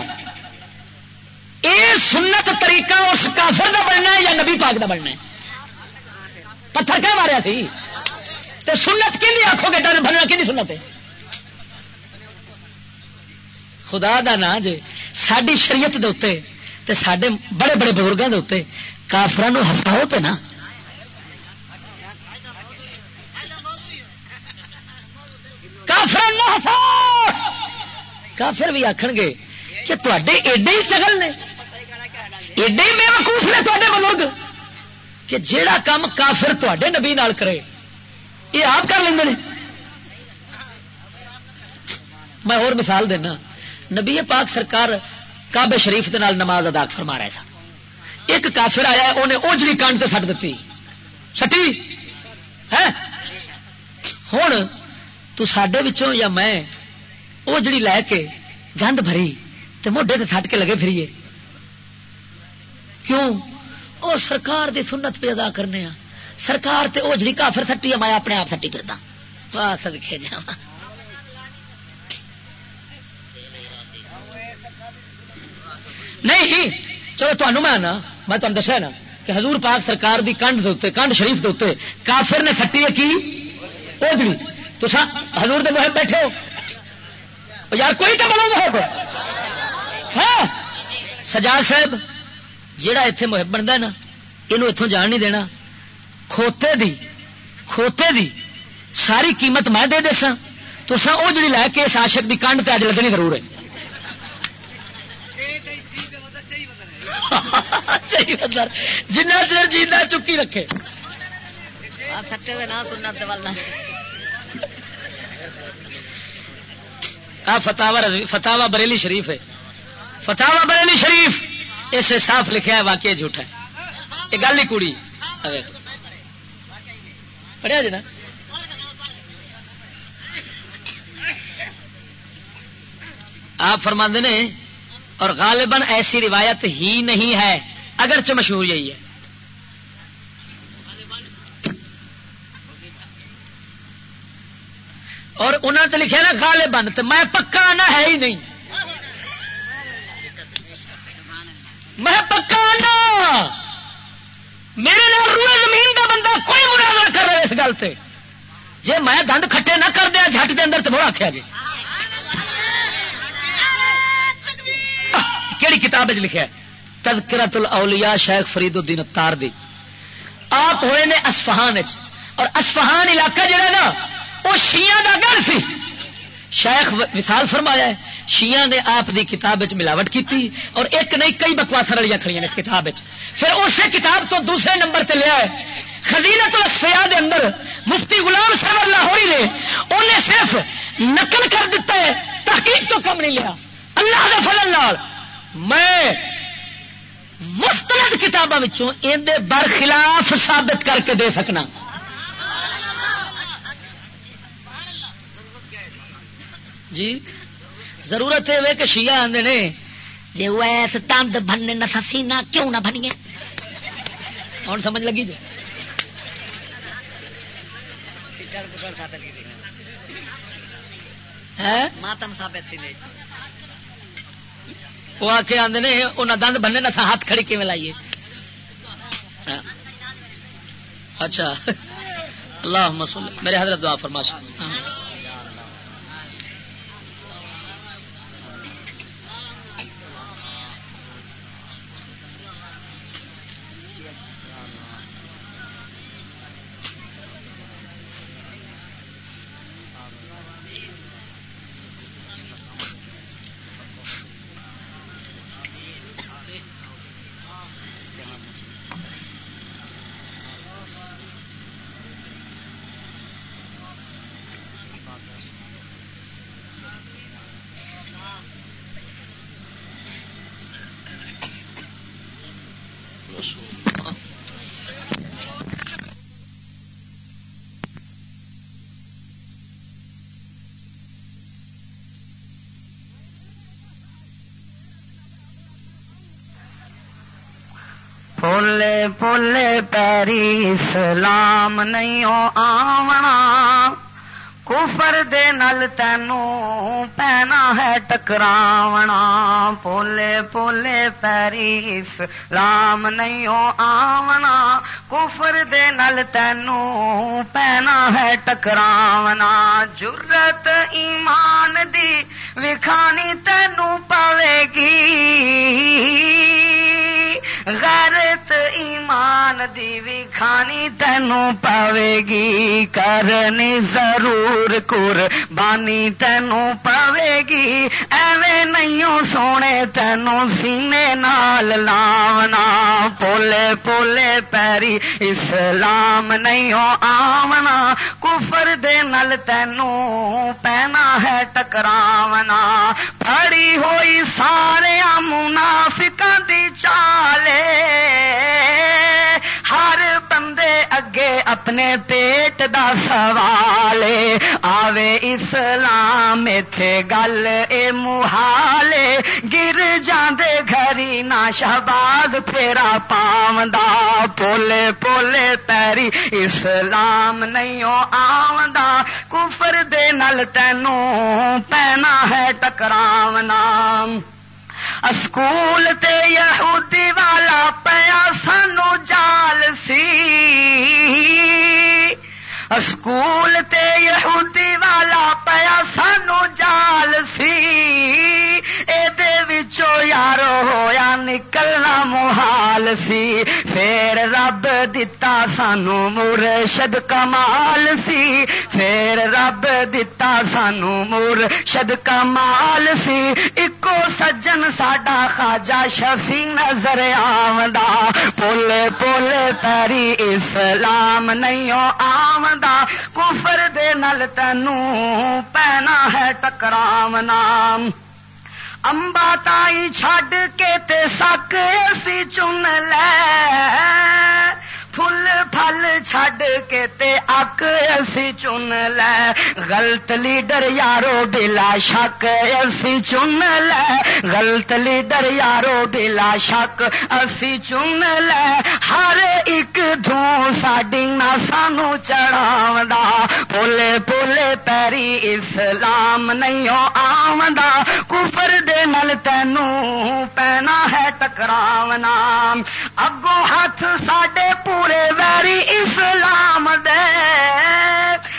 یہ سنت طریقہ اس کافر کا بننا ہے یا نبی پاک کا بننا ہے؟ پتھر کیا ماریا سی؟ تو سنت کی آخو گے ڈر بننا کی سنت ہے؟ خدا دا نا جی ساری شریعت دے تے سڈے بڑے بڑے بزرگوں کے اتنے کافران ہساؤ تو نا کافر کافر بھی آخ گے کہ تے ایڈے ہی چگل نے. ایڈے ہی بے وقوف نے تے بزرگ. کہ جیڑا کام کافر تے نبی نال کرے، یہ آپ کر لیں میں اور مثال دینا، نبی پاک سرکار کابے شریف دے نال نماز ادا فرما رہا تھا. ایک کافر آیا انہیں اجڑی کانڈ سے سٹ دیتی سٹی؟ ہے؟ ہوں تو سڈے یا میں اجڑی لے کے گند بھری تو موڈے سے سٹ کے لگے پھریے۔ کیوں؟ وہ سرکار دی سنت پہ ادا کرنے ہاں۔ سرکار تے او جڑی کافر سٹی ہے، میں اپنے آپ سٹی پھرتا واہ سدکے جا نہیں، چلو تمہیں میں آنا، میں تمہیں دسیا نا کہ حضور پاک سرکار دی کنڈ دے کنڈ شریف دے کافر نے سٹی ہے کی؟ او جڑی تو حضور دے محب بیٹھے ہو؟ یار کوئی تو بڑا محب؟ ہاں؟ سجاد صاحب جہا اتنے محب بنتا ہے نا یہ اتوں جان نہیں دینا۔ کھوتے دی کھوتے دی ساری قیمت میں دے دے سا تو سا وہ جی لے کے اس آشک کی کنڈ پہ اج لگنی ضرور ہے۔ چاہیے مطلب۔ جنہ چر جینا چکی رکھے۔ سچے نہ سننا فتوا فتوا بریلی شریف ہے۔ فتوا بریلی شریف، اسے صاف لکھا ہے، واقعی جھوٹا ہے۔ یہ گل نہیں کڑی پڑھیا جی نا؟ آپ فرما نے، اور غالباً ایسی روایت ہی نہیں ہے، اگرچہ مشہور یہی ہے۔ اور انہوں نے لکھا نا غالباً تو میں پکا آنا ہے ہی نہیں۔ میں پکا آنا میرے نام روئے زمین کا بندہ کوئی مناظر کر رہا اس گل سے جی میں دند کھٹے نہ کر دیا جٹ کے اندر تو بڑا آخیا گیا جی۔ کہڑی کتاب لکھا تذکرت الاولیاء شیخ فرید الدین اتار دی آپ ہوئے نے اسفہان اور اسفہان علاقہ جڑا نا وہ شیعہ دا گھر سی۔ شیخ وصال فرمایا ہے، شیعہ نے آپ دی کتاب ملاوٹ کی اور ایک نہیں، کئی بکواس رلیاں کھڑی اس کتاب پھر اسی کتاب تو دوسرے نمبر تے لیا ہے۔ خزینت الاسفیاء دے اندر مفتی غلام سرور لاہوری نے انہیں صرف نقل کر دیتا ہے، تحقیق تو کم نہیں لیا۔ اللہ دے فضل نال میں مستند کتابوں اندر برخلاف ثابت کر کے دے سکنا۔ جی؟ ضرورت ہے کہ شیعہ آدھے نے۔ جی وہ ایس تند بننے نہ سینا کیوں نہ بنیے ہوں سمجھ لگی جی۔ ماتم ثابت وہ آ کے آدھے نے انہیں دند بننے نہ ہاتھ کھڑی کیون لائیے۔ ہاں۔ اچھا۔ اللہ مسل میرے حضرت دعا فرماش۔ پولے پولے پیری سلام نہیں آونا۔ کفر دے نل تینوں پینا ہے ٹکراونا۔ پولے پولے پیری سلام نہیں آونا۔ کفر دے نل تینوں پینا ہے ٹکراونا۔ جرت ایمان دی وکھانی تینوں پاوے گی۔ غیرت ایمان دی بھی کھانی تینوں پاوے گی۔ کرنی ضرور قربانی تینوں پاوے گی ایویں نہیں سونے تینوں سینے نال لاونا پولے پولے پیری اسلام نہیں آمنا کفر دے نل تینوں پینا ہے ٹکراونا پھڑی ہوئی سارے منافقاں دی چالے اپنے پیٹ دا سوال آوے اسلام اتے گل اے محالے گر جاندے گھری نہ شہباز، پھیرا پاوندا۔ پولے پولے پیری اسلام نہیں آوندا۔ کفر دے نل تینوں پینا ہے ٹکراونا۔ اسکول تے یہودی والا پیا سانو جال سی۔ اسکول تے یہودی والا پیا سانو جال سی۔ یارو ہویا نکلنا محال سی پھر رب دتا سانو مرشد کمال سی پھر رب دتا سانو مور شد کمال سی اکو سجن ساڈا خاجا شفی نظر آمدا پولے پولے پیری اسلام نہیں آمدا کفر دے نل تینوں پینا ہے ٹکراونا امبا تائی چھڈ کے تے سک اسی چن لے فل پھل چھڈ کے تے اک اسی چن لے۔ غلط لیڈر یارو بلا شک اسی چن لے۔ غلط لیڈر یارو بلا شک اسی چن لے۔ ہر ایک دھوں ساڈی نہ سانو چڑھاوندا۔ پولے پولے پیری اسلام نہیں آوندا۔ کفر دے نل تینوں پینا ہے ٹکراونا۔ اگوں ہاتھ ساڈے پو پورے ویری اسلام دے۔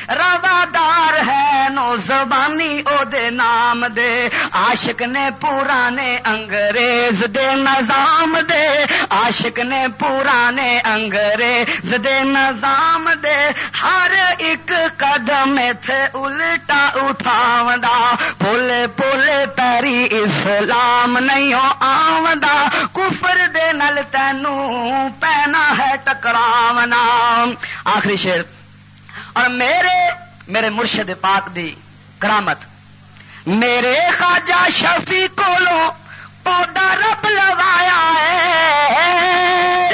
روادار ہے نو زبانی او دے نام دے۔ عاشق نے پرانے انگریز دے نظام دے۔ عاشق نے پرانے انگریز دے نظام دے۔ ہر ایک قدم تھے الٹا اٹھاوندا۔ پولے پولے پیری اسلام نہیں آوندا۔ کفر دے نل تینوں پینا ہے ٹکراونا۔ آخری شیر اور میرے میرے مرشد پاک دی کرامت۔ میرے خواجہ شفی کولو پودا رب لوایا ہے۔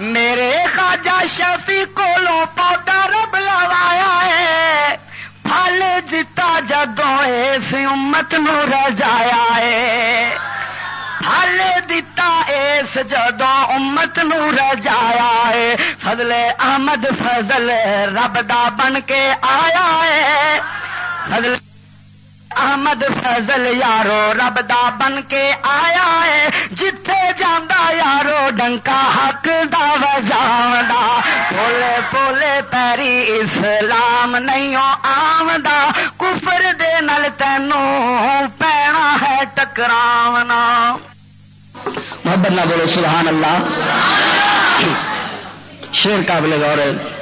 میرے خواجہ شفی کولو پودا رب لوایا ہے۔ پھل دتا جدوں اس امت نو رجایا ہے۔ پھل دتا اس جدو امت نو رجایا ہے۔ فضل احمد فضل رب دا بن کے آیا ہے۔ فضل احمد فضل یارو رب دا بن کے آیا ہے۔ جتھے جانا یارو ڈنکا حق دا وجاوندا پولے پولے پیری اسلام نہیں آمدا کفر دے نل تینوں پینا ہے ٹکراونا۔ محبت نہ بولو، سبحان اللہ۔ شیر قابل غور ہے۔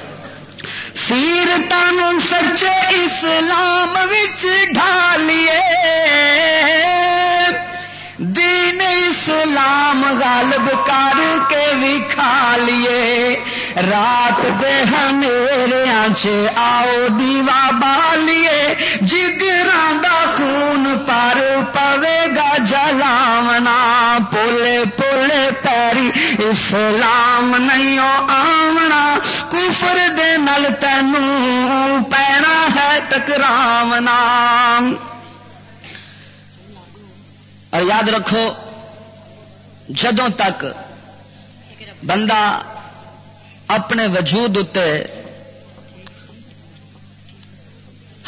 سیرتان سچے اسلام وچ ڈھالیے دین اسلام غالب کر کے بھی کھا لیے رات دے ہاں ہنیریا آؤ دیوا بالیے جگراں دا خون پر پوے گا جلاونا پولے پولے پیری اسلام نہیں آمنا کفر دے نل تینوں پینا ہے ٹکراونا۔ اور یاد رکھو، جدوں تک بندہ اپنے وجود اتنے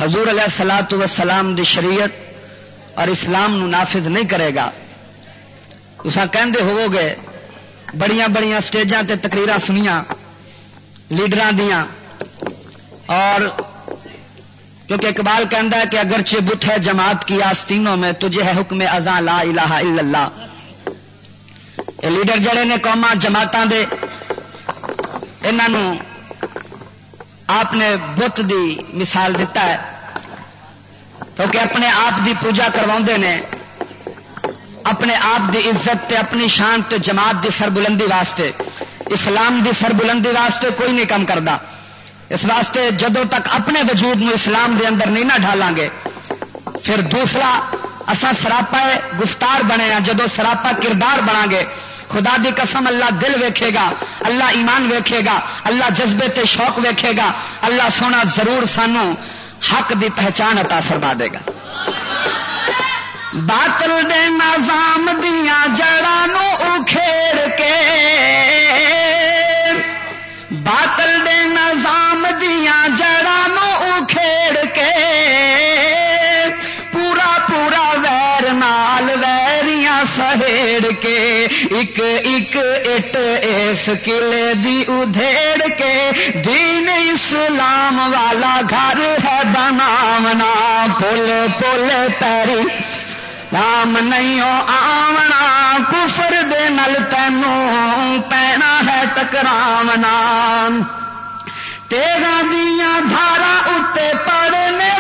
حضور علیہ سلاۃ وسلام دی شریعت اور اسلام نو نافذ نہیں کرے گا۔ اسا کہندے ہوو گے بڑیاں بڑیاں سٹیجاں تے تقریرا سنیا لیڈراں دیاں۔ اور کیونکہ اقبال کہندا ہے کہ اگرچہ بت ہے جماعت کی آستینوں میں، تجھے ہے حکم ازاں لا الہ الا اللہ۔ یہ لیڈر جڑے نے قوما جماعتاں دے انہوں آپ نے بت دی مثال دیتا ہے۔ کیونکہ اپنے آپ دی پوجا کروا نے، اپنے آپ دی عزت تے اپنی شان تے جماعت دی سربلندی واسطے۔ اسلام دی سربلندی واسطے کوئی نہیں کام کرتا اس واسطے جدوں تک اپنے وجود نو اسلام دے اندر نہیں نہ ڈالیں گے، پھر دوسرا اصا سراپا گفتار بنے ہاں جدو سراپا کردار بنا گے خدا دی قسم اللہ دل ویکھے گا، اللہ ایمان ویکھے گا، اللہ جذبے تے شوق ویکھے گا، اللہ سونا ضرور سانو حق دی پہچان عطا فرما دے گا۔ باطل دے نظام دیاں جڑا نو اکھیڑ کے ایک ایک اٹ اس قلعے دی ادھیڑ کے دین اسلام والا گھر ہے بناونا پل پل پیری رام نہیں آونا، کفر دے نل تینوں پینا ہے ٹکراونا۔ تیرا دیا دھارا اتنے پڑنے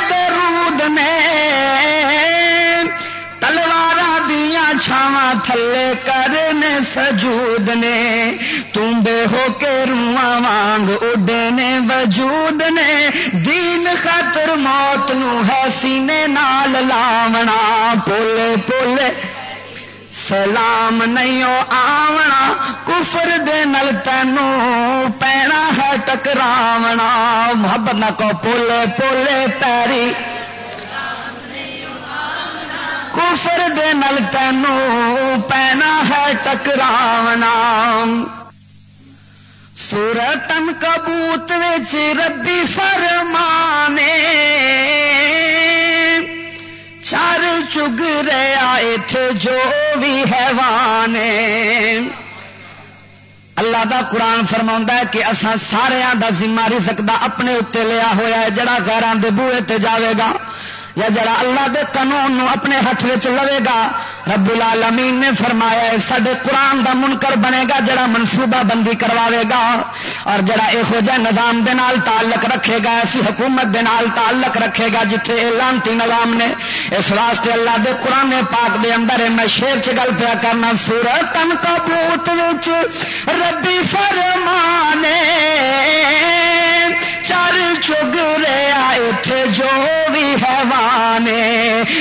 دے سجود نے تم بے ہو کے رواں وانگ اڈنے وجود نے۔ دین خاطر موت نو ہے سینے نال لاونا، پولے پولے سلام نہیں آونا۔ کفر دے نل تینوں پینا ہے ٹکراونا۔ محبت نہ کو پولے پولے پیری۔ کفر دے نل تینوں پینا ہے ٹکراونا۔ سورتن کبوت ربی فرمانے، چار چگ رہا اتے جو بھی حیوان اللہ دا قرآن فرما ہے کہ اصا سارا دا ذمہ رزق دا اپنے اتنے لیا ہوا ہے، جڑا گھران دے بوئے تے جاوے گا۔ یا جڑا اللہ دے قانون نو اپنے ہاتھ لوے گا رب العالمین نے فرمایا ہے سڈے قرآن دا منکر بنے گا، جڑا منصوبہ بندی کرواوے گا۔ اور جڑا یہو جہ نظام دے نال تعلق رکھے گا، ایسی حکومت دے نال تعلق رکھے گا، جتھے لانتی نظام نے اس واسطے اللہ دے قرآن پاک دے اندر میں شیر چ گل پیا کرنا سورت تن کا ربی فرمانے۔ چر چگ رہا اتے جو بھی حیوان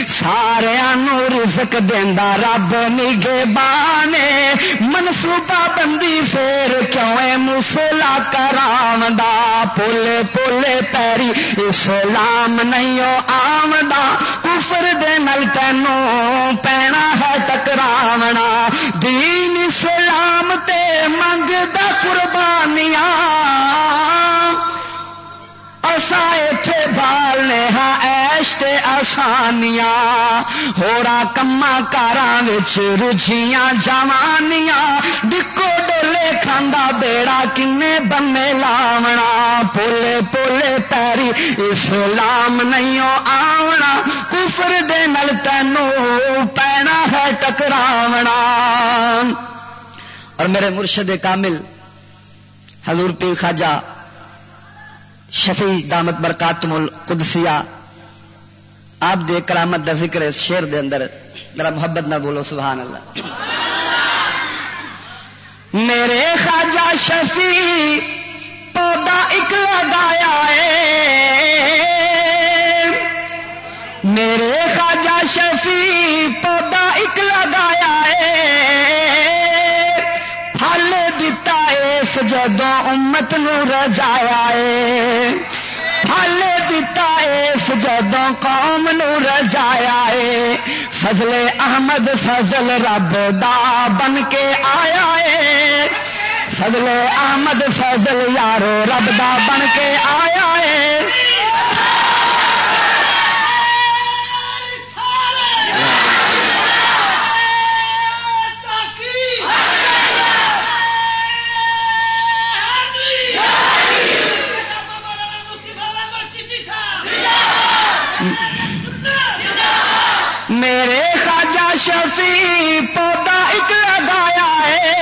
سارا رزق دینا رب نگے بانے منصوبہ بندی پھر کیوں مسولا کرام دا پل پل پیری اسلام نہیں آمدا کفر دے نل تینوں پینا ہے ٹکراونا دین اسلام تے منگتا قربانیاں اسا اتے بالنے ہاں ایش تے آسانیاں ہورا کما کارا رجیاں جوانیاں۔ ڈکو ڈولے کھانا بیڑا کنے بنے لاونا، پولے پولے پیری اسلام نہیں آونا۔ کفر دے نل تینوں پینا ہے ٹکراونا۔ اور میرے مرشد کامل، حضور پیر خواجہ شفیع دامت برکاتم القدسیہ۔ آپ دے کرامت دا ذکر اس شیر دے اندر، ذرا محبت نہ بولو، سبحان اللہ۔ میرے خواجہ شفیع، پودا ایک لگایا ہے۔ میرے خواجہ شفیع رجایا ہے پھل دتا اس جدوں قوم نو رجایا ہے فضل احمد فضل رب دا بن کے آیا ہے۔ فضل احمد فضل یارو رب دا بن کے آیا ہے۔ پودا ایک لگایا ہے،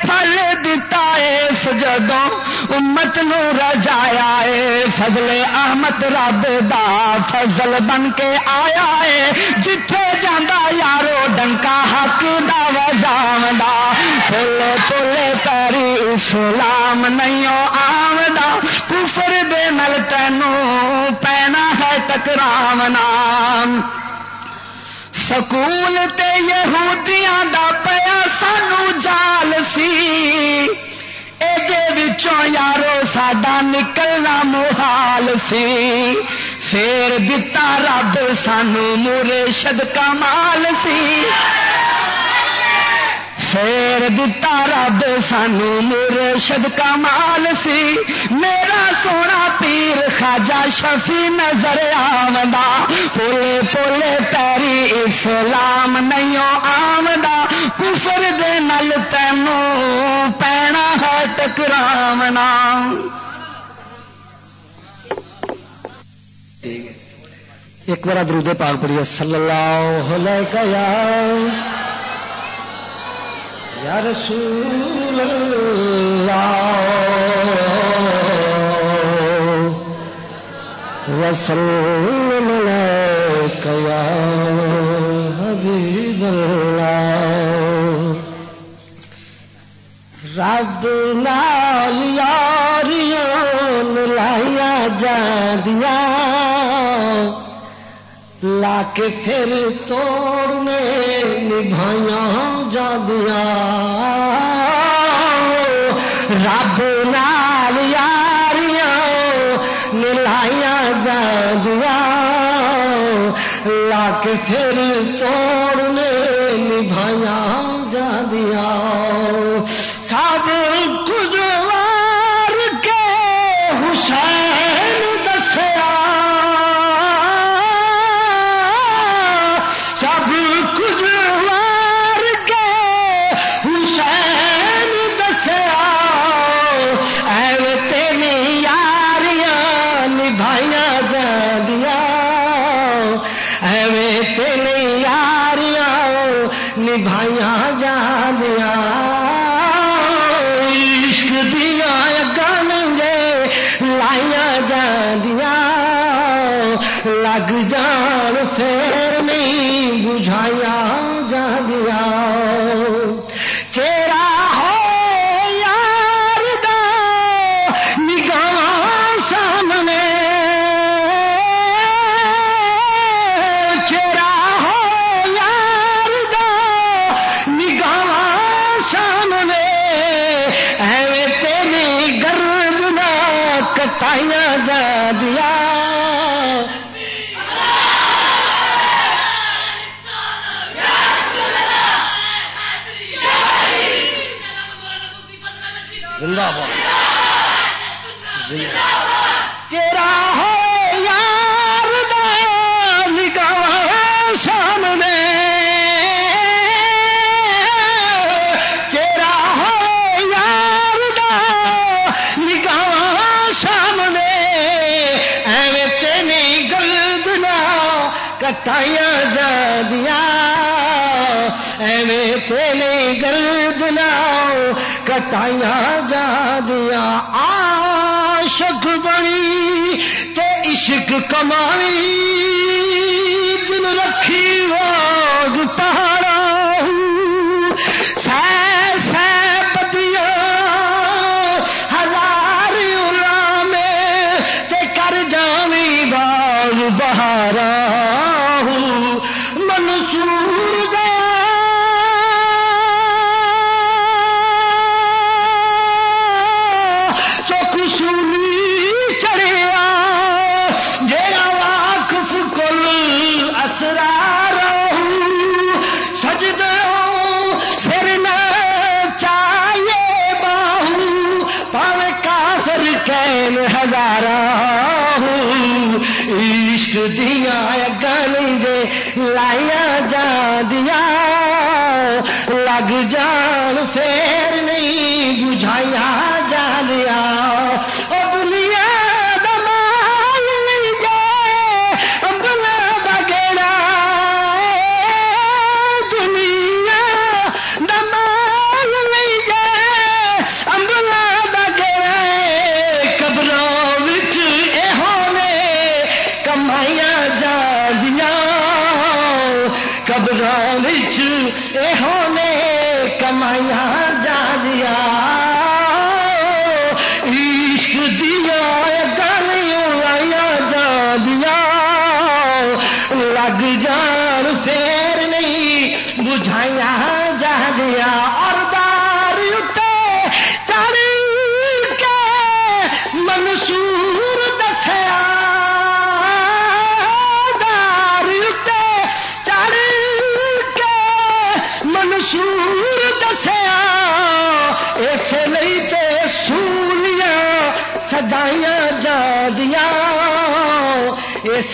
پھل دتا ہے سجدوں امت نو رجایا ہے۔ فضل احمد رب دا فضل بن کے آیا ہے۔ جتھے جانا یارو ڈنکا حق دا وجام دا پل پل کری اسلام نہیں آمدا کفر دے نل تینوں پینا ہے ٹکراونا۔ سکول تے یہودیاں دا پیا سانو جال سی وچوں یارو ساڈا نکلنا محال سی پھر دتا رب سانو مورے شد کمال سی پھر دتا رب سانو مرشد کمال سی۔ میرا سونا پیر خاجا شفی نظر آمدا پولے پولے پیری اسلام نہیں آمدا کفر دے نل تینوں پینا ہے ٹکراونا۔ ایک بار درود پاک پڑھیے۔ صلی اللہ علیہ وسلم۔ یا رسول اللہ وسلم حبیب اللہ رب نال یاریاں لایا جاندیاں لا کے پھر توڑ میں نبھائیاں جادیا۔ رب نال یاریاں نلائیاں جادیا۔ لا کے پھر توڑ ٹائیا جا دیا عاشق بنی تے عشق کمائی۔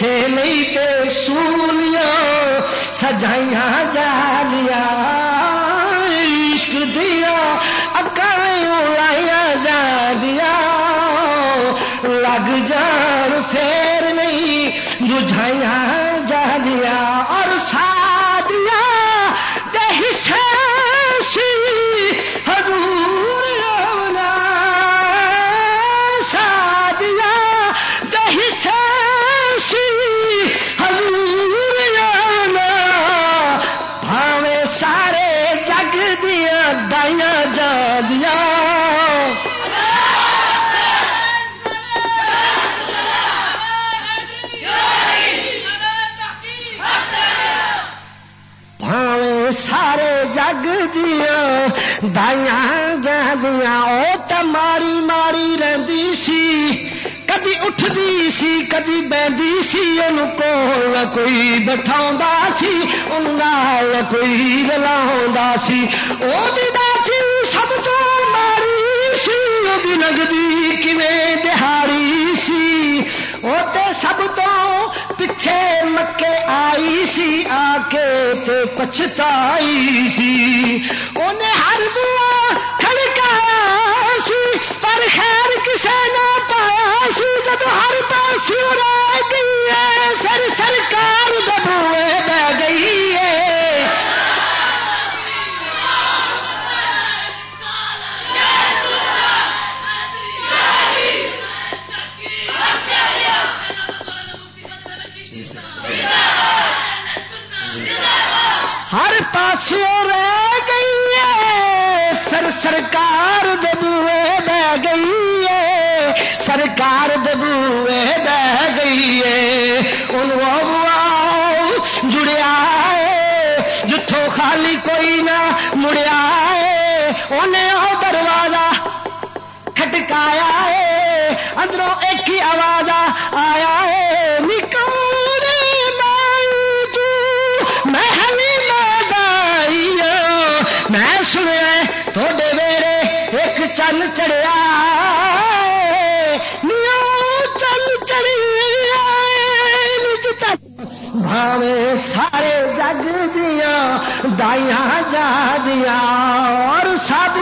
سیلئی کے سولیاں سجائیاں جالیاں، عشق دیا اکائیں اڑایا جالیاں۔ لگ جان پھر نہیں جھائیاں جالیاں۔ دیا دائیاں جاندیاں او تا ماری ماری رہندی سی کدی اٹھتی سی کدی بہتی سی ان کول کوئی بٹھا سی ان کوئی رلا سی وہ سب تو ماری سی وہ لگتی کھے دہاڑی سی وہ سب تو پچھے مکے آئی سی آ کے تے پچھتائی سی۔ انہیں ہر بوا کھڑکایا سی، پر خیر کسے نہ پایا سی جب ہر پاس رہ گئی ہے، سر سرکار دبوئے بہ گئی ہے۔ ہر پاس رہ گئی ہے۔ سر سرکار دبوئے بہ گئی ہے۔ سرکار دبوئے بہ گئی ہے۔ ان جڑیا ہے۔ جتوں خالی کوئی نہ مڑیا ہے۔ انہیں وہ دروازہ کھٹکایا ہے۔ اندروں ایک ہی آواز آیا ہے۔ چڑیا نیو چڑی بھاوے سارے جگ دیا دائیاں جا دیا۔ اور سب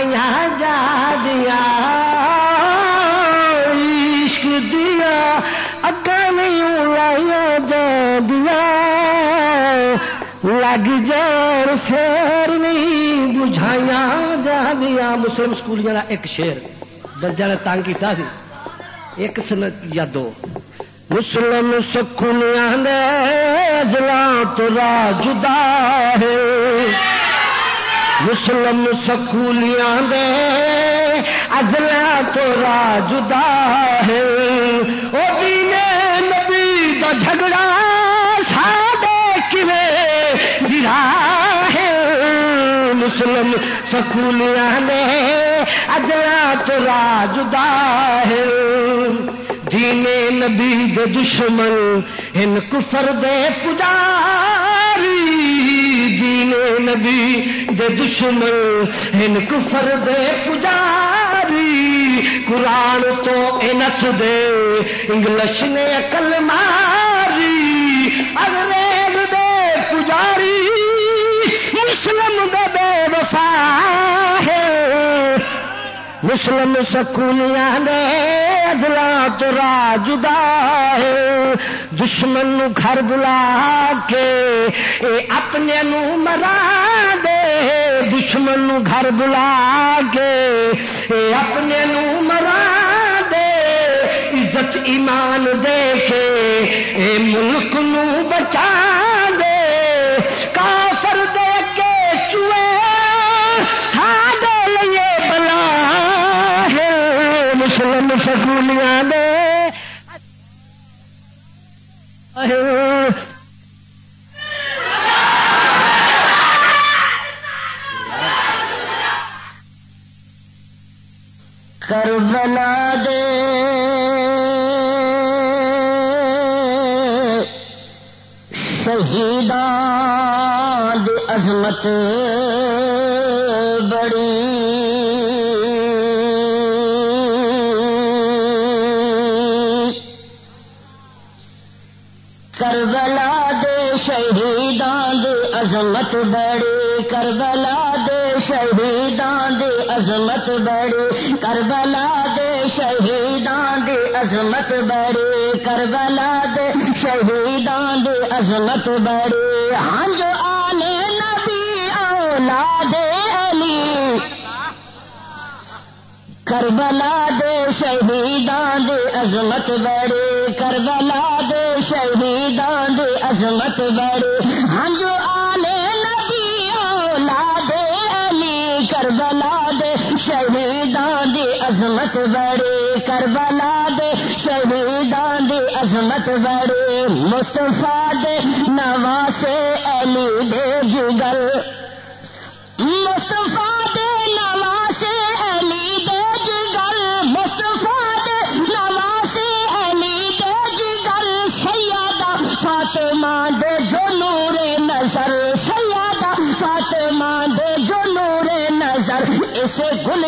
شایا جا دیا عشق دیا اگا نہیں لایا جا دیا لگ جان پھر نہیں بجھایا جا دیا مسلم سکولیاں کا ایک شیر، درجہ نے تنگ کیا سی۔ ایک سنت یا دو۔ مسلم سکولیاں دے اجلا تو را جدا ہے۔ مسلم سکولیاں دے اجلا تو جدا ہے۔ وہ دینے نبی کا جھگڑا سادے کھے گرا ہے؟ مسلم سکولیاں دے اجلا تو جدا ہے۔ دین نبی دے دشمن ان کفر دے پجاری نبی دے دشمن، ہن کفر دے پجاری۔ قرآن تو انس دے، انگلش نے اکل ماری۔ انگریز دے پجاری، مسلم دے بے وفا۔ مسلم سکولیاں نے اجلا تو جدا ہے۔ دشمن نو گھر بلا کے اے اپنے نو مرا دے دشمن نو گھر بلا کے اے اپنے نو مرا دے۔ عزت ایمان دے کے اے ملک نو بچا کربلا دے۔ شہیدان دی عظمت بڑی۔ کربلا دے شہیدان دی عظمت بڑی۔ کربلا دے شہیدان دی عظمت بڑی۔ کربلا دے شہیدان دی عظمت بڑی، کربلا دے شہیدان دی عظمت بڑی۔ ہاں جو آلے نبی اولاد علی۔ کربلا دے شہیدان دی عظمت بڑی، کربلا دے شہیدان دی عظمت بڑی۔ عظمت بڑی کربلا دے شہیدان دی عظمت بڑی مصطفیٰ دے نواسے علی دے جگل۔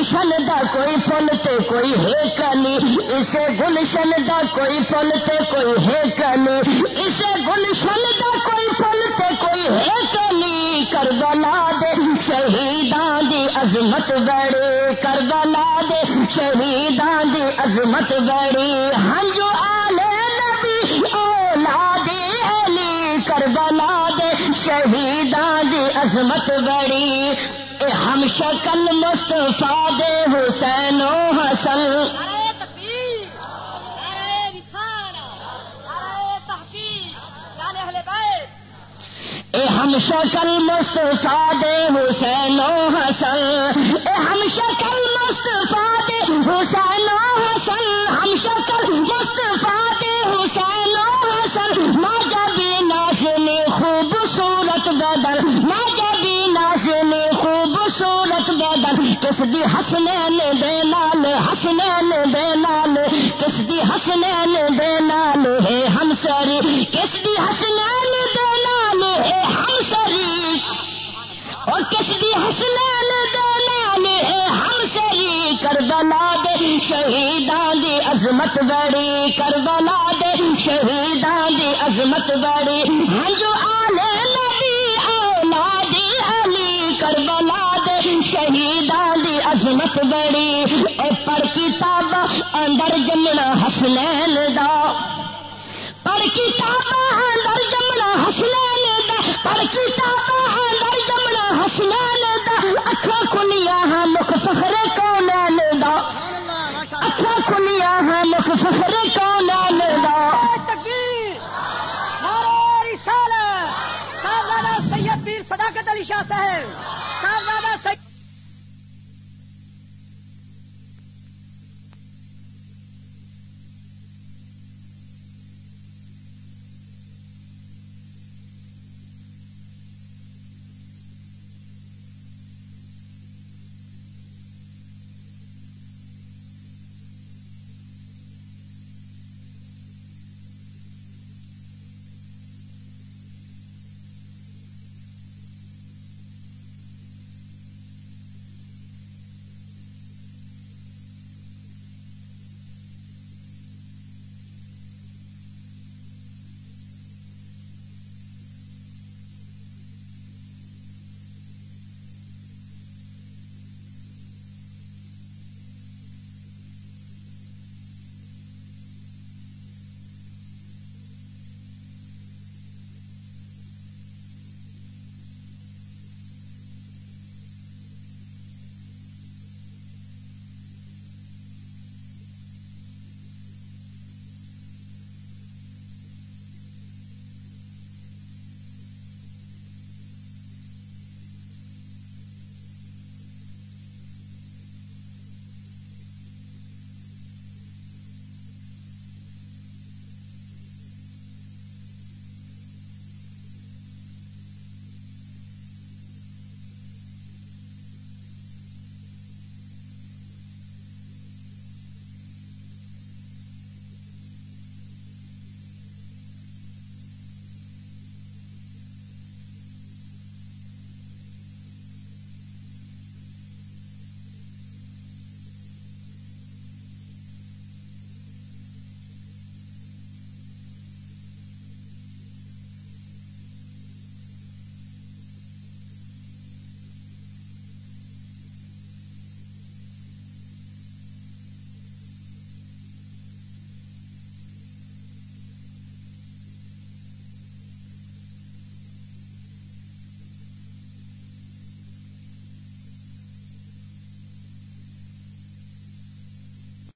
گلشن دا کوئی پل تے کوئی ہے کلی اسے گلشن دا کوئی پل تے کوئی ہے کلی اسے گلشن دا کوئی پل تے کوئی ہے کلی کربلا دے شہیدان دی عظمت بڑی کربلا دے شہیدان دی عظمت بڑی ہنجو آلے نبی، اولاد علی کربلا دے شہیدان دی عظمت بڑی ہم شکل مصطفیٰ دے حسین و حسن۔ اے ہم شکل مصطفیٰ دے حسین و حسن۔ اے ہم شکل مصطفیٰ دے حسین و حسن۔ ہم شکل مصطفیٰ کس دی حسنین دے نال، حسنین دے نال کس دی حسنین دے نال ہے ہم سری کس دی حسنین دے نال ہے ہم سری اور کس دی حسنین دے نال ہے ہم سری کربلا دے شہیدان دی عظمت بڑی، کربلا دے شہیدان دی عظمت بڑی۔ ہاں جو آلے دے شہیدان دی عظمت بڑی، اے پر کتاب اندر جمنا حسنین دا۔ پر کتاب اندر جمنا حسنین دا۔ پر کتاب اندر جمنا حسنین دا۔ اکھا کھلیا ہاں مخ فخر کونین دا۔ اکھا کھلیا ہاں مخ فخر کونین دا۔ تکبیر نعرہ رسالہ سید پیر صداقت علی شاہ صاحب۔ صاحبزادہ سید